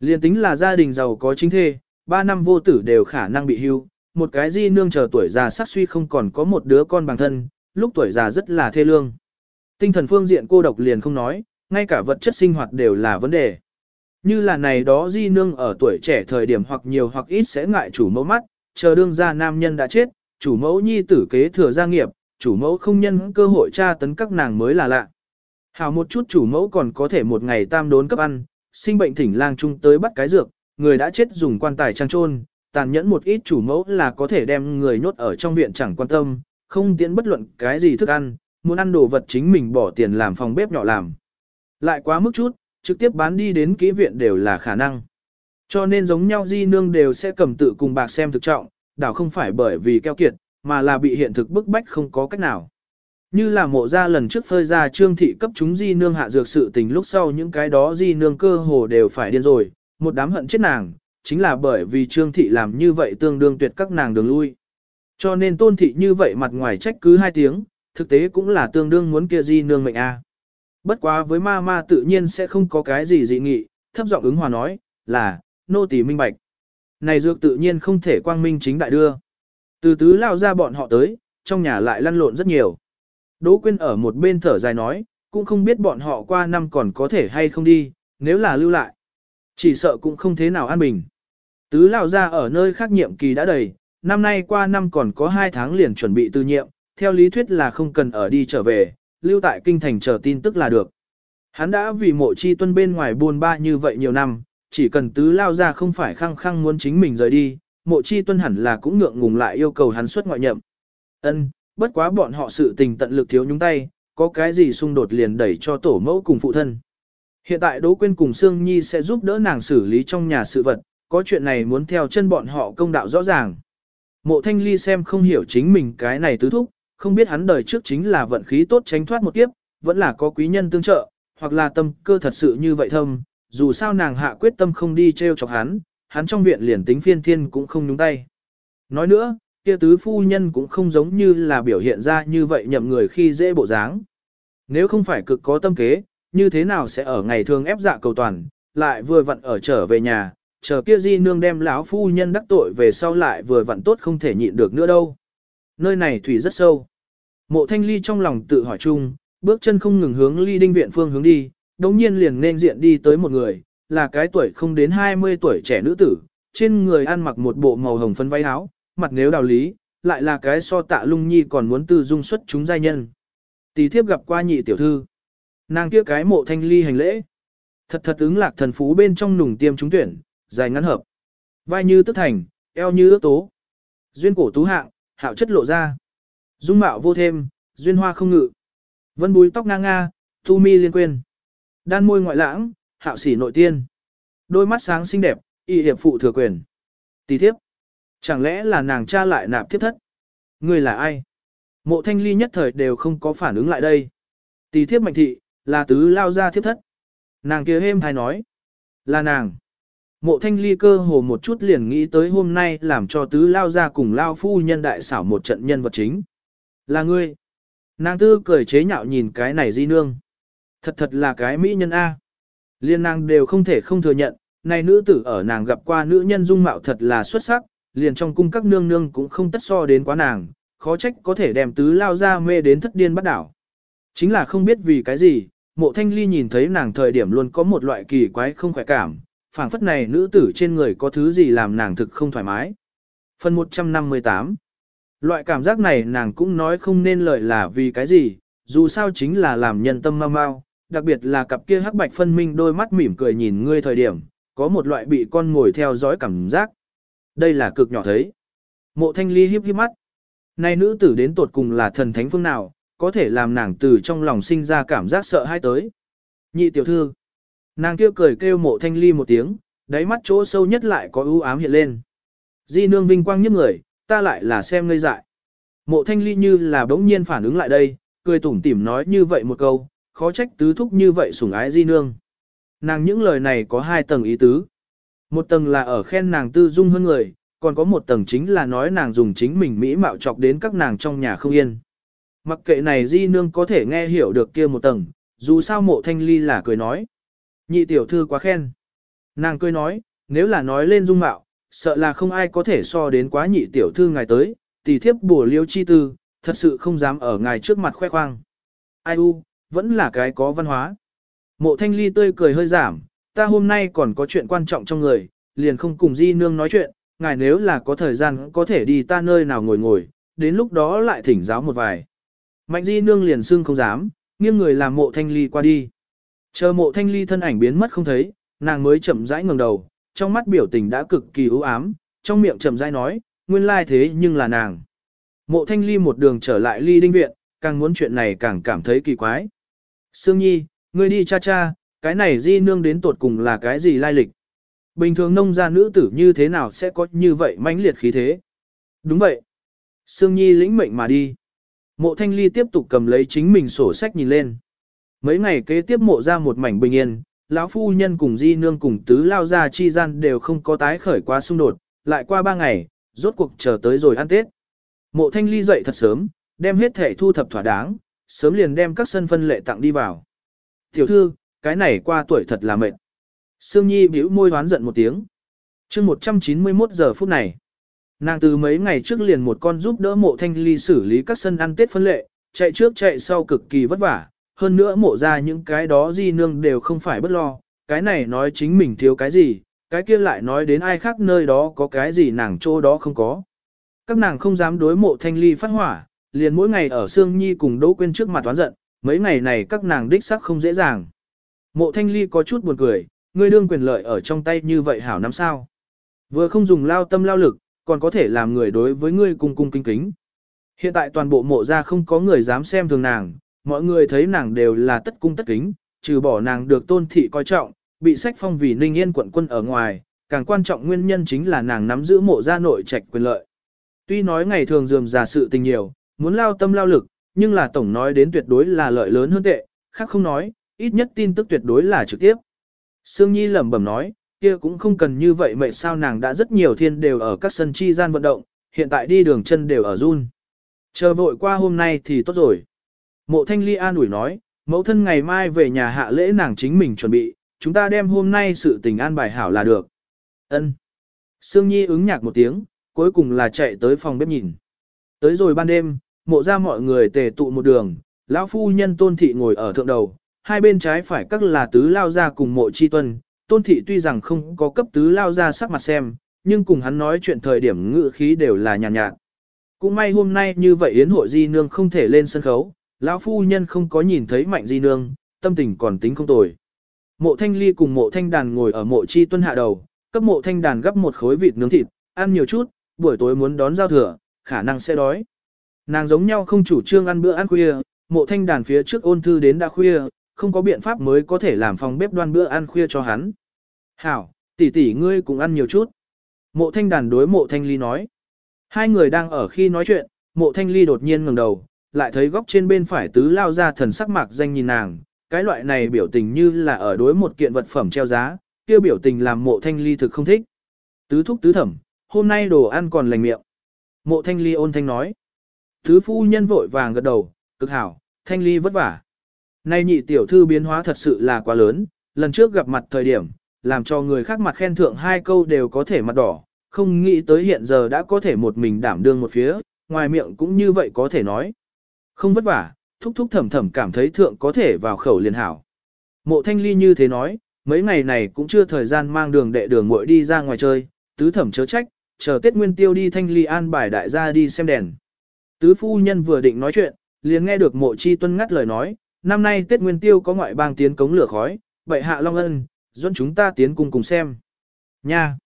Liên tính là gia đình giàu có chính thê, ba năm vô tử đều khả năng bị hưu, một cái di nương chờ tuổi già sắc suy không còn có một đứa con bằng thân, lúc tuổi già rất là thê lương. Tinh thần phương diện cô độc liền không nói, ngay cả vật chất sinh hoạt đều là vấn đề. Như là này đó di nương ở tuổi trẻ thời điểm hoặc nhiều hoặc ít sẽ ngại chủ mẫu mắt, chờ đương ra nam nhân đã chết, chủ mẫu nhi tử kế thừa gia nghiệp, chủ mẫu không nhân cơ hội tra tấn các nàng mới là lạ. Hào một chút chủ mẫu còn có thể một ngày tam đốn cấp ăn, sinh bệnh thỉnh lang trung tới bắt cái dược, người đã chết dùng quan tài trang trôn, tàn nhẫn một ít chủ mẫu là có thể đem người nhốt ở trong viện chẳng quan tâm, không tiễn bất luận cái gì thức ăn, muốn ăn đồ vật chính mình bỏ tiền làm phòng bếp nhỏ làm. Lại quá mức chút, trực tiếp bán đi đến kỹ viện đều là khả năng. Cho nên giống nhau di nương đều sẽ cầm tự cùng bạc xem thực trọng, đảo không phải bởi vì keo kiệt, mà là bị hiện thực bức bách không có cách nào. Như là mộ ra lần trước phơi ra trương thị cấp chúng di nương hạ dược sự tình lúc sau những cái đó di nương cơ hồ đều phải điên rồi, một đám hận chết nàng, chính là bởi vì trương thị làm như vậy tương đương tuyệt các nàng đường lui. Cho nên tôn thị như vậy mặt ngoài trách cứ hai tiếng, thực tế cũng là tương đương muốn kia di nương mệnh a. Bất quá với ma ma tự nhiên sẽ không có cái gì dị nghị, thấp giọng ứng hòa nói, là, nô tỳ minh bạch. Này dược tự nhiên không thể quang minh chính đại đưa. Từ tứ lao ra bọn họ tới, trong nhà lại lăn lộn rất nhiều. Đỗ Quyên ở một bên thở dài nói, cũng không biết bọn họ qua năm còn có thể hay không đi, nếu là lưu lại. Chỉ sợ cũng không thế nào an bình. Tứ lao ra ở nơi khác nhiệm kỳ đã đầy, năm nay qua năm còn có 2 tháng liền chuẩn bị tư nhiệm, theo lý thuyết là không cần ở đi trở về, lưu tại kinh thành chờ tin tức là được. Hắn đã vì mộ chi tuân bên ngoài buồn ba như vậy nhiều năm, chỉ cần tứ lao ra không phải khăng khăng muốn chính mình rời đi, mộ chi tuân hẳn là cũng ngượng ngùng lại yêu cầu hắn xuất ngoại nhậm. Ân, bất quá bọn họ sự tình tận lực thiếu nhúng tay, có cái gì xung đột liền đẩy cho tổ mẫu cùng phụ thân. Hiện tại Đỗ Quyên cùng Sương Nhi sẽ giúp đỡ nàng xử lý trong nhà sự vật, có chuyện này muốn theo chân bọn họ công đạo rõ ràng. Mộ Thanh Ly xem không hiểu chính mình cái này tứ thúc, không biết hắn đời trước chính là vận khí tốt tránh thoát một kiếp, vẫn là có quý nhân tương trợ, hoặc là tâm cơ thật sự như vậy thâm, dù sao nàng hạ quyết tâm không đi treo chọc hắn, hắn trong viện liền tính phiên thiên cũng không nhúng tay. Nói nữa, kia tứ phu nhân cũng không giống như là biểu hiện ra như vậy nhậm người khi dễ bộ dáng. Nếu không phải cực có tâm kế, như thế nào sẽ ở ngày thường ép dạ cầu toàn, lại vừa vặn ở trở về nhà, chờ kia di nương đem lão phu nhân đắc tội về sau lại vừa vặn tốt không thể nhịn được nữa đâu. Nơi này thủy rất sâu. Mộ thanh ly trong lòng tự hỏi chung, bước chân không ngừng hướng ly đinh viện phương hướng đi, đồng nhiên liền nên diện đi tới một người, là cái tuổi không đến 20 tuổi trẻ nữ tử, trên người ăn mặc một bộ màu hồng phấn váy áo, mặt nếu đào lý, lại là cái so tạ lung nhi còn muốn tư dung xuất chúng giai nhân. Tỷ thiếp gặp qua nhị tiểu thư. Nàng kia cái mộ thanh ly hành lễ. Thật thật ứng lạc thần phú bên trong nùng tiêm trúng tuyển, dài ngắn hợp. Vai như tức thành, eo như ước tố. Duyên cổ tú hạng, hạo chất lộ ra. Dung mạo vô thêm, duyên hoa không ngự. Vân búi tóc ngang nga, tu mi liên quên. Đan môi ngoại lãng, hạo sỉ nội tiên. Đôi mắt sáng xinh đẹp, y hiệp phụ thừa quyền. Tỷ thiếp. Chẳng lẽ là nàng cha lại nạp thiếp thất? Người là ai? Mộ thanh ly nhất thời đều không có phản ứng lại đây. Tỷ thiếp mạnh thị, là tứ lao ra thiếp thất. Nàng kia êm hay nói. Là nàng. Mộ thanh ly cơ hồ một chút liền nghĩ tới hôm nay làm cho tứ lao ra cùng lao phu nhân đại xảo một trận nhân vật chính. Là ngươi. Nàng tư cười chế nhạo nhìn cái này di nương. Thật thật là cái mỹ nhân A. Liên nàng đều không thể không thừa nhận, này nữ tử ở nàng gặp qua nữ nhân dung mạo thật là xuất sắc, liền trong cung các nương nương cũng không tất so đến quá nàng, khó trách có thể đem tứ lao ra mê đến thất điên bắt đảo. Chính là không biết vì cái gì, mộ thanh ly nhìn thấy nàng thời điểm luôn có một loại kỳ quái không khỏe cảm, phảng phất này nữ tử trên người có thứ gì làm nàng thực không thoải mái. Phần 158 Loại cảm giác này nàng cũng nói không nên lời là vì cái gì, dù sao chính là làm nhân tâm mau mau, đặc biệt là cặp kia hắc bạch phân minh đôi mắt mỉm cười nhìn ngươi thời điểm, có một loại bị con ngồi theo dõi cảm giác. Đây là cực nhỏ thấy. Mộ thanh ly hiếp hiếp mắt. Này nữ tử đến tột cùng là thần thánh phương nào, có thể làm nàng từ trong lòng sinh ra cảm giác sợ hãi tới. Nhị tiểu thư. Nàng kêu cười kêu mộ thanh ly một tiếng, đáy mắt chỗ sâu nhất lại có ưu ám hiện lên. Di nương vinh quang nhất người, ta lại là xem ngây dại. Mộ thanh ly như là bỗng nhiên phản ứng lại đây, cười tủm tỉm nói như vậy một câu, khó trách tứ thúc như vậy sủng ái di nương. Nàng những lời này có hai tầng ý tứ. Một tầng là ở khen nàng tư dung hơn người, còn có một tầng chính là nói nàng dùng chính mình mỹ mạo chọc đến các nàng trong nhà không yên. Mặc kệ này di nương có thể nghe hiểu được kia một tầng, dù sao mộ thanh ly là cười nói. Nhị tiểu thư quá khen. Nàng cười nói, nếu là nói lên dung mạo, sợ là không ai có thể so đến quá nhị tiểu thư ngài tới, tỷ thiếp bổ liêu chi tư, thật sự không dám ở ngài trước mặt khoe khoang. Ai u, vẫn là cái có văn hóa. Mộ thanh ly tươi cười hơi giảm, ta hôm nay còn có chuyện quan trọng trong người, liền không cùng di nương nói chuyện, ngài nếu là có thời gian có thể đi ta nơi nào ngồi ngồi, đến lúc đó lại thỉnh giáo một vài. Mạnh di nương liền xưng không dám, nghiêng người làm mộ thanh ly qua đi. Chờ mộ thanh ly thân ảnh biến mất không thấy, nàng mới chậm rãi ngẩng đầu, trong mắt biểu tình đã cực kỳ ưu ám, trong miệng trầm dai nói, nguyên lai thế nhưng là nàng. Mộ thanh ly một đường trở lại ly đinh viện, càng muốn chuyện này càng cảm thấy kỳ quái. Sương Nhi, ngươi đi cha cha, cái này di nương đến tột cùng là cái gì lai lịch? Bình thường nông gia nữ tử như thế nào sẽ có như vậy mãnh liệt khí thế? Đúng vậy. Sương Nhi lĩnh mệnh mà đi. Mộ thanh ly tiếp tục cầm lấy chính mình sổ sách nhìn lên. Mấy ngày kế tiếp mộ ra một mảnh bình yên, lão phu nhân cùng di nương cùng tứ lao ra chi gian đều không có tái khởi quá xung đột, lại qua ba ngày, rốt cuộc chờ tới rồi ăn Tết. Mộ thanh ly dậy thật sớm, đem hết thể thu thập thỏa đáng, sớm liền đem các sân phân lệ tặng đi vào. Tiểu thư, cái này qua tuổi thật là mệt. Sương Nhi bĩu môi hoán giận một tiếng. chương 191 giờ phút này. Nàng từ mấy ngày trước liền một con giúp đỡ mộ thanh ly xử lý các sân ăn tết phân lệ, chạy trước chạy sau cực kỳ vất vả, hơn nữa mộ ra những cái đó di nương đều không phải bất lo, cái này nói chính mình thiếu cái gì, cái kia lại nói đến ai khác nơi đó có cái gì nàng chỗ đó không có. Các nàng không dám đối mộ thanh ly phát hỏa, liền mỗi ngày ở Sương Nhi cùng Đỗ Quyên trước mặt toán giận, mấy ngày này các nàng đích sắc không dễ dàng. Mộ thanh ly có chút buồn cười, ngươi đương quyền lợi ở trong tay như vậy hảo năm sao. Vừa không dùng lao tâm lao lực, còn có thể làm người đối với ngươi cung cung kính kính. Hiện tại toàn bộ mộ ra không có người dám xem thường nàng, mọi người thấy nàng đều là tất cung tất kính, trừ bỏ nàng được tôn thị coi trọng, bị sách phong vì ninh yên quận quân ở ngoài, càng quan trọng nguyên nhân chính là nàng nắm giữ mộ gia nội trạch quyền lợi. Tuy nói ngày thường dườm giả sự tình nhiều, muốn lao tâm lao lực, nhưng là tổng nói đến tuyệt đối là lợi lớn hơn tệ, khác không nói, ít nhất tin tức tuyệt đối là trực tiếp. Sương Nhi lẩm bẩm nói, kia cũng không cần như vậy mệt sao nàng đã rất nhiều thiên đều ở các sân chi gian vận động, hiện tại đi đường chân đều ở run. Chờ vội qua hôm nay thì tốt rồi. Mộ thanh ly an ủi nói, mẫu thân ngày mai về nhà hạ lễ nàng chính mình chuẩn bị, chúng ta đem hôm nay sự tình an bài hảo là được. ân Sương Nhi ứng nhạc một tiếng, cuối cùng là chạy tới phòng bếp nhìn. Tới rồi ban đêm, mộ ra mọi người tề tụ một đường, lão phu nhân tôn thị ngồi ở thượng đầu, hai bên trái phải các là tứ lao ra cùng mộ chi tuân, tôn thị tuy rằng không có cấp tứ lao ra sắc mặt xem, nhưng cùng hắn nói chuyện thời điểm ngự khí đều là nhàn nhạt, nhạt. Cũng may hôm nay như vậy yến hội di nương không thể lên sân khấu, lão phu nhân không có nhìn thấy mạnh di nương, tâm tình còn tính không tồi. Mộ thanh ly cùng mộ thanh đàn ngồi ở mộ chi tuân hạ đầu, cấp mộ thanh đàn gấp một khối vịt nướng thịt, ăn nhiều chút, buổi tối muốn đón giao thừa, khả năng sẽ đói. Nàng giống nhau không chủ trương ăn bữa ăn khuya, mộ thanh đàn phía trước ôn thư đến đã khuya, không có biện pháp mới có thể làm phòng bếp đoan bữa ăn khuya cho hắn. Hảo, tỷ tỷ ngươi cũng ăn nhiều chút. Mộ thanh đàn đối mộ thanh ly nói. Hai người đang ở khi nói chuyện, mộ thanh ly đột nhiên ngẩng đầu, lại thấy góc trên bên phải tứ lao ra thần sắc mạc danh nhìn nàng, cái loại này biểu tình như là ở đối một kiện vật phẩm treo giá, kia biểu tình làm mộ thanh ly thực không thích. Tứ thúc tứ thẩm, hôm nay đồ ăn còn lành miệng. Mộ thanh ly ôn thanh nói. Tứ phu nhân vội vàng gật đầu, cực hảo, thanh ly vất vả. Nay nhị tiểu thư biến hóa thật sự là quá lớn, lần trước gặp mặt thời điểm, làm cho người khác mặt khen thượng hai câu đều có thể mặt đỏ, không nghĩ tới hiện giờ đã có thể một mình đảm đương một phía, ngoài miệng cũng như vậy có thể nói. Không vất vả, thúc thúc thầm thầm cảm thấy thượng có thể vào khẩu liền hảo. Mộ thanh ly như thế nói, mấy ngày này cũng chưa thời gian mang đường đệ đường muội đi ra ngoài chơi, tứ thẩm chớ trách, chờ Tết Nguyên Tiêu đi thanh ly an bài đại gia đi xem đèn. Tứ phu nhân vừa định nói chuyện, liền nghe được mộ chi tuân ngắt lời nói, năm nay Tết Nguyên Tiêu có ngoại bang tiến cống lửa khói, vậy hạ Long Ân, dẫn chúng ta tiến cùng cùng xem. Nha!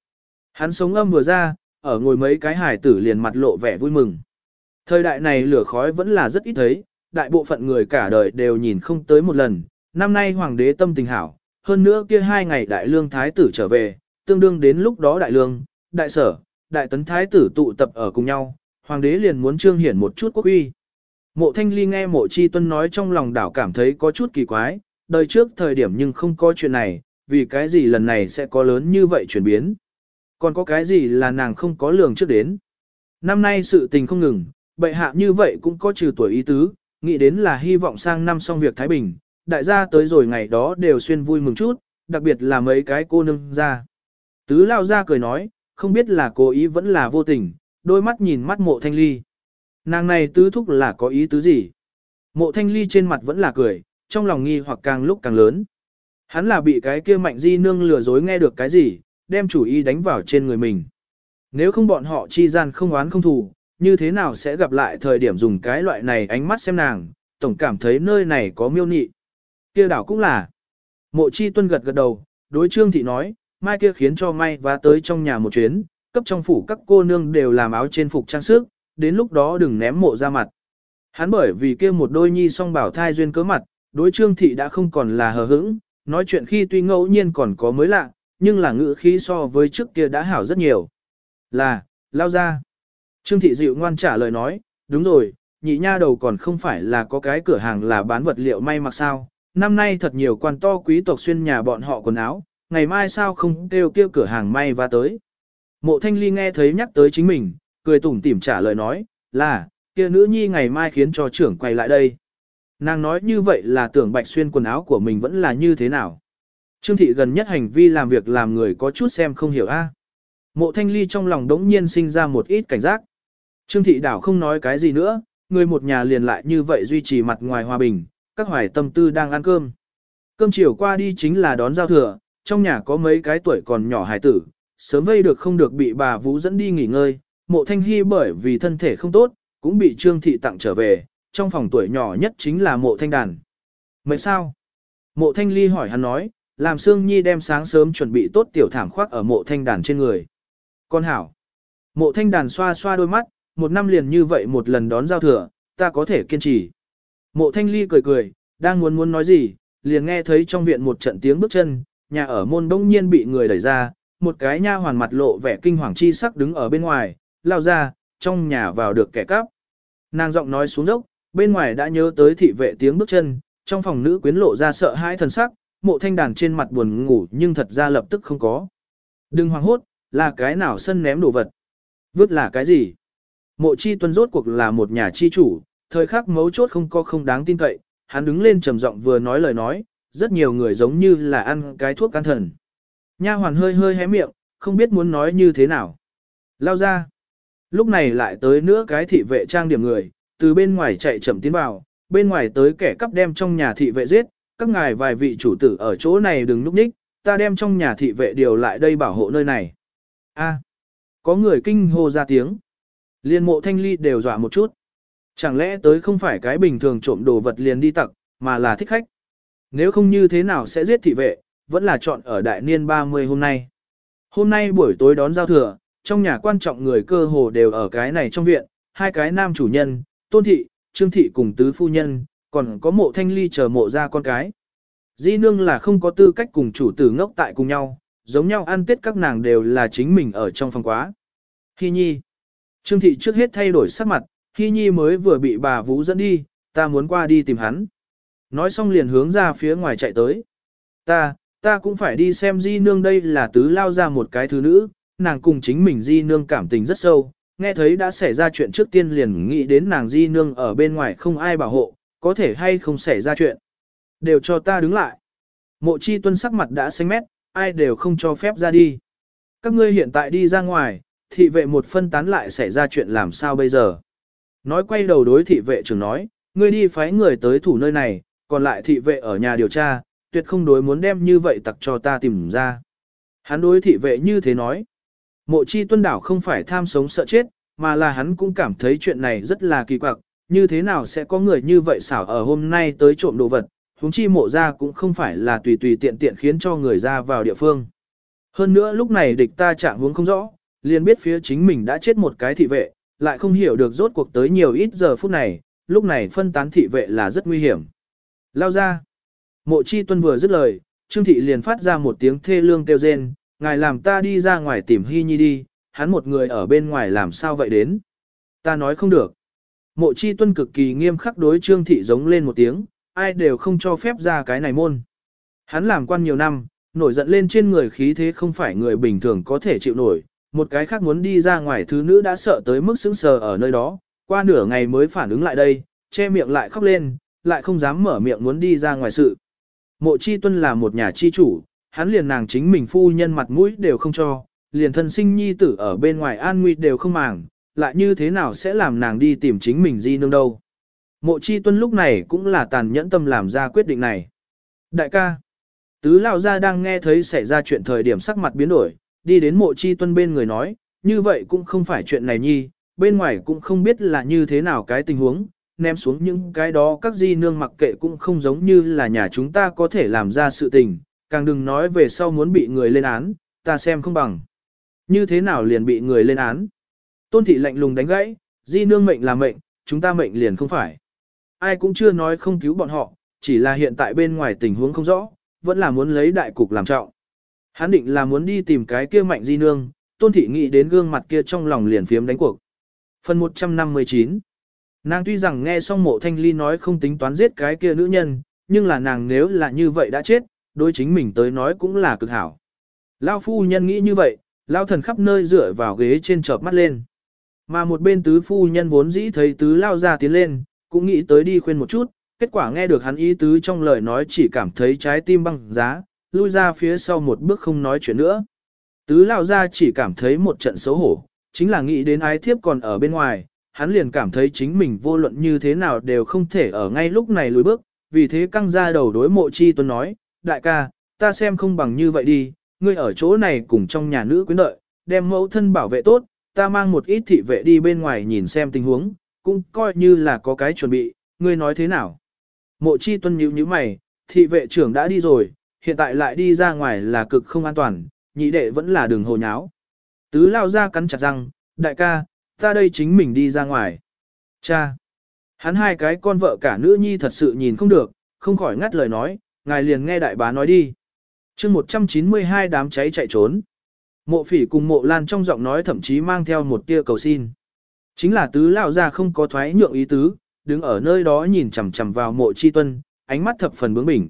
Hắn sống âm vừa ra, ở ngồi mấy cái hải tử liền mặt lộ vẻ vui mừng. Thời đại này lửa khói vẫn là rất ít thấy, đại bộ phận người cả đời đều nhìn không tới một lần, năm nay hoàng đế tâm tình hảo, hơn nữa kia hai ngày đại lương thái tử trở về, tương đương đến lúc đó đại lương, đại sở, đại tấn thái tử tụ tập ở cùng nhau, hoàng đế liền muốn trương hiển một chút quốc uy. Mộ thanh ly nghe mộ chi tuân nói trong lòng đảo cảm thấy có chút kỳ quái, đời trước thời điểm nhưng không có chuyện này, vì cái gì lần này sẽ có lớn như vậy chuyển biến. Còn có cái gì là nàng không có lường trước đến. Năm nay sự tình không ngừng, bệ hạ như vậy cũng có trừ tuổi ý tứ, nghĩ đến là hy vọng sang năm xong việc Thái Bình, đại gia tới rồi ngày đó đều xuyên vui mừng chút, đặc biệt là mấy cái cô nương ra. Tứ lao ra cười nói, không biết là cố ý vẫn là vô tình, đôi mắt nhìn mắt mộ thanh ly. Nàng này tứ thúc là có ý tứ gì? Mộ thanh ly trên mặt vẫn là cười, trong lòng nghi hoặc càng lúc càng lớn. Hắn là bị cái kia mạnh di nương lừa dối nghe được cái gì, đem chủ ý đánh vào trên người mình. Nếu không bọn họ chi gian không oán không thù, như thế nào sẽ gặp lại thời điểm dùng cái loại này ánh mắt xem nàng, tổng cảm thấy nơi này có miêu nị. Kia đảo cũng là. Mộ chi tuân gật gật đầu, đối trương thị nói, mai kia khiến cho may và tới trong nhà một chuyến, cấp trong phủ các cô nương đều làm áo trên phục trang sức, đến lúc đó đừng ném mộ ra mặt. Hắn bởi vì kia một đôi nhi song bảo thai duyên cớ mặt, đối trương thị đã không còn là hờ hững, nói chuyện khi tuy ngẫu nhiên còn có mới lạ, nhưng là ngữ khí so với trước kia đã hảo rất nhiều. Là, lao ra. Trương thị dịu ngoan trả lời nói, đúng rồi, nhị nha đầu còn không phải là có cái cửa hàng là bán vật liệu may mặc sao. Năm nay thật nhiều quan to quý tộc xuyên nhà bọn họ quần áo, ngày mai sao không kêu kêu cửa hàng may và tới. Mộ thanh ly nghe thấy nhắc tới chính mình, cười tủm tỉm trả lời nói, là, kia nữ nhi ngày mai khiến cho trưởng quay lại đây. Nàng nói như vậy là tưởng bạch xuyên quần áo của mình vẫn là như thế nào. Trương thị gần nhất hành vi làm việc làm người có chút xem không hiểu a. Mộ thanh ly trong lòng đống nhiên sinh ra một ít cảnh giác. Trương thị đảo không nói cái gì nữa, người một nhà liền lại như vậy duy trì mặt ngoài hòa bình, các hoài tâm tư đang ăn cơm. Cơm chiều qua đi chính là đón giao thừa, trong nhà có mấy cái tuổi còn nhỏ hài tử, sớm vây được không được bị bà Vũ dẫn đi nghỉ ngơi, mộ thanh hy bởi vì thân thể không tốt, cũng bị trương thị tặng trở về, trong phòng tuổi nhỏ nhất chính là mộ thanh đàn. Mấy sao? Mộ thanh ly hỏi hắn nói, làm Sương Nhi đem sáng sớm chuẩn bị tốt tiểu thảm khoác ở mộ thanh đàn trên người. Con hảo. Mộ thanh đàn xoa xoa đôi mắt, một năm liền như vậy một lần đón giao thừa, ta có thể kiên trì. Mộ thanh ly cười cười, đang muốn muốn nói gì, liền nghe thấy trong viện một trận tiếng bước chân, nhà ở môn bỗng nhiên bị người đẩy ra, một cái nha hoàn mặt lộ vẻ kinh hoàng chi sắc đứng ở bên ngoài, lao ra, trong nhà vào được kẻ cắp. Nàng giọng nói xuống dốc, bên ngoài đã nhớ tới thị vệ tiếng bước chân, trong phòng nữ quyến lộ ra sợ hãi thần sắc, mộ thanh đàn trên mặt buồn ngủ nhưng thật ra lập tức không có. Đừng hoang hốt, là cái nào sân ném đồ vật. Vứt là cái gì? Mộ chi tuân rốt cuộc là một nhà chi chủ, thời khắc mấu chốt không có không đáng tin cậy, hắn đứng lên trầm giọng vừa nói lời nói, rất nhiều người giống như là ăn cái thuốc can thần. Nha hoàn hơi hơi hé miệng, không biết muốn nói như thế nào. Lao ra. Lúc này lại tới nữa cái thị vệ trang điểm người, từ bên ngoài chạy chậm tiến vào, bên ngoài tới kẻ cắp đem trong nhà thị vệ giết, các ngài vài vị chủ tử ở chỗ này đừng núp ních, ta đem trong nhà thị vệ điều lại đây bảo hộ nơi này. A, có người kinh hô ra tiếng. Liên mộ thanh ly đều dọa một chút. Chẳng lẽ tới không phải cái bình thường trộm đồ vật liền đi tặc, mà là thích khách. Nếu không như thế nào sẽ giết thị vệ, vẫn là chọn ở đại niên 30 hôm nay. Hôm nay buổi tối đón giao thừa, trong nhà quan trọng người cơ hồ đều ở cái này trong viện, hai cái nam chủ nhân, tôn thị, trương thị cùng tứ phu nhân, còn có mộ thanh ly chờ mộ ra con cái. Di nương là không có tư cách cùng chủ tử ngốc tại cùng nhau, giống nhau ăn tết các nàng đều là chính mình ở trong phòng quá. Hi Nhi. Trương thị trước hết thay đổi sắc mặt, Hi Nhi mới vừa bị bà Vũ dẫn đi, ta muốn qua đi tìm hắn. Nói xong liền hướng ra phía ngoài chạy tới. Ta, ta cũng phải đi xem di nương đây là tứ lao ra một cái thứ nữ, nàng cùng chính mình di nương cảm tình rất sâu, nghe thấy đã xảy ra chuyện trước tiên liền nghĩ đến nàng di nương ở bên ngoài không ai bảo hộ, có thể hay không xảy ra chuyện. Đều cho ta đứng lại. Mộ chi tuân sắc mặt đã xanh mét, ai đều không cho phép ra đi. Các ngươi hiện tại đi ra ngoài, thị vệ một phân tán lại xảy ra chuyện làm sao bây giờ. Nói quay đầu đối thị vệ trưởng nói, ngươi đi phái người tới thủ nơi này, còn lại thị vệ ở nhà điều tra, tuyệt không đối muốn đem như vậy tặc cho ta tìm ra. Hắn đối thị vệ như thế nói. Mộ chi tuân đảo không phải tham sống sợ chết, mà là hắn cũng cảm thấy chuyện này rất là kỳ quặc, như thế nào sẽ có người như vậy xảo ở hôm nay tới trộm đồ vật, huống chi mộ ra cũng không phải là tùy tùy tiện tiện khiến cho người ra vào địa phương. Hơn nữa lúc này địch ta trạng huống không rõ, liền biết phía chính mình đã chết một cái thị vệ, lại không hiểu được rốt cuộc tới nhiều ít giờ phút này, lúc này phân tán thị vệ là rất nguy hiểm. Lao ra. Mộ chi tuân vừa dứt lời, Trương thị liền phát ra một tiếng thê lương kêu rên, ngài làm ta đi ra ngoài tìm Hy Nhi đi, hắn một người ở bên ngoài làm sao vậy đến. Ta nói không được. Mộ chi tuân cực kỳ nghiêm khắc đối Trương thị giống lên một tiếng, ai đều không cho phép ra cái này môn. Hắn làm quan nhiều năm, nổi giận lên trên người khí thế không phải người bình thường có thể chịu nổi, một cái khác muốn đi ra ngoài thứ nữ đã sợ tới mức sững sờ ở nơi đó, qua nửa ngày mới phản ứng lại đây, che miệng lại khóc lên, lại không dám mở miệng muốn đi ra ngoài sự. Mộ chi tuân là một nhà chi chủ, hắn liền nàng chính mình phu nhân mặt mũi đều không cho, liền thân sinh nhi tử ở bên ngoài an nguy đều không màng, lại như thế nào sẽ làm nàng đi tìm chính mình di nương đâu. Mộ chi tuân lúc này cũng là tàn nhẫn tâm làm ra quyết định này. Đại ca, tứ lão gia đang nghe thấy xảy ra chuyện thời điểm sắc mặt biến đổi, đi đến mộ chi tuân bên người nói, như vậy cũng không phải chuyện này nhi, bên ngoài cũng không biết là như thế nào cái tình huống, ném xuống những cái đó các di nương mặc kệ cũng không giống như là nhà chúng ta có thể làm ra sự tình, càng đừng nói về sau muốn bị người lên án, ta xem không bằng. Như thế nào liền bị người lên án? Tôn thị lạnh lùng đánh gãy, di nương mệnh là mệnh, chúng ta mệnh liền không phải. Ai cũng chưa nói không cứu bọn họ, chỉ là hiện tại bên ngoài tình huống không rõ, vẫn là muốn lấy đại cục làm trọng. Hắn định là muốn đi tìm cái kia mạnh di nương, tôn thị nghĩ đến gương mặt kia trong lòng liền phiếm đánh cuộc. Phần 159 Nàng tuy rằng nghe xong mộ thanh ly nói không tính toán giết cái kia nữ nhân, nhưng là nàng nếu là như vậy đã chết, đối chính mình tới nói cũng là cực hảo. Lao phu nhân nghĩ như vậy, lao thần khắp nơi dựa vào ghế trên chợp mắt lên. Mà một bên tứ phu nhân vốn dĩ thấy tứ lao ra tiến lên, cũng nghĩ tới đi khuyên một chút, kết quả nghe được hắn ý tứ trong lời nói chỉ cảm thấy trái tim băng giá, lui ra phía sau một bước không nói chuyện nữa. Tứ lao ra chỉ cảm thấy một trận xấu hổ, chính là nghĩ đến ái thiếp còn ở bên ngoài, hắn liền cảm thấy chính mình vô luận như thế nào đều không thể ở ngay lúc này lùi bước, vì thế căng ra đầu đối mộ chi tuấn nói, đại ca, ta xem không bằng như vậy đi, ngươi ở chỗ này cùng trong nhà nữ quyến đợi, đem mẫu thân bảo vệ tốt, ta mang một ít thị vệ đi bên ngoài nhìn xem tình huống, cũng coi như là có cái chuẩn bị, ngươi nói thế nào. Mộ chi tuân nhíu nhíu mày, thị vệ trưởng đã đi rồi, hiện tại lại đi ra ngoài là cực không an toàn, nhị đệ vẫn là đường hồ nháo. Tứ lao ra cắn chặt răng, đại ca, ta đây chính mình đi ra ngoài. Cha! Hắn hai cái con vợ cả nữ nhi thật sự nhìn không được, không khỏi ngắt lời nói, ngài liền nghe đại bá nói đi. chương 192 đám cháy chạy trốn. Mộ phỉ cùng mộ lan trong giọng nói thậm chí mang theo một tia cầu xin. Chính là tứ lao ra không có thoái nhượng ý tứ, đứng ở nơi đó nhìn chằm chằm vào mộ chi tuân, ánh mắt thập phần bướng bỉnh.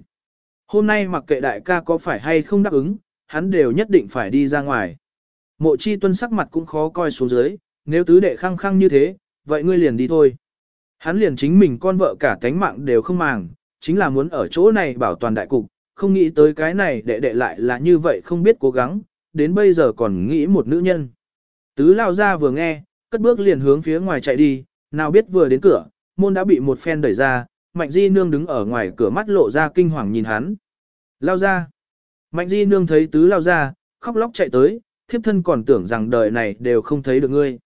Hôm nay mặc kệ đại ca có phải hay không đáp ứng, hắn đều nhất định phải đi ra ngoài. Mộ chi tuân sắc mặt cũng khó coi xuống dưới, nếu tứ đệ khăng khăng như thế, vậy ngươi liền đi thôi. Hắn liền chính mình con vợ cả cánh mạng đều không màng, chính là muốn ở chỗ này bảo toàn đại cục, không nghĩ tới cái này đệ đệ lại là như vậy không biết cố gắng, đến bây giờ còn nghĩ một nữ nhân. Tứ lao ra vừa nghe, cất bước liền hướng phía ngoài chạy đi, nào biết vừa đến cửa, môn đã bị một phen đẩy ra, Mạnh Di Nương đứng ở ngoài cửa mắt lộ ra kinh hoàng nhìn hắn. Lao ra. Mạnh Di Nương thấy tứ lao ra, khóc lóc chạy tới, thiếp thân còn tưởng rằng đời này đều không thấy được ngươi.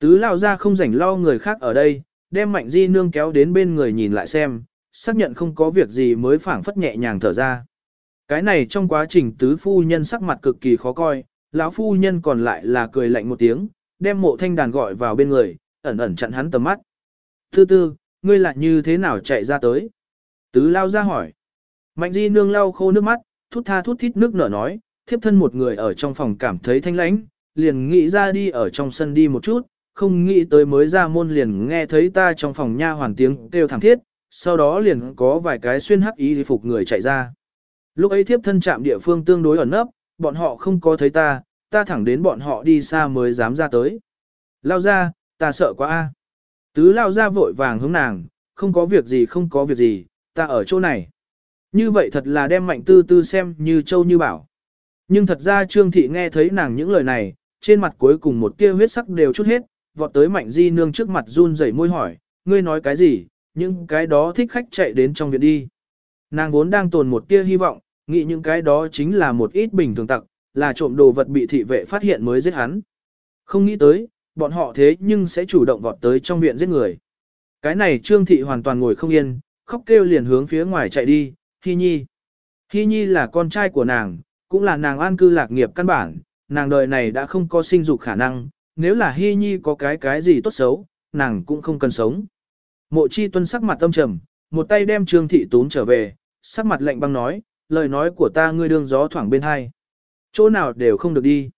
Tứ lao ra không rảnh lo người khác ở đây, đem Mạnh Di Nương kéo đến bên người nhìn lại xem, xác nhận không có việc gì mới phảng phất nhẹ nhàng thở ra. Cái này trong quá trình tứ phu nhân sắc mặt cực kỳ khó coi, lão phu nhân còn lại là cười lạnh một tiếng, đem mộ thanh đàn gọi vào bên người, ẩn ẩn chặn hắn tầm mắt. Tư tư, ngươi lại như thế nào chạy ra tới? Tứ lao ra hỏi. Mạnh di nương lau khô nước mắt, thút tha thút thít nước nở nói, thiếp thân một người ở trong phòng cảm thấy thanh lãnh, liền nghĩ ra đi ở trong sân đi một chút, không nghĩ tới mới ra môn liền nghe thấy ta trong phòng nha hoàn tiếng kêu thảm thiết, sau đó liền có vài cái xuyên hắc ý phục người chạy ra. Lúc ấy thiếp thân chạm địa phương tương đối ẩn nấp, bọn họ không có thấy ta, ta thẳng đến bọn họ đi xa mới dám ra tới. Lao ra, ta sợ quá a. Tứ lao ra vội vàng hướng nàng, không có việc gì không có việc gì, ta ở chỗ này. Như vậy thật là đem mạnh tư tư xem như châu như bảo. Nhưng thật ra Trương Thị nghe thấy nàng những lời này, trên mặt cuối cùng một tia huyết sắc đều chút hết, vọt tới mạnh di nương trước mặt run rẩy môi hỏi, ngươi nói cái gì, những cái đó thích khách chạy đến trong viện đi. Nàng vốn đang tồn một tia hy vọng, nghĩ những cái đó chính là một ít bình thường tặc, là trộm đồ vật bị thị vệ phát hiện mới giết hắn. Không nghĩ tới, bọn họ thế nhưng sẽ chủ động vọt tới trong viện giết người. Cái này Trương Thị hoàn toàn ngồi không yên, khóc kêu liền hướng phía ngoài chạy đi, hi Nhi. hi Nhi là con trai của nàng, cũng là nàng an cư lạc nghiệp căn bản, nàng đời này đã không có sinh dục khả năng, nếu là hi Nhi có cái cái gì tốt xấu, nàng cũng không cần sống. Mộ chi tuân sắc mặt tâm trầm, một tay đem Trương Thị tún trở về, sắc mặt lạnh băng nói, lời nói của ta ngươi đương gió thoảng bên hai. Chỗ nào đều không được đi.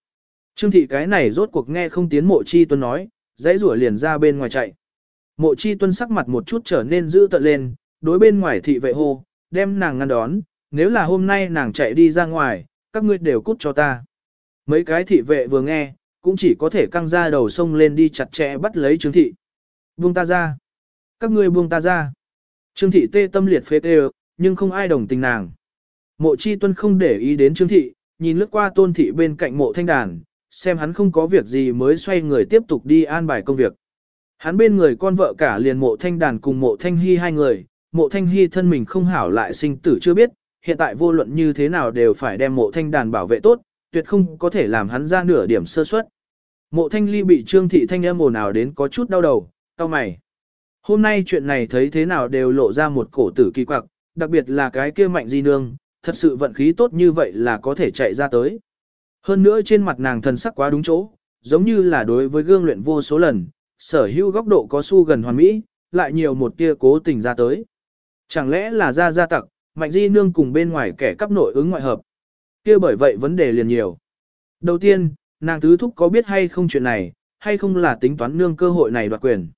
Trương Thị cái này rốt cuộc nghe không tiến mộ chi tuân nói, dãy rủa liền ra bên ngoài chạy. Mộ chi tuân sắc mặt một chút trở nên dữ tợn lên, đối bên ngoài thị vệ hô, đem nàng ngăn đón, nếu là hôm nay nàng chạy đi ra ngoài, các ngươi đều cút cho ta. Mấy cái thị vệ vừa nghe, cũng chỉ có thể căng ra đầu sông lên đi chặt chẽ bắt lấy Trương Thị. Buông ta ra. Các ngươi buông ta ra. Trương Thị tê tâm liệt phế tê nhưng không ai đồng tình nàng. Mộ Chi Tuân không để ý đến Trương Thị, nhìn lướt qua Tôn Thị bên cạnh mộ thanh đàn, xem hắn không có việc gì mới xoay người tiếp tục đi an bài công việc. Hắn bên người con vợ cả liền mộ thanh đàn cùng mộ thanh hy hai người, mộ thanh hy thân mình không hảo lại sinh tử chưa biết, hiện tại vô luận như thế nào đều phải đem mộ thanh đàn bảo vệ tốt, tuyệt không có thể làm hắn ra nửa điểm sơ suất. Mộ thanh ly bị trương thị thanh âm ồn ào đến có chút đau đầu, tao mày. Hôm nay chuyện này thấy thế nào đều lộ ra một cổ tử kỳ quặc, đặc biệt là cái kia mạnh di nương, thật sự vận khí tốt như vậy là có thể chạy ra tới. Hơn nữa trên mặt nàng thần sắc quá đúng chỗ, giống như là đối với gương luyện vô số lần, sở hữu góc độ có su gần hoàn mỹ, lại nhiều một tia cố tình ra tới. Chẳng lẽ là ra gia tặc, mạnh di nương cùng bên ngoài kẻ cắp nội ứng ngoại hợp. kia bởi vậy vấn đề liền nhiều. Đầu tiên, nàng tứ thúc có biết hay không chuyện này, hay không là tính toán nương cơ hội này đoạt quyền.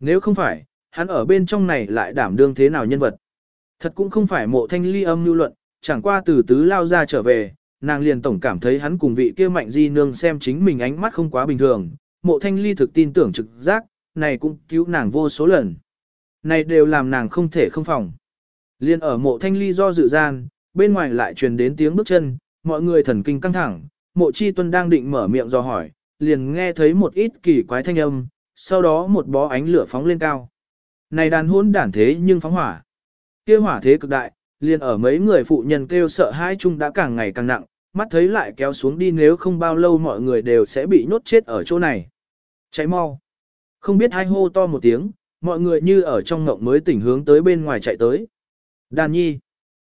Nếu không phải, hắn ở bên trong này lại đảm đương thế nào nhân vật. Thật cũng không phải mộ thanh ly âm lưu luận, chẳng qua từ tứ lao ra trở về, nàng liền tổng cảm thấy hắn cùng vị kia mạnh di nương xem chính mình ánh mắt không quá bình thường. Mộ thanh ly thực tin tưởng trực giác, này cũng cứu nàng vô số lần. Này đều làm nàng không thể không phòng. Liên ở mộ thanh ly do dự gian, bên ngoài lại truyền đến tiếng bước chân, mọi người thần kinh căng thẳng, mộ chi tuân đang định mở miệng do hỏi, liền nghe thấy một ít kỳ quái thanh âm, sau đó một bó ánh lửa phóng lên cao. Này đàn hôn đản thế nhưng phóng hỏa. kia hỏa thế cực đại, liền ở mấy người phụ nhân kêu sợ hãi chung đã càng ngày càng nặng, mắt thấy lại kéo xuống đi nếu không bao lâu mọi người đều sẽ bị nhốt chết ở chỗ này. Cháy mau. Không biết hai hô to một tiếng, mọi người như ở trong ngộng mới tỉnh hướng tới bên ngoài chạy tới. Đàn nhi.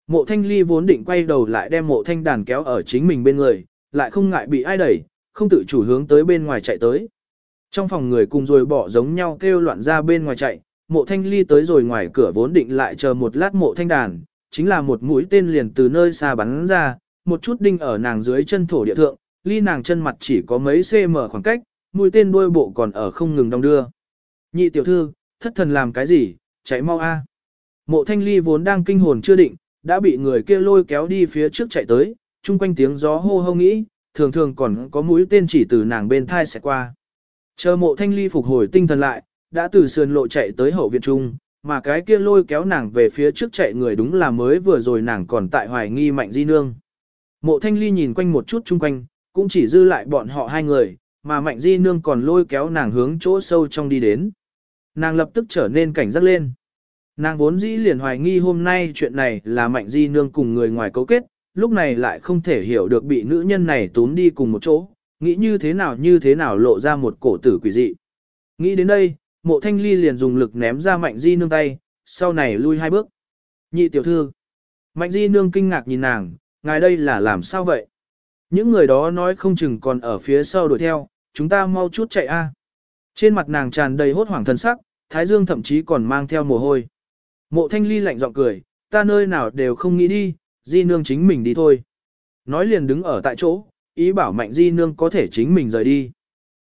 Mộ thanh ly vốn định quay đầu lại đem mộ thanh đàn kéo ở chính mình bên người, lại không ngại bị ai đẩy, không tự chủ hướng tới bên ngoài chạy tới. Trong phòng người cùng rồi bỏ giống nhau kêu loạn ra bên ngoài chạy, mộ thanh ly tới rồi ngoài cửa vốn định lại chờ một lát mộ thanh đàn, chính là một mũi tên liền từ nơi xa bắn ra, một chút đinh ở nàng dưới chân thổ địa thượng, ly nàng chân mặt chỉ có mấy cm khoảng cách, mũi tên đuôi bộ còn ở không ngừng đong đưa. Nhị tiểu thư, thất thần làm cái gì, chạy mau a. Mộ thanh ly vốn đang kinh hồn chưa định, đã bị người kia lôi kéo đi phía trước chạy tới, chung quanh tiếng gió hô hô nghĩ, thường thường còn có mũi tên chỉ từ nàng bên thai sẽ qua. Chờ mộ thanh ly phục hồi tinh thần lại, đã từ sườn lộ chạy tới hậu viện trung, mà cái kia lôi kéo nàng về phía trước chạy người đúng là mới vừa rồi nàng còn tại hoài nghi mạnh di nương. Mộ thanh ly nhìn quanh một chút chung quanh, cũng chỉ dư lại bọn họ hai người, mà mạnh di nương còn lôi kéo nàng hướng chỗ sâu trong đi đến. Nàng lập tức trở nên cảnh giác lên. Nàng vốn dĩ liền hoài nghi hôm nay chuyện này là mạnh di nương cùng người ngoài cấu kết, lúc này lại không thể hiểu được bị nữ nhân này tốn đi cùng một chỗ, nghĩ như thế nào như thế nào lộ ra một cổ tử quỷ dị. Nghĩ đến đây, mộ thanh ly liền dùng lực ném ra mạnh di nương tay, sau này lui hai bước. Nhị tiểu thư. Mạnh di nương kinh ngạc nhìn nàng, ngài đây là làm sao vậy? Những người đó nói không chừng còn ở phía sau đuổi theo, chúng ta mau chút chạy a. Trên mặt nàng tràn đầy hốt hoảng thân sắc, thái dương thậm chí còn mang theo mồ hôi. Mộ thanh ly lạnh giọng cười, ta nơi nào đều không nghĩ đi, di nương chính mình đi thôi. Nói liền đứng ở tại chỗ, ý bảo Mạnh Di Nương có thể chính mình rời đi.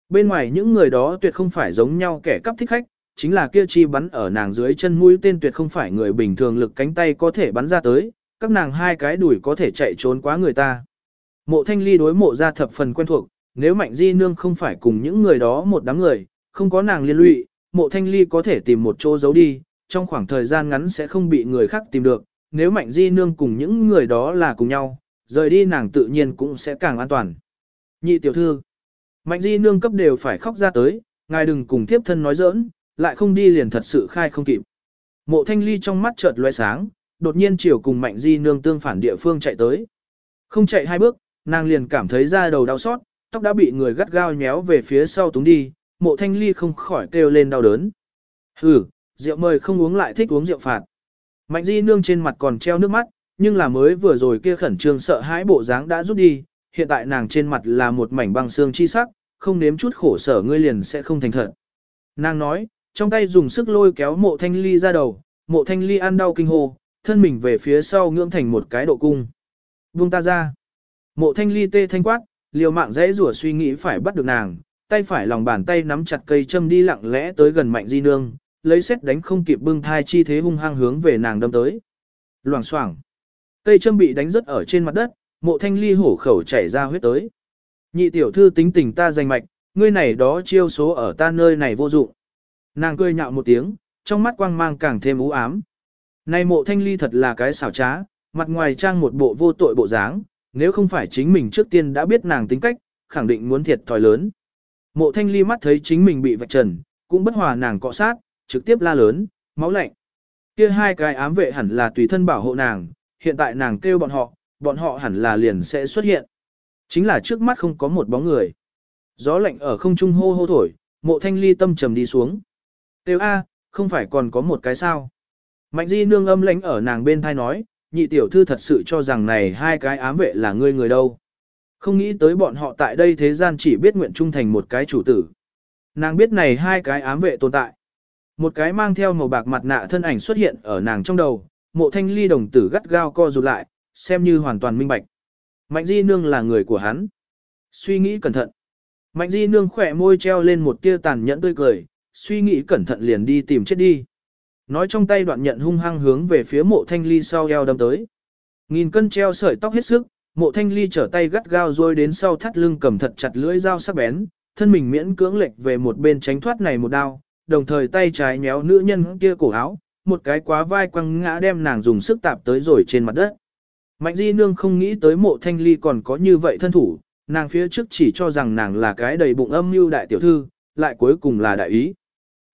Bên ngoài những người đó tuyệt không phải giống nhau kẻ cắp thích khách, chính là kia chi bắn ở nàng dưới chân mũi tên tuyệt không phải người bình thường lực cánh tay có thể bắn ra tới, các nàng hai cái đuổi có thể chạy trốn quá người ta. Mộ thanh ly đối mộ ra thập phần quen thuộc, nếu mạnh di nương không phải cùng những người đó một đám người, không có nàng liên lụy, mộ thanh ly có thể tìm một chỗ giấu đi, trong khoảng thời gian ngắn sẽ không bị người khác tìm được, nếu mạnh di nương cùng những người đó là cùng nhau, rời đi nàng tự nhiên cũng sẽ càng an toàn. Nhị tiểu thư, mạnh di nương cấp đều phải khóc ra tới, ngài đừng cùng thiếp thân nói giỡn, lại không đi liền thật sự khai không kịp. Mộ thanh ly trong mắt chợt loe sáng, đột nhiên chiều cùng mạnh di nương tương phản địa phương chạy tới. Không chạy hai bước, nàng liền cảm thấy da đầu đau xót, tóc đã bị người gắt gao nhéo về phía sau túng đi, mộ thanh ly không khỏi kêu lên đau đớn. Hừ, rượu mời không uống lại thích uống rượu phạt. Mạnh di nương trên mặt còn treo nước mắt, nhưng là mới vừa rồi kia khẩn trương sợ hãi bộ dáng đã rút đi, hiện tại nàng trên mặt là một mảnh băng xương chi sắc, không nếm chút khổ sở ngươi liền sẽ không thành thật. Nàng nói, trong tay dùng sức lôi kéo mộ thanh ly ra đầu, mộ thanh ly ăn đau kinh hồ, thân mình về phía sau ngưỡng thành một cái độ cung. Vung ta ra. Mộ thanh ly tê thanh quát, liều mạng dễ rủa suy nghĩ phải bắt được nàng, tay phải lòng bàn tay nắm chặt cây châm đi lặng lẽ tới gần mạnh di nương, lấy xét đánh không kịp bưng thai chi thế hung hăng hướng về nàng đâm tới. Loảng xoảng. Cây châm bị đánh rớt ở trên mặt đất, mộ thanh ly hổ khẩu chảy ra huyết tới. Nhị tiểu thư tính tình ta danh mạch, ngươi này đó chiêu số ở ta nơi này vô dụng. Nàng cười nhạo một tiếng, trong mắt quang mang càng thêm u ám. Này mộ thanh ly thật là cái xảo trá, mặt ngoài trang một bộ vô tội bộ dáng, nếu không phải chính mình trước tiên đã biết nàng tính cách, khẳng định muốn thiệt thòi lớn. Mộ thanh ly mắt thấy chính mình bị vạch trần, cũng bất hòa nàng cọ sát, trực tiếp la lớn, máu lạnh. Kia hai cái ám vệ hẳn là tùy thân bảo hộ nàng, hiện tại nàng kêu bọn họ, bọn họ hẳn là liền sẽ xuất hiện. Chính là trước mắt không có một bóng người. Gió lạnh ở không trung hô hô thổi, mộ thanh ly tâm trầm đi xuống. Tiêu A, không phải còn có một cái sao. Mạnh di nương âm lãnh ở nàng bên thai nói, nhị tiểu thư thật sự cho rằng này hai cái ám vệ là ngươi người đâu. Không nghĩ tới bọn họ tại đây thế gian chỉ biết nguyện trung thành một cái chủ tử. Nàng biết này hai cái ám vệ tồn tại. Một cái mang theo màu bạc mặt nạ thân ảnh xuất hiện ở nàng trong đầu, mộ thanh ly đồng tử gắt gao co rụt lại, xem như hoàn toàn minh bạch. Mạnh di nương là người của hắn. Suy nghĩ cẩn thận. Mạnh di nương khỏe môi treo lên một tia tàn nhẫn tươi cười, suy nghĩ cẩn thận liền đi tìm chết đi. Nói trong tay đoạn nhận hung hăng hướng về phía mộ thanh ly sau eo đâm tới. Nghìn cân treo sợi tóc hết sức, mộ thanh ly trở tay gắt gao rồi đến sau thắt lưng cầm thật chặt lưỡi dao sắc bén, thân mình miễn cưỡng lệch về một bên tránh thoát này một đao, đồng thời tay trái nhéo nữ nhân kia cổ áo, một cái quá vai quăng ngã đem nàng dùng sức tạp tới rồi trên mặt đất. Mạnh di nương không nghĩ tới mộ thanh ly còn có như vậy thân thủ, nàng phía trước chỉ cho rằng nàng là cái đầy bụng âm mưu đại tiểu thư, lại cuối cùng là đại ý.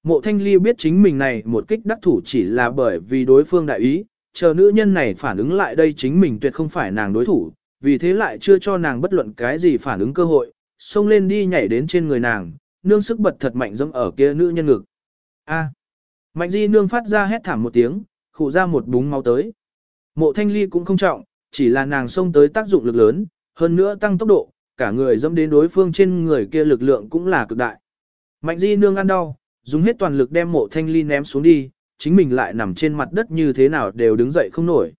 Mộ thanh ly biết chính mình này một kích đắc thủ chỉ là bởi vì đối phương đại ý, chờ nữ nhân này phản ứng lại đây chính mình tuyệt không phải nàng đối thủ, vì thế lại chưa cho nàng bất luận cái gì phản ứng cơ hội, xông lên đi nhảy đến trên người nàng, nương sức bật thật mạnh dẫm ở kia nữ nhân ngực. A. Mạnh di nương phát ra hét thảm một tiếng, khụ ra một búng máu tới. Mộ thanh ly cũng không trọng, chỉ là nàng xông tới tác dụng lực lớn, hơn nữa tăng tốc độ, cả người dẫm đến đối phương trên người kia lực lượng cũng là cực đại. Mạnh di nương ăn đau, dùng hết toàn lực đem mộ thanh ly ném xuống đi, chính mình lại nằm trên mặt đất như thế nào đều đứng dậy không nổi.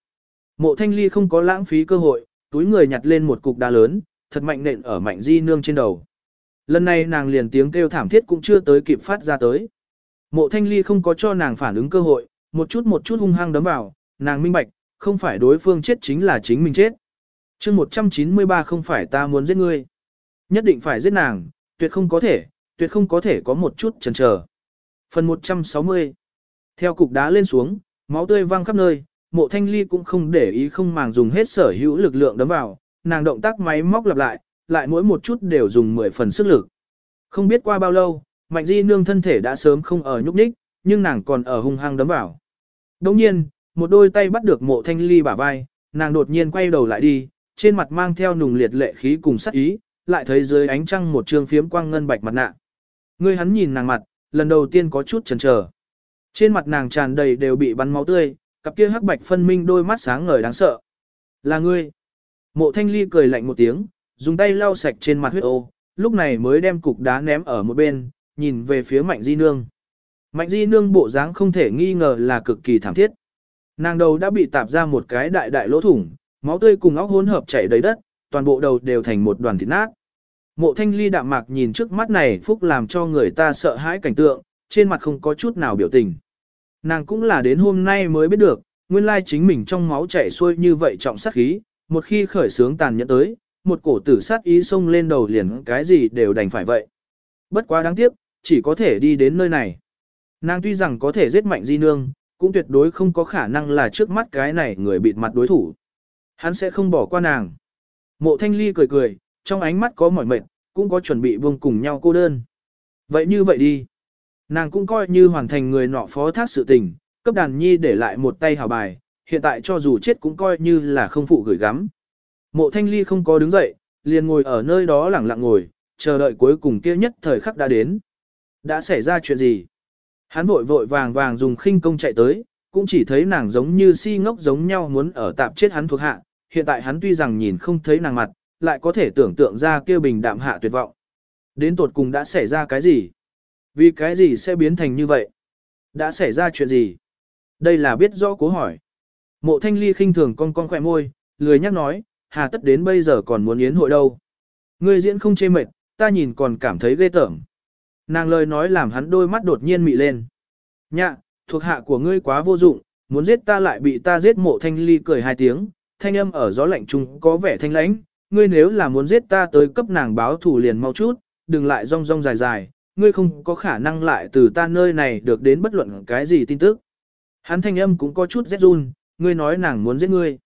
Mộ thanh ly không có lãng phí cơ hội, túi người nhặt lên một cục đá lớn, thật mạnh nện ở mạnh di nương trên đầu. Lần này nàng liền tiếng kêu thảm thiết cũng chưa tới kịp phát ra tới. Mộ thanh ly không có cho nàng phản ứng cơ hội, một chút một chút hung hăng đấm vào, nàng minh bạch, không phải đối phương chết chính là chính mình chết. chương 193 không phải ta muốn giết ngươi. Nhất định phải giết nàng, tuyệt không có thể, tuyệt không có thể có một chút chần chờ. Phần 160 Theo cục đá lên xuống, máu tươi văng khắp nơi, mộ thanh ly cũng không để ý không màng dùng hết sở hữu lực lượng đấm vào, nàng động tác máy móc lặp lại, lại mỗi một chút đều dùng 10 phần sức lực. Không biết qua bao lâu, mạnh di nương thân thể đã sớm không ở nhúc nhích, nhưng nàng còn ở hung hăng đấm vào. Đồng nhiên, một đôi tay bắt được mộ thanh ly bả vai, nàng đột nhiên quay đầu lại đi, trên mặt mang theo nùng liệt lệ khí cùng sắc ý, lại thấy dưới ánh trăng một trường phiếm quang ngân bạch mặt nạ. Người hắn nhìn nàng mặt, lần đầu tiên có chút chần chờ. Trên mặt nàng tràn đầy đều bị bắn máu tươi, cặp kia hắc bạch phân minh đôi mắt sáng ngời đáng sợ. Là ngươi. Mộ thanh ly cười lạnh một tiếng, dùng tay lau sạch trên mặt huyết ô, lúc này mới đem cục đá ném ở một bên, nhìn về phía mạnh di nương. Mạnh di nương bộ dáng không thể nghi ngờ là cực kỳ thảm thiết. Nàng đầu đã bị tạp ra một cái đại đại lỗ thủng, máu tươi cùng óc hỗn hợp chảy đầy đất, toàn bộ đầu đều thành một đoàn thịt nát. Mộ thanh ly đạm mạc nhìn trước mắt này phúc làm cho người ta sợ hãi cảnh tượng, trên mặt không có chút nào biểu tình. Nàng cũng là đến hôm nay mới biết được, nguyên lai chính mình trong máu chảy xuôi như vậy trọng sát khí, một khi khởi sướng tàn nhẫn tới, một cổ tử sát ý xông lên đầu liền cái gì đều đành phải vậy. Bất quá đáng tiếc, chỉ có thể đi đến nơi này. Nàng tuy rằng có thể giết mạnh di nương, cũng tuyệt đối không có khả năng là trước mắt cái này người bịt mặt đối thủ. Hắn sẽ không bỏ qua nàng. Mộ thanh ly cười cười, trong ánh mắt có mỏi mệt, cũng có chuẩn bị buông cùng nhau cô đơn. Vậy như vậy đi. Nàng cũng coi như hoàn thành người nọ phó thác sự tình, cấp đàn nhi để lại một tay hào bài, hiện tại cho dù chết cũng coi như là không phụ gửi gắm. Mộ thanh ly không có đứng dậy, liền ngồi ở nơi đó lẳng lặng ngồi, chờ đợi cuối cùng kia nhất thời khắc đã đến. Đã xảy ra chuyện gì? Hắn vội vội vàng vàng dùng khinh công chạy tới, cũng chỉ thấy nàng giống như si ngốc giống nhau muốn ở tạp chết hắn thuộc hạ. Hiện tại hắn tuy rằng nhìn không thấy nàng mặt, lại có thể tưởng tượng ra kia bình đạm hạ tuyệt vọng. Đến tột cùng đã xảy ra cái gì? Vì cái gì sẽ biến thành như vậy? Đã xảy ra chuyện gì? Đây là biết rõ cố hỏi. Mộ thanh ly khinh thường con con khỏe môi, lười nhắc nói, hà tất đến bây giờ còn muốn yến hội đâu. Ngươi diễn không chê mệt, ta nhìn còn cảm thấy ghê tởm. Nàng lời nói làm hắn đôi mắt đột nhiên mị lên. Nhạ, thuộc hạ của ngươi quá vô dụng, muốn giết ta lại bị ta giết mộ thanh ly cười hai tiếng, thanh âm ở gió lạnh trung có vẻ thanh lãnh, ngươi nếu là muốn giết ta tới cấp nàng báo thù liền mau chút, đừng lại rong rong dài dài, ngươi không có khả năng lại từ ta nơi này được đến bất luận cái gì tin tức. Hắn thanh âm cũng có chút rét run, ngươi nói nàng muốn giết ngươi.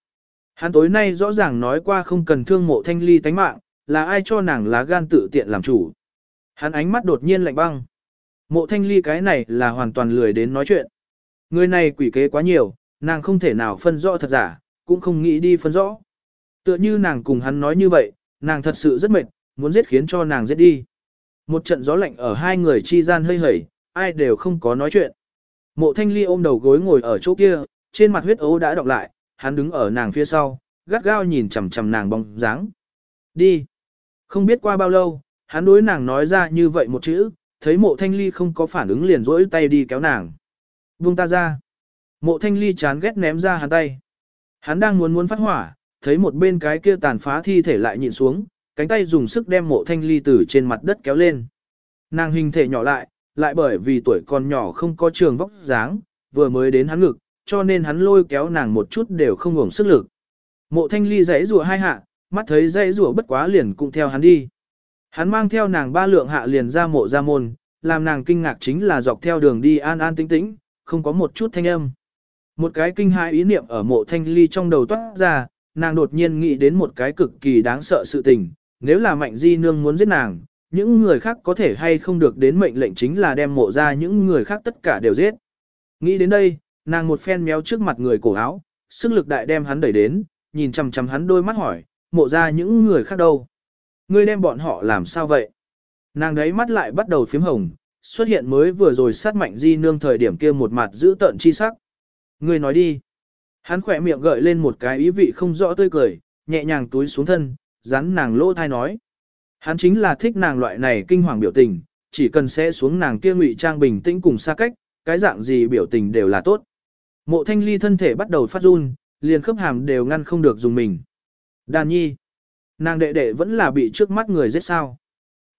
Hắn tối nay rõ ràng nói qua không cần thương mộ thanh ly tánh mạng, là ai cho nàng lá gan tự tiện làm chủ. Hắn ánh mắt đột nhiên lạnh băng. Mộ thanh ly cái này là hoàn toàn lười đến nói chuyện. Người này quỷ kế quá nhiều, nàng không thể nào phân rõ thật giả, cũng không nghĩ đi phân rõ. Tựa như nàng cùng hắn nói như vậy, nàng thật sự rất mệt, muốn giết khiến cho nàng giết đi. Một trận gió lạnh ở hai người chi gian hơi hẩy, ai đều không có nói chuyện. Mộ thanh ly ôm đầu gối ngồi ở chỗ kia, trên mặt huyết ấu đã đọc lại, hắn đứng ở nàng phía sau, gắt gao nhìn chằm chằm nàng bóng dáng. Đi. Không biết qua bao lâu, hắn đối nàng nói ra như vậy một chữ, thấy mộ thanh ly không có phản ứng liền rỗi tay đi kéo nàng. Vương ta ra. Mộ thanh ly chán ghét ném ra hắn tay. Hắn đang muốn muốn phát hỏa, thấy một bên cái kia tàn phá thi thể lại nhìn xuống, cánh tay dùng sức đem mộ thanh ly từ trên mặt đất kéo lên. Nàng hình thể nhỏ lại, lại bởi vì tuổi còn nhỏ không có trường vóc dáng, vừa mới đến hắn ngực, cho nên hắn lôi kéo nàng một chút đều không ngủng sức lực. Mộ thanh ly dãy rùa hai hạ, mắt thấy dãy rùa bất quá liền cũng theo hắn đi. Hắn mang theo nàng ba lượng hạ liền ra mộ ra môn, làm nàng kinh ngạc chính là dọc theo đường đi an an tĩnh tĩnh, không có một chút thanh âm. Một cái kinh hãi ý niệm ở mộ thanh ly trong đầu toát ra, nàng đột nhiên nghĩ đến một cái cực kỳ đáng sợ sự tình, nếu là mạnh di nương muốn giết nàng, những người khác có thể hay không được đến mệnh lệnh chính là đem mộ ra những người khác tất cả đều giết. Nghĩ đến đây, nàng một phen méo trước mặt người cổ áo, sức lực đại đem hắn đẩy đến, nhìn chằm chằm hắn đôi mắt hỏi, mộ ra những người khác đâu. Ngươi đem bọn họ làm sao vậy? Nàng đấy mắt lại bắt đầu phím hồng, xuất hiện mới vừa rồi sát mạnh di nương thời điểm kia một mặt giữ tợn chi sắc. Ngươi nói đi. Hắn khỏe miệng gợi lên một cái ý vị không rõ tươi cười, nhẹ nhàng túi xuống thân, rắn nàng lỗ thai nói. Hắn chính là thích nàng loại này kinh hoàng biểu tình, chỉ cần sẽ xuống nàng kia ngụy trang bình tĩnh cùng xa cách, cái dạng gì biểu tình đều là tốt. Mộ thanh ly thân thể bắt đầu phát run, liền khớp hàm đều ngăn không được dùng mình. Đàn nhi. Nàng đệ đệ vẫn là bị trước mắt người giết sao.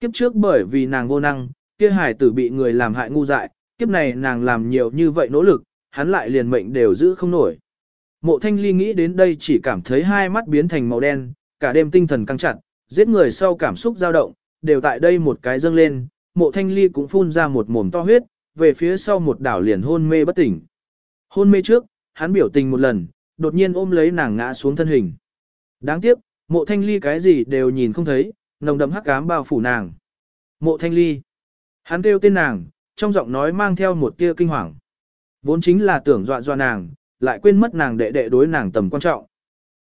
Kiếp trước bởi vì nàng vô năng, kia hải tử bị người làm hại ngu dại, kiếp này nàng làm nhiều như vậy nỗ lực, hắn lại liền mệnh đều giữ không nổi. Mộ thanh ly nghĩ đến đây chỉ cảm thấy hai mắt biến thành màu đen, cả đêm tinh thần căng chặt, giết người sau cảm xúc dao động, đều tại đây một cái dâng lên, mộ thanh ly cũng phun ra một mồm to huyết, về phía sau một đảo liền hôn mê bất tỉnh. Hôn mê trước, hắn biểu tình một lần, đột nhiên ôm lấy nàng ngã xuống thân hình. Đáng tiếc, mộ thanh ly cái gì đều nhìn không thấy, nồng đậm hắc ám bao phủ nàng. Mộ thanh ly. Hắn kêu tên nàng, trong giọng nói mang theo một tia kinh hoàng. Vốn chính là tưởng dọa dọa nàng, lại quên mất nàng đệ đệ đối nàng tầm quan trọng.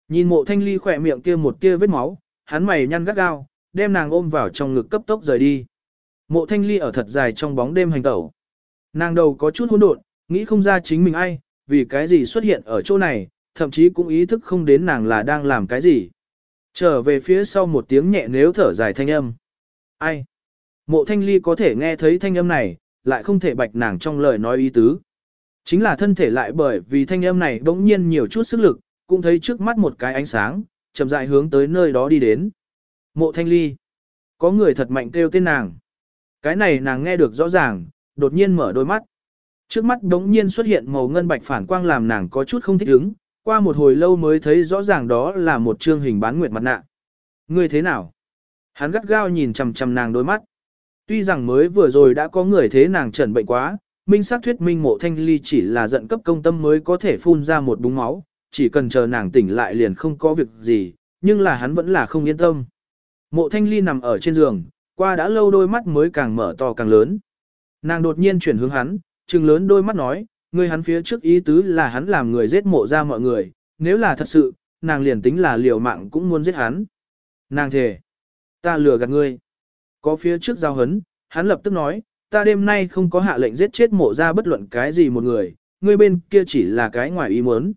Nhìn mộ thanh ly khỏe miệng kia một kia vết máu, hắn mày nhăn gắt gao, đem nàng ôm vào trong ngực cấp tốc rời đi. Mộ thanh ly ở thật dài trong bóng đêm hành tẩu. Nàng đầu có chút hỗn độn, nghĩ không ra chính mình ai, vì cái gì xuất hiện ở chỗ này, thậm chí cũng ý thức không đến nàng là đang làm cái gì. Trở về phía sau một tiếng nhẹ nếu thở dài thanh âm. Ai? Mộ thanh ly có thể nghe thấy thanh âm này, lại không thể bạch nàng trong lời nói ý tứ. Chính là thân thể lại bởi vì thanh âm này bỗng nhiên nhiều chút sức lực, cũng thấy trước mắt một cái ánh sáng, chậm rãi hướng tới nơi đó đi đến. Mộ thanh ly. Có người thật mạnh kêu tên nàng. Cái này nàng nghe được rõ ràng, đột nhiên mở đôi mắt. Trước mắt đống nhiên xuất hiện màu ngân bạch phản quang làm nàng có chút không thích ứng, qua một hồi lâu mới thấy rõ ràng đó là một trương hình bán nguyệt mặt nạ. Ngươi thế nào? Hắn gắt gao nhìn chằm chằm nàng đôi mắt. Tuy rằng mới vừa rồi đã có người thế nàng trần bệnh quá, minh xác thuyết minh mộ thanh ly chỉ là giận cấp công tâm mới có thể phun ra một búng máu, chỉ cần chờ nàng tỉnh lại liền không có việc gì, nhưng là hắn vẫn là không yên tâm. Mộ thanh ly nằm ở trên giường, qua đã lâu đôi mắt mới càng mở to càng lớn. Nàng đột nhiên chuyển hướng hắn, trừng lớn đôi mắt nói, người hắn phía trước ý tứ là hắn làm người giết mộ ra mọi người, nếu là thật sự, nàng liền tính là liều mạng cũng muốn giết hắn. Nàng thề, ta lừa gạt ngươi. Có phía trước giao hấn, hắn lập tức nói, ta đêm nay không có hạ lệnh giết chết mộ ra bất luận cái gì một người, ngươi bên kia chỉ là cái ngoài ý muốn.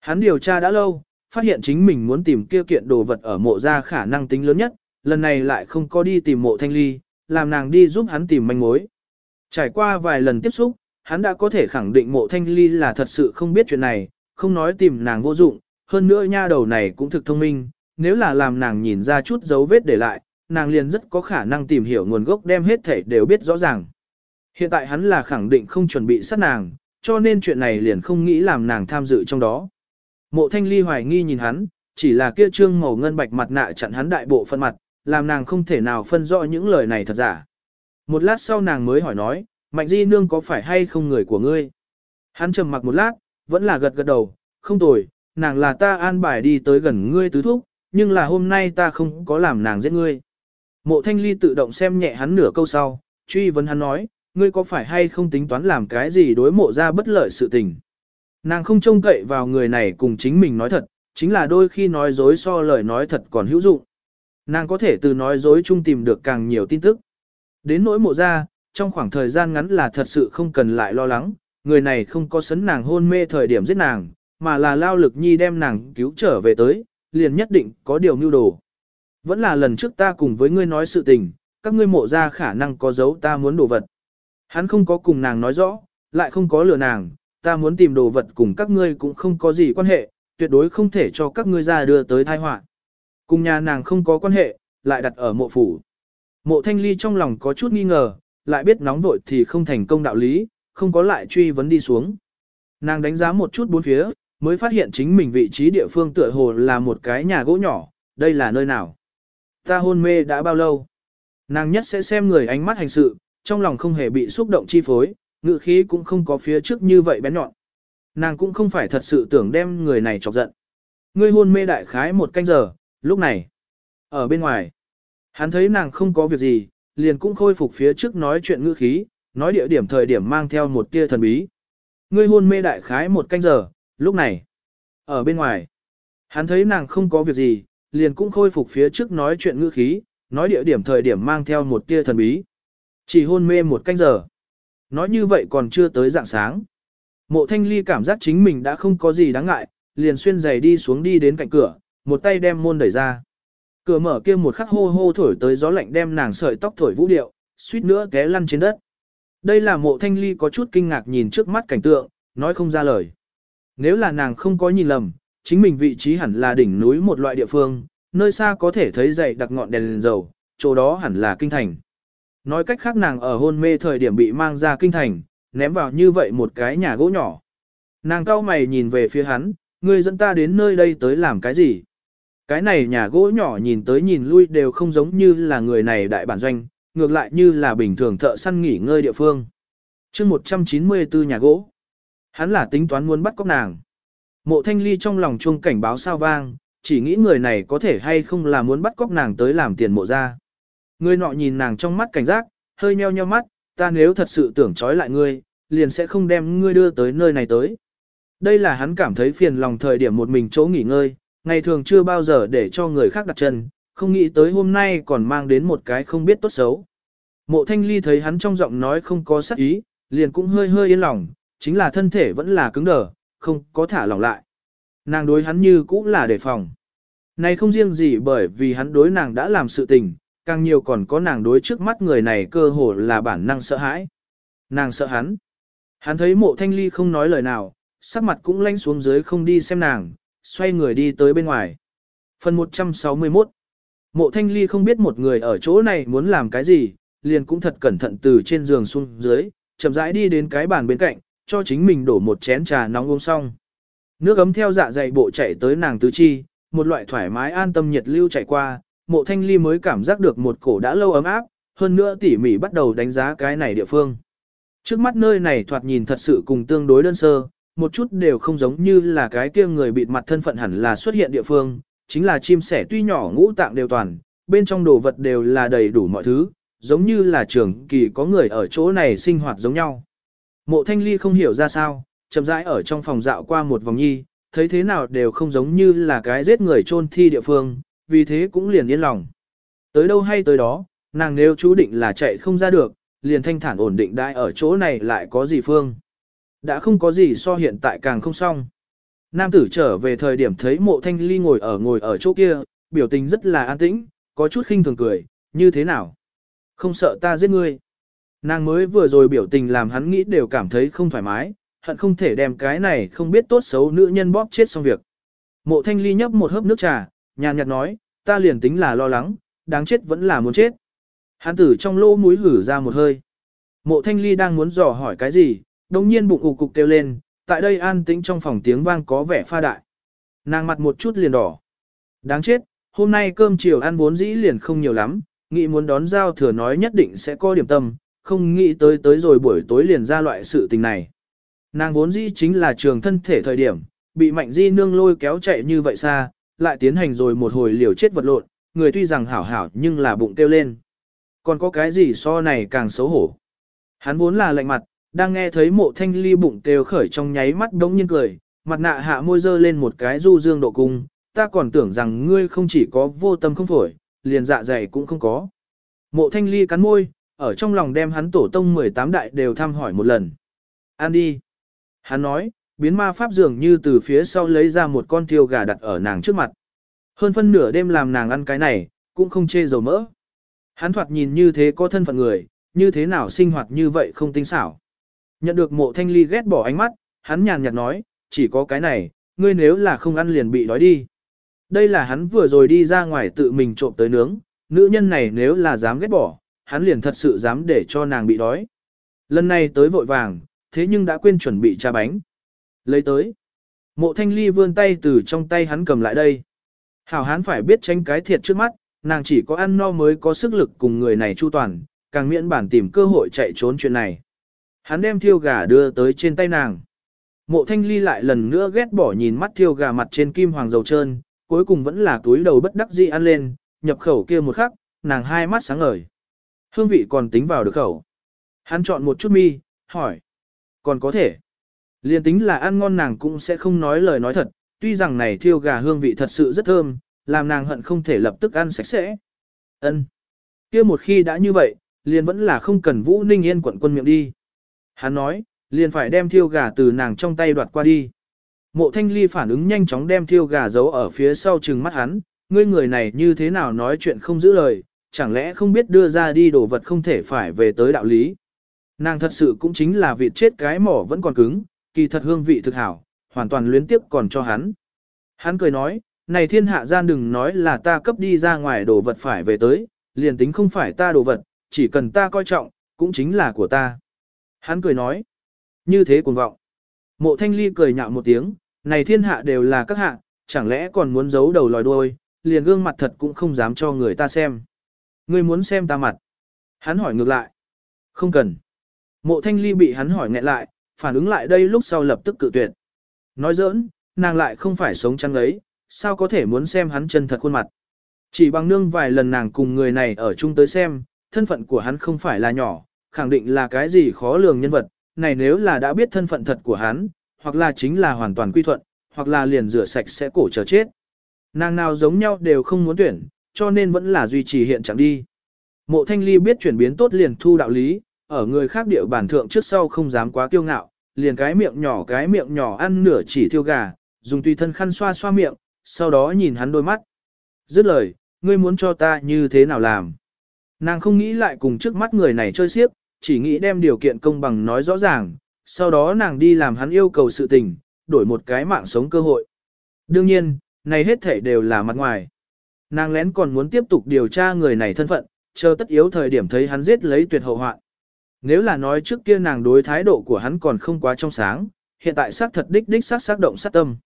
Hắn điều tra đã lâu, phát hiện chính mình muốn tìm kia kiện đồ vật ở mộ ra khả năng tính lớn nhất, lần này lại không có đi tìm mộ thanh ly, làm nàng đi giúp hắn tìm manh mối. Trải qua vài lần tiếp xúc, hắn đã có thể khẳng định mộ thanh ly là thật sự không biết chuyện này, không nói tìm nàng vô dụng, hơn nữa nha đầu này cũng thực thông minh, nếu là làm nàng nhìn ra chút dấu vết để lại, nàng liền rất có khả năng tìm hiểu nguồn gốc đem hết thể đều biết rõ ràng. Hiện tại hắn là khẳng định không chuẩn bị sát nàng, cho nên chuyện này liền không nghĩ làm nàng tham dự trong đó. Mộ thanh ly hoài nghi nhìn hắn, chỉ là kia trương màu ngân bạch mặt nạ chặn hắn đại bộ phân mặt, làm nàng không thể nào phân rõ những lời này thật giả. Một lát sau nàng mới hỏi nói, Mạnh Di Nương có phải hay không người của ngươi? Hắn trầm mặc một lát, vẫn là gật gật đầu, không tồi, nàng là ta an bài đi tới gần ngươi tứ thúc, nhưng là hôm nay ta không có làm nàng giết ngươi. Mộ thanh ly tự động xem nhẹ hắn nửa câu sau, truy vấn hắn nói, ngươi có phải hay không tính toán làm cái gì đối mộ ra bất lợi sự tình. Nàng không trông cậy vào người này cùng chính mình nói thật, chính là đôi khi nói dối so lời nói thật còn hữu dụng. Nàng có thể từ nói dối chung tìm được càng nhiều tin tức. Đến nỗi mộ ra, trong khoảng thời gian ngắn là thật sự không cần lại lo lắng, người này không có sấn nàng hôn mê thời điểm giết nàng, mà là lao lực nhi đem nàng cứu trở về tới, liền nhất định có điều mưu đồ. Vẫn là lần trước ta cùng với ngươi nói sự tình, các ngươi mộ ra khả năng có dấu ta muốn đồ vật. Hắn không có cùng nàng nói rõ, lại không có lừa nàng, ta muốn tìm đồ vật cùng các ngươi cũng không có gì quan hệ, tuyệt đối không thể cho các ngươi ra đưa tới tai họa. Cùng nhà nàng không có quan hệ, lại đặt ở mộ phủ. Mộ thanh ly trong lòng có chút nghi ngờ, lại biết nóng vội thì không thành công đạo lý, không có lại truy vấn đi xuống. Nàng đánh giá một chút bốn phía, mới phát hiện chính mình vị trí địa phương tựa hồ là một cái nhà gỗ nhỏ, đây là nơi nào. Ta hôn mê đã bao lâu? Nàng nhất sẽ xem người ánh mắt hành sự, trong lòng không hề bị xúc động chi phối, ngự khí cũng không có phía trước như vậy bén nhọn. Nàng cũng không phải thật sự tưởng đem người này chọc giận. Ngươi hôn mê đại khái một canh giờ, lúc này, ở bên ngoài, hắn thấy nàng không có việc gì, liền cũng khôi phục phía trước nói chuyện ngữ khí, nói địa điểm thời điểm mang theo một tia thần bí. Ngươi hôn mê đại khái một canh giờ, lúc này, ở bên ngoài, hắn thấy nàng không có việc gì, liền cũng khôi phục phía trước nói chuyện ngữ khí, nói địa điểm thời điểm mang theo một tia thần bí. Chỉ hôn mê một canh giờ. Nói như vậy còn chưa tới dạng sáng. Mộ thanh ly cảm giác chính mình đã không có gì đáng ngại, liền xuyên giày đi xuống đi đến cạnh cửa, một tay đem môn đẩy ra. Cửa mở kia một khắc hô hô thổi tới gió lạnh đem nàng sợi tóc thổi vũ điệu, suýt nữa té lăn trên đất. Đây là mộ thanh ly có chút kinh ngạc nhìn trước mắt cảnh tượng, nói không ra lời. Nếu là nàng không có nhìn lầm, chính mình vị trí hẳn là đỉnh núi một loại địa phương, nơi xa có thể thấy dậy đặc ngọn đèn, đèn dầu, chỗ đó hẳn là kinh thành. Nói cách khác nàng ở hôn mê thời điểm bị mang ra kinh thành, ném vào như vậy một cái nhà gỗ nhỏ. Nàng cao mày nhìn về phía hắn, ngươi dẫn ta đến nơi đây tới làm cái gì? Cái này nhà gỗ nhỏ nhìn tới nhìn lui đều không giống như là người này đại bản doanh, ngược lại như là bình thường thợ săn nghỉ ngơi địa phương. chương 194 nhà gỗ. Hắn là tính toán muốn bắt cóc nàng. Mộ thanh ly trong lòng chuông cảnh báo sao vang, chỉ nghĩ người này có thể hay không là muốn bắt cóc nàng tới làm tiền mộ ra. Người nọ nhìn nàng trong mắt cảnh giác, hơi nheo nheo mắt, ta nếu thật sự tưởng trói lại ngươi, liền sẽ không đem ngươi đưa tới nơi này tới. Đây là hắn cảm thấy phiền lòng thời điểm một mình chỗ nghỉ ngơi, ngày thường chưa bao giờ để cho người khác đặt chân, không nghĩ tới hôm nay còn mang đến một cái không biết tốt xấu. Mộ thanh ly thấy hắn trong giọng nói không có sắc ý, liền cũng hơi hơi yên lòng, chính là thân thể vẫn là cứng đờ, không có thả lỏng lại. Nàng đối hắn như cũng là đề phòng. Này không riêng gì bởi vì hắn đối nàng đã làm sự tình, càng nhiều còn có nàng đối trước mắt người này cơ hồ là bản năng sợ hãi. Nàng sợ hắn. Hắn thấy mộ thanh ly không nói lời nào, sắc mặt cũng lanh xuống dưới không đi xem nàng, xoay người đi tới bên ngoài. Phần 161 Mộ thanh ly không biết một người ở chỗ này muốn làm cái gì, liền cũng thật cẩn thận từ trên giường xuống dưới, chậm rãi đi đến cái bàn bên cạnh, cho chính mình đổ một chén trà nóng uống xong. Nước ấm theo dạ dày bộ chạy tới nàng tứ chi, một loại thoải mái an tâm nhiệt lưu chảy qua, mộ thanh ly mới cảm giác được một cổ đã lâu ấm áp, hơn nữa tỉ mỉ bắt đầu đánh giá cái này địa phương. Trước mắt nơi này thoạt nhìn thật sự cùng tương đối đơn sơ, một chút đều không giống như là cái kia người bịt mặt thân phận hẳn là xuất hiện địa phương, chính là chim sẻ tuy nhỏ ngũ tạng đều toàn, bên trong đồ vật đều là đầy đủ mọi thứ, giống như là trường kỳ có người ở chỗ này sinh hoạt giống nhau. Mộ thanh ly không hiểu ra sao, chậm rãi ở trong phòng dạo qua một vòng nhi, thấy thế nào đều không giống như là cái giết người chôn thi địa phương, vì thế cũng liền yên lòng. Tới đâu hay tới đó, nàng nếu chú định là chạy không ra được, liền thanh thản ổn định đại ở chỗ này lại có gì phương. Đã không có gì so hiện tại càng không xong. Nam tử trở về thời điểm thấy mộ thanh ly ngồi ở ngồi ở chỗ kia, biểu tình rất là an tĩnh, có chút khinh thường cười, như thế nào? Không sợ ta giết ngươi. Nàng mới vừa rồi biểu tình làm hắn nghĩ đều cảm thấy không thoải mái, hận không thể đem cái này không biết tốt xấu nữ nhân bóp chết xong việc. Mộ thanh ly nhấp một hớp nước trà, nhàn nhạt nói, ta liền tính là lo lắng, đáng chết vẫn là muốn chết. Hắn tử trong lỗ mũi hử ra một hơi. Mộ thanh ly đang muốn dò hỏi cái gì, đồng nhiên bụng cục cục kêu lên, tại đây an tĩnh trong phòng tiếng vang có vẻ pha đại. Nàng mặt một chút liền đỏ. Đáng chết, hôm nay cơm chiều ăn vốn dĩ liền không nhiều lắm, nghĩ muốn đón giao thừa nói nhất định sẽ có điểm tâm, không nghĩ tới tới rồi buổi tối liền ra loại sự tình này. Nàng vốn dĩ chính là trường thân thể thời điểm, bị mạnh di nương lôi kéo chạy như vậy xa, lại tiến hành rồi một hồi liều chết vật lộn, người tuy rằng hảo hảo nhưng là bụng kêu lên. Còn có cái gì so này càng xấu hổ. Hắn vốn là lạnh mặt, đang nghe thấy mộ thanh ly bụng kêu khởi trong nháy mắt đống nhiên cười, mặt nạ hạ môi dơ lên một cái du dương độ cung, ta còn tưởng rằng ngươi không chỉ có vô tâm không phổi, liền dạ dày cũng không có. Mộ thanh ly cắn môi, ở trong lòng đem hắn tổ tông 18 đại đều thăm hỏi một lần. An đi. Hắn nói, biến ma pháp dường như từ phía sau lấy ra một con thiêu gà đặt ở nàng trước mặt. Hơn phân nửa đêm làm nàng ăn cái này, cũng không chê dầu mỡ. Hắn thoạt nhìn như thế có thân phận người, như thế nào sinh hoạt như vậy không tinh xảo. Nhận được mộ thanh ly ghét bỏ ánh mắt, hắn nhàn nhạt nói, chỉ có cái này, ngươi nếu là không ăn liền bị đói đi. Đây là hắn vừa rồi đi ra ngoài tự mình trộm tới nướng, nữ nhân này nếu là dám ghét bỏ, hắn liền thật sự dám để cho nàng bị đói. Lần này tới vội vàng, thế nhưng đã quên chuẩn bị trà bánh. Lấy tới. Mộ thanh ly vươn tay từ trong tay hắn cầm lại đây. Hảo hán phải biết tránh cái thiệt trước mắt, nàng chỉ có ăn no mới có sức lực cùng người này chu toàn, càng miễn bản tìm cơ hội chạy trốn chuyện này. Hắn đem thiêu gà đưa tới trên tay nàng. Mộ thanh ly lại lần nữa ghét bỏ nhìn mắt thiêu gà mặt trên kim hoàng dầu trơn, cuối cùng vẫn là túi đầu bất đắc dĩ ăn lên, nhập khẩu kia một khắc, nàng hai mắt sáng ngời. Hương vị còn tính vào được khẩu. Hắn chọn một chút mi, hỏi. Còn có thể. Liên tính là ăn ngon nàng cũng sẽ không nói lời nói thật, tuy rằng này thiêu gà hương vị thật sự rất thơm, làm nàng hận không thể lập tức ăn sạch sẽ. Ân. Kia một khi đã như vậy, liền vẫn là không cần Vũ Ninh Yên quận quân miệng đi. Hắn nói, liền phải đem thiêu gà từ nàng trong tay đoạt qua đi. Mộ thanh ly phản ứng nhanh chóng đem thiêu gà giấu ở phía sau trừng mắt hắn, ngươi người này như thế nào nói chuyện không giữ lời, chẳng lẽ không biết đưa ra đi đồ vật không thể phải về tới đạo lý. Nàng thật sự cũng chính là vịt chết cái mỏ vẫn còn cứng, kỳ thật hương vị thực hảo, hoàn toàn luyến tiếp còn cho hắn. Hắn cười nói, này thiên hạ gian đừng nói là ta cấp đi ra ngoài đồ vật phải về tới, liền tính không phải ta đồ vật, chỉ cần ta coi trọng, cũng chính là của ta. Hắn cười nói, như thế cuồng vọng. Mộ thanh ly cười nhạo một tiếng, này thiên hạ đều là các hạ, chẳng lẽ còn muốn giấu đầu lòi đuôi, liền gương mặt thật cũng không dám cho người ta xem. Ngươi muốn xem ta mặt. Hắn hỏi ngược lại. Không cần. Mộ thanh ly bị hắn hỏi nghẹn lại, phản ứng lại đây lúc sau lập tức cự tuyệt. Nói giỡn, nàng lại không phải sống trăng ấy, sao có thể muốn xem hắn chân thật khuôn mặt. Chỉ bằng nương vài lần nàng cùng người này ở chung tới xem, thân phận của hắn không phải là nhỏ, khẳng định là cái gì khó lường nhân vật, này nếu là đã biết thân phận thật của hắn, hoặc là chính là hoàn toàn quy thuận, hoặc là liền rửa sạch sẽ cổ chờ chết. Nàng nào giống nhau đều không muốn tuyển, cho nên vẫn là duy trì hiện trạng đi. Mộ thanh ly biết chuyển biến tốt liền thu đạo lý, ở người khác địa bản thượng trước sau không dám quá kiêu ngạo, liền cái miệng nhỏ cái miệng nhỏ ăn nửa chỉ thiêu gà, dùng tùy thân khăn xoa xoa miệng, sau đó nhìn hắn đôi mắt. Dứt lời, ngươi muốn cho ta như thế nào làm? Nàng không nghĩ lại cùng trước mắt người này chơi xiếc, chỉ nghĩ đem điều kiện công bằng nói rõ ràng, sau đó nàng đi làm hắn yêu cầu sự tình, đổi một cái mạng sống cơ hội. Đương nhiên, này hết thể đều là mặt ngoài. Nàng lén còn muốn tiếp tục điều tra người này thân phận, chờ tất yếu thời điểm thấy hắn giết lấy tuyệt hậu hoạn. Nếu là nói trước kia nàng đối thái độ của hắn còn không quá trong sáng, hiện tại xác thật đích đích xác xác động sát tâm.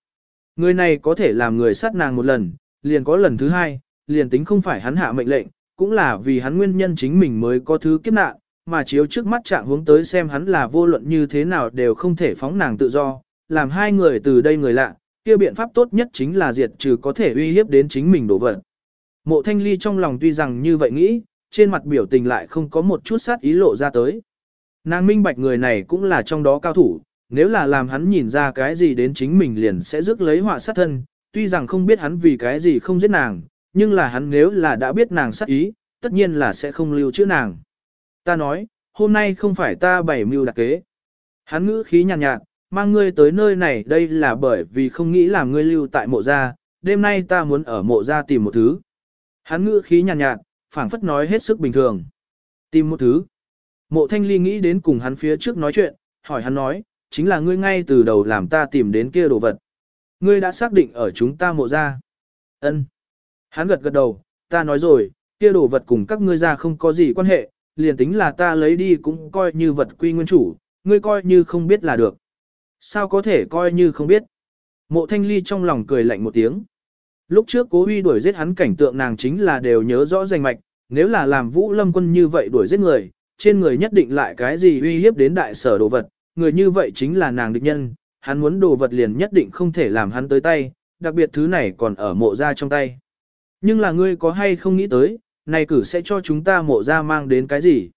Người này có thể làm người sát nàng một lần, liền có lần thứ hai, liền tính không phải hắn hạ mệnh lệnh, cũng là vì hắn nguyên nhân chính mình mới có thứ kiếp nạn, mà chiếu trước mắt trạng hướng tới xem hắn là vô luận như thế nào đều không thể phóng nàng tự do, làm hai người từ đây người lạ, kia biện pháp tốt nhất chính là diệt trừ có thể uy hiếp đến chính mình đổ vật. Mộ thanh ly trong lòng tuy rằng như vậy nghĩ, trên mặt biểu tình lại không có một chút sát ý lộ ra tới. Nàng minh bạch người này cũng là trong đó cao thủ, nếu là làm hắn nhìn ra cái gì đến chính mình liền sẽ rước lấy họa sát thân, tuy rằng không biết hắn vì cái gì không giết nàng, nhưng là hắn nếu là đã biết nàng sát ý, tất nhiên là sẽ không lưu chữ nàng. Ta nói, hôm nay không phải ta bảy mưu đặc kế. Hắn ngữ khí nhàn nhạt, nhạt, mang ngươi tới nơi này đây là bởi vì không nghĩ là ngươi lưu tại mộ gia, đêm nay ta muốn ở mộ gia tìm một thứ. Hắn ngữ khí nhàn nhạt, nhạt phảng phất nói hết sức bình thường. Tìm một thứ. Mộ thanh ly nghĩ đến cùng hắn phía trước nói chuyện, hỏi hắn nói, chính là ngươi ngay từ đầu làm ta tìm đến kia đồ vật. Ngươi đã xác định ở chúng ta mộ ra. ân Hắn gật gật đầu, ta nói rồi, kia đồ vật cùng các ngươi ra không có gì quan hệ, liền tính là ta lấy đi cũng coi như vật quy nguyên chủ, ngươi coi như không biết là được. Sao có thể coi như không biết? Mộ thanh ly trong lòng cười lạnh một tiếng. Lúc trước cố huy đuổi giết hắn cảnh tượng nàng chính là đều nhớ rõ danh mạch, nếu là làm vũ lâm quân như vậy đuổi giết người, trên người nhất định lại cái gì uy hiếp đến đại sở đồ vật, người như vậy chính là nàng địch nhân, hắn muốn đồ vật liền nhất định không thể làm hắn tới tay, đặc biệt thứ này còn ở mộ ra trong tay. Nhưng là ngươi có hay không nghĩ tới, này cử sẽ cho chúng ta mộ ra mang đến cái gì?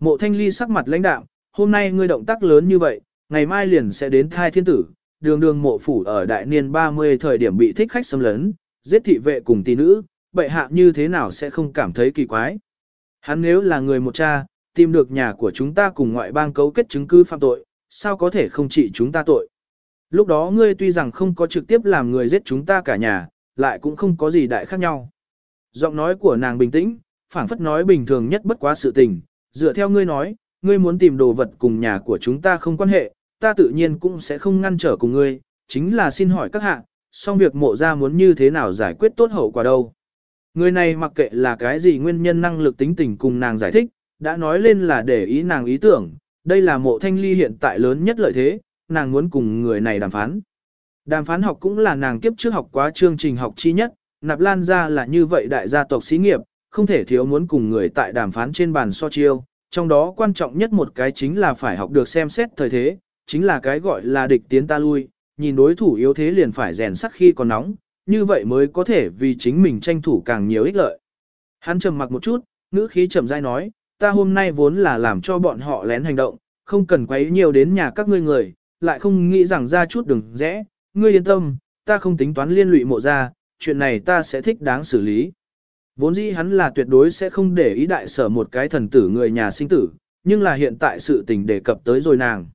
Mộ thanh ly sắc mặt lãnh đạm, hôm nay ngươi động tác lớn như vậy, ngày mai liền sẽ đến thai thiên tử, đường đường mộ phủ ở đại niên 30 thời điểm bị thích khách xâm lấn, giết thị vệ cùng tỷ nữ, bệ hạ như thế nào sẽ không cảm thấy kỳ quái. Hắn nếu là người một cha, tìm được nhà của chúng ta cùng ngoại bang cấu kết chứng cứ phạm tội, sao có thể không trị chúng ta tội. Lúc đó ngươi tuy rằng không có trực tiếp làm người giết chúng ta cả nhà, lại cũng không có gì đại khác nhau. Giọng nói của nàng bình tĩnh, phảng phất nói bình thường nhất bất quá sự tình, dựa theo ngươi nói, ngươi muốn tìm đồ vật cùng nhà của chúng ta không quan hệ, ta tự nhiên cũng sẽ không ngăn trở cùng ngươi, chính là xin hỏi các hạ, xong việc mộ ra muốn như thế nào giải quyết tốt hậu quả đâu. Người này mặc kệ là cái gì nguyên nhân năng lực tính tình cùng nàng giải thích, đã nói lên là để ý nàng ý tưởng, đây là mộ thanh ly hiện tại lớn nhất lợi thế, nàng muốn cùng người này đàm phán. Đàm phán học cũng là nàng kiếp trước học quá chương trình học chi nhất, nạp lan ra là như vậy đại gia tộc xí nghiệp, không thể thiếu muốn cùng người tại đàm phán trên bàn so chiêu, trong đó quan trọng nhất một cái chính là phải học được xem xét thời thế, chính là cái gọi là địch tiến ta lui, nhìn đối thủ yếu thế liền phải rèn sắt khi còn nóng, như vậy mới có thể vì chính mình tranh thủ càng nhiều ích lợi. Hắn trầm mặc một chút, ngữ khí trầm dai nói, ta hôm nay vốn là làm cho bọn họ lén hành động, không cần quấy nhiều đến nhà các ngươi người, lại không nghĩ rằng ra chút đừng rẽ, ngươi yên tâm, ta không tính toán liên lụy mộ ra, chuyện này ta sẽ thích đáng xử lý. Vốn dĩ hắn là tuyệt đối sẽ không để ý đại sở một cái thần tử người nhà sinh tử, nhưng là hiện tại sự tình đề cập tới rồi nàng.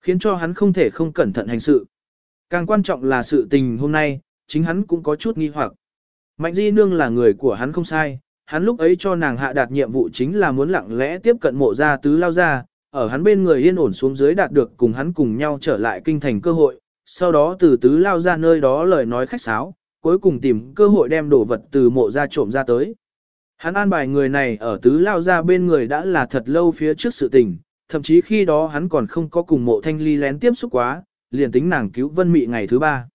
Khiến cho hắn không thể không cẩn thận hành sự. Càng quan trọng là sự tình hôm nay, chính hắn cũng có chút nghi hoặc. Mạnh di nương là người của hắn không sai, hắn lúc ấy cho nàng hạ đạt nhiệm vụ chính là muốn lặng lẽ tiếp cận mộ gia tứ lao ra, ở hắn bên người yên ổn xuống dưới đạt được cùng hắn cùng nhau trở lại kinh thành cơ hội, sau đó từ tứ lao ra nơi đó lời nói khách sáo, cuối cùng tìm cơ hội đem đồ vật từ mộ gia trộm ra tới. Hắn an bài người này ở tứ lao ra bên người đã là thật lâu phía trước sự tình, thậm chí khi đó hắn còn không có cùng mộ thanh ly lén tiếp xúc quá, liền tính nàng cứu vân mị ngày thứ ba.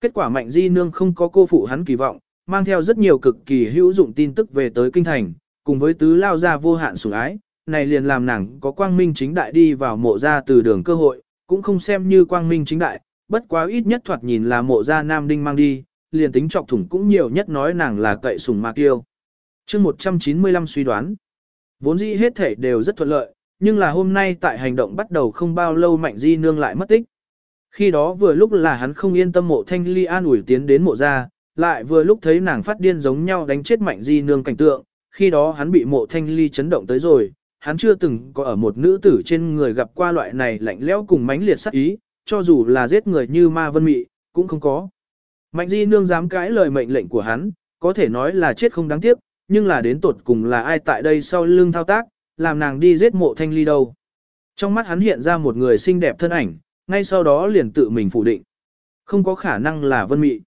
Kết quả mạnh di nương không có cô phụ hắn kỳ vọng, mang theo rất nhiều cực kỳ hữu dụng tin tức về tới kinh thành, cùng với tứ lao ra vô hạn sủng ái, này liền làm nàng có quang minh chính đại đi vào mộ ra từ đường cơ hội, cũng không xem như quang minh chính đại, bất quá ít nhất thoạt nhìn là mộ ra nam đinh mang đi, liền tính chọc thủng cũng nhiều nhất nói nàng là cậy sủng ma kiêu. chương 195 suy đoán, vốn dĩ hết thể đều rất thuận lợi, nhưng là hôm nay tại hành động bắt đầu không bao lâu mạnh di nương lại mất tích. Khi đó vừa lúc là hắn không yên tâm mộ thanh ly an ủi tiến đến mộ ra, lại vừa lúc thấy nàng phát điên giống nhau đánh chết mạnh di nương cảnh tượng, khi đó hắn bị mộ thanh ly chấn động tới rồi, hắn chưa từng có ở một nữ tử trên người gặp qua loại này lạnh lẽo cùng mãnh liệt sát ý, cho dù là giết người như ma vân mị, cũng không có. Mạnh di nương dám cãi lời mệnh lệnh của hắn, có thể nói là chết không đáng tiếc, nhưng là đến tột cùng là ai tại đây sau lưng thao tác, làm nàng đi giết mộ thanh ly đâu. Trong mắt hắn hiện ra một người xinh đẹp thân ảnh, ngay sau đó liền tự mình phủ định. Không có khả năng là vân mị.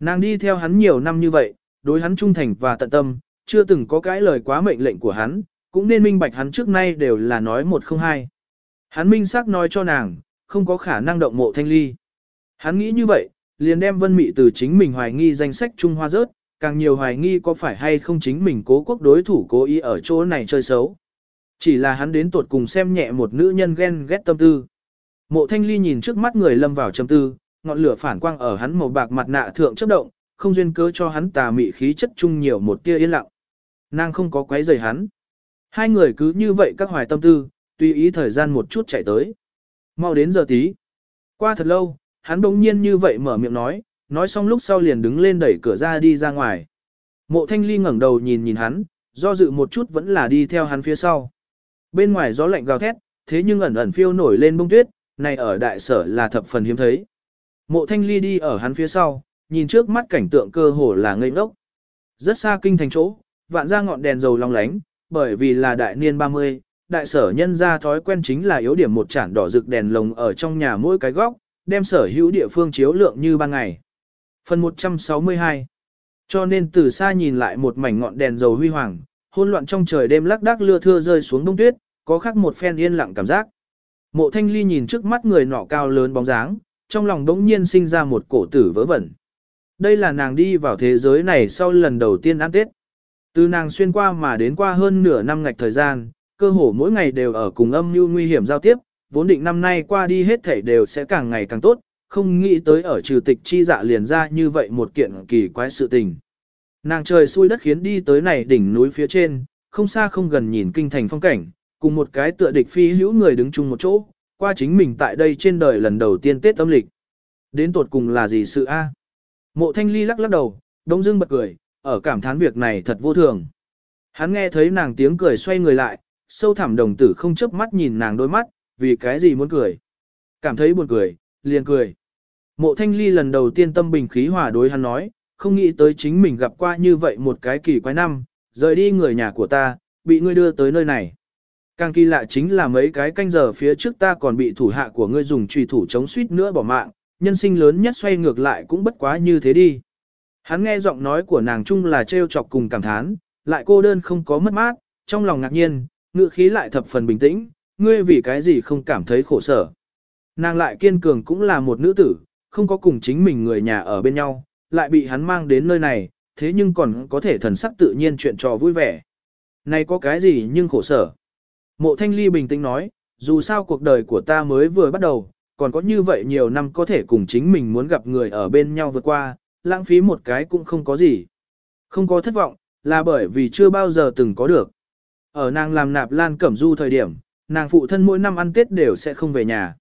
Nàng đi theo hắn nhiều năm như vậy, đối hắn trung thành và tận tâm, chưa từng có cái lời quá mệnh lệnh của hắn, cũng nên minh bạch hắn trước nay đều là nói một không hai. Hắn minh xác nói cho nàng, không có khả năng động mộ thanh ly. Hắn nghĩ như vậy, liền đem vân mị từ chính mình hoài nghi danh sách Trung Hoa rớt, càng nhiều hoài nghi có phải hay không chính mình cố quốc đối thủ cố ý ở chỗ này chơi xấu. Chỉ là hắn đến tuột cùng xem nhẹ một nữ nhân ghen ghét tâm tư. Mộ thanh ly nhìn trước mắt người lâm vào trầm tư, ngọn lửa phản quang ở hắn màu bạc mặt nạ thượng chớp động, không duyên cớ cho hắn tà mị khí chất chung nhiều một tia yên lặng. Nàng không có quấy rầy hắn. Hai người cứ như vậy các hoài tâm tư, tùy ý thời gian một chút chạy tới. Mau đến giờ tí. Qua thật lâu, hắn bỗng nhiên như vậy mở miệng nói, nói xong lúc sau liền đứng lên đẩy cửa ra đi ra ngoài. Mộ thanh ly ngẩng đầu nhìn nhìn hắn, do dự một chút vẫn là đi theo hắn phía sau. Bên ngoài gió lạnh gào thét, thế nhưng ẩn ẩn phiêu nổi lên bông tuyết, này ở đại sở là thập phần hiếm thấy. Mộ thanh ly đi ở hắn phía sau, nhìn trước mắt cảnh tượng cơ hồ là ngây ngốc. Rất xa kinh thành chỗ, vạn ra ngọn đèn dầu long lánh, bởi vì là đại niên 30, đại sở nhân ra thói quen chính là yếu điểm một chản đỏ rực đèn lồng ở trong nhà mỗi cái góc, đem sở hữu địa phương chiếu lượng như ban ngày. Phần 162 Cho nên từ xa nhìn lại một mảnh ngọn đèn dầu huy hoàng, hôn loạn trong trời đêm lắc đác lưa thưa rơi xuống đông tuyết, có khác một phen yên lặng cảm giác. Mộ thanh ly nhìn trước mắt người nọ cao lớn bóng dáng, trong lòng đống nhiên sinh ra một cổ tử vớ vẩn. Đây là nàng đi vào thế giới này sau lần đầu tiên ăn Tết. Từ nàng xuyên qua mà đến qua hơn nửa năm ngạch thời gian, cơ hồ mỗi ngày đều ở cùng âm mưu nguy hiểm giao tiếp, vốn định năm nay qua đi hết thảy đều sẽ càng ngày càng tốt, không nghĩ tới ở trừ tịch chi dạ liền ra như vậy một kiện kỳ quái sự tình. Nàng trời xui đất khiến đi tới này đỉnh núi phía trên, không xa không gần nhìn kinh thành phong cảnh, cùng một cái tựa địch phi hữu người đứng chung một chỗ, qua chính mình tại đây trên đời lần đầu tiên Tết âm lịch. Đến tột cùng là gì sự a? Mộ thanh ly lắc lắc đầu, đông dưng bật cười, ở cảm thán việc này thật vô thường. Hắn nghe thấy nàng tiếng cười xoay người lại, sâu thẳm đồng tử không chớp mắt nhìn nàng đôi mắt, vì cái gì muốn cười. Cảm thấy buồn cười, liền cười. Mộ thanh ly lần đầu tiên tâm bình khí hòa đối hắn nói, không nghĩ tới chính mình gặp qua như vậy một cái kỳ quái năm, rời đi người nhà của ta, bị ngươi đưa tới nơi này. Càng kỳ lạ chính là mấy cái canh giờ phía trước ta còn bị thủ hạ của ngươi dùng trùy thủ chống suýt nữa bỏ mạng, nhân sinh lớn nhất xoay ngược lại cũng bất quá như thế đi. Hắn nghe giọng nói của nàng chung là trêu chọc cùng cảm thán, lại cô đơn không có mất mát, trong lòng ngạc nhiên, ngự khí lại thập phần bình tĩnh, ngươi vì cái gì không cảm thấy khổ sở. Nàng lại kiên cường cũng là một nữ tử, không có cùng chính mình người nhà ở bên nhau, lại bị hắn mang đến nơi này, thế nhưng còn có thể thần sắc tự nhiên chuyện trò vui vẻ. Này có cái gì nhưng khổ sở. Mộ thanh ly bình tĩnh nói, dù sao cuộc đời của ta mới vừa bắt đầu, còn có như vậy nhiều năm có thể cùng chính mình muốn gặp người ở bên nhau vượt qua, lãng phí một cái cũng không có gì. Không có thất vọng, là bởi vì chưa bao giờ từng có được. Ở nàng làm nạp lan cẩm du thời điểm, nàng phụ thân mỗi năm ăn Tết đều sẽ không về nhà.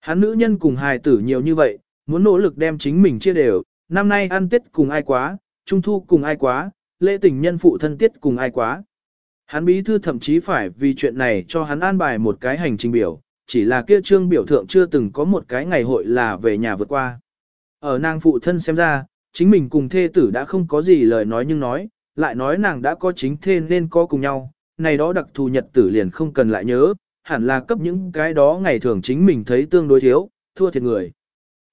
Hắn nữ nhân cùng hài tử nhiều như vậy, muốn nỗ lực đem chính mình chia đều, năm nay ăn Tết cùng ai quá, trung thu cùng ai quá, lễ tình nhân phụ thân tết cùng ai quá. Hắn bí thư thậm chí phải vì chuyện này cho hắn an bài một cái hành trình biểu, chỉ là kia trương biểu thượng chưa từng có một cái ngày hội là về nhà vượt qua. Ở nàng phụ thân xem ra, chính mình cùng thê tử đã không có gì lời nói nhưng nói, lại nói nàng đã có chính thê nên có cùng nhau, này đó đặc thù nhật tử liền không cần lại nhớ, hẳn là cấp những cái đó ngày thường chính mình thấy tương đối thiếu, thua thiệt người.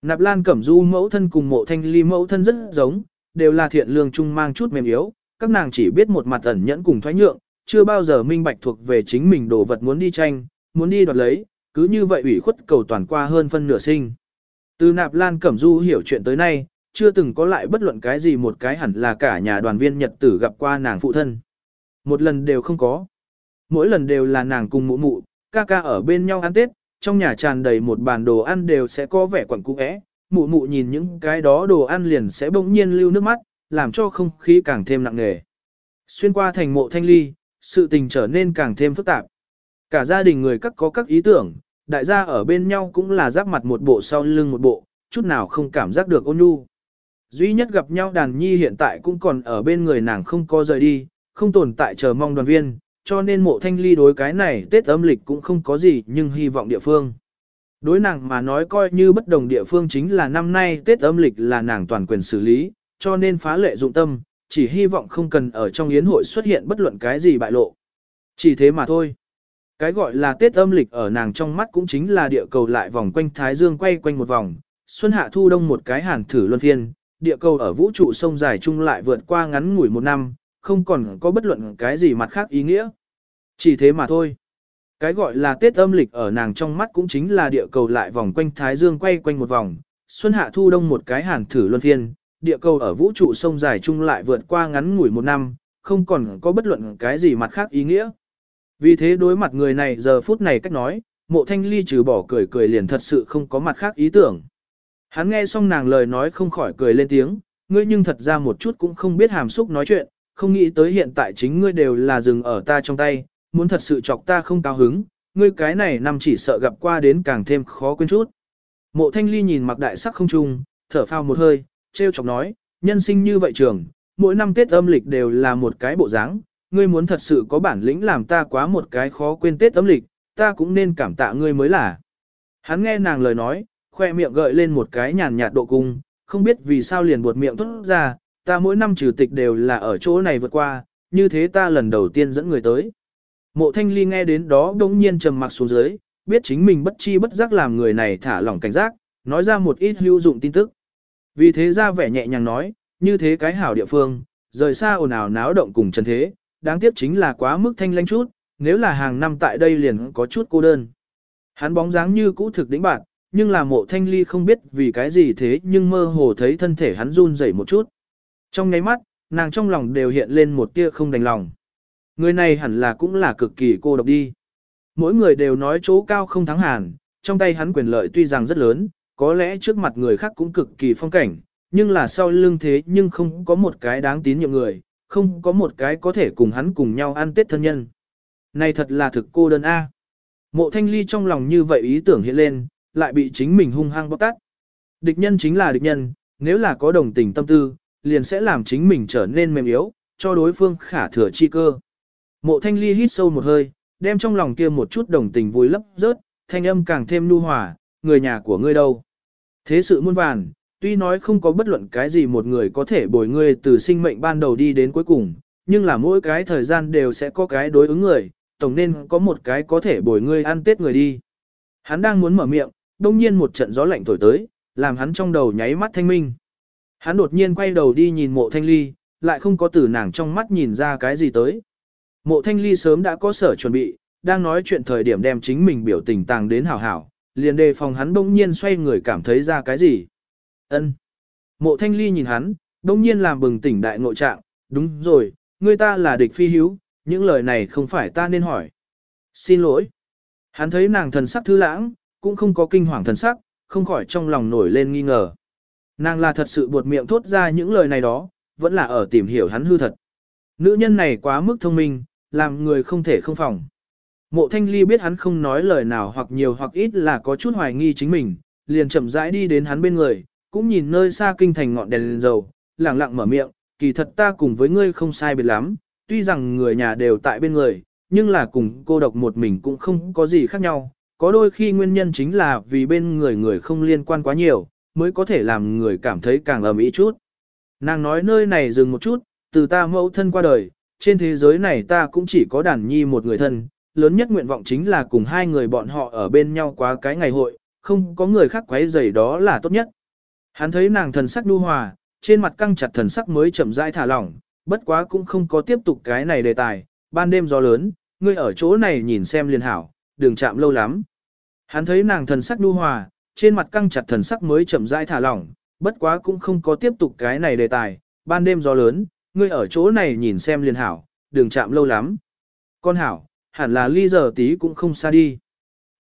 Nạp Lan Cẩm Du mẫu thân cùng mộ thanh ly mẫu thân rất giống, đều là thiện lương chung mang chút mềm yếu, các nàng chỉ biết một mặt ẩn nhẫn cùng thoái nhượng, chưa bao giờ minh bạch thuộc về chính mình đồ vật muốn đi tranh, muốn đi đoạt lấy, cứ như vậy ủy khuất cầu toàn qua hơn phân nửa sinh. Từ Nạp Lan Cẩm Du hiểu chuyện tới nay, chưa từng có lại bất luận cái gì một cái hẳn là cả nhà đoàn viên nhật tử gặp qua nàng phụ thân. Một lần đều không có. Mỗi lần đều là nàng cùng mụ mụ, ca ca ở bên nhau ăn Tết, trong nhà tràn đầy một bàn đồ ăn đều sẽ có vẻ quẩn cũ ẽ. Mụ mụ nhìn những cái đó đồ ăn liền sẽ bỗng nhiên lưu nước mắt, làm cho không khí càng thêm nặng nề. Xuyên qua thành mộ thanh ly, sự tình trở nên càng thêm phức tạp. Cả gia đình người các có các ý tưởng, đại gia ở bên nhau cũng là giáp mặt một bộ sau lưng một bộ, chút nào không cảm giác được ôn nhu. Duy nhất gặp nhau đàn nhi hiện tại cũng còn ở bên người nàng không có rời đi, không tồn tại chờ mong đoàn viên, cho nên mộ thanh ly đối cái này Tết âm lịch cũng không có gì nhưng hy vọng địa phương. Đối nàng mà nói coi như bất đồng địa phương chính là năm nay Tết âm lịch là nàng toàn quyền xử lý, cho nên phá lệ dụng tâm, chỉ hy vọng không cần ở trong yến hội xuất hiện bất luận cái gì bại lộ. Chỉ thế mà thôi. Cái gọi là Tết âm lịch ở nàng trong mắt cũng chính là địa cầu lại vòng quanh Thái Dương quay quanh một vòng, xuân hạ thu đông một cái hàn thử luân phiên, địa cầu ở vũ trụ sông dài chung lại vượt qua ngắn ngủi một năm, không còn có bất luận cái gì mặt khác ý nghĩa. Chỉ thế mà thôi. Cái gọi là Tết âm lịch ở nàng trong mắt cũng chính là địa cầu lại vòng quanh Thái Dương quay quanh một vòng, xuân hạ thu đông một cái hàn thử luân phiên, địa cầu ở vũ trụ sông dài chung lại vượt qua ngắn ngủi một năm, không còn có bất luận cái gì mặt khác ý nghĩa. Vì thế đối mặt người này giờ phút này cách nói, mộ thanh ly trừ bỏ cười cười liền thật sự không có mặt khác ý tưởng. Hắn nghe xong nàng lời nói không khỏi cười lên tiếng, ngươi nhưng thật ra một chút cũng không biết hàm xúc nói chuyện, không nghĩ tới hiện tại chính ngươi đều là dừng ở ta trong tay, muốn thật sự chọc ta không cao hứng, ngươi cái này nằm chỉ sợ gặp qua đến càng thêm khó quên chút. Mộ thanh ly nhìn mặc đại sắc không trung, thở phào một hơi, treo chọc nói, nhân sinh như vậy trường, mỗi năm Tết âm lịch đều là một cái bộ dáng, ngươi muốn thật sự có bản lĩnh làm ta quá một cái khó quên Tết âm lịch, ta cũng nên cảm tạ ngươi mới là. Hắn nghe nàng lời nói, khoe miệng gợi lên một cái nhàn nhạt độ cung, không biết vì sao liền buột miệng thốt ra, ta mỗi năm trừ tịch đều là ở chỗ này vượt qua, như thế ta lần đầu tiên dẫn người tới. Mộ thanh ly nghe đến đó đống nhiên trầm mặc xuống dưới, biết chính mình bất chi bất giác làm người này thả lỏng cảnh giác, nói ra một ít hữu dụng tin tức. Vì thế ra vẻ nhẹ nhàng nói, như thế cái hảo địa phương, rời xa ồn ào náo động cùng chân thế, đáng tiếc chính là quá mức thanh lanh chút, nếu là hàng năm tại đây liền có chút cô đơn. Hắn bóng dáng như cũ thực đỉnh bạn, nhưng là mộ thanh ly không biết vì cái gì thế nhưng mơ hồ thấy thân thể hắn run rẩy một chút. Trong nháy mắt, nàng trong lòng đều hiện lên một tia không đành lòng. Người này hẳn là cũng là cực kỳ cô độc đi. Mỗi người đều nói chỗ cao không thắng hàn, trong tay hắn quyền lợi tuy rằng rất lớn, có lẽ trước mặt người khác cũng cực kỳ phong cảnh, nhưng là sau lưng thế nhưng không có một cái đáng tín nhiệm người, không có một cái có thể cùng hắn cùng nhau ăn tết thân nhân. Này thật là thực cô đơn A. Mộ thanh ly trong lòng như vậy ý tưởng hiện lên, lại bị chính mình hung hăng bóc tát. Địch nhân chính là địch nhân, nếu là có đồng tình tâm tư, liền sẽ làm chính mình trở nên mềm yếu, cho đối phương khả thừa chi cơ. Mộ thanh ly hít sâu một hơi, đem trong lòng kia một chút đồng tình vui lấp rớt, thanh âm càng thêm nu hòa, người nhà của ngươi đâu. Thế sự muôn vàn, tuy nói không có bất luận cái gì một người có thể bồi ngươi từ sinh mệnh ban đầu đi đến cuối cùng, nhưng là mỗi cái thời gian đều sẽ có cái đối ứng người, tổng nên có một cái có thể bồi ngươi ăn tết người đi. Hắn đang muốn mở miệng, đông nhiên một trận gió lạnh thổi tới, làm hắn trong đầu nháy mắt thanh minh. Hắn đột nhiên quay đầu đi nhìn mộ thanh ly, lại không có từ nàng trong mắt nhìn ra cái gì tới. Mộ thanh ly sớm đã có sở chuẩn bị, đang nói chuyện thời điểm đem chính mình biểu tình tàng đến hảo hảo, liền đề phòng hắn đông nhiên xoay người cảm thấy ra cái gì. ân Mộ thanh ly nhìn hắn, đông nhiên làm bừng tỉnh đại ngộ trạng, đúng rồi, người ta là địch phi hiếu, những lời này không phải ta nên hỏi. Xin lỗi. Hắn thấy nàng thần sắc thư lãng, cũng không có kinh hoàng thần sắc, không khỏi trong lòng nổi lên nghi ngờ. Nàng là thật sự buột miệng thốt ra những lời này đó, vẫn là ở tìm hiểu hắn hư thật. Nữ nhân này quá mức thông minh, làm người không thể không phòng. Mộ thanh ly biết hắn không nói lời nào hoặc nhiều hoặc ít là có chút hoài nghi chính mình, liền chậm rãi đi đến hắn bên người, cũng nhìn nơi xa kinh thành ngọn đèn lên dầu, lặng lặng mở miệng, kỳ thật ta cùng với ngươi không sai biệt lắm, tuy rằng người nhà đều tại bên người, nhưng là cùng cô độc một mình cũng không có gì khác nhau, có đôi khi nguyên nhân chính là vì bên người người không liên quan quá nhiều, mới có thể làm người cảm thấy càng ầm ĩ chút. Nàng nói nơi này dừng một chút, từ ta mẫu thân qua đời, trên thế giới này ta cũng chỉ có đàn nhi một người thân, lớn nhất nguyện vọng chính là cùng hai người bọn họ ở bên nhau quá cái ngày hội, không có người khác quấy rầy đó là tốt nhất. Hắn thấy nàng thần sắc nhu hòa, trên mặt căng chặt thần sắc mới chậm rãi thả lỏng, bất quá cũng không có tiếp tục cái này đề tài, ban đêm gió lớn, ngươi ở chỗ này nhìn xem liền hảo, đừng chạm lâu lắm. Hắn thấy nàng thần sắc nhu hòa, trên mặt căng chặt thần sắc mới chậm rãi thả lỏng, bất quá cũng không có tiếp tục cái này đề tài, ban đêm gió lớn, ngươi ở chỗ này nhìn xem liền hảo, đừng chạm lâu lắm. Con hảo, hẳn là ly giờ tí cũng không xa đi.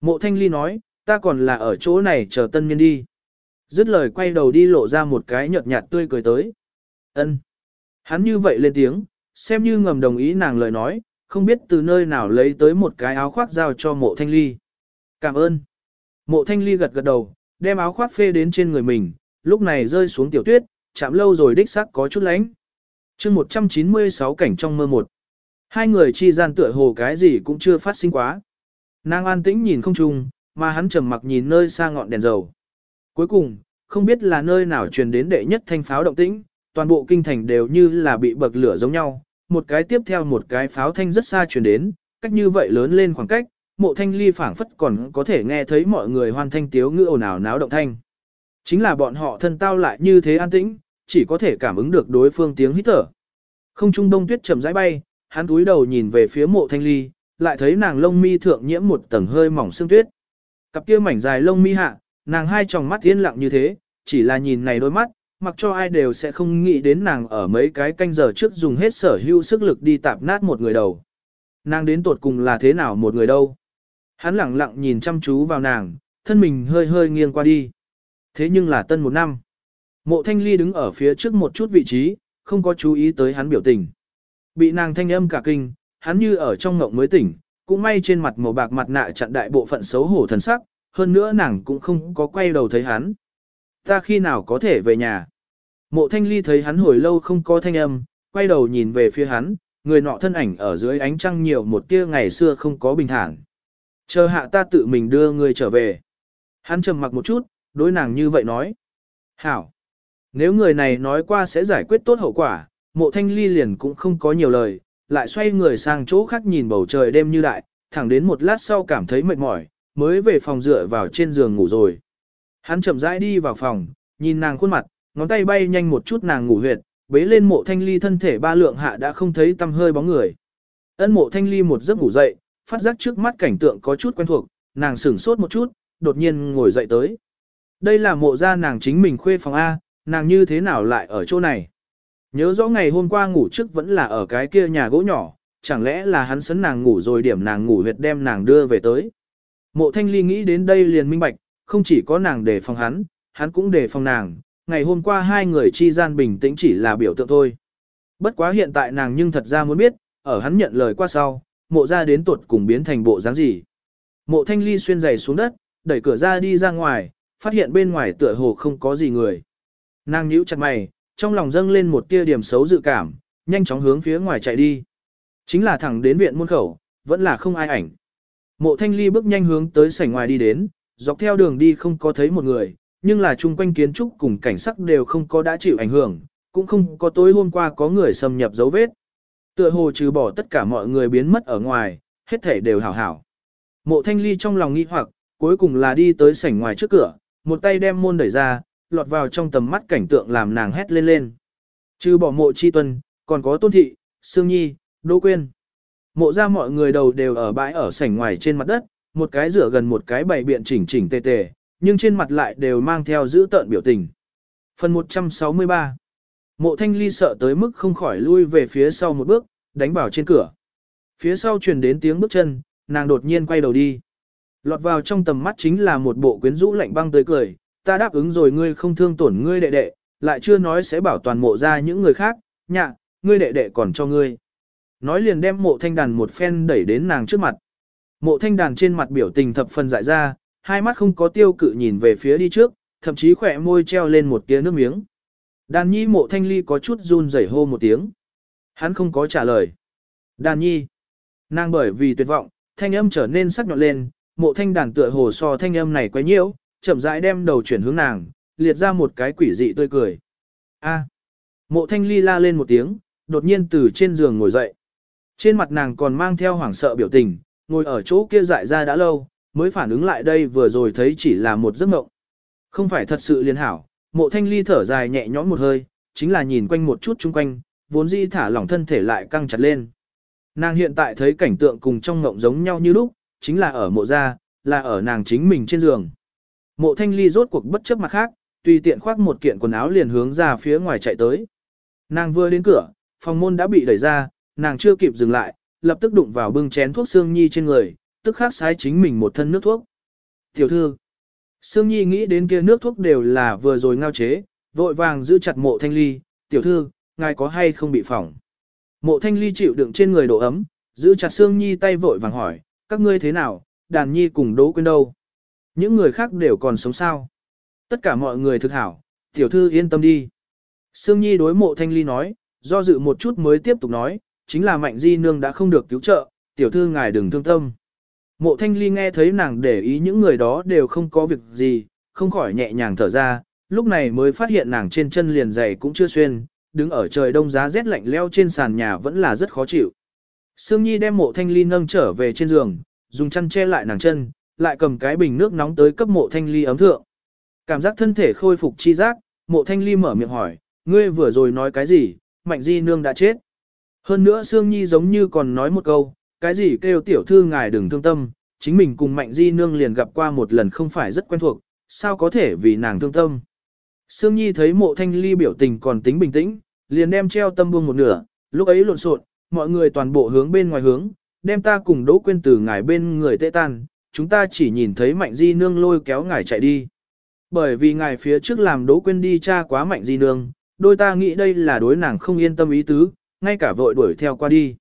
Mộ thanh ly nói, ta còn là ở chỗ này chờ tân nhân đi. Dứt lời quay đầu đi lộ ra một cái nhợt nhạt tươi cười tới. ân Hắn như vậy lên tiếng, xem như ngầm đồng ý nàng lời nói, không biết từ nơi nào lấy tới một cái áo khoác giao cho mộ thanh ly. Cảm ơn. Mộ thanh ly gật gật đầu, đem áo khoác phê đến trên người mình, lúc này rơi xuống tiểu tuyết, chạm lâu rồi đích sắc có chút lánh chương 196 cảnh trong mơ một. Hai người chi gian tựa hồ cái gì cũng chưa phát sinh quá. Nàng an tĩnh nhìn không chung, mà hắn trầm mặc nhìn nơi xa ngọn đèn dầu. Cuối cùng, không biết là nơi nào truyền đến đệ nhất thanh pháo động tĩnh, toàn bộ kinh thành đều như là bị bậc lửa giống nhau, một cái tiếp theo một cái pháo thanh rất xa truyền đến, cách như vậy lớn lên khoảng cách, mộ thanh ly phảng phất còn có thể nghe thấy mọi người hoan thanh tiếu ngữ ồn ào náo động thanh. Chính là bọn họ thân tao lại như thế an tĩnh, chỉ có thể cảm ứng được đối phương tiếng hít thở. Không trung đông tuyết chậm rãi bay, hắn cúi đầu nhìn về phía mộ thanh ly, lại thấy nàng lông mi thượng nhiễm một tầng hơi mỏng sương tuyết. Cặp kia mảnh dài lông mi hạ, nàng hai tròng mắt yên lặng như thế, chỉ là nhìn này đôi mắt, mặc cho ai đều sẽ không nghĩ đến nàng ở mấy cái canh giờ trước dùng hết sở hữu sức lực đi tạp nát một người đầu. Nàng đến tột cùng là thế nào một người đâu. Hắn lặng lặng nhìn chăm chú vào nàng, thân mình hơi hơi nghiêng qua đi. Thế nhưng là tân một năm. Mộ thanh ly đứng ở phía trước một chút vị trí, không có chú ý tới hắn biểu tình. Bị nàng thanh âm cả kinh, hắn như ở trong ngộng mới tỉnh, cũng may trên mặt màu bạc mặt nạ chặn đại bộ phận xấu hổ thần sắc, hơn nữa nàng cũng không có quay đầu thấy hắn. Ta khi nào có thể về nhà? Mộ thanh ly thấy hắn hồi lâu không có thanh âm, quay đầu nhìn về phía hắn, người nọ thân ảnh ở dưới ánh trăng nhiều một tia ngày xưa không có bình thản. Chờ hạ ta tự mình đưa người trở về. Hắn trầm mặc một chút, đối nàng như vậy nói. Hảo. Nếu người này nói qua sẽ giải quyết tốt hậu quả, mộ thanh ly liền cũng không có nhiều lời, lại xoay người sang chỗ khác nhìn bầu trời đêm như đại, thẳng đến một lát sau cảm thấy mệt mỏi, mới về phòng dựa vào trên giường ngủ rồi. Hắn chậm rãi đi vào phòng, nhìn nàng khuôn mặt, ngón tay bay nhanh một chút nàng ngủ huyệt, bế lên mộ thanh ly thân thể ba lượng hạ đã không thấy tâm hơi bóng người. Ân mộ thanh ly một giấc ngủ dậy, phát giác trước mắt cảnh tượng có chút quen thuộc, nàng sửng sốt một chút, đột nhiên ngồi dậy tới. Đây là mộ gia nàng chính mình khuê phòng A, nàng như thế nào lại ở chỗ này? Nhớ rõ ngày hôm qua ngủ trước vẫn là ở cái kia nhà gỗ nhỏ, chẳng lẽ là hắn sấn nàng ngủ rồi điểm nàng ngủ huyệt đem nàng đưa về tới. Mộ thanh ly nghĩ đến đây liền minh bạch, không chỉ có nàng để phòng hắn, hắn cũng để phòng nàng, ngày hôm qua hai người chi gian bình tĩnh chỉ là biểu tượng thôi. Bất quá hiện tại nàng nhưng thật ra muốn biết, ở hắn nhận lời qua sau, mộ ra đến tuột cùng biến thành bộ dáng gì. Mộ thanh ly xuyên giày xuống đất, đẩy cửa ra đi ra ngoài, phát hiện bên ngoài tựa hồ không có gì người. Nàng nhíu chặt mày, trong lòng dâng lên một tia điểm xấu dự cảm, nhanh chóng hướng phía ngoài chạy đi. Chính là thẳng đến viện môn khẩu, vẫn là không ai ảnh. Mộ thanh ly bước nhanh hướng tới sảnh ngoài đi đến, dọc theo đường đi không có thấy một người, nhưng là chung quanh kiến trúc cùng cảnh sắc đều không có đã chịu ảnh hưởng, cũng không có tối hôm qua có người xâm nhập dấu vết. Tựa hồ trừ bỏ tất cả mọi người biến mất ở ngoài, hết thể đều hảo hảo. Mộ thanh ly trong lòng nghi hoặc, cuối cùng là đi tới sảnh ngoài trước cửa, một tay đem môn đẩy ra, lọt vào trong tầm mắt cảnh tượng làm nàng hét lên lên. Trừ bỏ mộ chi tuân, còn có tôn thị, sương nhi, đỗ quyên. Mộ ra mọi người đầu đều ở bãi ở sảnh ngoài trên mặt đất, một cái rửa gần một cái bày biện chỉnh chỉnh tề tề, nhưng trên mặt lại đều mang theo giữ tợn biểu tình. Phần 163 Mộ thanh ly sợ tới mức không khỏi lui về phía sau một bước, đánh vào trên cửa. Phía sau truyền đến tiếng bước chân, nàng đột nhiên quay đầu đi. Lọt vào trong tầm mắt chính là một bộ quyến rũ lạnh băng tới cười, ta đáp ứng rồi ngươi không thương tổn ngươi đệ đệ, lại chưa nói sẽ bảo toàn mộ ra những người khác, nhạ, ngươi đệ đệ còn cho ngươi. Nói liền đem mộ thanh đàn một phen đẩy đến nàng trước mặt. Mộ thanh đàn trên mặt biểu tình thập phần dại ra, hai mắt không có tiêu cự nhìn về phía đi trước, thậm chí khỏe môi treo lên một tia nước miếng. Đàn nhi mộ thanh ly có chút run rẩy hô một tiếng. Hắn không có trả lời. Đàn nhi. Nàng bởi vì tuyệt vọng, thanh âm trở nên sắc nhọn lên, mộ thanh đàn tựa hồ so thanh âm này quấy nhiễu, chậm rãi đem đầu chuyển hướng nàng, liệt ra một cái quỷ dị tươi cười. A. Mộ thanh ly la lên một tiếng, đột nhiên từ trên giường ngồi dậy. Trên mặt nàng còn mang theo hoảng sợ biểu tình, ngồi ở chỗ kia dại ra đã lâu, mới phản ứng lại đây vừa rồi thấy chỉ là một giấc mộng. Không phải thật sự liên hảo, mộ thanh ly thở dài nhẹ nhõm một hơi, chính là nhìn quanh một chút chung quanh, vốn dĩ thả lỏng thân thể lại căng chặt lên. Nàng hiện tại thấy cảnh tượng cùng trong mộng giống nhau như lúc, chính là ở mộ gia, là ở nàng chính mình trên giường. Mộ thanh ly rốt cuộc bất chấp mặt khác, tùy tiện khoác một kiện quần áo liền hướng ra phía ngoài chạy tới. Nàng vừa đến cửa, phòng môn đã bị đẩy ra, nàng chưa kịp dừng lại, lập tức đụng vào bưng chén thuốc xương nhi trên người, tức khắc sái chính mình một thân nước thuốc. Tiểu thư, Sương Nhi nghĩ đến kia nước thuốc đều là vừa rồi ngao chế, vội vàng giữ chặt mộ thanh ly, tiểu thư, ngài có hay không bị phỏng. Mộ thanh ly chịu đựng trên người độ ấm, giữ chặt Sương Nhi tay vội vàng hỏi, các ngươi thế nào, đàn nhi cùng đố quên đâu. Những người khác đều còn sống sao. Tất cả mọi người thực hảo, tiểu thư yên tâm đi. Sương Nhi đối mộ thanh ly nói, do dự một chút mới tiếp tục nói, chính là mạnh di nương đã không được cứu trợ, tiểu thư ngài đừng thương tâm. Mộ thanh ly nghe thấy nàng để ý những người đó đều không có việc gì, không khỏi nhẹ nhàng thở ra, lúc này mới phát hiện nàng trên chân liền giày cũng chưa xuyên, đứng ở trời đông giá rét lạnh leo trên sàn nhà vẫn là rất khó chịu. Sương Nhi đem mộ thanh ly nâng trở về trên giường, dùng chăn che lại nàng chân, lại cầm cái bình nước nóng tới cấp mộ thanh ly ấm thượng. Cảm giác thân thể khôi phục chi giác, mộ thanh ly mở miệng hỏi, ngươi vừa rồi nói cái gì, Mạnh Di Nương đã chết. Hơn nữa Sương Nhi giống như còn nói một câu, cái gì kêu tiểu thư ngài đừng thương tâm, chính mình cùng Mạnh Di Nương liền gặp qua một lần không phải rất quen thuộc, sao có thể vì nàng thương tâm. Sương Nhi thấy mộ thanh ly biểu tình còn tính bình tĩnh, liền đem treo tâm buông một nửa, lúc ấy lộn xộn, mọi người toàn bộ hướng bên ngoài hướng, đem ta cùng Đỗ Quyên từ ngài bên người tệ tan, chúng ta chỉ nhìn thấy Mạnh Di Nương lôi kéo ngài chạy đi. Bởi vì ngài phía trước làm Đỗ quên đi cha quá Mạnh Di Nương, đôi ta nghĩ đây là đối nàng không yên tâm ý tứ, ngay cả vội đuổi theo qua đi.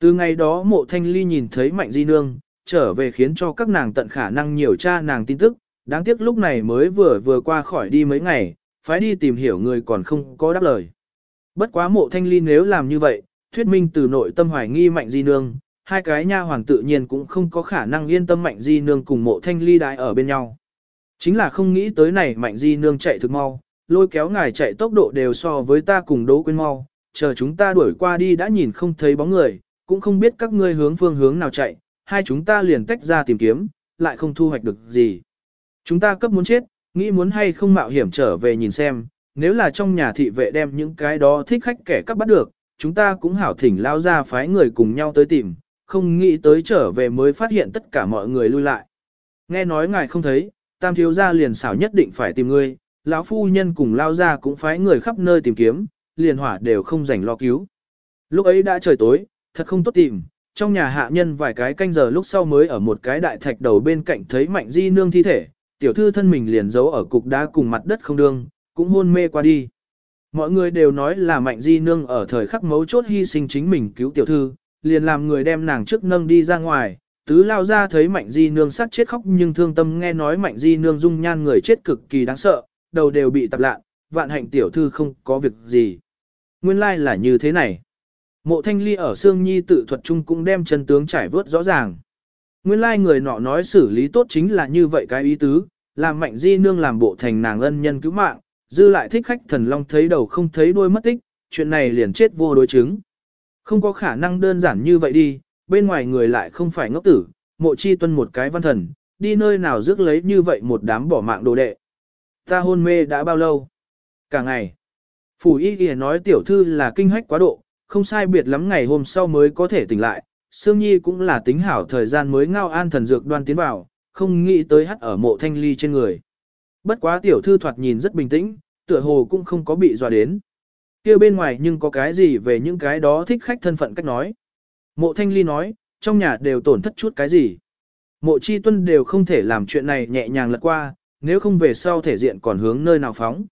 Từ ngày đó mộ thanh ly nhìn thấy Mạnh Di Nương, trở về khiến cho các nàng tận khả năng nhiều cha nàng tin tức, đáng tiếc lúc này mới vừa vừa qua khỏi đi mấy ngày, phải đi tìm hiểu người còn không có đáp lời. Bất quá mộ thanh ly nếu làm như vậy, thuyết minh từ nội tâm hoài nghi Mạnh Di Nương, hai cái nha hoàng tự nhiên cũng không có khả năng yên tâm Mạnh Di Nương cùng mộ thanh ly đại ở bên nhau. Chính là không nghĩ tới này Mạnh Di Nương chạy thực mau, lôi kéo ngài chạy tốc độ đều so với ta cùng Đỗ Quyên mau, chờ chúng ta đuổi qua đi đã nhìn không thấy bóng người, cũng không biết các ngươi hướng phương hướng nào chạy, hai chúng ta liền tách ra tìm kiếm, lại không thu hoạch được gì. Chúng ta cấp muốn chết, nghĩ muốn hay không mạo hiểm trở về nhìn xem, nếu là trong nhà thị vệ đem những cái đó thích khách kẻ cắp bắt được, chúng ta cũng hảo thỉnh lao ra phái người cùng nhau tới tìm, không nghĩ tới trở về mới phát hiện tất cả mọi người lui lại. Nghe nói ngài không thấy, tam thiếu gia liền xảo nhất định phải tìm ngươi, lão phu nhân cùng lao ra cũng phái người khắp nơi tìm kiếm, liền hỏa đều không rảnh lo cứu. Lúc ấy đã trời tối, thật không tốt tìm, trong nhà hạ nhân vài cái canh giờ lúc sau mới ở một cái đại thạch đầu bên cạnh thấy mạnh di nương thi thể, tiểu thư thân mình liền giấu ở cục đá cùng mặt đất không đương, cũng hôn mê qua đi. Mọi người đều nói là mạnh di nương ở thời khắc mấu chốt hy sinh chính mình cứu tiểu thư, liền làm người đem nàng trước nâng đi ra ngoài, tứ lao ra thấy mạnh di nương sát chết khóc nhưng thương tâm nghe nói mạnh di nương dung nhan người chết cực kỳ đáng sợ, đầu đều bị tập lạn, vạn hạnh tiểu thư không có việc gì. Nguyên lai like là như thế này. Mộ thanh ly ở Sương Nhi tự thuật chung cũng đem chân tướng trải vớt rõ ràng. Nguyên lai like người nọ nói xử lý tốt chính là như vậy cái ý tứ, làm mạnh di nương làm bộ thành nàng ân nhân cứu mạng, dư lại thích khách thần long thấy đầu không thấy đuôi mất tích, chuyện này liền chết vô đối chứng. Không có khả năng đơn giản như vậy đi, bên ngoài người lại không phải ngốc tử, mộ chi tuân một cái văn thần, đi nơi nào rước lấy như vậy một đám bỏ mạng đồ đệ. Ta hôn mê đã bao lâu? Cả ngày. Phủ y kìa nói tiểu thư là kinh hách quá độ, không sai biệt lắm ngày hôm sau mới có thể tỉnh lại. Sương Nhi cũng là tính hảo thời gian mới ngao an thần dược đoan tiến vào, không nghĩ tới hắt ở mộ thanh ly trên người. Bất quá tiểu thư thoạt nhìn rất bình tĩnh, tựa hồ cũng không có bị dọa đến kia bên ngoài nhưng có cái gì về những cái đó thích khách thân phận cách nói. Mộ thanh ly nói, trong nhà đều tổn thất chút cái gì. Mộ chi tuân đều không thể làm chuyện này nhẹ nhàng lật qua, nếu không về sau thể diện còn hướng nơi nào phóng.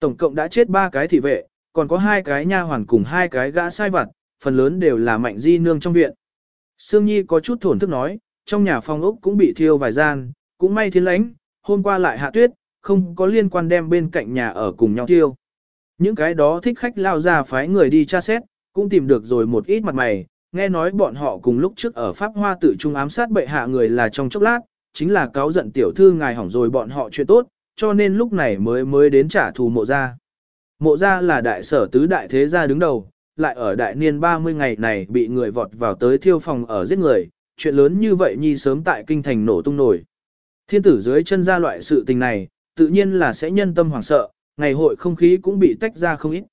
Tổng cộng đã chết ba cái thị vệ, còn có hai cái nha hoàn cùng hai cái gã sai vặt, phần lớn đều là mạnh di nương trong viện. Sương Nhi có chút thổn thức nói, trong nhà phòng ốc cũng bị thiêu vài gian, cũng may thiên lãnh, hôm qua lại hạ tuyết, không có liên quan đem bên cạnh nhà ở cùng nhau thiêu. Những cái đó thích khách lao ra phái người đi tra xét, cũng tìm được rồi một ít mặt mày, nghe nói bọn họ cùng lúc trước ở Pháp Hoa tự trung ám sát bệ hạ người là trong chốc lát, chính là cáo giận tiểu thư ngài hỏng rồi bọn họ chuyện tốt, cho nên lúc này mới mới đến trả thù mộ gia. Mộ gia là đại sở tứ đại thế gia đứng đầu, lại ở đại niên 30 ngày này bị người vọt vào tới thiêu phòng ở giết người, chuyện lớn như vậy nhi sớm tại kinh thành nổ tung nổi. Thiên tử dưới chân ra loại sự tình này, tự nhiên là sẽ nhân tâm hoảng sợ, ngày hội không khí cũng bị tách ra không ít.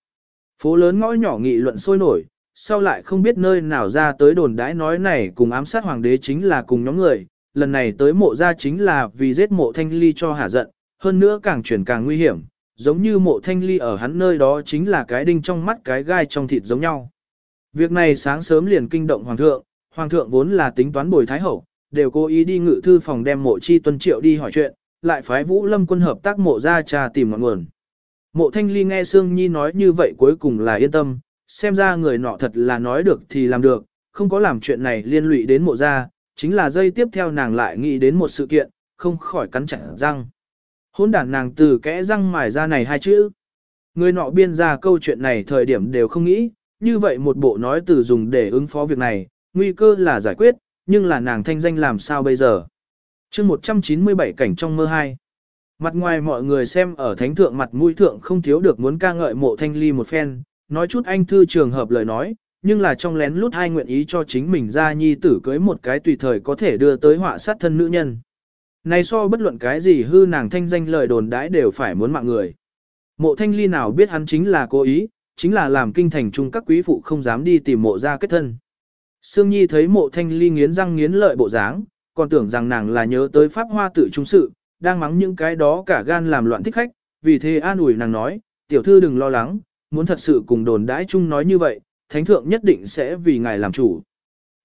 Phố lớn ngõ nhỏ nghị luận sôi nổi, sau lại không biết nơi nào ra tới đồn đãi nói này cùng ám sát hoàng đế chính là cùng nhóm người, lần này tới mộ ra chính là vì giết mộ thanh ly cho hả giận, hơn nữa càng chuyển càng nguy hiểm, giống như mộ thanh ly ở hắn nơi đó chính là cái đinh trong mắt cái gai trong thịt giống nhau. Việc này sáng sớm liền kinh động hoàng thượng, hoàng thượng vốn là tính toán bồi thái hậu, đều cố ý đi ngự thư phòng đem mộ chi tuân triệu đi hỏi chuyện, lại phái vũ lâm quân hợp tác mộ ra trà tìm ngọn nguồn. Mộ thanh ly nghe Sương Nhi nói như vậy cuối cùng là yên tâm, xem ra người nọ thật là nói được thì làm được, không có làm chuyện này liên lụy đến mộ ra, chính là dây tiếp theo nàng lại nghĩ đến một sự kiện, không khỏi cắn chặt răng. Hôn đản nàng từ kẽ răng mài ra này hai chữ. Người nọ biên ra câu chuyện này thời điểm đều không nghĩ, như vậy một bộ nói từ dùng để ứng phó việc này, nguy cơ là giải quyết, nhưng là nàng thanh danh làm sao bây giờ. chương 197 cảnh trong mơ hai. Mặt ngoài mọi người xem ở thánh thượng mặt mũi thượng không thiếu được muốn ca ngợi mộ thanh ly một phen, nói chút anh thư trường hợp lời nói, nhưng là trong lén lút hai nguyện ý cho chính mình ra nhi tử cưới một cái tùy thời có thể đưa tới họa sát thân nữ nhân. Này so bất luận cái gì hư nàng thanh danh lời đồn đãi đều phải muốn mạng người. Mộ thanh ly nào biết hắn chính là cố ý, chính là làm kinh thành chung các quý phụ không dám đi tìm mộ ra kết thân. Sương Nhi thấy mộ thanh ly nghiến răng nghiến lợi bộ dáng, còn tưởng rằng nàng là nhớ tới pháp hoa tự trung sự, đang mắng những cái đó cả gan làm loạn thích khách, vì thế an ủi nàng nói, tiểu thư đừng lo lắng, muốn thật sự cùng đồn đãi chung nói như vậy, thánh thượng nhất định sẽ vì ngài làm chủ.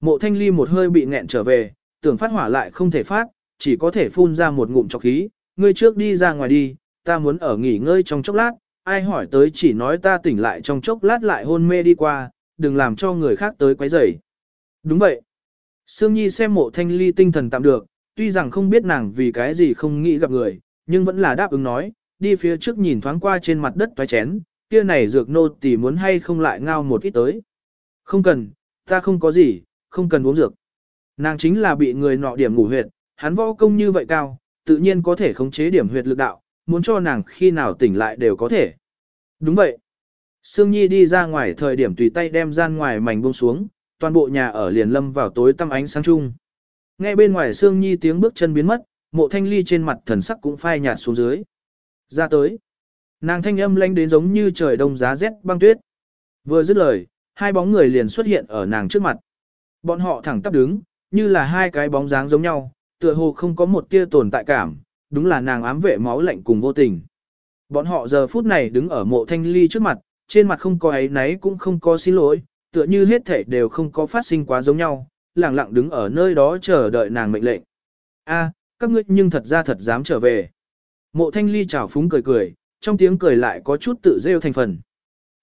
Mộ thanh ly một hơi bị nghẹn trở về, tưởng phát hỏa lại không thể phát, chỉ có thể phun ra một ngụm chọc khí, ngươi trước đi ra ngoài đi, ta muốn ở nghỉ ngơi trong chốc lát, ai hỏi tới chỉ nói ta tỉnh lại trong chốc lát lại hôn mê đi qua, đừng làm cho người khác tới quấy rầy. Đúng vậy. Sương Nhi xem mộ thanh ly tinh thần tạm được, tuy rằng không biết nàng vì cái gì không nghĩ gặp người, nhưng vẫn là đáp ứng nói, đi phía trước nhìn thoáng qua trên mặt đất toái chén, kia này dược nô tỷ muốn hay không lại ngao một ít tới. Không cần, ta không có gì, không cần uống dược. Nàng chính là bị người nọ điểm ngủ huyệt, hắn võ công như vậy cao, tự nhiên có thể khống chế điểm huyệt lực đạo, muốn cho nàng khi nào tỉnh lại đều có thể. Đúng vậy. Sương Nhi đi ra ngoài thời điểm tùy tay đem gian ngoài mảnh buông xuống, toàn bộ nhà ở liền lâm vào tối tăm ánh sáng chung. Nghe bên ngoài Sương Nhi tiếng bước chân biến mất, mộ thanh ly trên mặt thần sắc cũng phai nhạt xuống dưới. Ra tới. Nàng thanh âm lanh đến giống như trời đông giá rét băng tuyết. Vừa dứt lời, hai bóng người liền xuất hiện ở nàng trước mặt. Bọn họ thẳng tắp đứng, như là hai cái bóng dáng giống nhau, tựa hồ không có một tia tồn tại cảm, đúng là nàng ám vệ máu lạnh cùng vô tình. Bọn họ giờ phút này đứng ở mộ thanh ly trước mặt, trên mặt không có ấy náy cũng không có xin lỗi, tựa như hết thể đều không có phát sinh quá giống nhau, lặng lặng đứng ở nơi đó chờ đợi nàng mệnh lệnh. A, các ngươi nhưng thật ra thật dám trở về. Mộ thanh ly chào phúng cười cười, trong tiếng cười lại có chút tự rêu thành phần.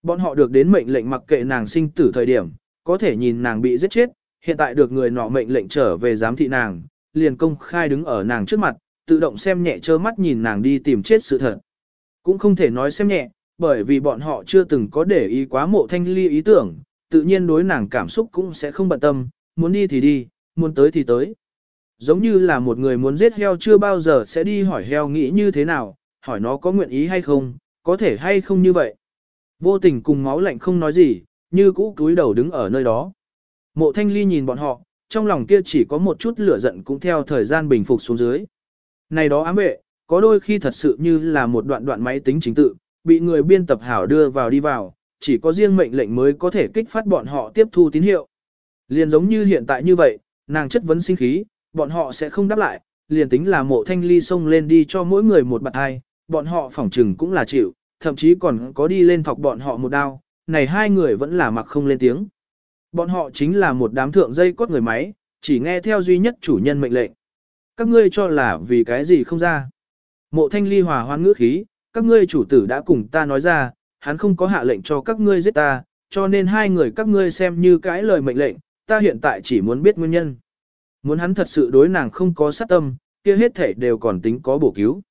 Bọn họ được đến mệnh lệnh mặc kệ nàng sinh tử thời điểm, có thể nhìn nàng bị giết chết, hiện tại được người nọ mệnh lệnh trở về giám thị nàng, liền công khai đứng ở nàng trước mặt, tự động xem nhẹ trơ mắt nhìn nàng đi tìm chết sự thật. Cũng không thể nói xem nhẹ, bởi vì bọn họ chưa từng có để ý quá mộ thanh ly ý tưởng, tự nhiên đối nàng cảm xúc cũng sẽ không bận tâm, muốn đi thì đi, muốn tới thì tới. Giống như là một người muốn giết heo chưa bao giờ sẽ đi hỏi heo nghĩ như thế nào, hỏi nó có nguyện ý hay không, có thể hay không như vậy. Vô tình cùng máu lạnh không nói gì, như cũ túi đầu đứng ở nơi đó. Mộ thanh ly nhìn bọn họ, trong lòng kia chỉ có một chút lửa giận cũng theo thời gian bình phục xuống dưới. Này đó ám vệ, có đôi khi thật sự như là một đoạn đoạn máy tính chính tự, bị người biên tập hảo đưa vào đi vào, chỉ có riêng mệnh lệnh mới có thể kích phát bọn họ tiếp thu tín hiệu. Liền giống như hiện tại như vậy, nàng chất vấn sinh khí, bọn họ sẽ không đáp lại, liền tính là mộ thanh ly xông lên đi cho mỗi người một bạt hai, bọn họ phỏng trừng cũng là chịu, thậm chí còn có đi lên thọc bọn họ một đao, này hai người vẫn là mặc không lên tiếng. Bọn họ chính là một đám thượng dây cốt người máy, chỉ nghe theo duy nhất chủ nhân mệnh lệnh. Các ngươi cho là vì cái gì không ra. Mộ thanh ly hòa hoan ngữ khí, các ngươi chủ tử đã cùng ta nói ra, hắn không có hạ lệnh cho các ngươi giết ta, cho nên hai người các ngươi xem như cái lời mệnh lệnh, ta hiện tại chỉ muốn biết nguyên nhân. Muốn hắn thật sự đối nàng không có sát tâm, kia hết thể đều còn tính có bổ cứu.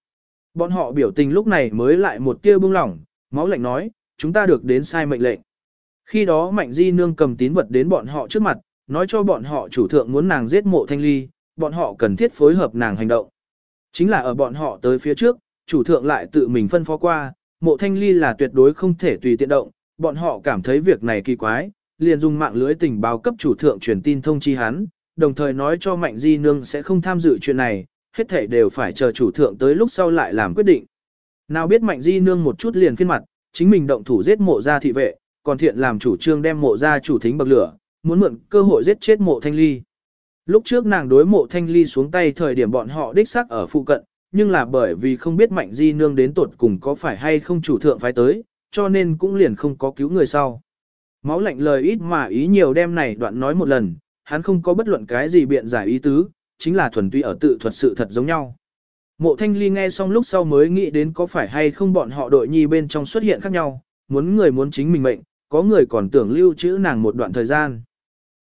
Bọn họ biểu tình lúc này mới lại một tia bưng lỏng, máu lạnh nói, chúng ta được đến sai mệnh lệnh. Khi đó Mạnh Di Nương cầm tín vật đến bọn họ trước mặt, nói cho bọn họ chủ thượng muốn nàng giết mộ thanh ly, bọn họ cần thiết phối hợp nàng hành động. Chính là ở bọn họ tới phía trước, chủ thượng lại tự mình phân phó qua, mộ thanh ly là tuyệt đối không thể tùy tiện động, bọn họ cảm thấy việc này kỳ quái, liền dùng mạng lưới tình báo cấp chủ thượng truyền tin thông chi hắn, đồng thời nói cho Mạnh Di Nương sẽ không tham dự chuyện này, hết thảy đều phải chờ chủ thượng tới lúc sau lại làm quyết định. Nào biết Mạnh Di Nương một chút liền phiên mặt, chính mình động thủ giết mộ gia thị vệ, còn thiện làm chủ trương đem mộ gia chủ thính bậc lửa, muốn mượn cơ hội giết chết mộ thanh ly. Lúc trước nàng đối mộ thanh ly xuống tay thời điểm bọn họ đích xác ở phụ cận, nhưng là bởi vì không biết mạnh di nương đến tuột cùng có phải hay không chủ thượng phái tới, cho nên cũng liền không có cứu người sau. Máu lạnh lời ít mà ý nhiều đem này đoạn nói một lần, hắn không có bất luận cái gì biện giải ý tứ, chính là thuần túy ở tự thuật sự thật giống nhau. Mộ thanh ly nghe xong lúc sau mới nghĩ đến có phải hay không bọn họ đội nhi bên trong xuất hiện khác nhau, muốn người muốn chính mình mệnh, có người còn tưởng lưu trữ nàng một đoạn thời gian.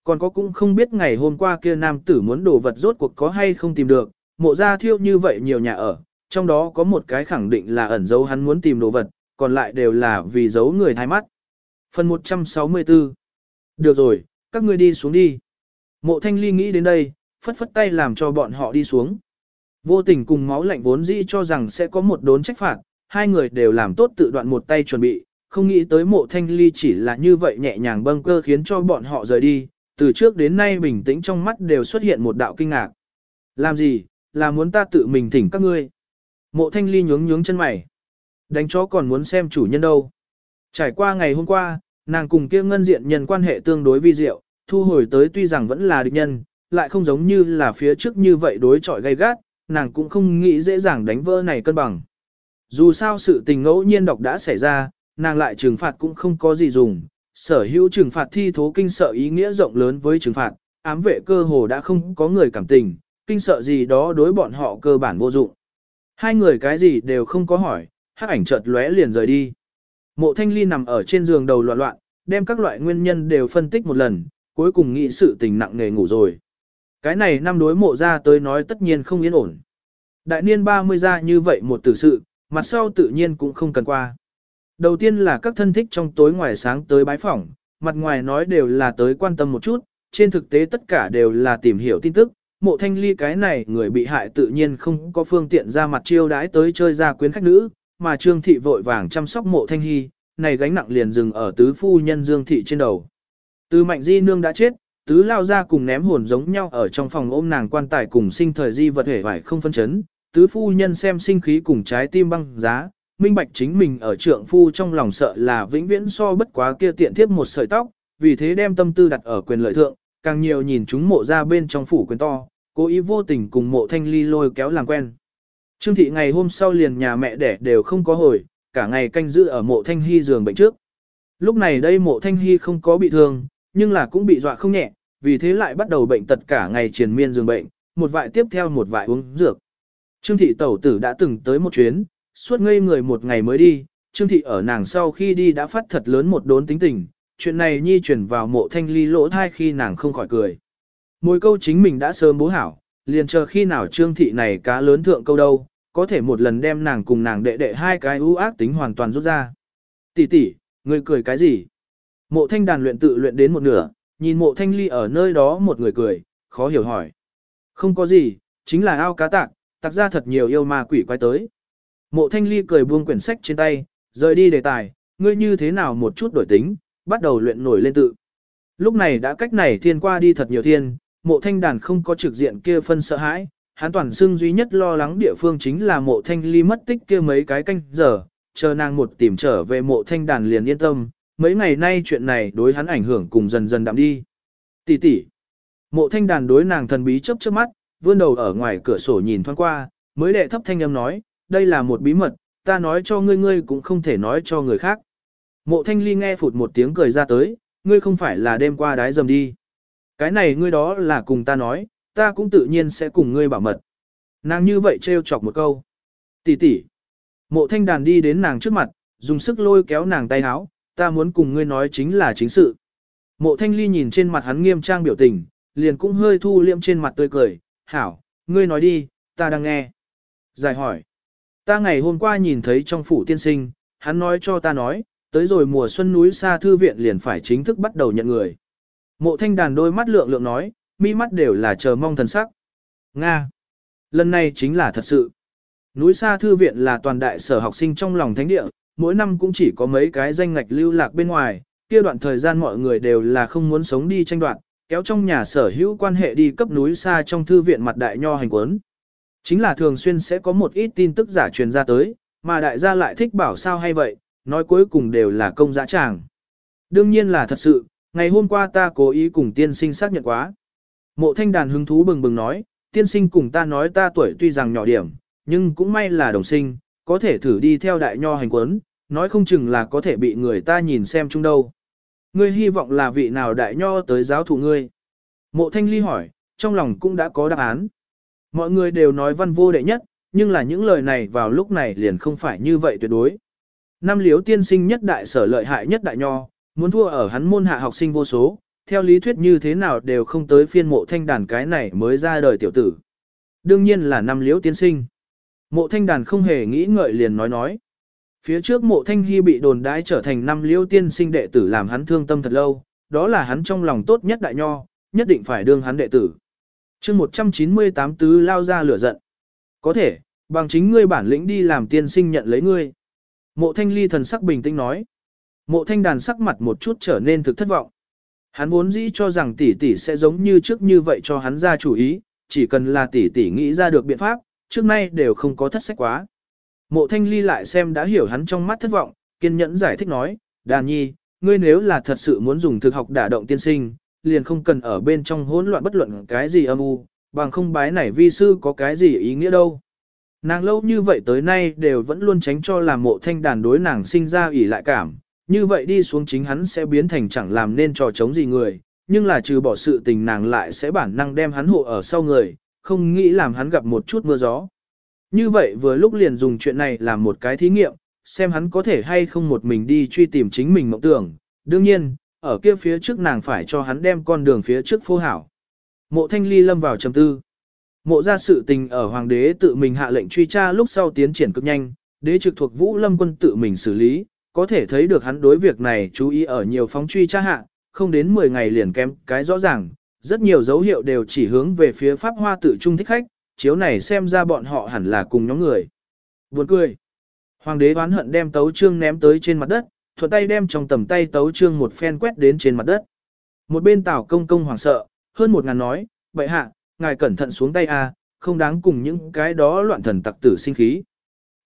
Còn có cũng không biết ngày hôm qua kia nam tử muốn đồ vật rốt cuộc có hay không tìm được, mộ ra thiêu như vậy nhiều nhà ở, trong đó có một cái khẳng định là ẩn dấu hắn muốn tìm đồ vật, còn lại đều là vì giấu người thay mắt. Phần 164 Được rồi, các ngươi đi xuống đi. Mộ thanh ly nghĩ đến đây, phất phất tay làm cho bọn họ đi xuống. Vô tình cùng máu lạnh vốn dĩ cho rằng sẽ có một đốn trách phạt, hai người đều làm tốt tự đoạn một tay chuẩn bị, không nghĩ tới mộ thanh ly chỉ là như vậy nhẹ nhàng bâng cơ khiến cho bọn họ rời đi, từ trước đến nay bình tĩnh trong mắt đều xuất hiện một đạo kinh ngạc. Làm gì, là muốn ta tự mình thỉnh các ngươi. Mộ thanh ly nhướng nhướng chân mày. Đánh chó còn muốn xem chủ nhân đâu. Trải qua ngày hôm qua, nàng cùng kia ngân diện nhân quan hệ tương đối vi diệu, thu hồi tới tuy rằng vẫn là địch nhân, lại không giống như là phía trước như vậy đối chọi gay gắt, nàng cũng không nghĩ dễ dàng đánh vỡ này cân bằng. Dù sao sự tình ngẫu nhiên độc đã xảy ra, nàng lại trừng phạt cũng không có gì dùng, sở hữu trừng phạt thi thố kinh sợ ý nghĩa rộng lớn với trừng phạt, ám vệ cơ hồ đã không có người cảm tình, kinh sợ gì đó đối bọn họ cơ bản vô dụng. Hai người cái gì đều không có hỏi, hắc ảnh chợt lóe liền rời đi. Mộ thanh ly nằm ở trên giường đầu loạn loạn, đem các loại nguyên nhân đều phân tích một lần, cuối cùng nghĩ sự tình nặng nề ngủ rồi. Cái này năm đối mộ ra tới nói tất nhiên không yên ổn. Đại niên 30 ra như vậy một tử sự, mặt sau tự nhiên cũng không cần qua. Đầu tiên là các thân thích trong tối ngoài sáng tới bái phỏng, mặt ngoài nói đều là tới quan tâm một chút, trên thực tế tất cả đều là tìm hiểu tin tức. Mộ thanh ly cái này người bị hại tự nhiên không có phương tiện ra mặt chiêu đãi tới chơi ra quyến khách nữ, mà trương thị vội vàng chăm sóc mộ thanh hy, này gánh nặng liền dừng ở tứ phu nhân dương thị trên đầu. tứ mạnh di nương đã chết, tứ lao ra cùng ném hồn giống nhau ở trong phòng ôm nàng quan tài cùng sinh thời di vật hể vải không phân chấn, tứ phu nhân xem sinh khí cùng trái tim băng giá, minh bạch chính mình ở trượng phu trong lòng sợ là vĩnh viễn so bất quá kia tiện thiếp một sợi tóc, vì thế đem tâm tư đặt ở quyền lợi thượng, càng nhiều nhìn chúng mộ ra bên trong phủ quyền to, cố ý vô tình cùng mộ thanh ly lôi kéo làm quen. Trương thị ngày hôm sau liền nhà mẹ đẻ đều không có hồi, cả ngày canh giữ ở mộ thanh hy giường bệnh trước. Lúc này đây mộ thanh hy không có bị thương, nhưng là cũng bị dọa không nhẹ, vì thế lại bắt đầu bệnh tật cả ngày triền miên giường bệnh, một vại tiếp theo một vại uống dược. Trương thị tẩu tử đã từng tới một chuyến, suốt ngây người một ngày mới đi, Trương thị ở nàng sau khi đi đã phát thật lớn một đốn tính tình, chuyện này nhi chuyển vào mộ thanh ly lỗ thai khi nàng không khỏi cười. Mỗi câu chính mình đã sớm bố hảo, liền chờ khi nào Trương thị này cá lớn thượng câu đâu, có thể một lần đem nàng cùng nàng đệ đệ hai cái ưu ác tính hoàn toàn rút ra. Tỷ tỷ, người cười cái gì? Mộ thanh đàn luyện tự luyện đến một nửa, nhìn mộ thanh ly ở nơi đó một người cười, khó hiểu hỏi. Không có gì, chính là ao cá tạc, tạc ra thật nhiều yêu ma quỷ quái tới. Mộ thanh ly cười buông quyển sách trên tay, rời đi đề tài, ngươi như thế nào một chút đổi tính, bắt đầu luyện nổi lên tự. Lúc này đã cách này thiên qua đi thật nhiều thiên, mộ thanh đàn không có trực diện kia phân sợ hãi, hắn toàn xưng duy nhất lo lắng địa phương chính là mộ thanh ly mất tích kia mấy cái canh giờ, chờ nàng một tìm trở về mộ thanh đàn liền yên tâm, mấy ngày nay chuyện này đối hắn ảnh hưởng cùng dần dần đạm đi. Tỷ tỷ. Mộ thanh đàn đối nàng thần bí chớp chớp mắt, vươn đầu ở ngoài cửa sổ nhìn thoáng qua, mới đệ thấp thanh âm nói, đây là một bí mật, ta nói cho ngươi ngươi cũng không thể nói cho người khác. Mộ thanh ly nghe phụt một tiếng cười ra tới, ngươi không phải là đêm qua đái dầm đi. Cái này ngươi đó là cùng ta nói, ta cũng tự nhiên sẽ cùng ngươi bảo mật. Nàng như vậy trêu chọc một câu. Tỷ tỷ. Mộ thanh đàn đi đến nàng trước mặt, dùng sức lôi kéo nàng tay áo, ta muốn cùng ngươi nói chính là chính sự. Mộ thanh ly nhìn trên mặt hắn nghiêm trang biểu tình, liền cũng hơi thu liệm trên mặt tươi cười, hảo, ngươi nói đi, ta đang nghe. Giải hỏi, ta ngày hôm qua nhìn thấy trong phủ tiên sinh, hắn nói cho ta nói, tới rồi mùa xuân núi xa thư viện liền phải chính thức bắt đầu nhận người. Mộ thanh đàn đôi mắt lượng lượng nói, mi mắt đều là chờ mong thần sắc. Nga. Lần này chính là thật sự. Núi xa thư viện là toàn đại sở học sinh trong lòng thánh địa, mỗi năm cũng chỉ có mấy cái danh ngạch lưu lạc bên ngoài, kia đoạn thời gian mọi người đều là không muốn sống đi tranh đoạt, kéo trong nhà sở hữu quan hệ đi cấp núi xa trong thư viện mặt đại nho hành quấn. Chính là thường xuyên sẽ có một ít tin tức giả truyền ra tới, mà đại gia lại thích bảo sao hay vậy, nói cuối cùng đều là công dã tràng. Đương nhiên là thật sự, ngày hôm qua ta cố ý cùng tiên sinh xác nhận quá. Mộ thanh đàn hứng thú bừng bừng nói, tiên sinh cùng ta nói ta tuổi tuy rằng nhỏ điểm, nhưng cũng may là đồng sinh, có thể thử đi theo đại nho hành quấn, nói không chừng là có thể bị người ta nhìn xem chung đâu. Ngươi hy vọng là vị nào đại nho tới giáo thụ ngươi? Mộ thanh ly hỏi, trong lòng cũng đã có đáp án. Mọi người đều nói văn vô đệ nhất, nhưng là những lời này vào lúc này liền không phải như vậy tuyệt đối. Năm liếu tiên sinh nhất đại sở lợi hại nhất đại nho, muốn thua ở hắn môn hạ học sinh vô số, theo lý thuyết như thế nào đều không tới phiên mộ thanh đàn cái này mới ra đời tiểu tử. Đương nhiên là năm liễu tiên sinh. Mộ thanh đàn không hề nghĩ ngợi liền nói nói. Phía trước mộ thanh hy bị đồn đãi trở thành năm liễu tiên sinh đệ tử làm hắn thương tâm thật lâu, đó là hắn trong lòng tốt nhất đại nho, nhất định phải đương hắn đệ tử. chương 198 tứ lao ra lửa giận. Có thể, bằng chính ngươi bản lĩnh đi làm tiên sinh nhận lấy ngươi. Mộ thanh ly thần sắc bình tĩnh nói. Mộ thanh đàn sắc mặt một chút trở nên thực thất vọng. Hắn vốn dĩ cho rằng tỷ tỷ sẽ giống như trước như vậy cho hắn ra chủ ý, chỉ cần là tỷ tỷ nghĩ ra được biện pháp, trước nay đều không có thất sách quá. Mộ thanh ly lại xem đã hiểu hắn trong mắt thất vọng, kiên nhẫn giải thích nói, đàn nhi, ngươi nếu là thật sự muốn dùng thực học đả động tiên sinh, liền không cần ở bên trong hỗn loạn bất luận cái gì âm u, bằng không bái này vi sư có cái gì ý nghĩa đâu. Nàng lâu như vậy tới nay đều vẫn luôn tránh cho làm mộ thanh đàn đối nàng sinh ra ủy lại cảm, như vậy đi xuống chính hắn sẽ biến thành chẳng làm nên trò chống gì người, nhưng là trừ bỏ sự tình nàng lại sẽ bản năng đem hắn hộ ở sau người, không nghĩ làm hắn gặp một chút mưa gió. Như vậy vừa lúc liền dùng chuyện này làm một cái thí nghiệm, xem hắn có thể hay không một mình đi truy tìm chính mình mộng tưởng. Đương nhiên, ở kia phía trước nàng phải cho hắn đem con đường phía trước phô hảo. Mộ thanh ly lâm vào trầm tư. Mộ ra sự tình ở hoàng đế tự mình hạ lệnh truy tra lúc sau tiến triển cực nhanh, đế trực thuộc vũ lâm quân tự mình xử lý, có thể thấy được hắn đối việc này chú ý ở nhiều phóng truy tra hạ, không đến 10 ngày liền kém cái rõ ràng, rất nhiều dấu hiệu đều chỉ hướng về phía pháp hoa tự trung thích khách, chiếu này xem ra bọn họ hẳn là cùng nhóm người. Buồn cười. Hoàng đế oán hận đem tấu trương ném tới trên mặt đất, thuận tay đem trong tầm tay tấu trương một phen quét đến trên mặt đất. Một bên tảo công công hoảng sợ, hơn một ngàn nói, vậy hạ, ngài cẩn thận xuống tay a, không đáng cùng những cái đó loạn thần tặc tử sinh khí.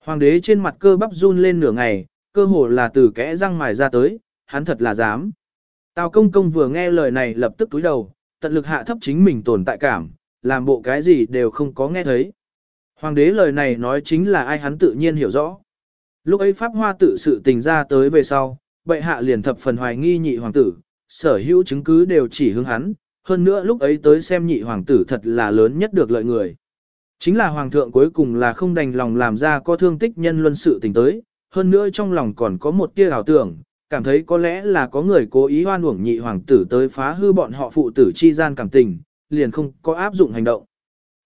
Hoàng đế trên mặt cơ bắp run lên nửa ngày, cơ hồ là từ kẽ răng mài ra tới, hắn thật là dám. Tào công công vừa nghe lời này lập tức túi đầu, tận lực hạ thấp chính mình tồn tại cảm, làm bộ cái gì đều không có nghe thấy. Hoàng đế lời này nói chính là ai hắn tự nhiên hiểu rõ. Lúc ấy Pháp Hoa tự sự tình ra tới về sau, bệ hạ liền thập phần hoài nghi nhị hoàng tử, sở hữu chứng cứ đều chỉ hướng hắn, hơn nữa lúc ấy tới xem nhị hoàng tử thật là lớn nhất được lợi người. Chính là hoàng thượng cuối cùng là không đành lòng làm ra có thương tích nhân luân sự tình tới, hơn nữa trong lòng còn có một tia ảo tưởng, cảm thấy có lẽ là có người cố ý hoan uổng nhị hoàng tử tới phá hư bọn họ phụ tử chi gian cảm tình, liền không có áp dụng hành động.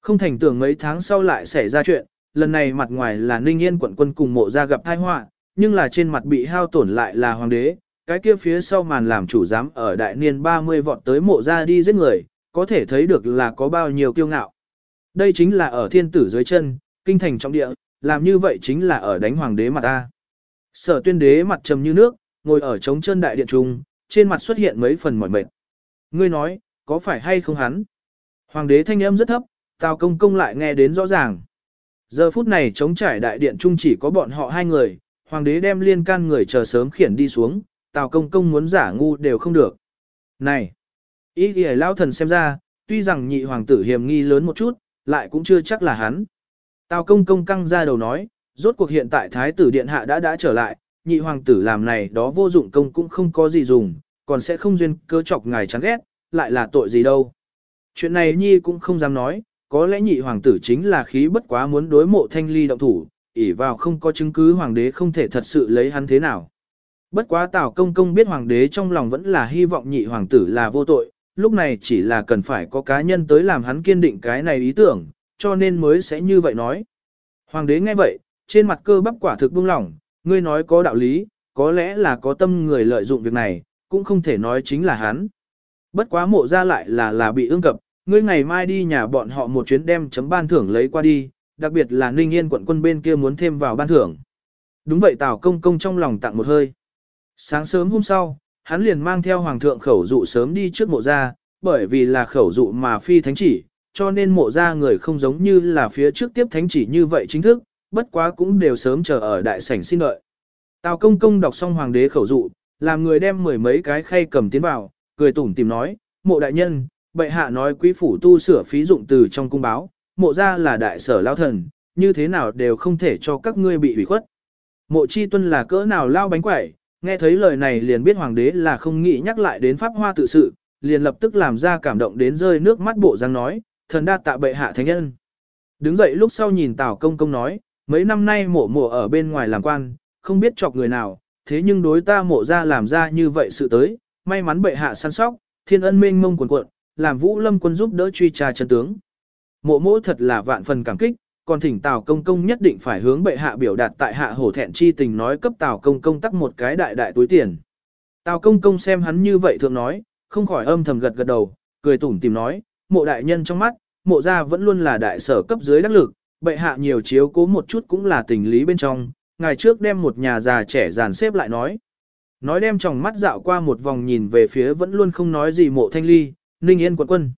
Không thành tưởng mấy tháng sau lại xảy ra chuyện, lần này mặt ngoài là Ninh Yên quận quân cùng mộ ra gặp tai họa, nhưng là trên mặt bị hao tổn lại là hoàng đế, cái kia phía sau màn làm chủ giám ở đại niên 30 vọt tới mộ ra đi giết người, có thể thấy được là có bao nhiêu kiêu ngạo. Đây chính là ở thiên tử dưới chân, kinh thành trong địa, làm như vậy chính là ở đánh hoàng đế mặt ta. Sở tuyên đế mặt trầm như nước, ngồi ở trống chân đại điện trung, trên mặt xuất hiện mấy phần mỏi mệt. Ngươi nói, có phải hay không hắn? Hoàng đế thanh âm rất thấp, Tào công công lại nghe đến rõ ràng. Giờ phút này chống trải đại điện trung chỉ có bọn họ hai người, hoàng đế đem liên can người chờ sớm khiển đi xuống, Tào công công muốn giả ngu đều không được. Này! Ý thì lao thần xem ra, tuy rằng nhị hoàng tử hiểm nghi lớn một chút, lại cũng chưa chắc là hắn. Tào công công căng ra đầu nói, rốt cuộc hiện tại thái tử điện hạ đã đã trở lại, nhị hoàng tử làm này đó vô dụng công cũng không có gì dùng, còn sẽ không duyên cơ chọc ngài chán ghét, lại là tội gì đâu. Chuyện này nhi cũng không dám nói, có lẽ nhị hoàng tử chính là khí bất quá muốn đối mộ thanh ly động thủ, ỷ vào không có chứng cứ hoàng đế không thể thật sự lấy hắn thế nào. Bất quá Tào Công Công biết hoàng đế trong lòng vẫn là hy vọng nhị hoàng tử là vô tội, lúc này chỉ là cần phải có cá nhân tới làm hắn kiên định cái này ý tưởng, cho nên mới sẽ như vậy nói. Hoàng đế nghe vậy, trên mặt cơ bắp quả thực buông lỏng, ngươi nói có đạo lý, có lẽ là có tâm người lợi dụng việc này, cũng không thể nói chính là hắn. Bất quá mộ ra lại là là bị ương cập, ngươi ngày mai đi nhà bọn họ một chuyến đem chấm ban thưởng lấy qua đi, đặc biệt là Ninh Yên quận quân bên kia muốn thêm vào ban thưởng. Đúng vậy Tào Công Công trong lòng tặng một hơi. Sáng sớm hôm sau, hắn liền mang theo Hoàng thượng khẩu dụ sớm đi trước mộ ra, bởi vì là khẩu dụ mà phi thánh chỉ, cho nên mộ ra người không giống như là phía trước tiếp thánh chỉ như vậy chính thức, bất quá cũng đều sớm chờ ở đại sảnh xin đợi. Tào Công Công đọc xong Hoàng đế khẩu dụ, làm người đem mười mấy cái khay cầm tiến vào, cười tủm tìm nói, mộ đại nhân, bệ hạ nói quý phủ tu sửa phí dụng từ trong cung báo, mộ ra là đại sở lao thần, như thế nào đều không thể cho các ngươi bị hủy khuất. Mộ chi tuân là cỡ nào lao bánh quẩy, nghe thấy lời này liền biết hoàng đế là không nghĩ nhắc lại đến pháp hoa tự sự, liền lập tức làm ra cảm động đến rơi nước mắt bộ răng nói, thần đa tạ bệ hạ thánh nhân. Đứng dậy lúc sau nhìn Tào công công nói, mấy năm nay mộ mộ ở bên ngoài làm quan, không biết chọc người nào, thế nhưng đối ta mộ ra làm ra như vậy sự tới, may mắn bệ hạ săn sóc, thiên ân mênh mông quần cuộn, làm Vũ Lâm quân giúp đỡ truy tra chân tướng. Mộ mộ thật là vạn phần cảm kích, còn thỉnh Tào Công Công nhất định phải hướng bệ hạ biểu đạt tại hạ hổ thẹn chi tình nói cấp Tào Công Công tắc một cái đại đại túi tiền. Tào Công Công xem hắn như vậy thường nói, không khỏi âm thầm gật gật đầu, cười tủm tìm nói, mộ đại nhân trong mắt, mộ gia vẫn luôn là đại sở cấp dưới đắc lực, bệ hạ nhiều chiếu cố một chút cũng là tình lý bên trong, ngày trước đem một nhà già trẻ dàn xếp lại nói. Nói đem tròng mắt dạo qua một vòng nhìn về phía vẫn luôn không nói gì mộ thanh ly, Ninh Yên quận quân.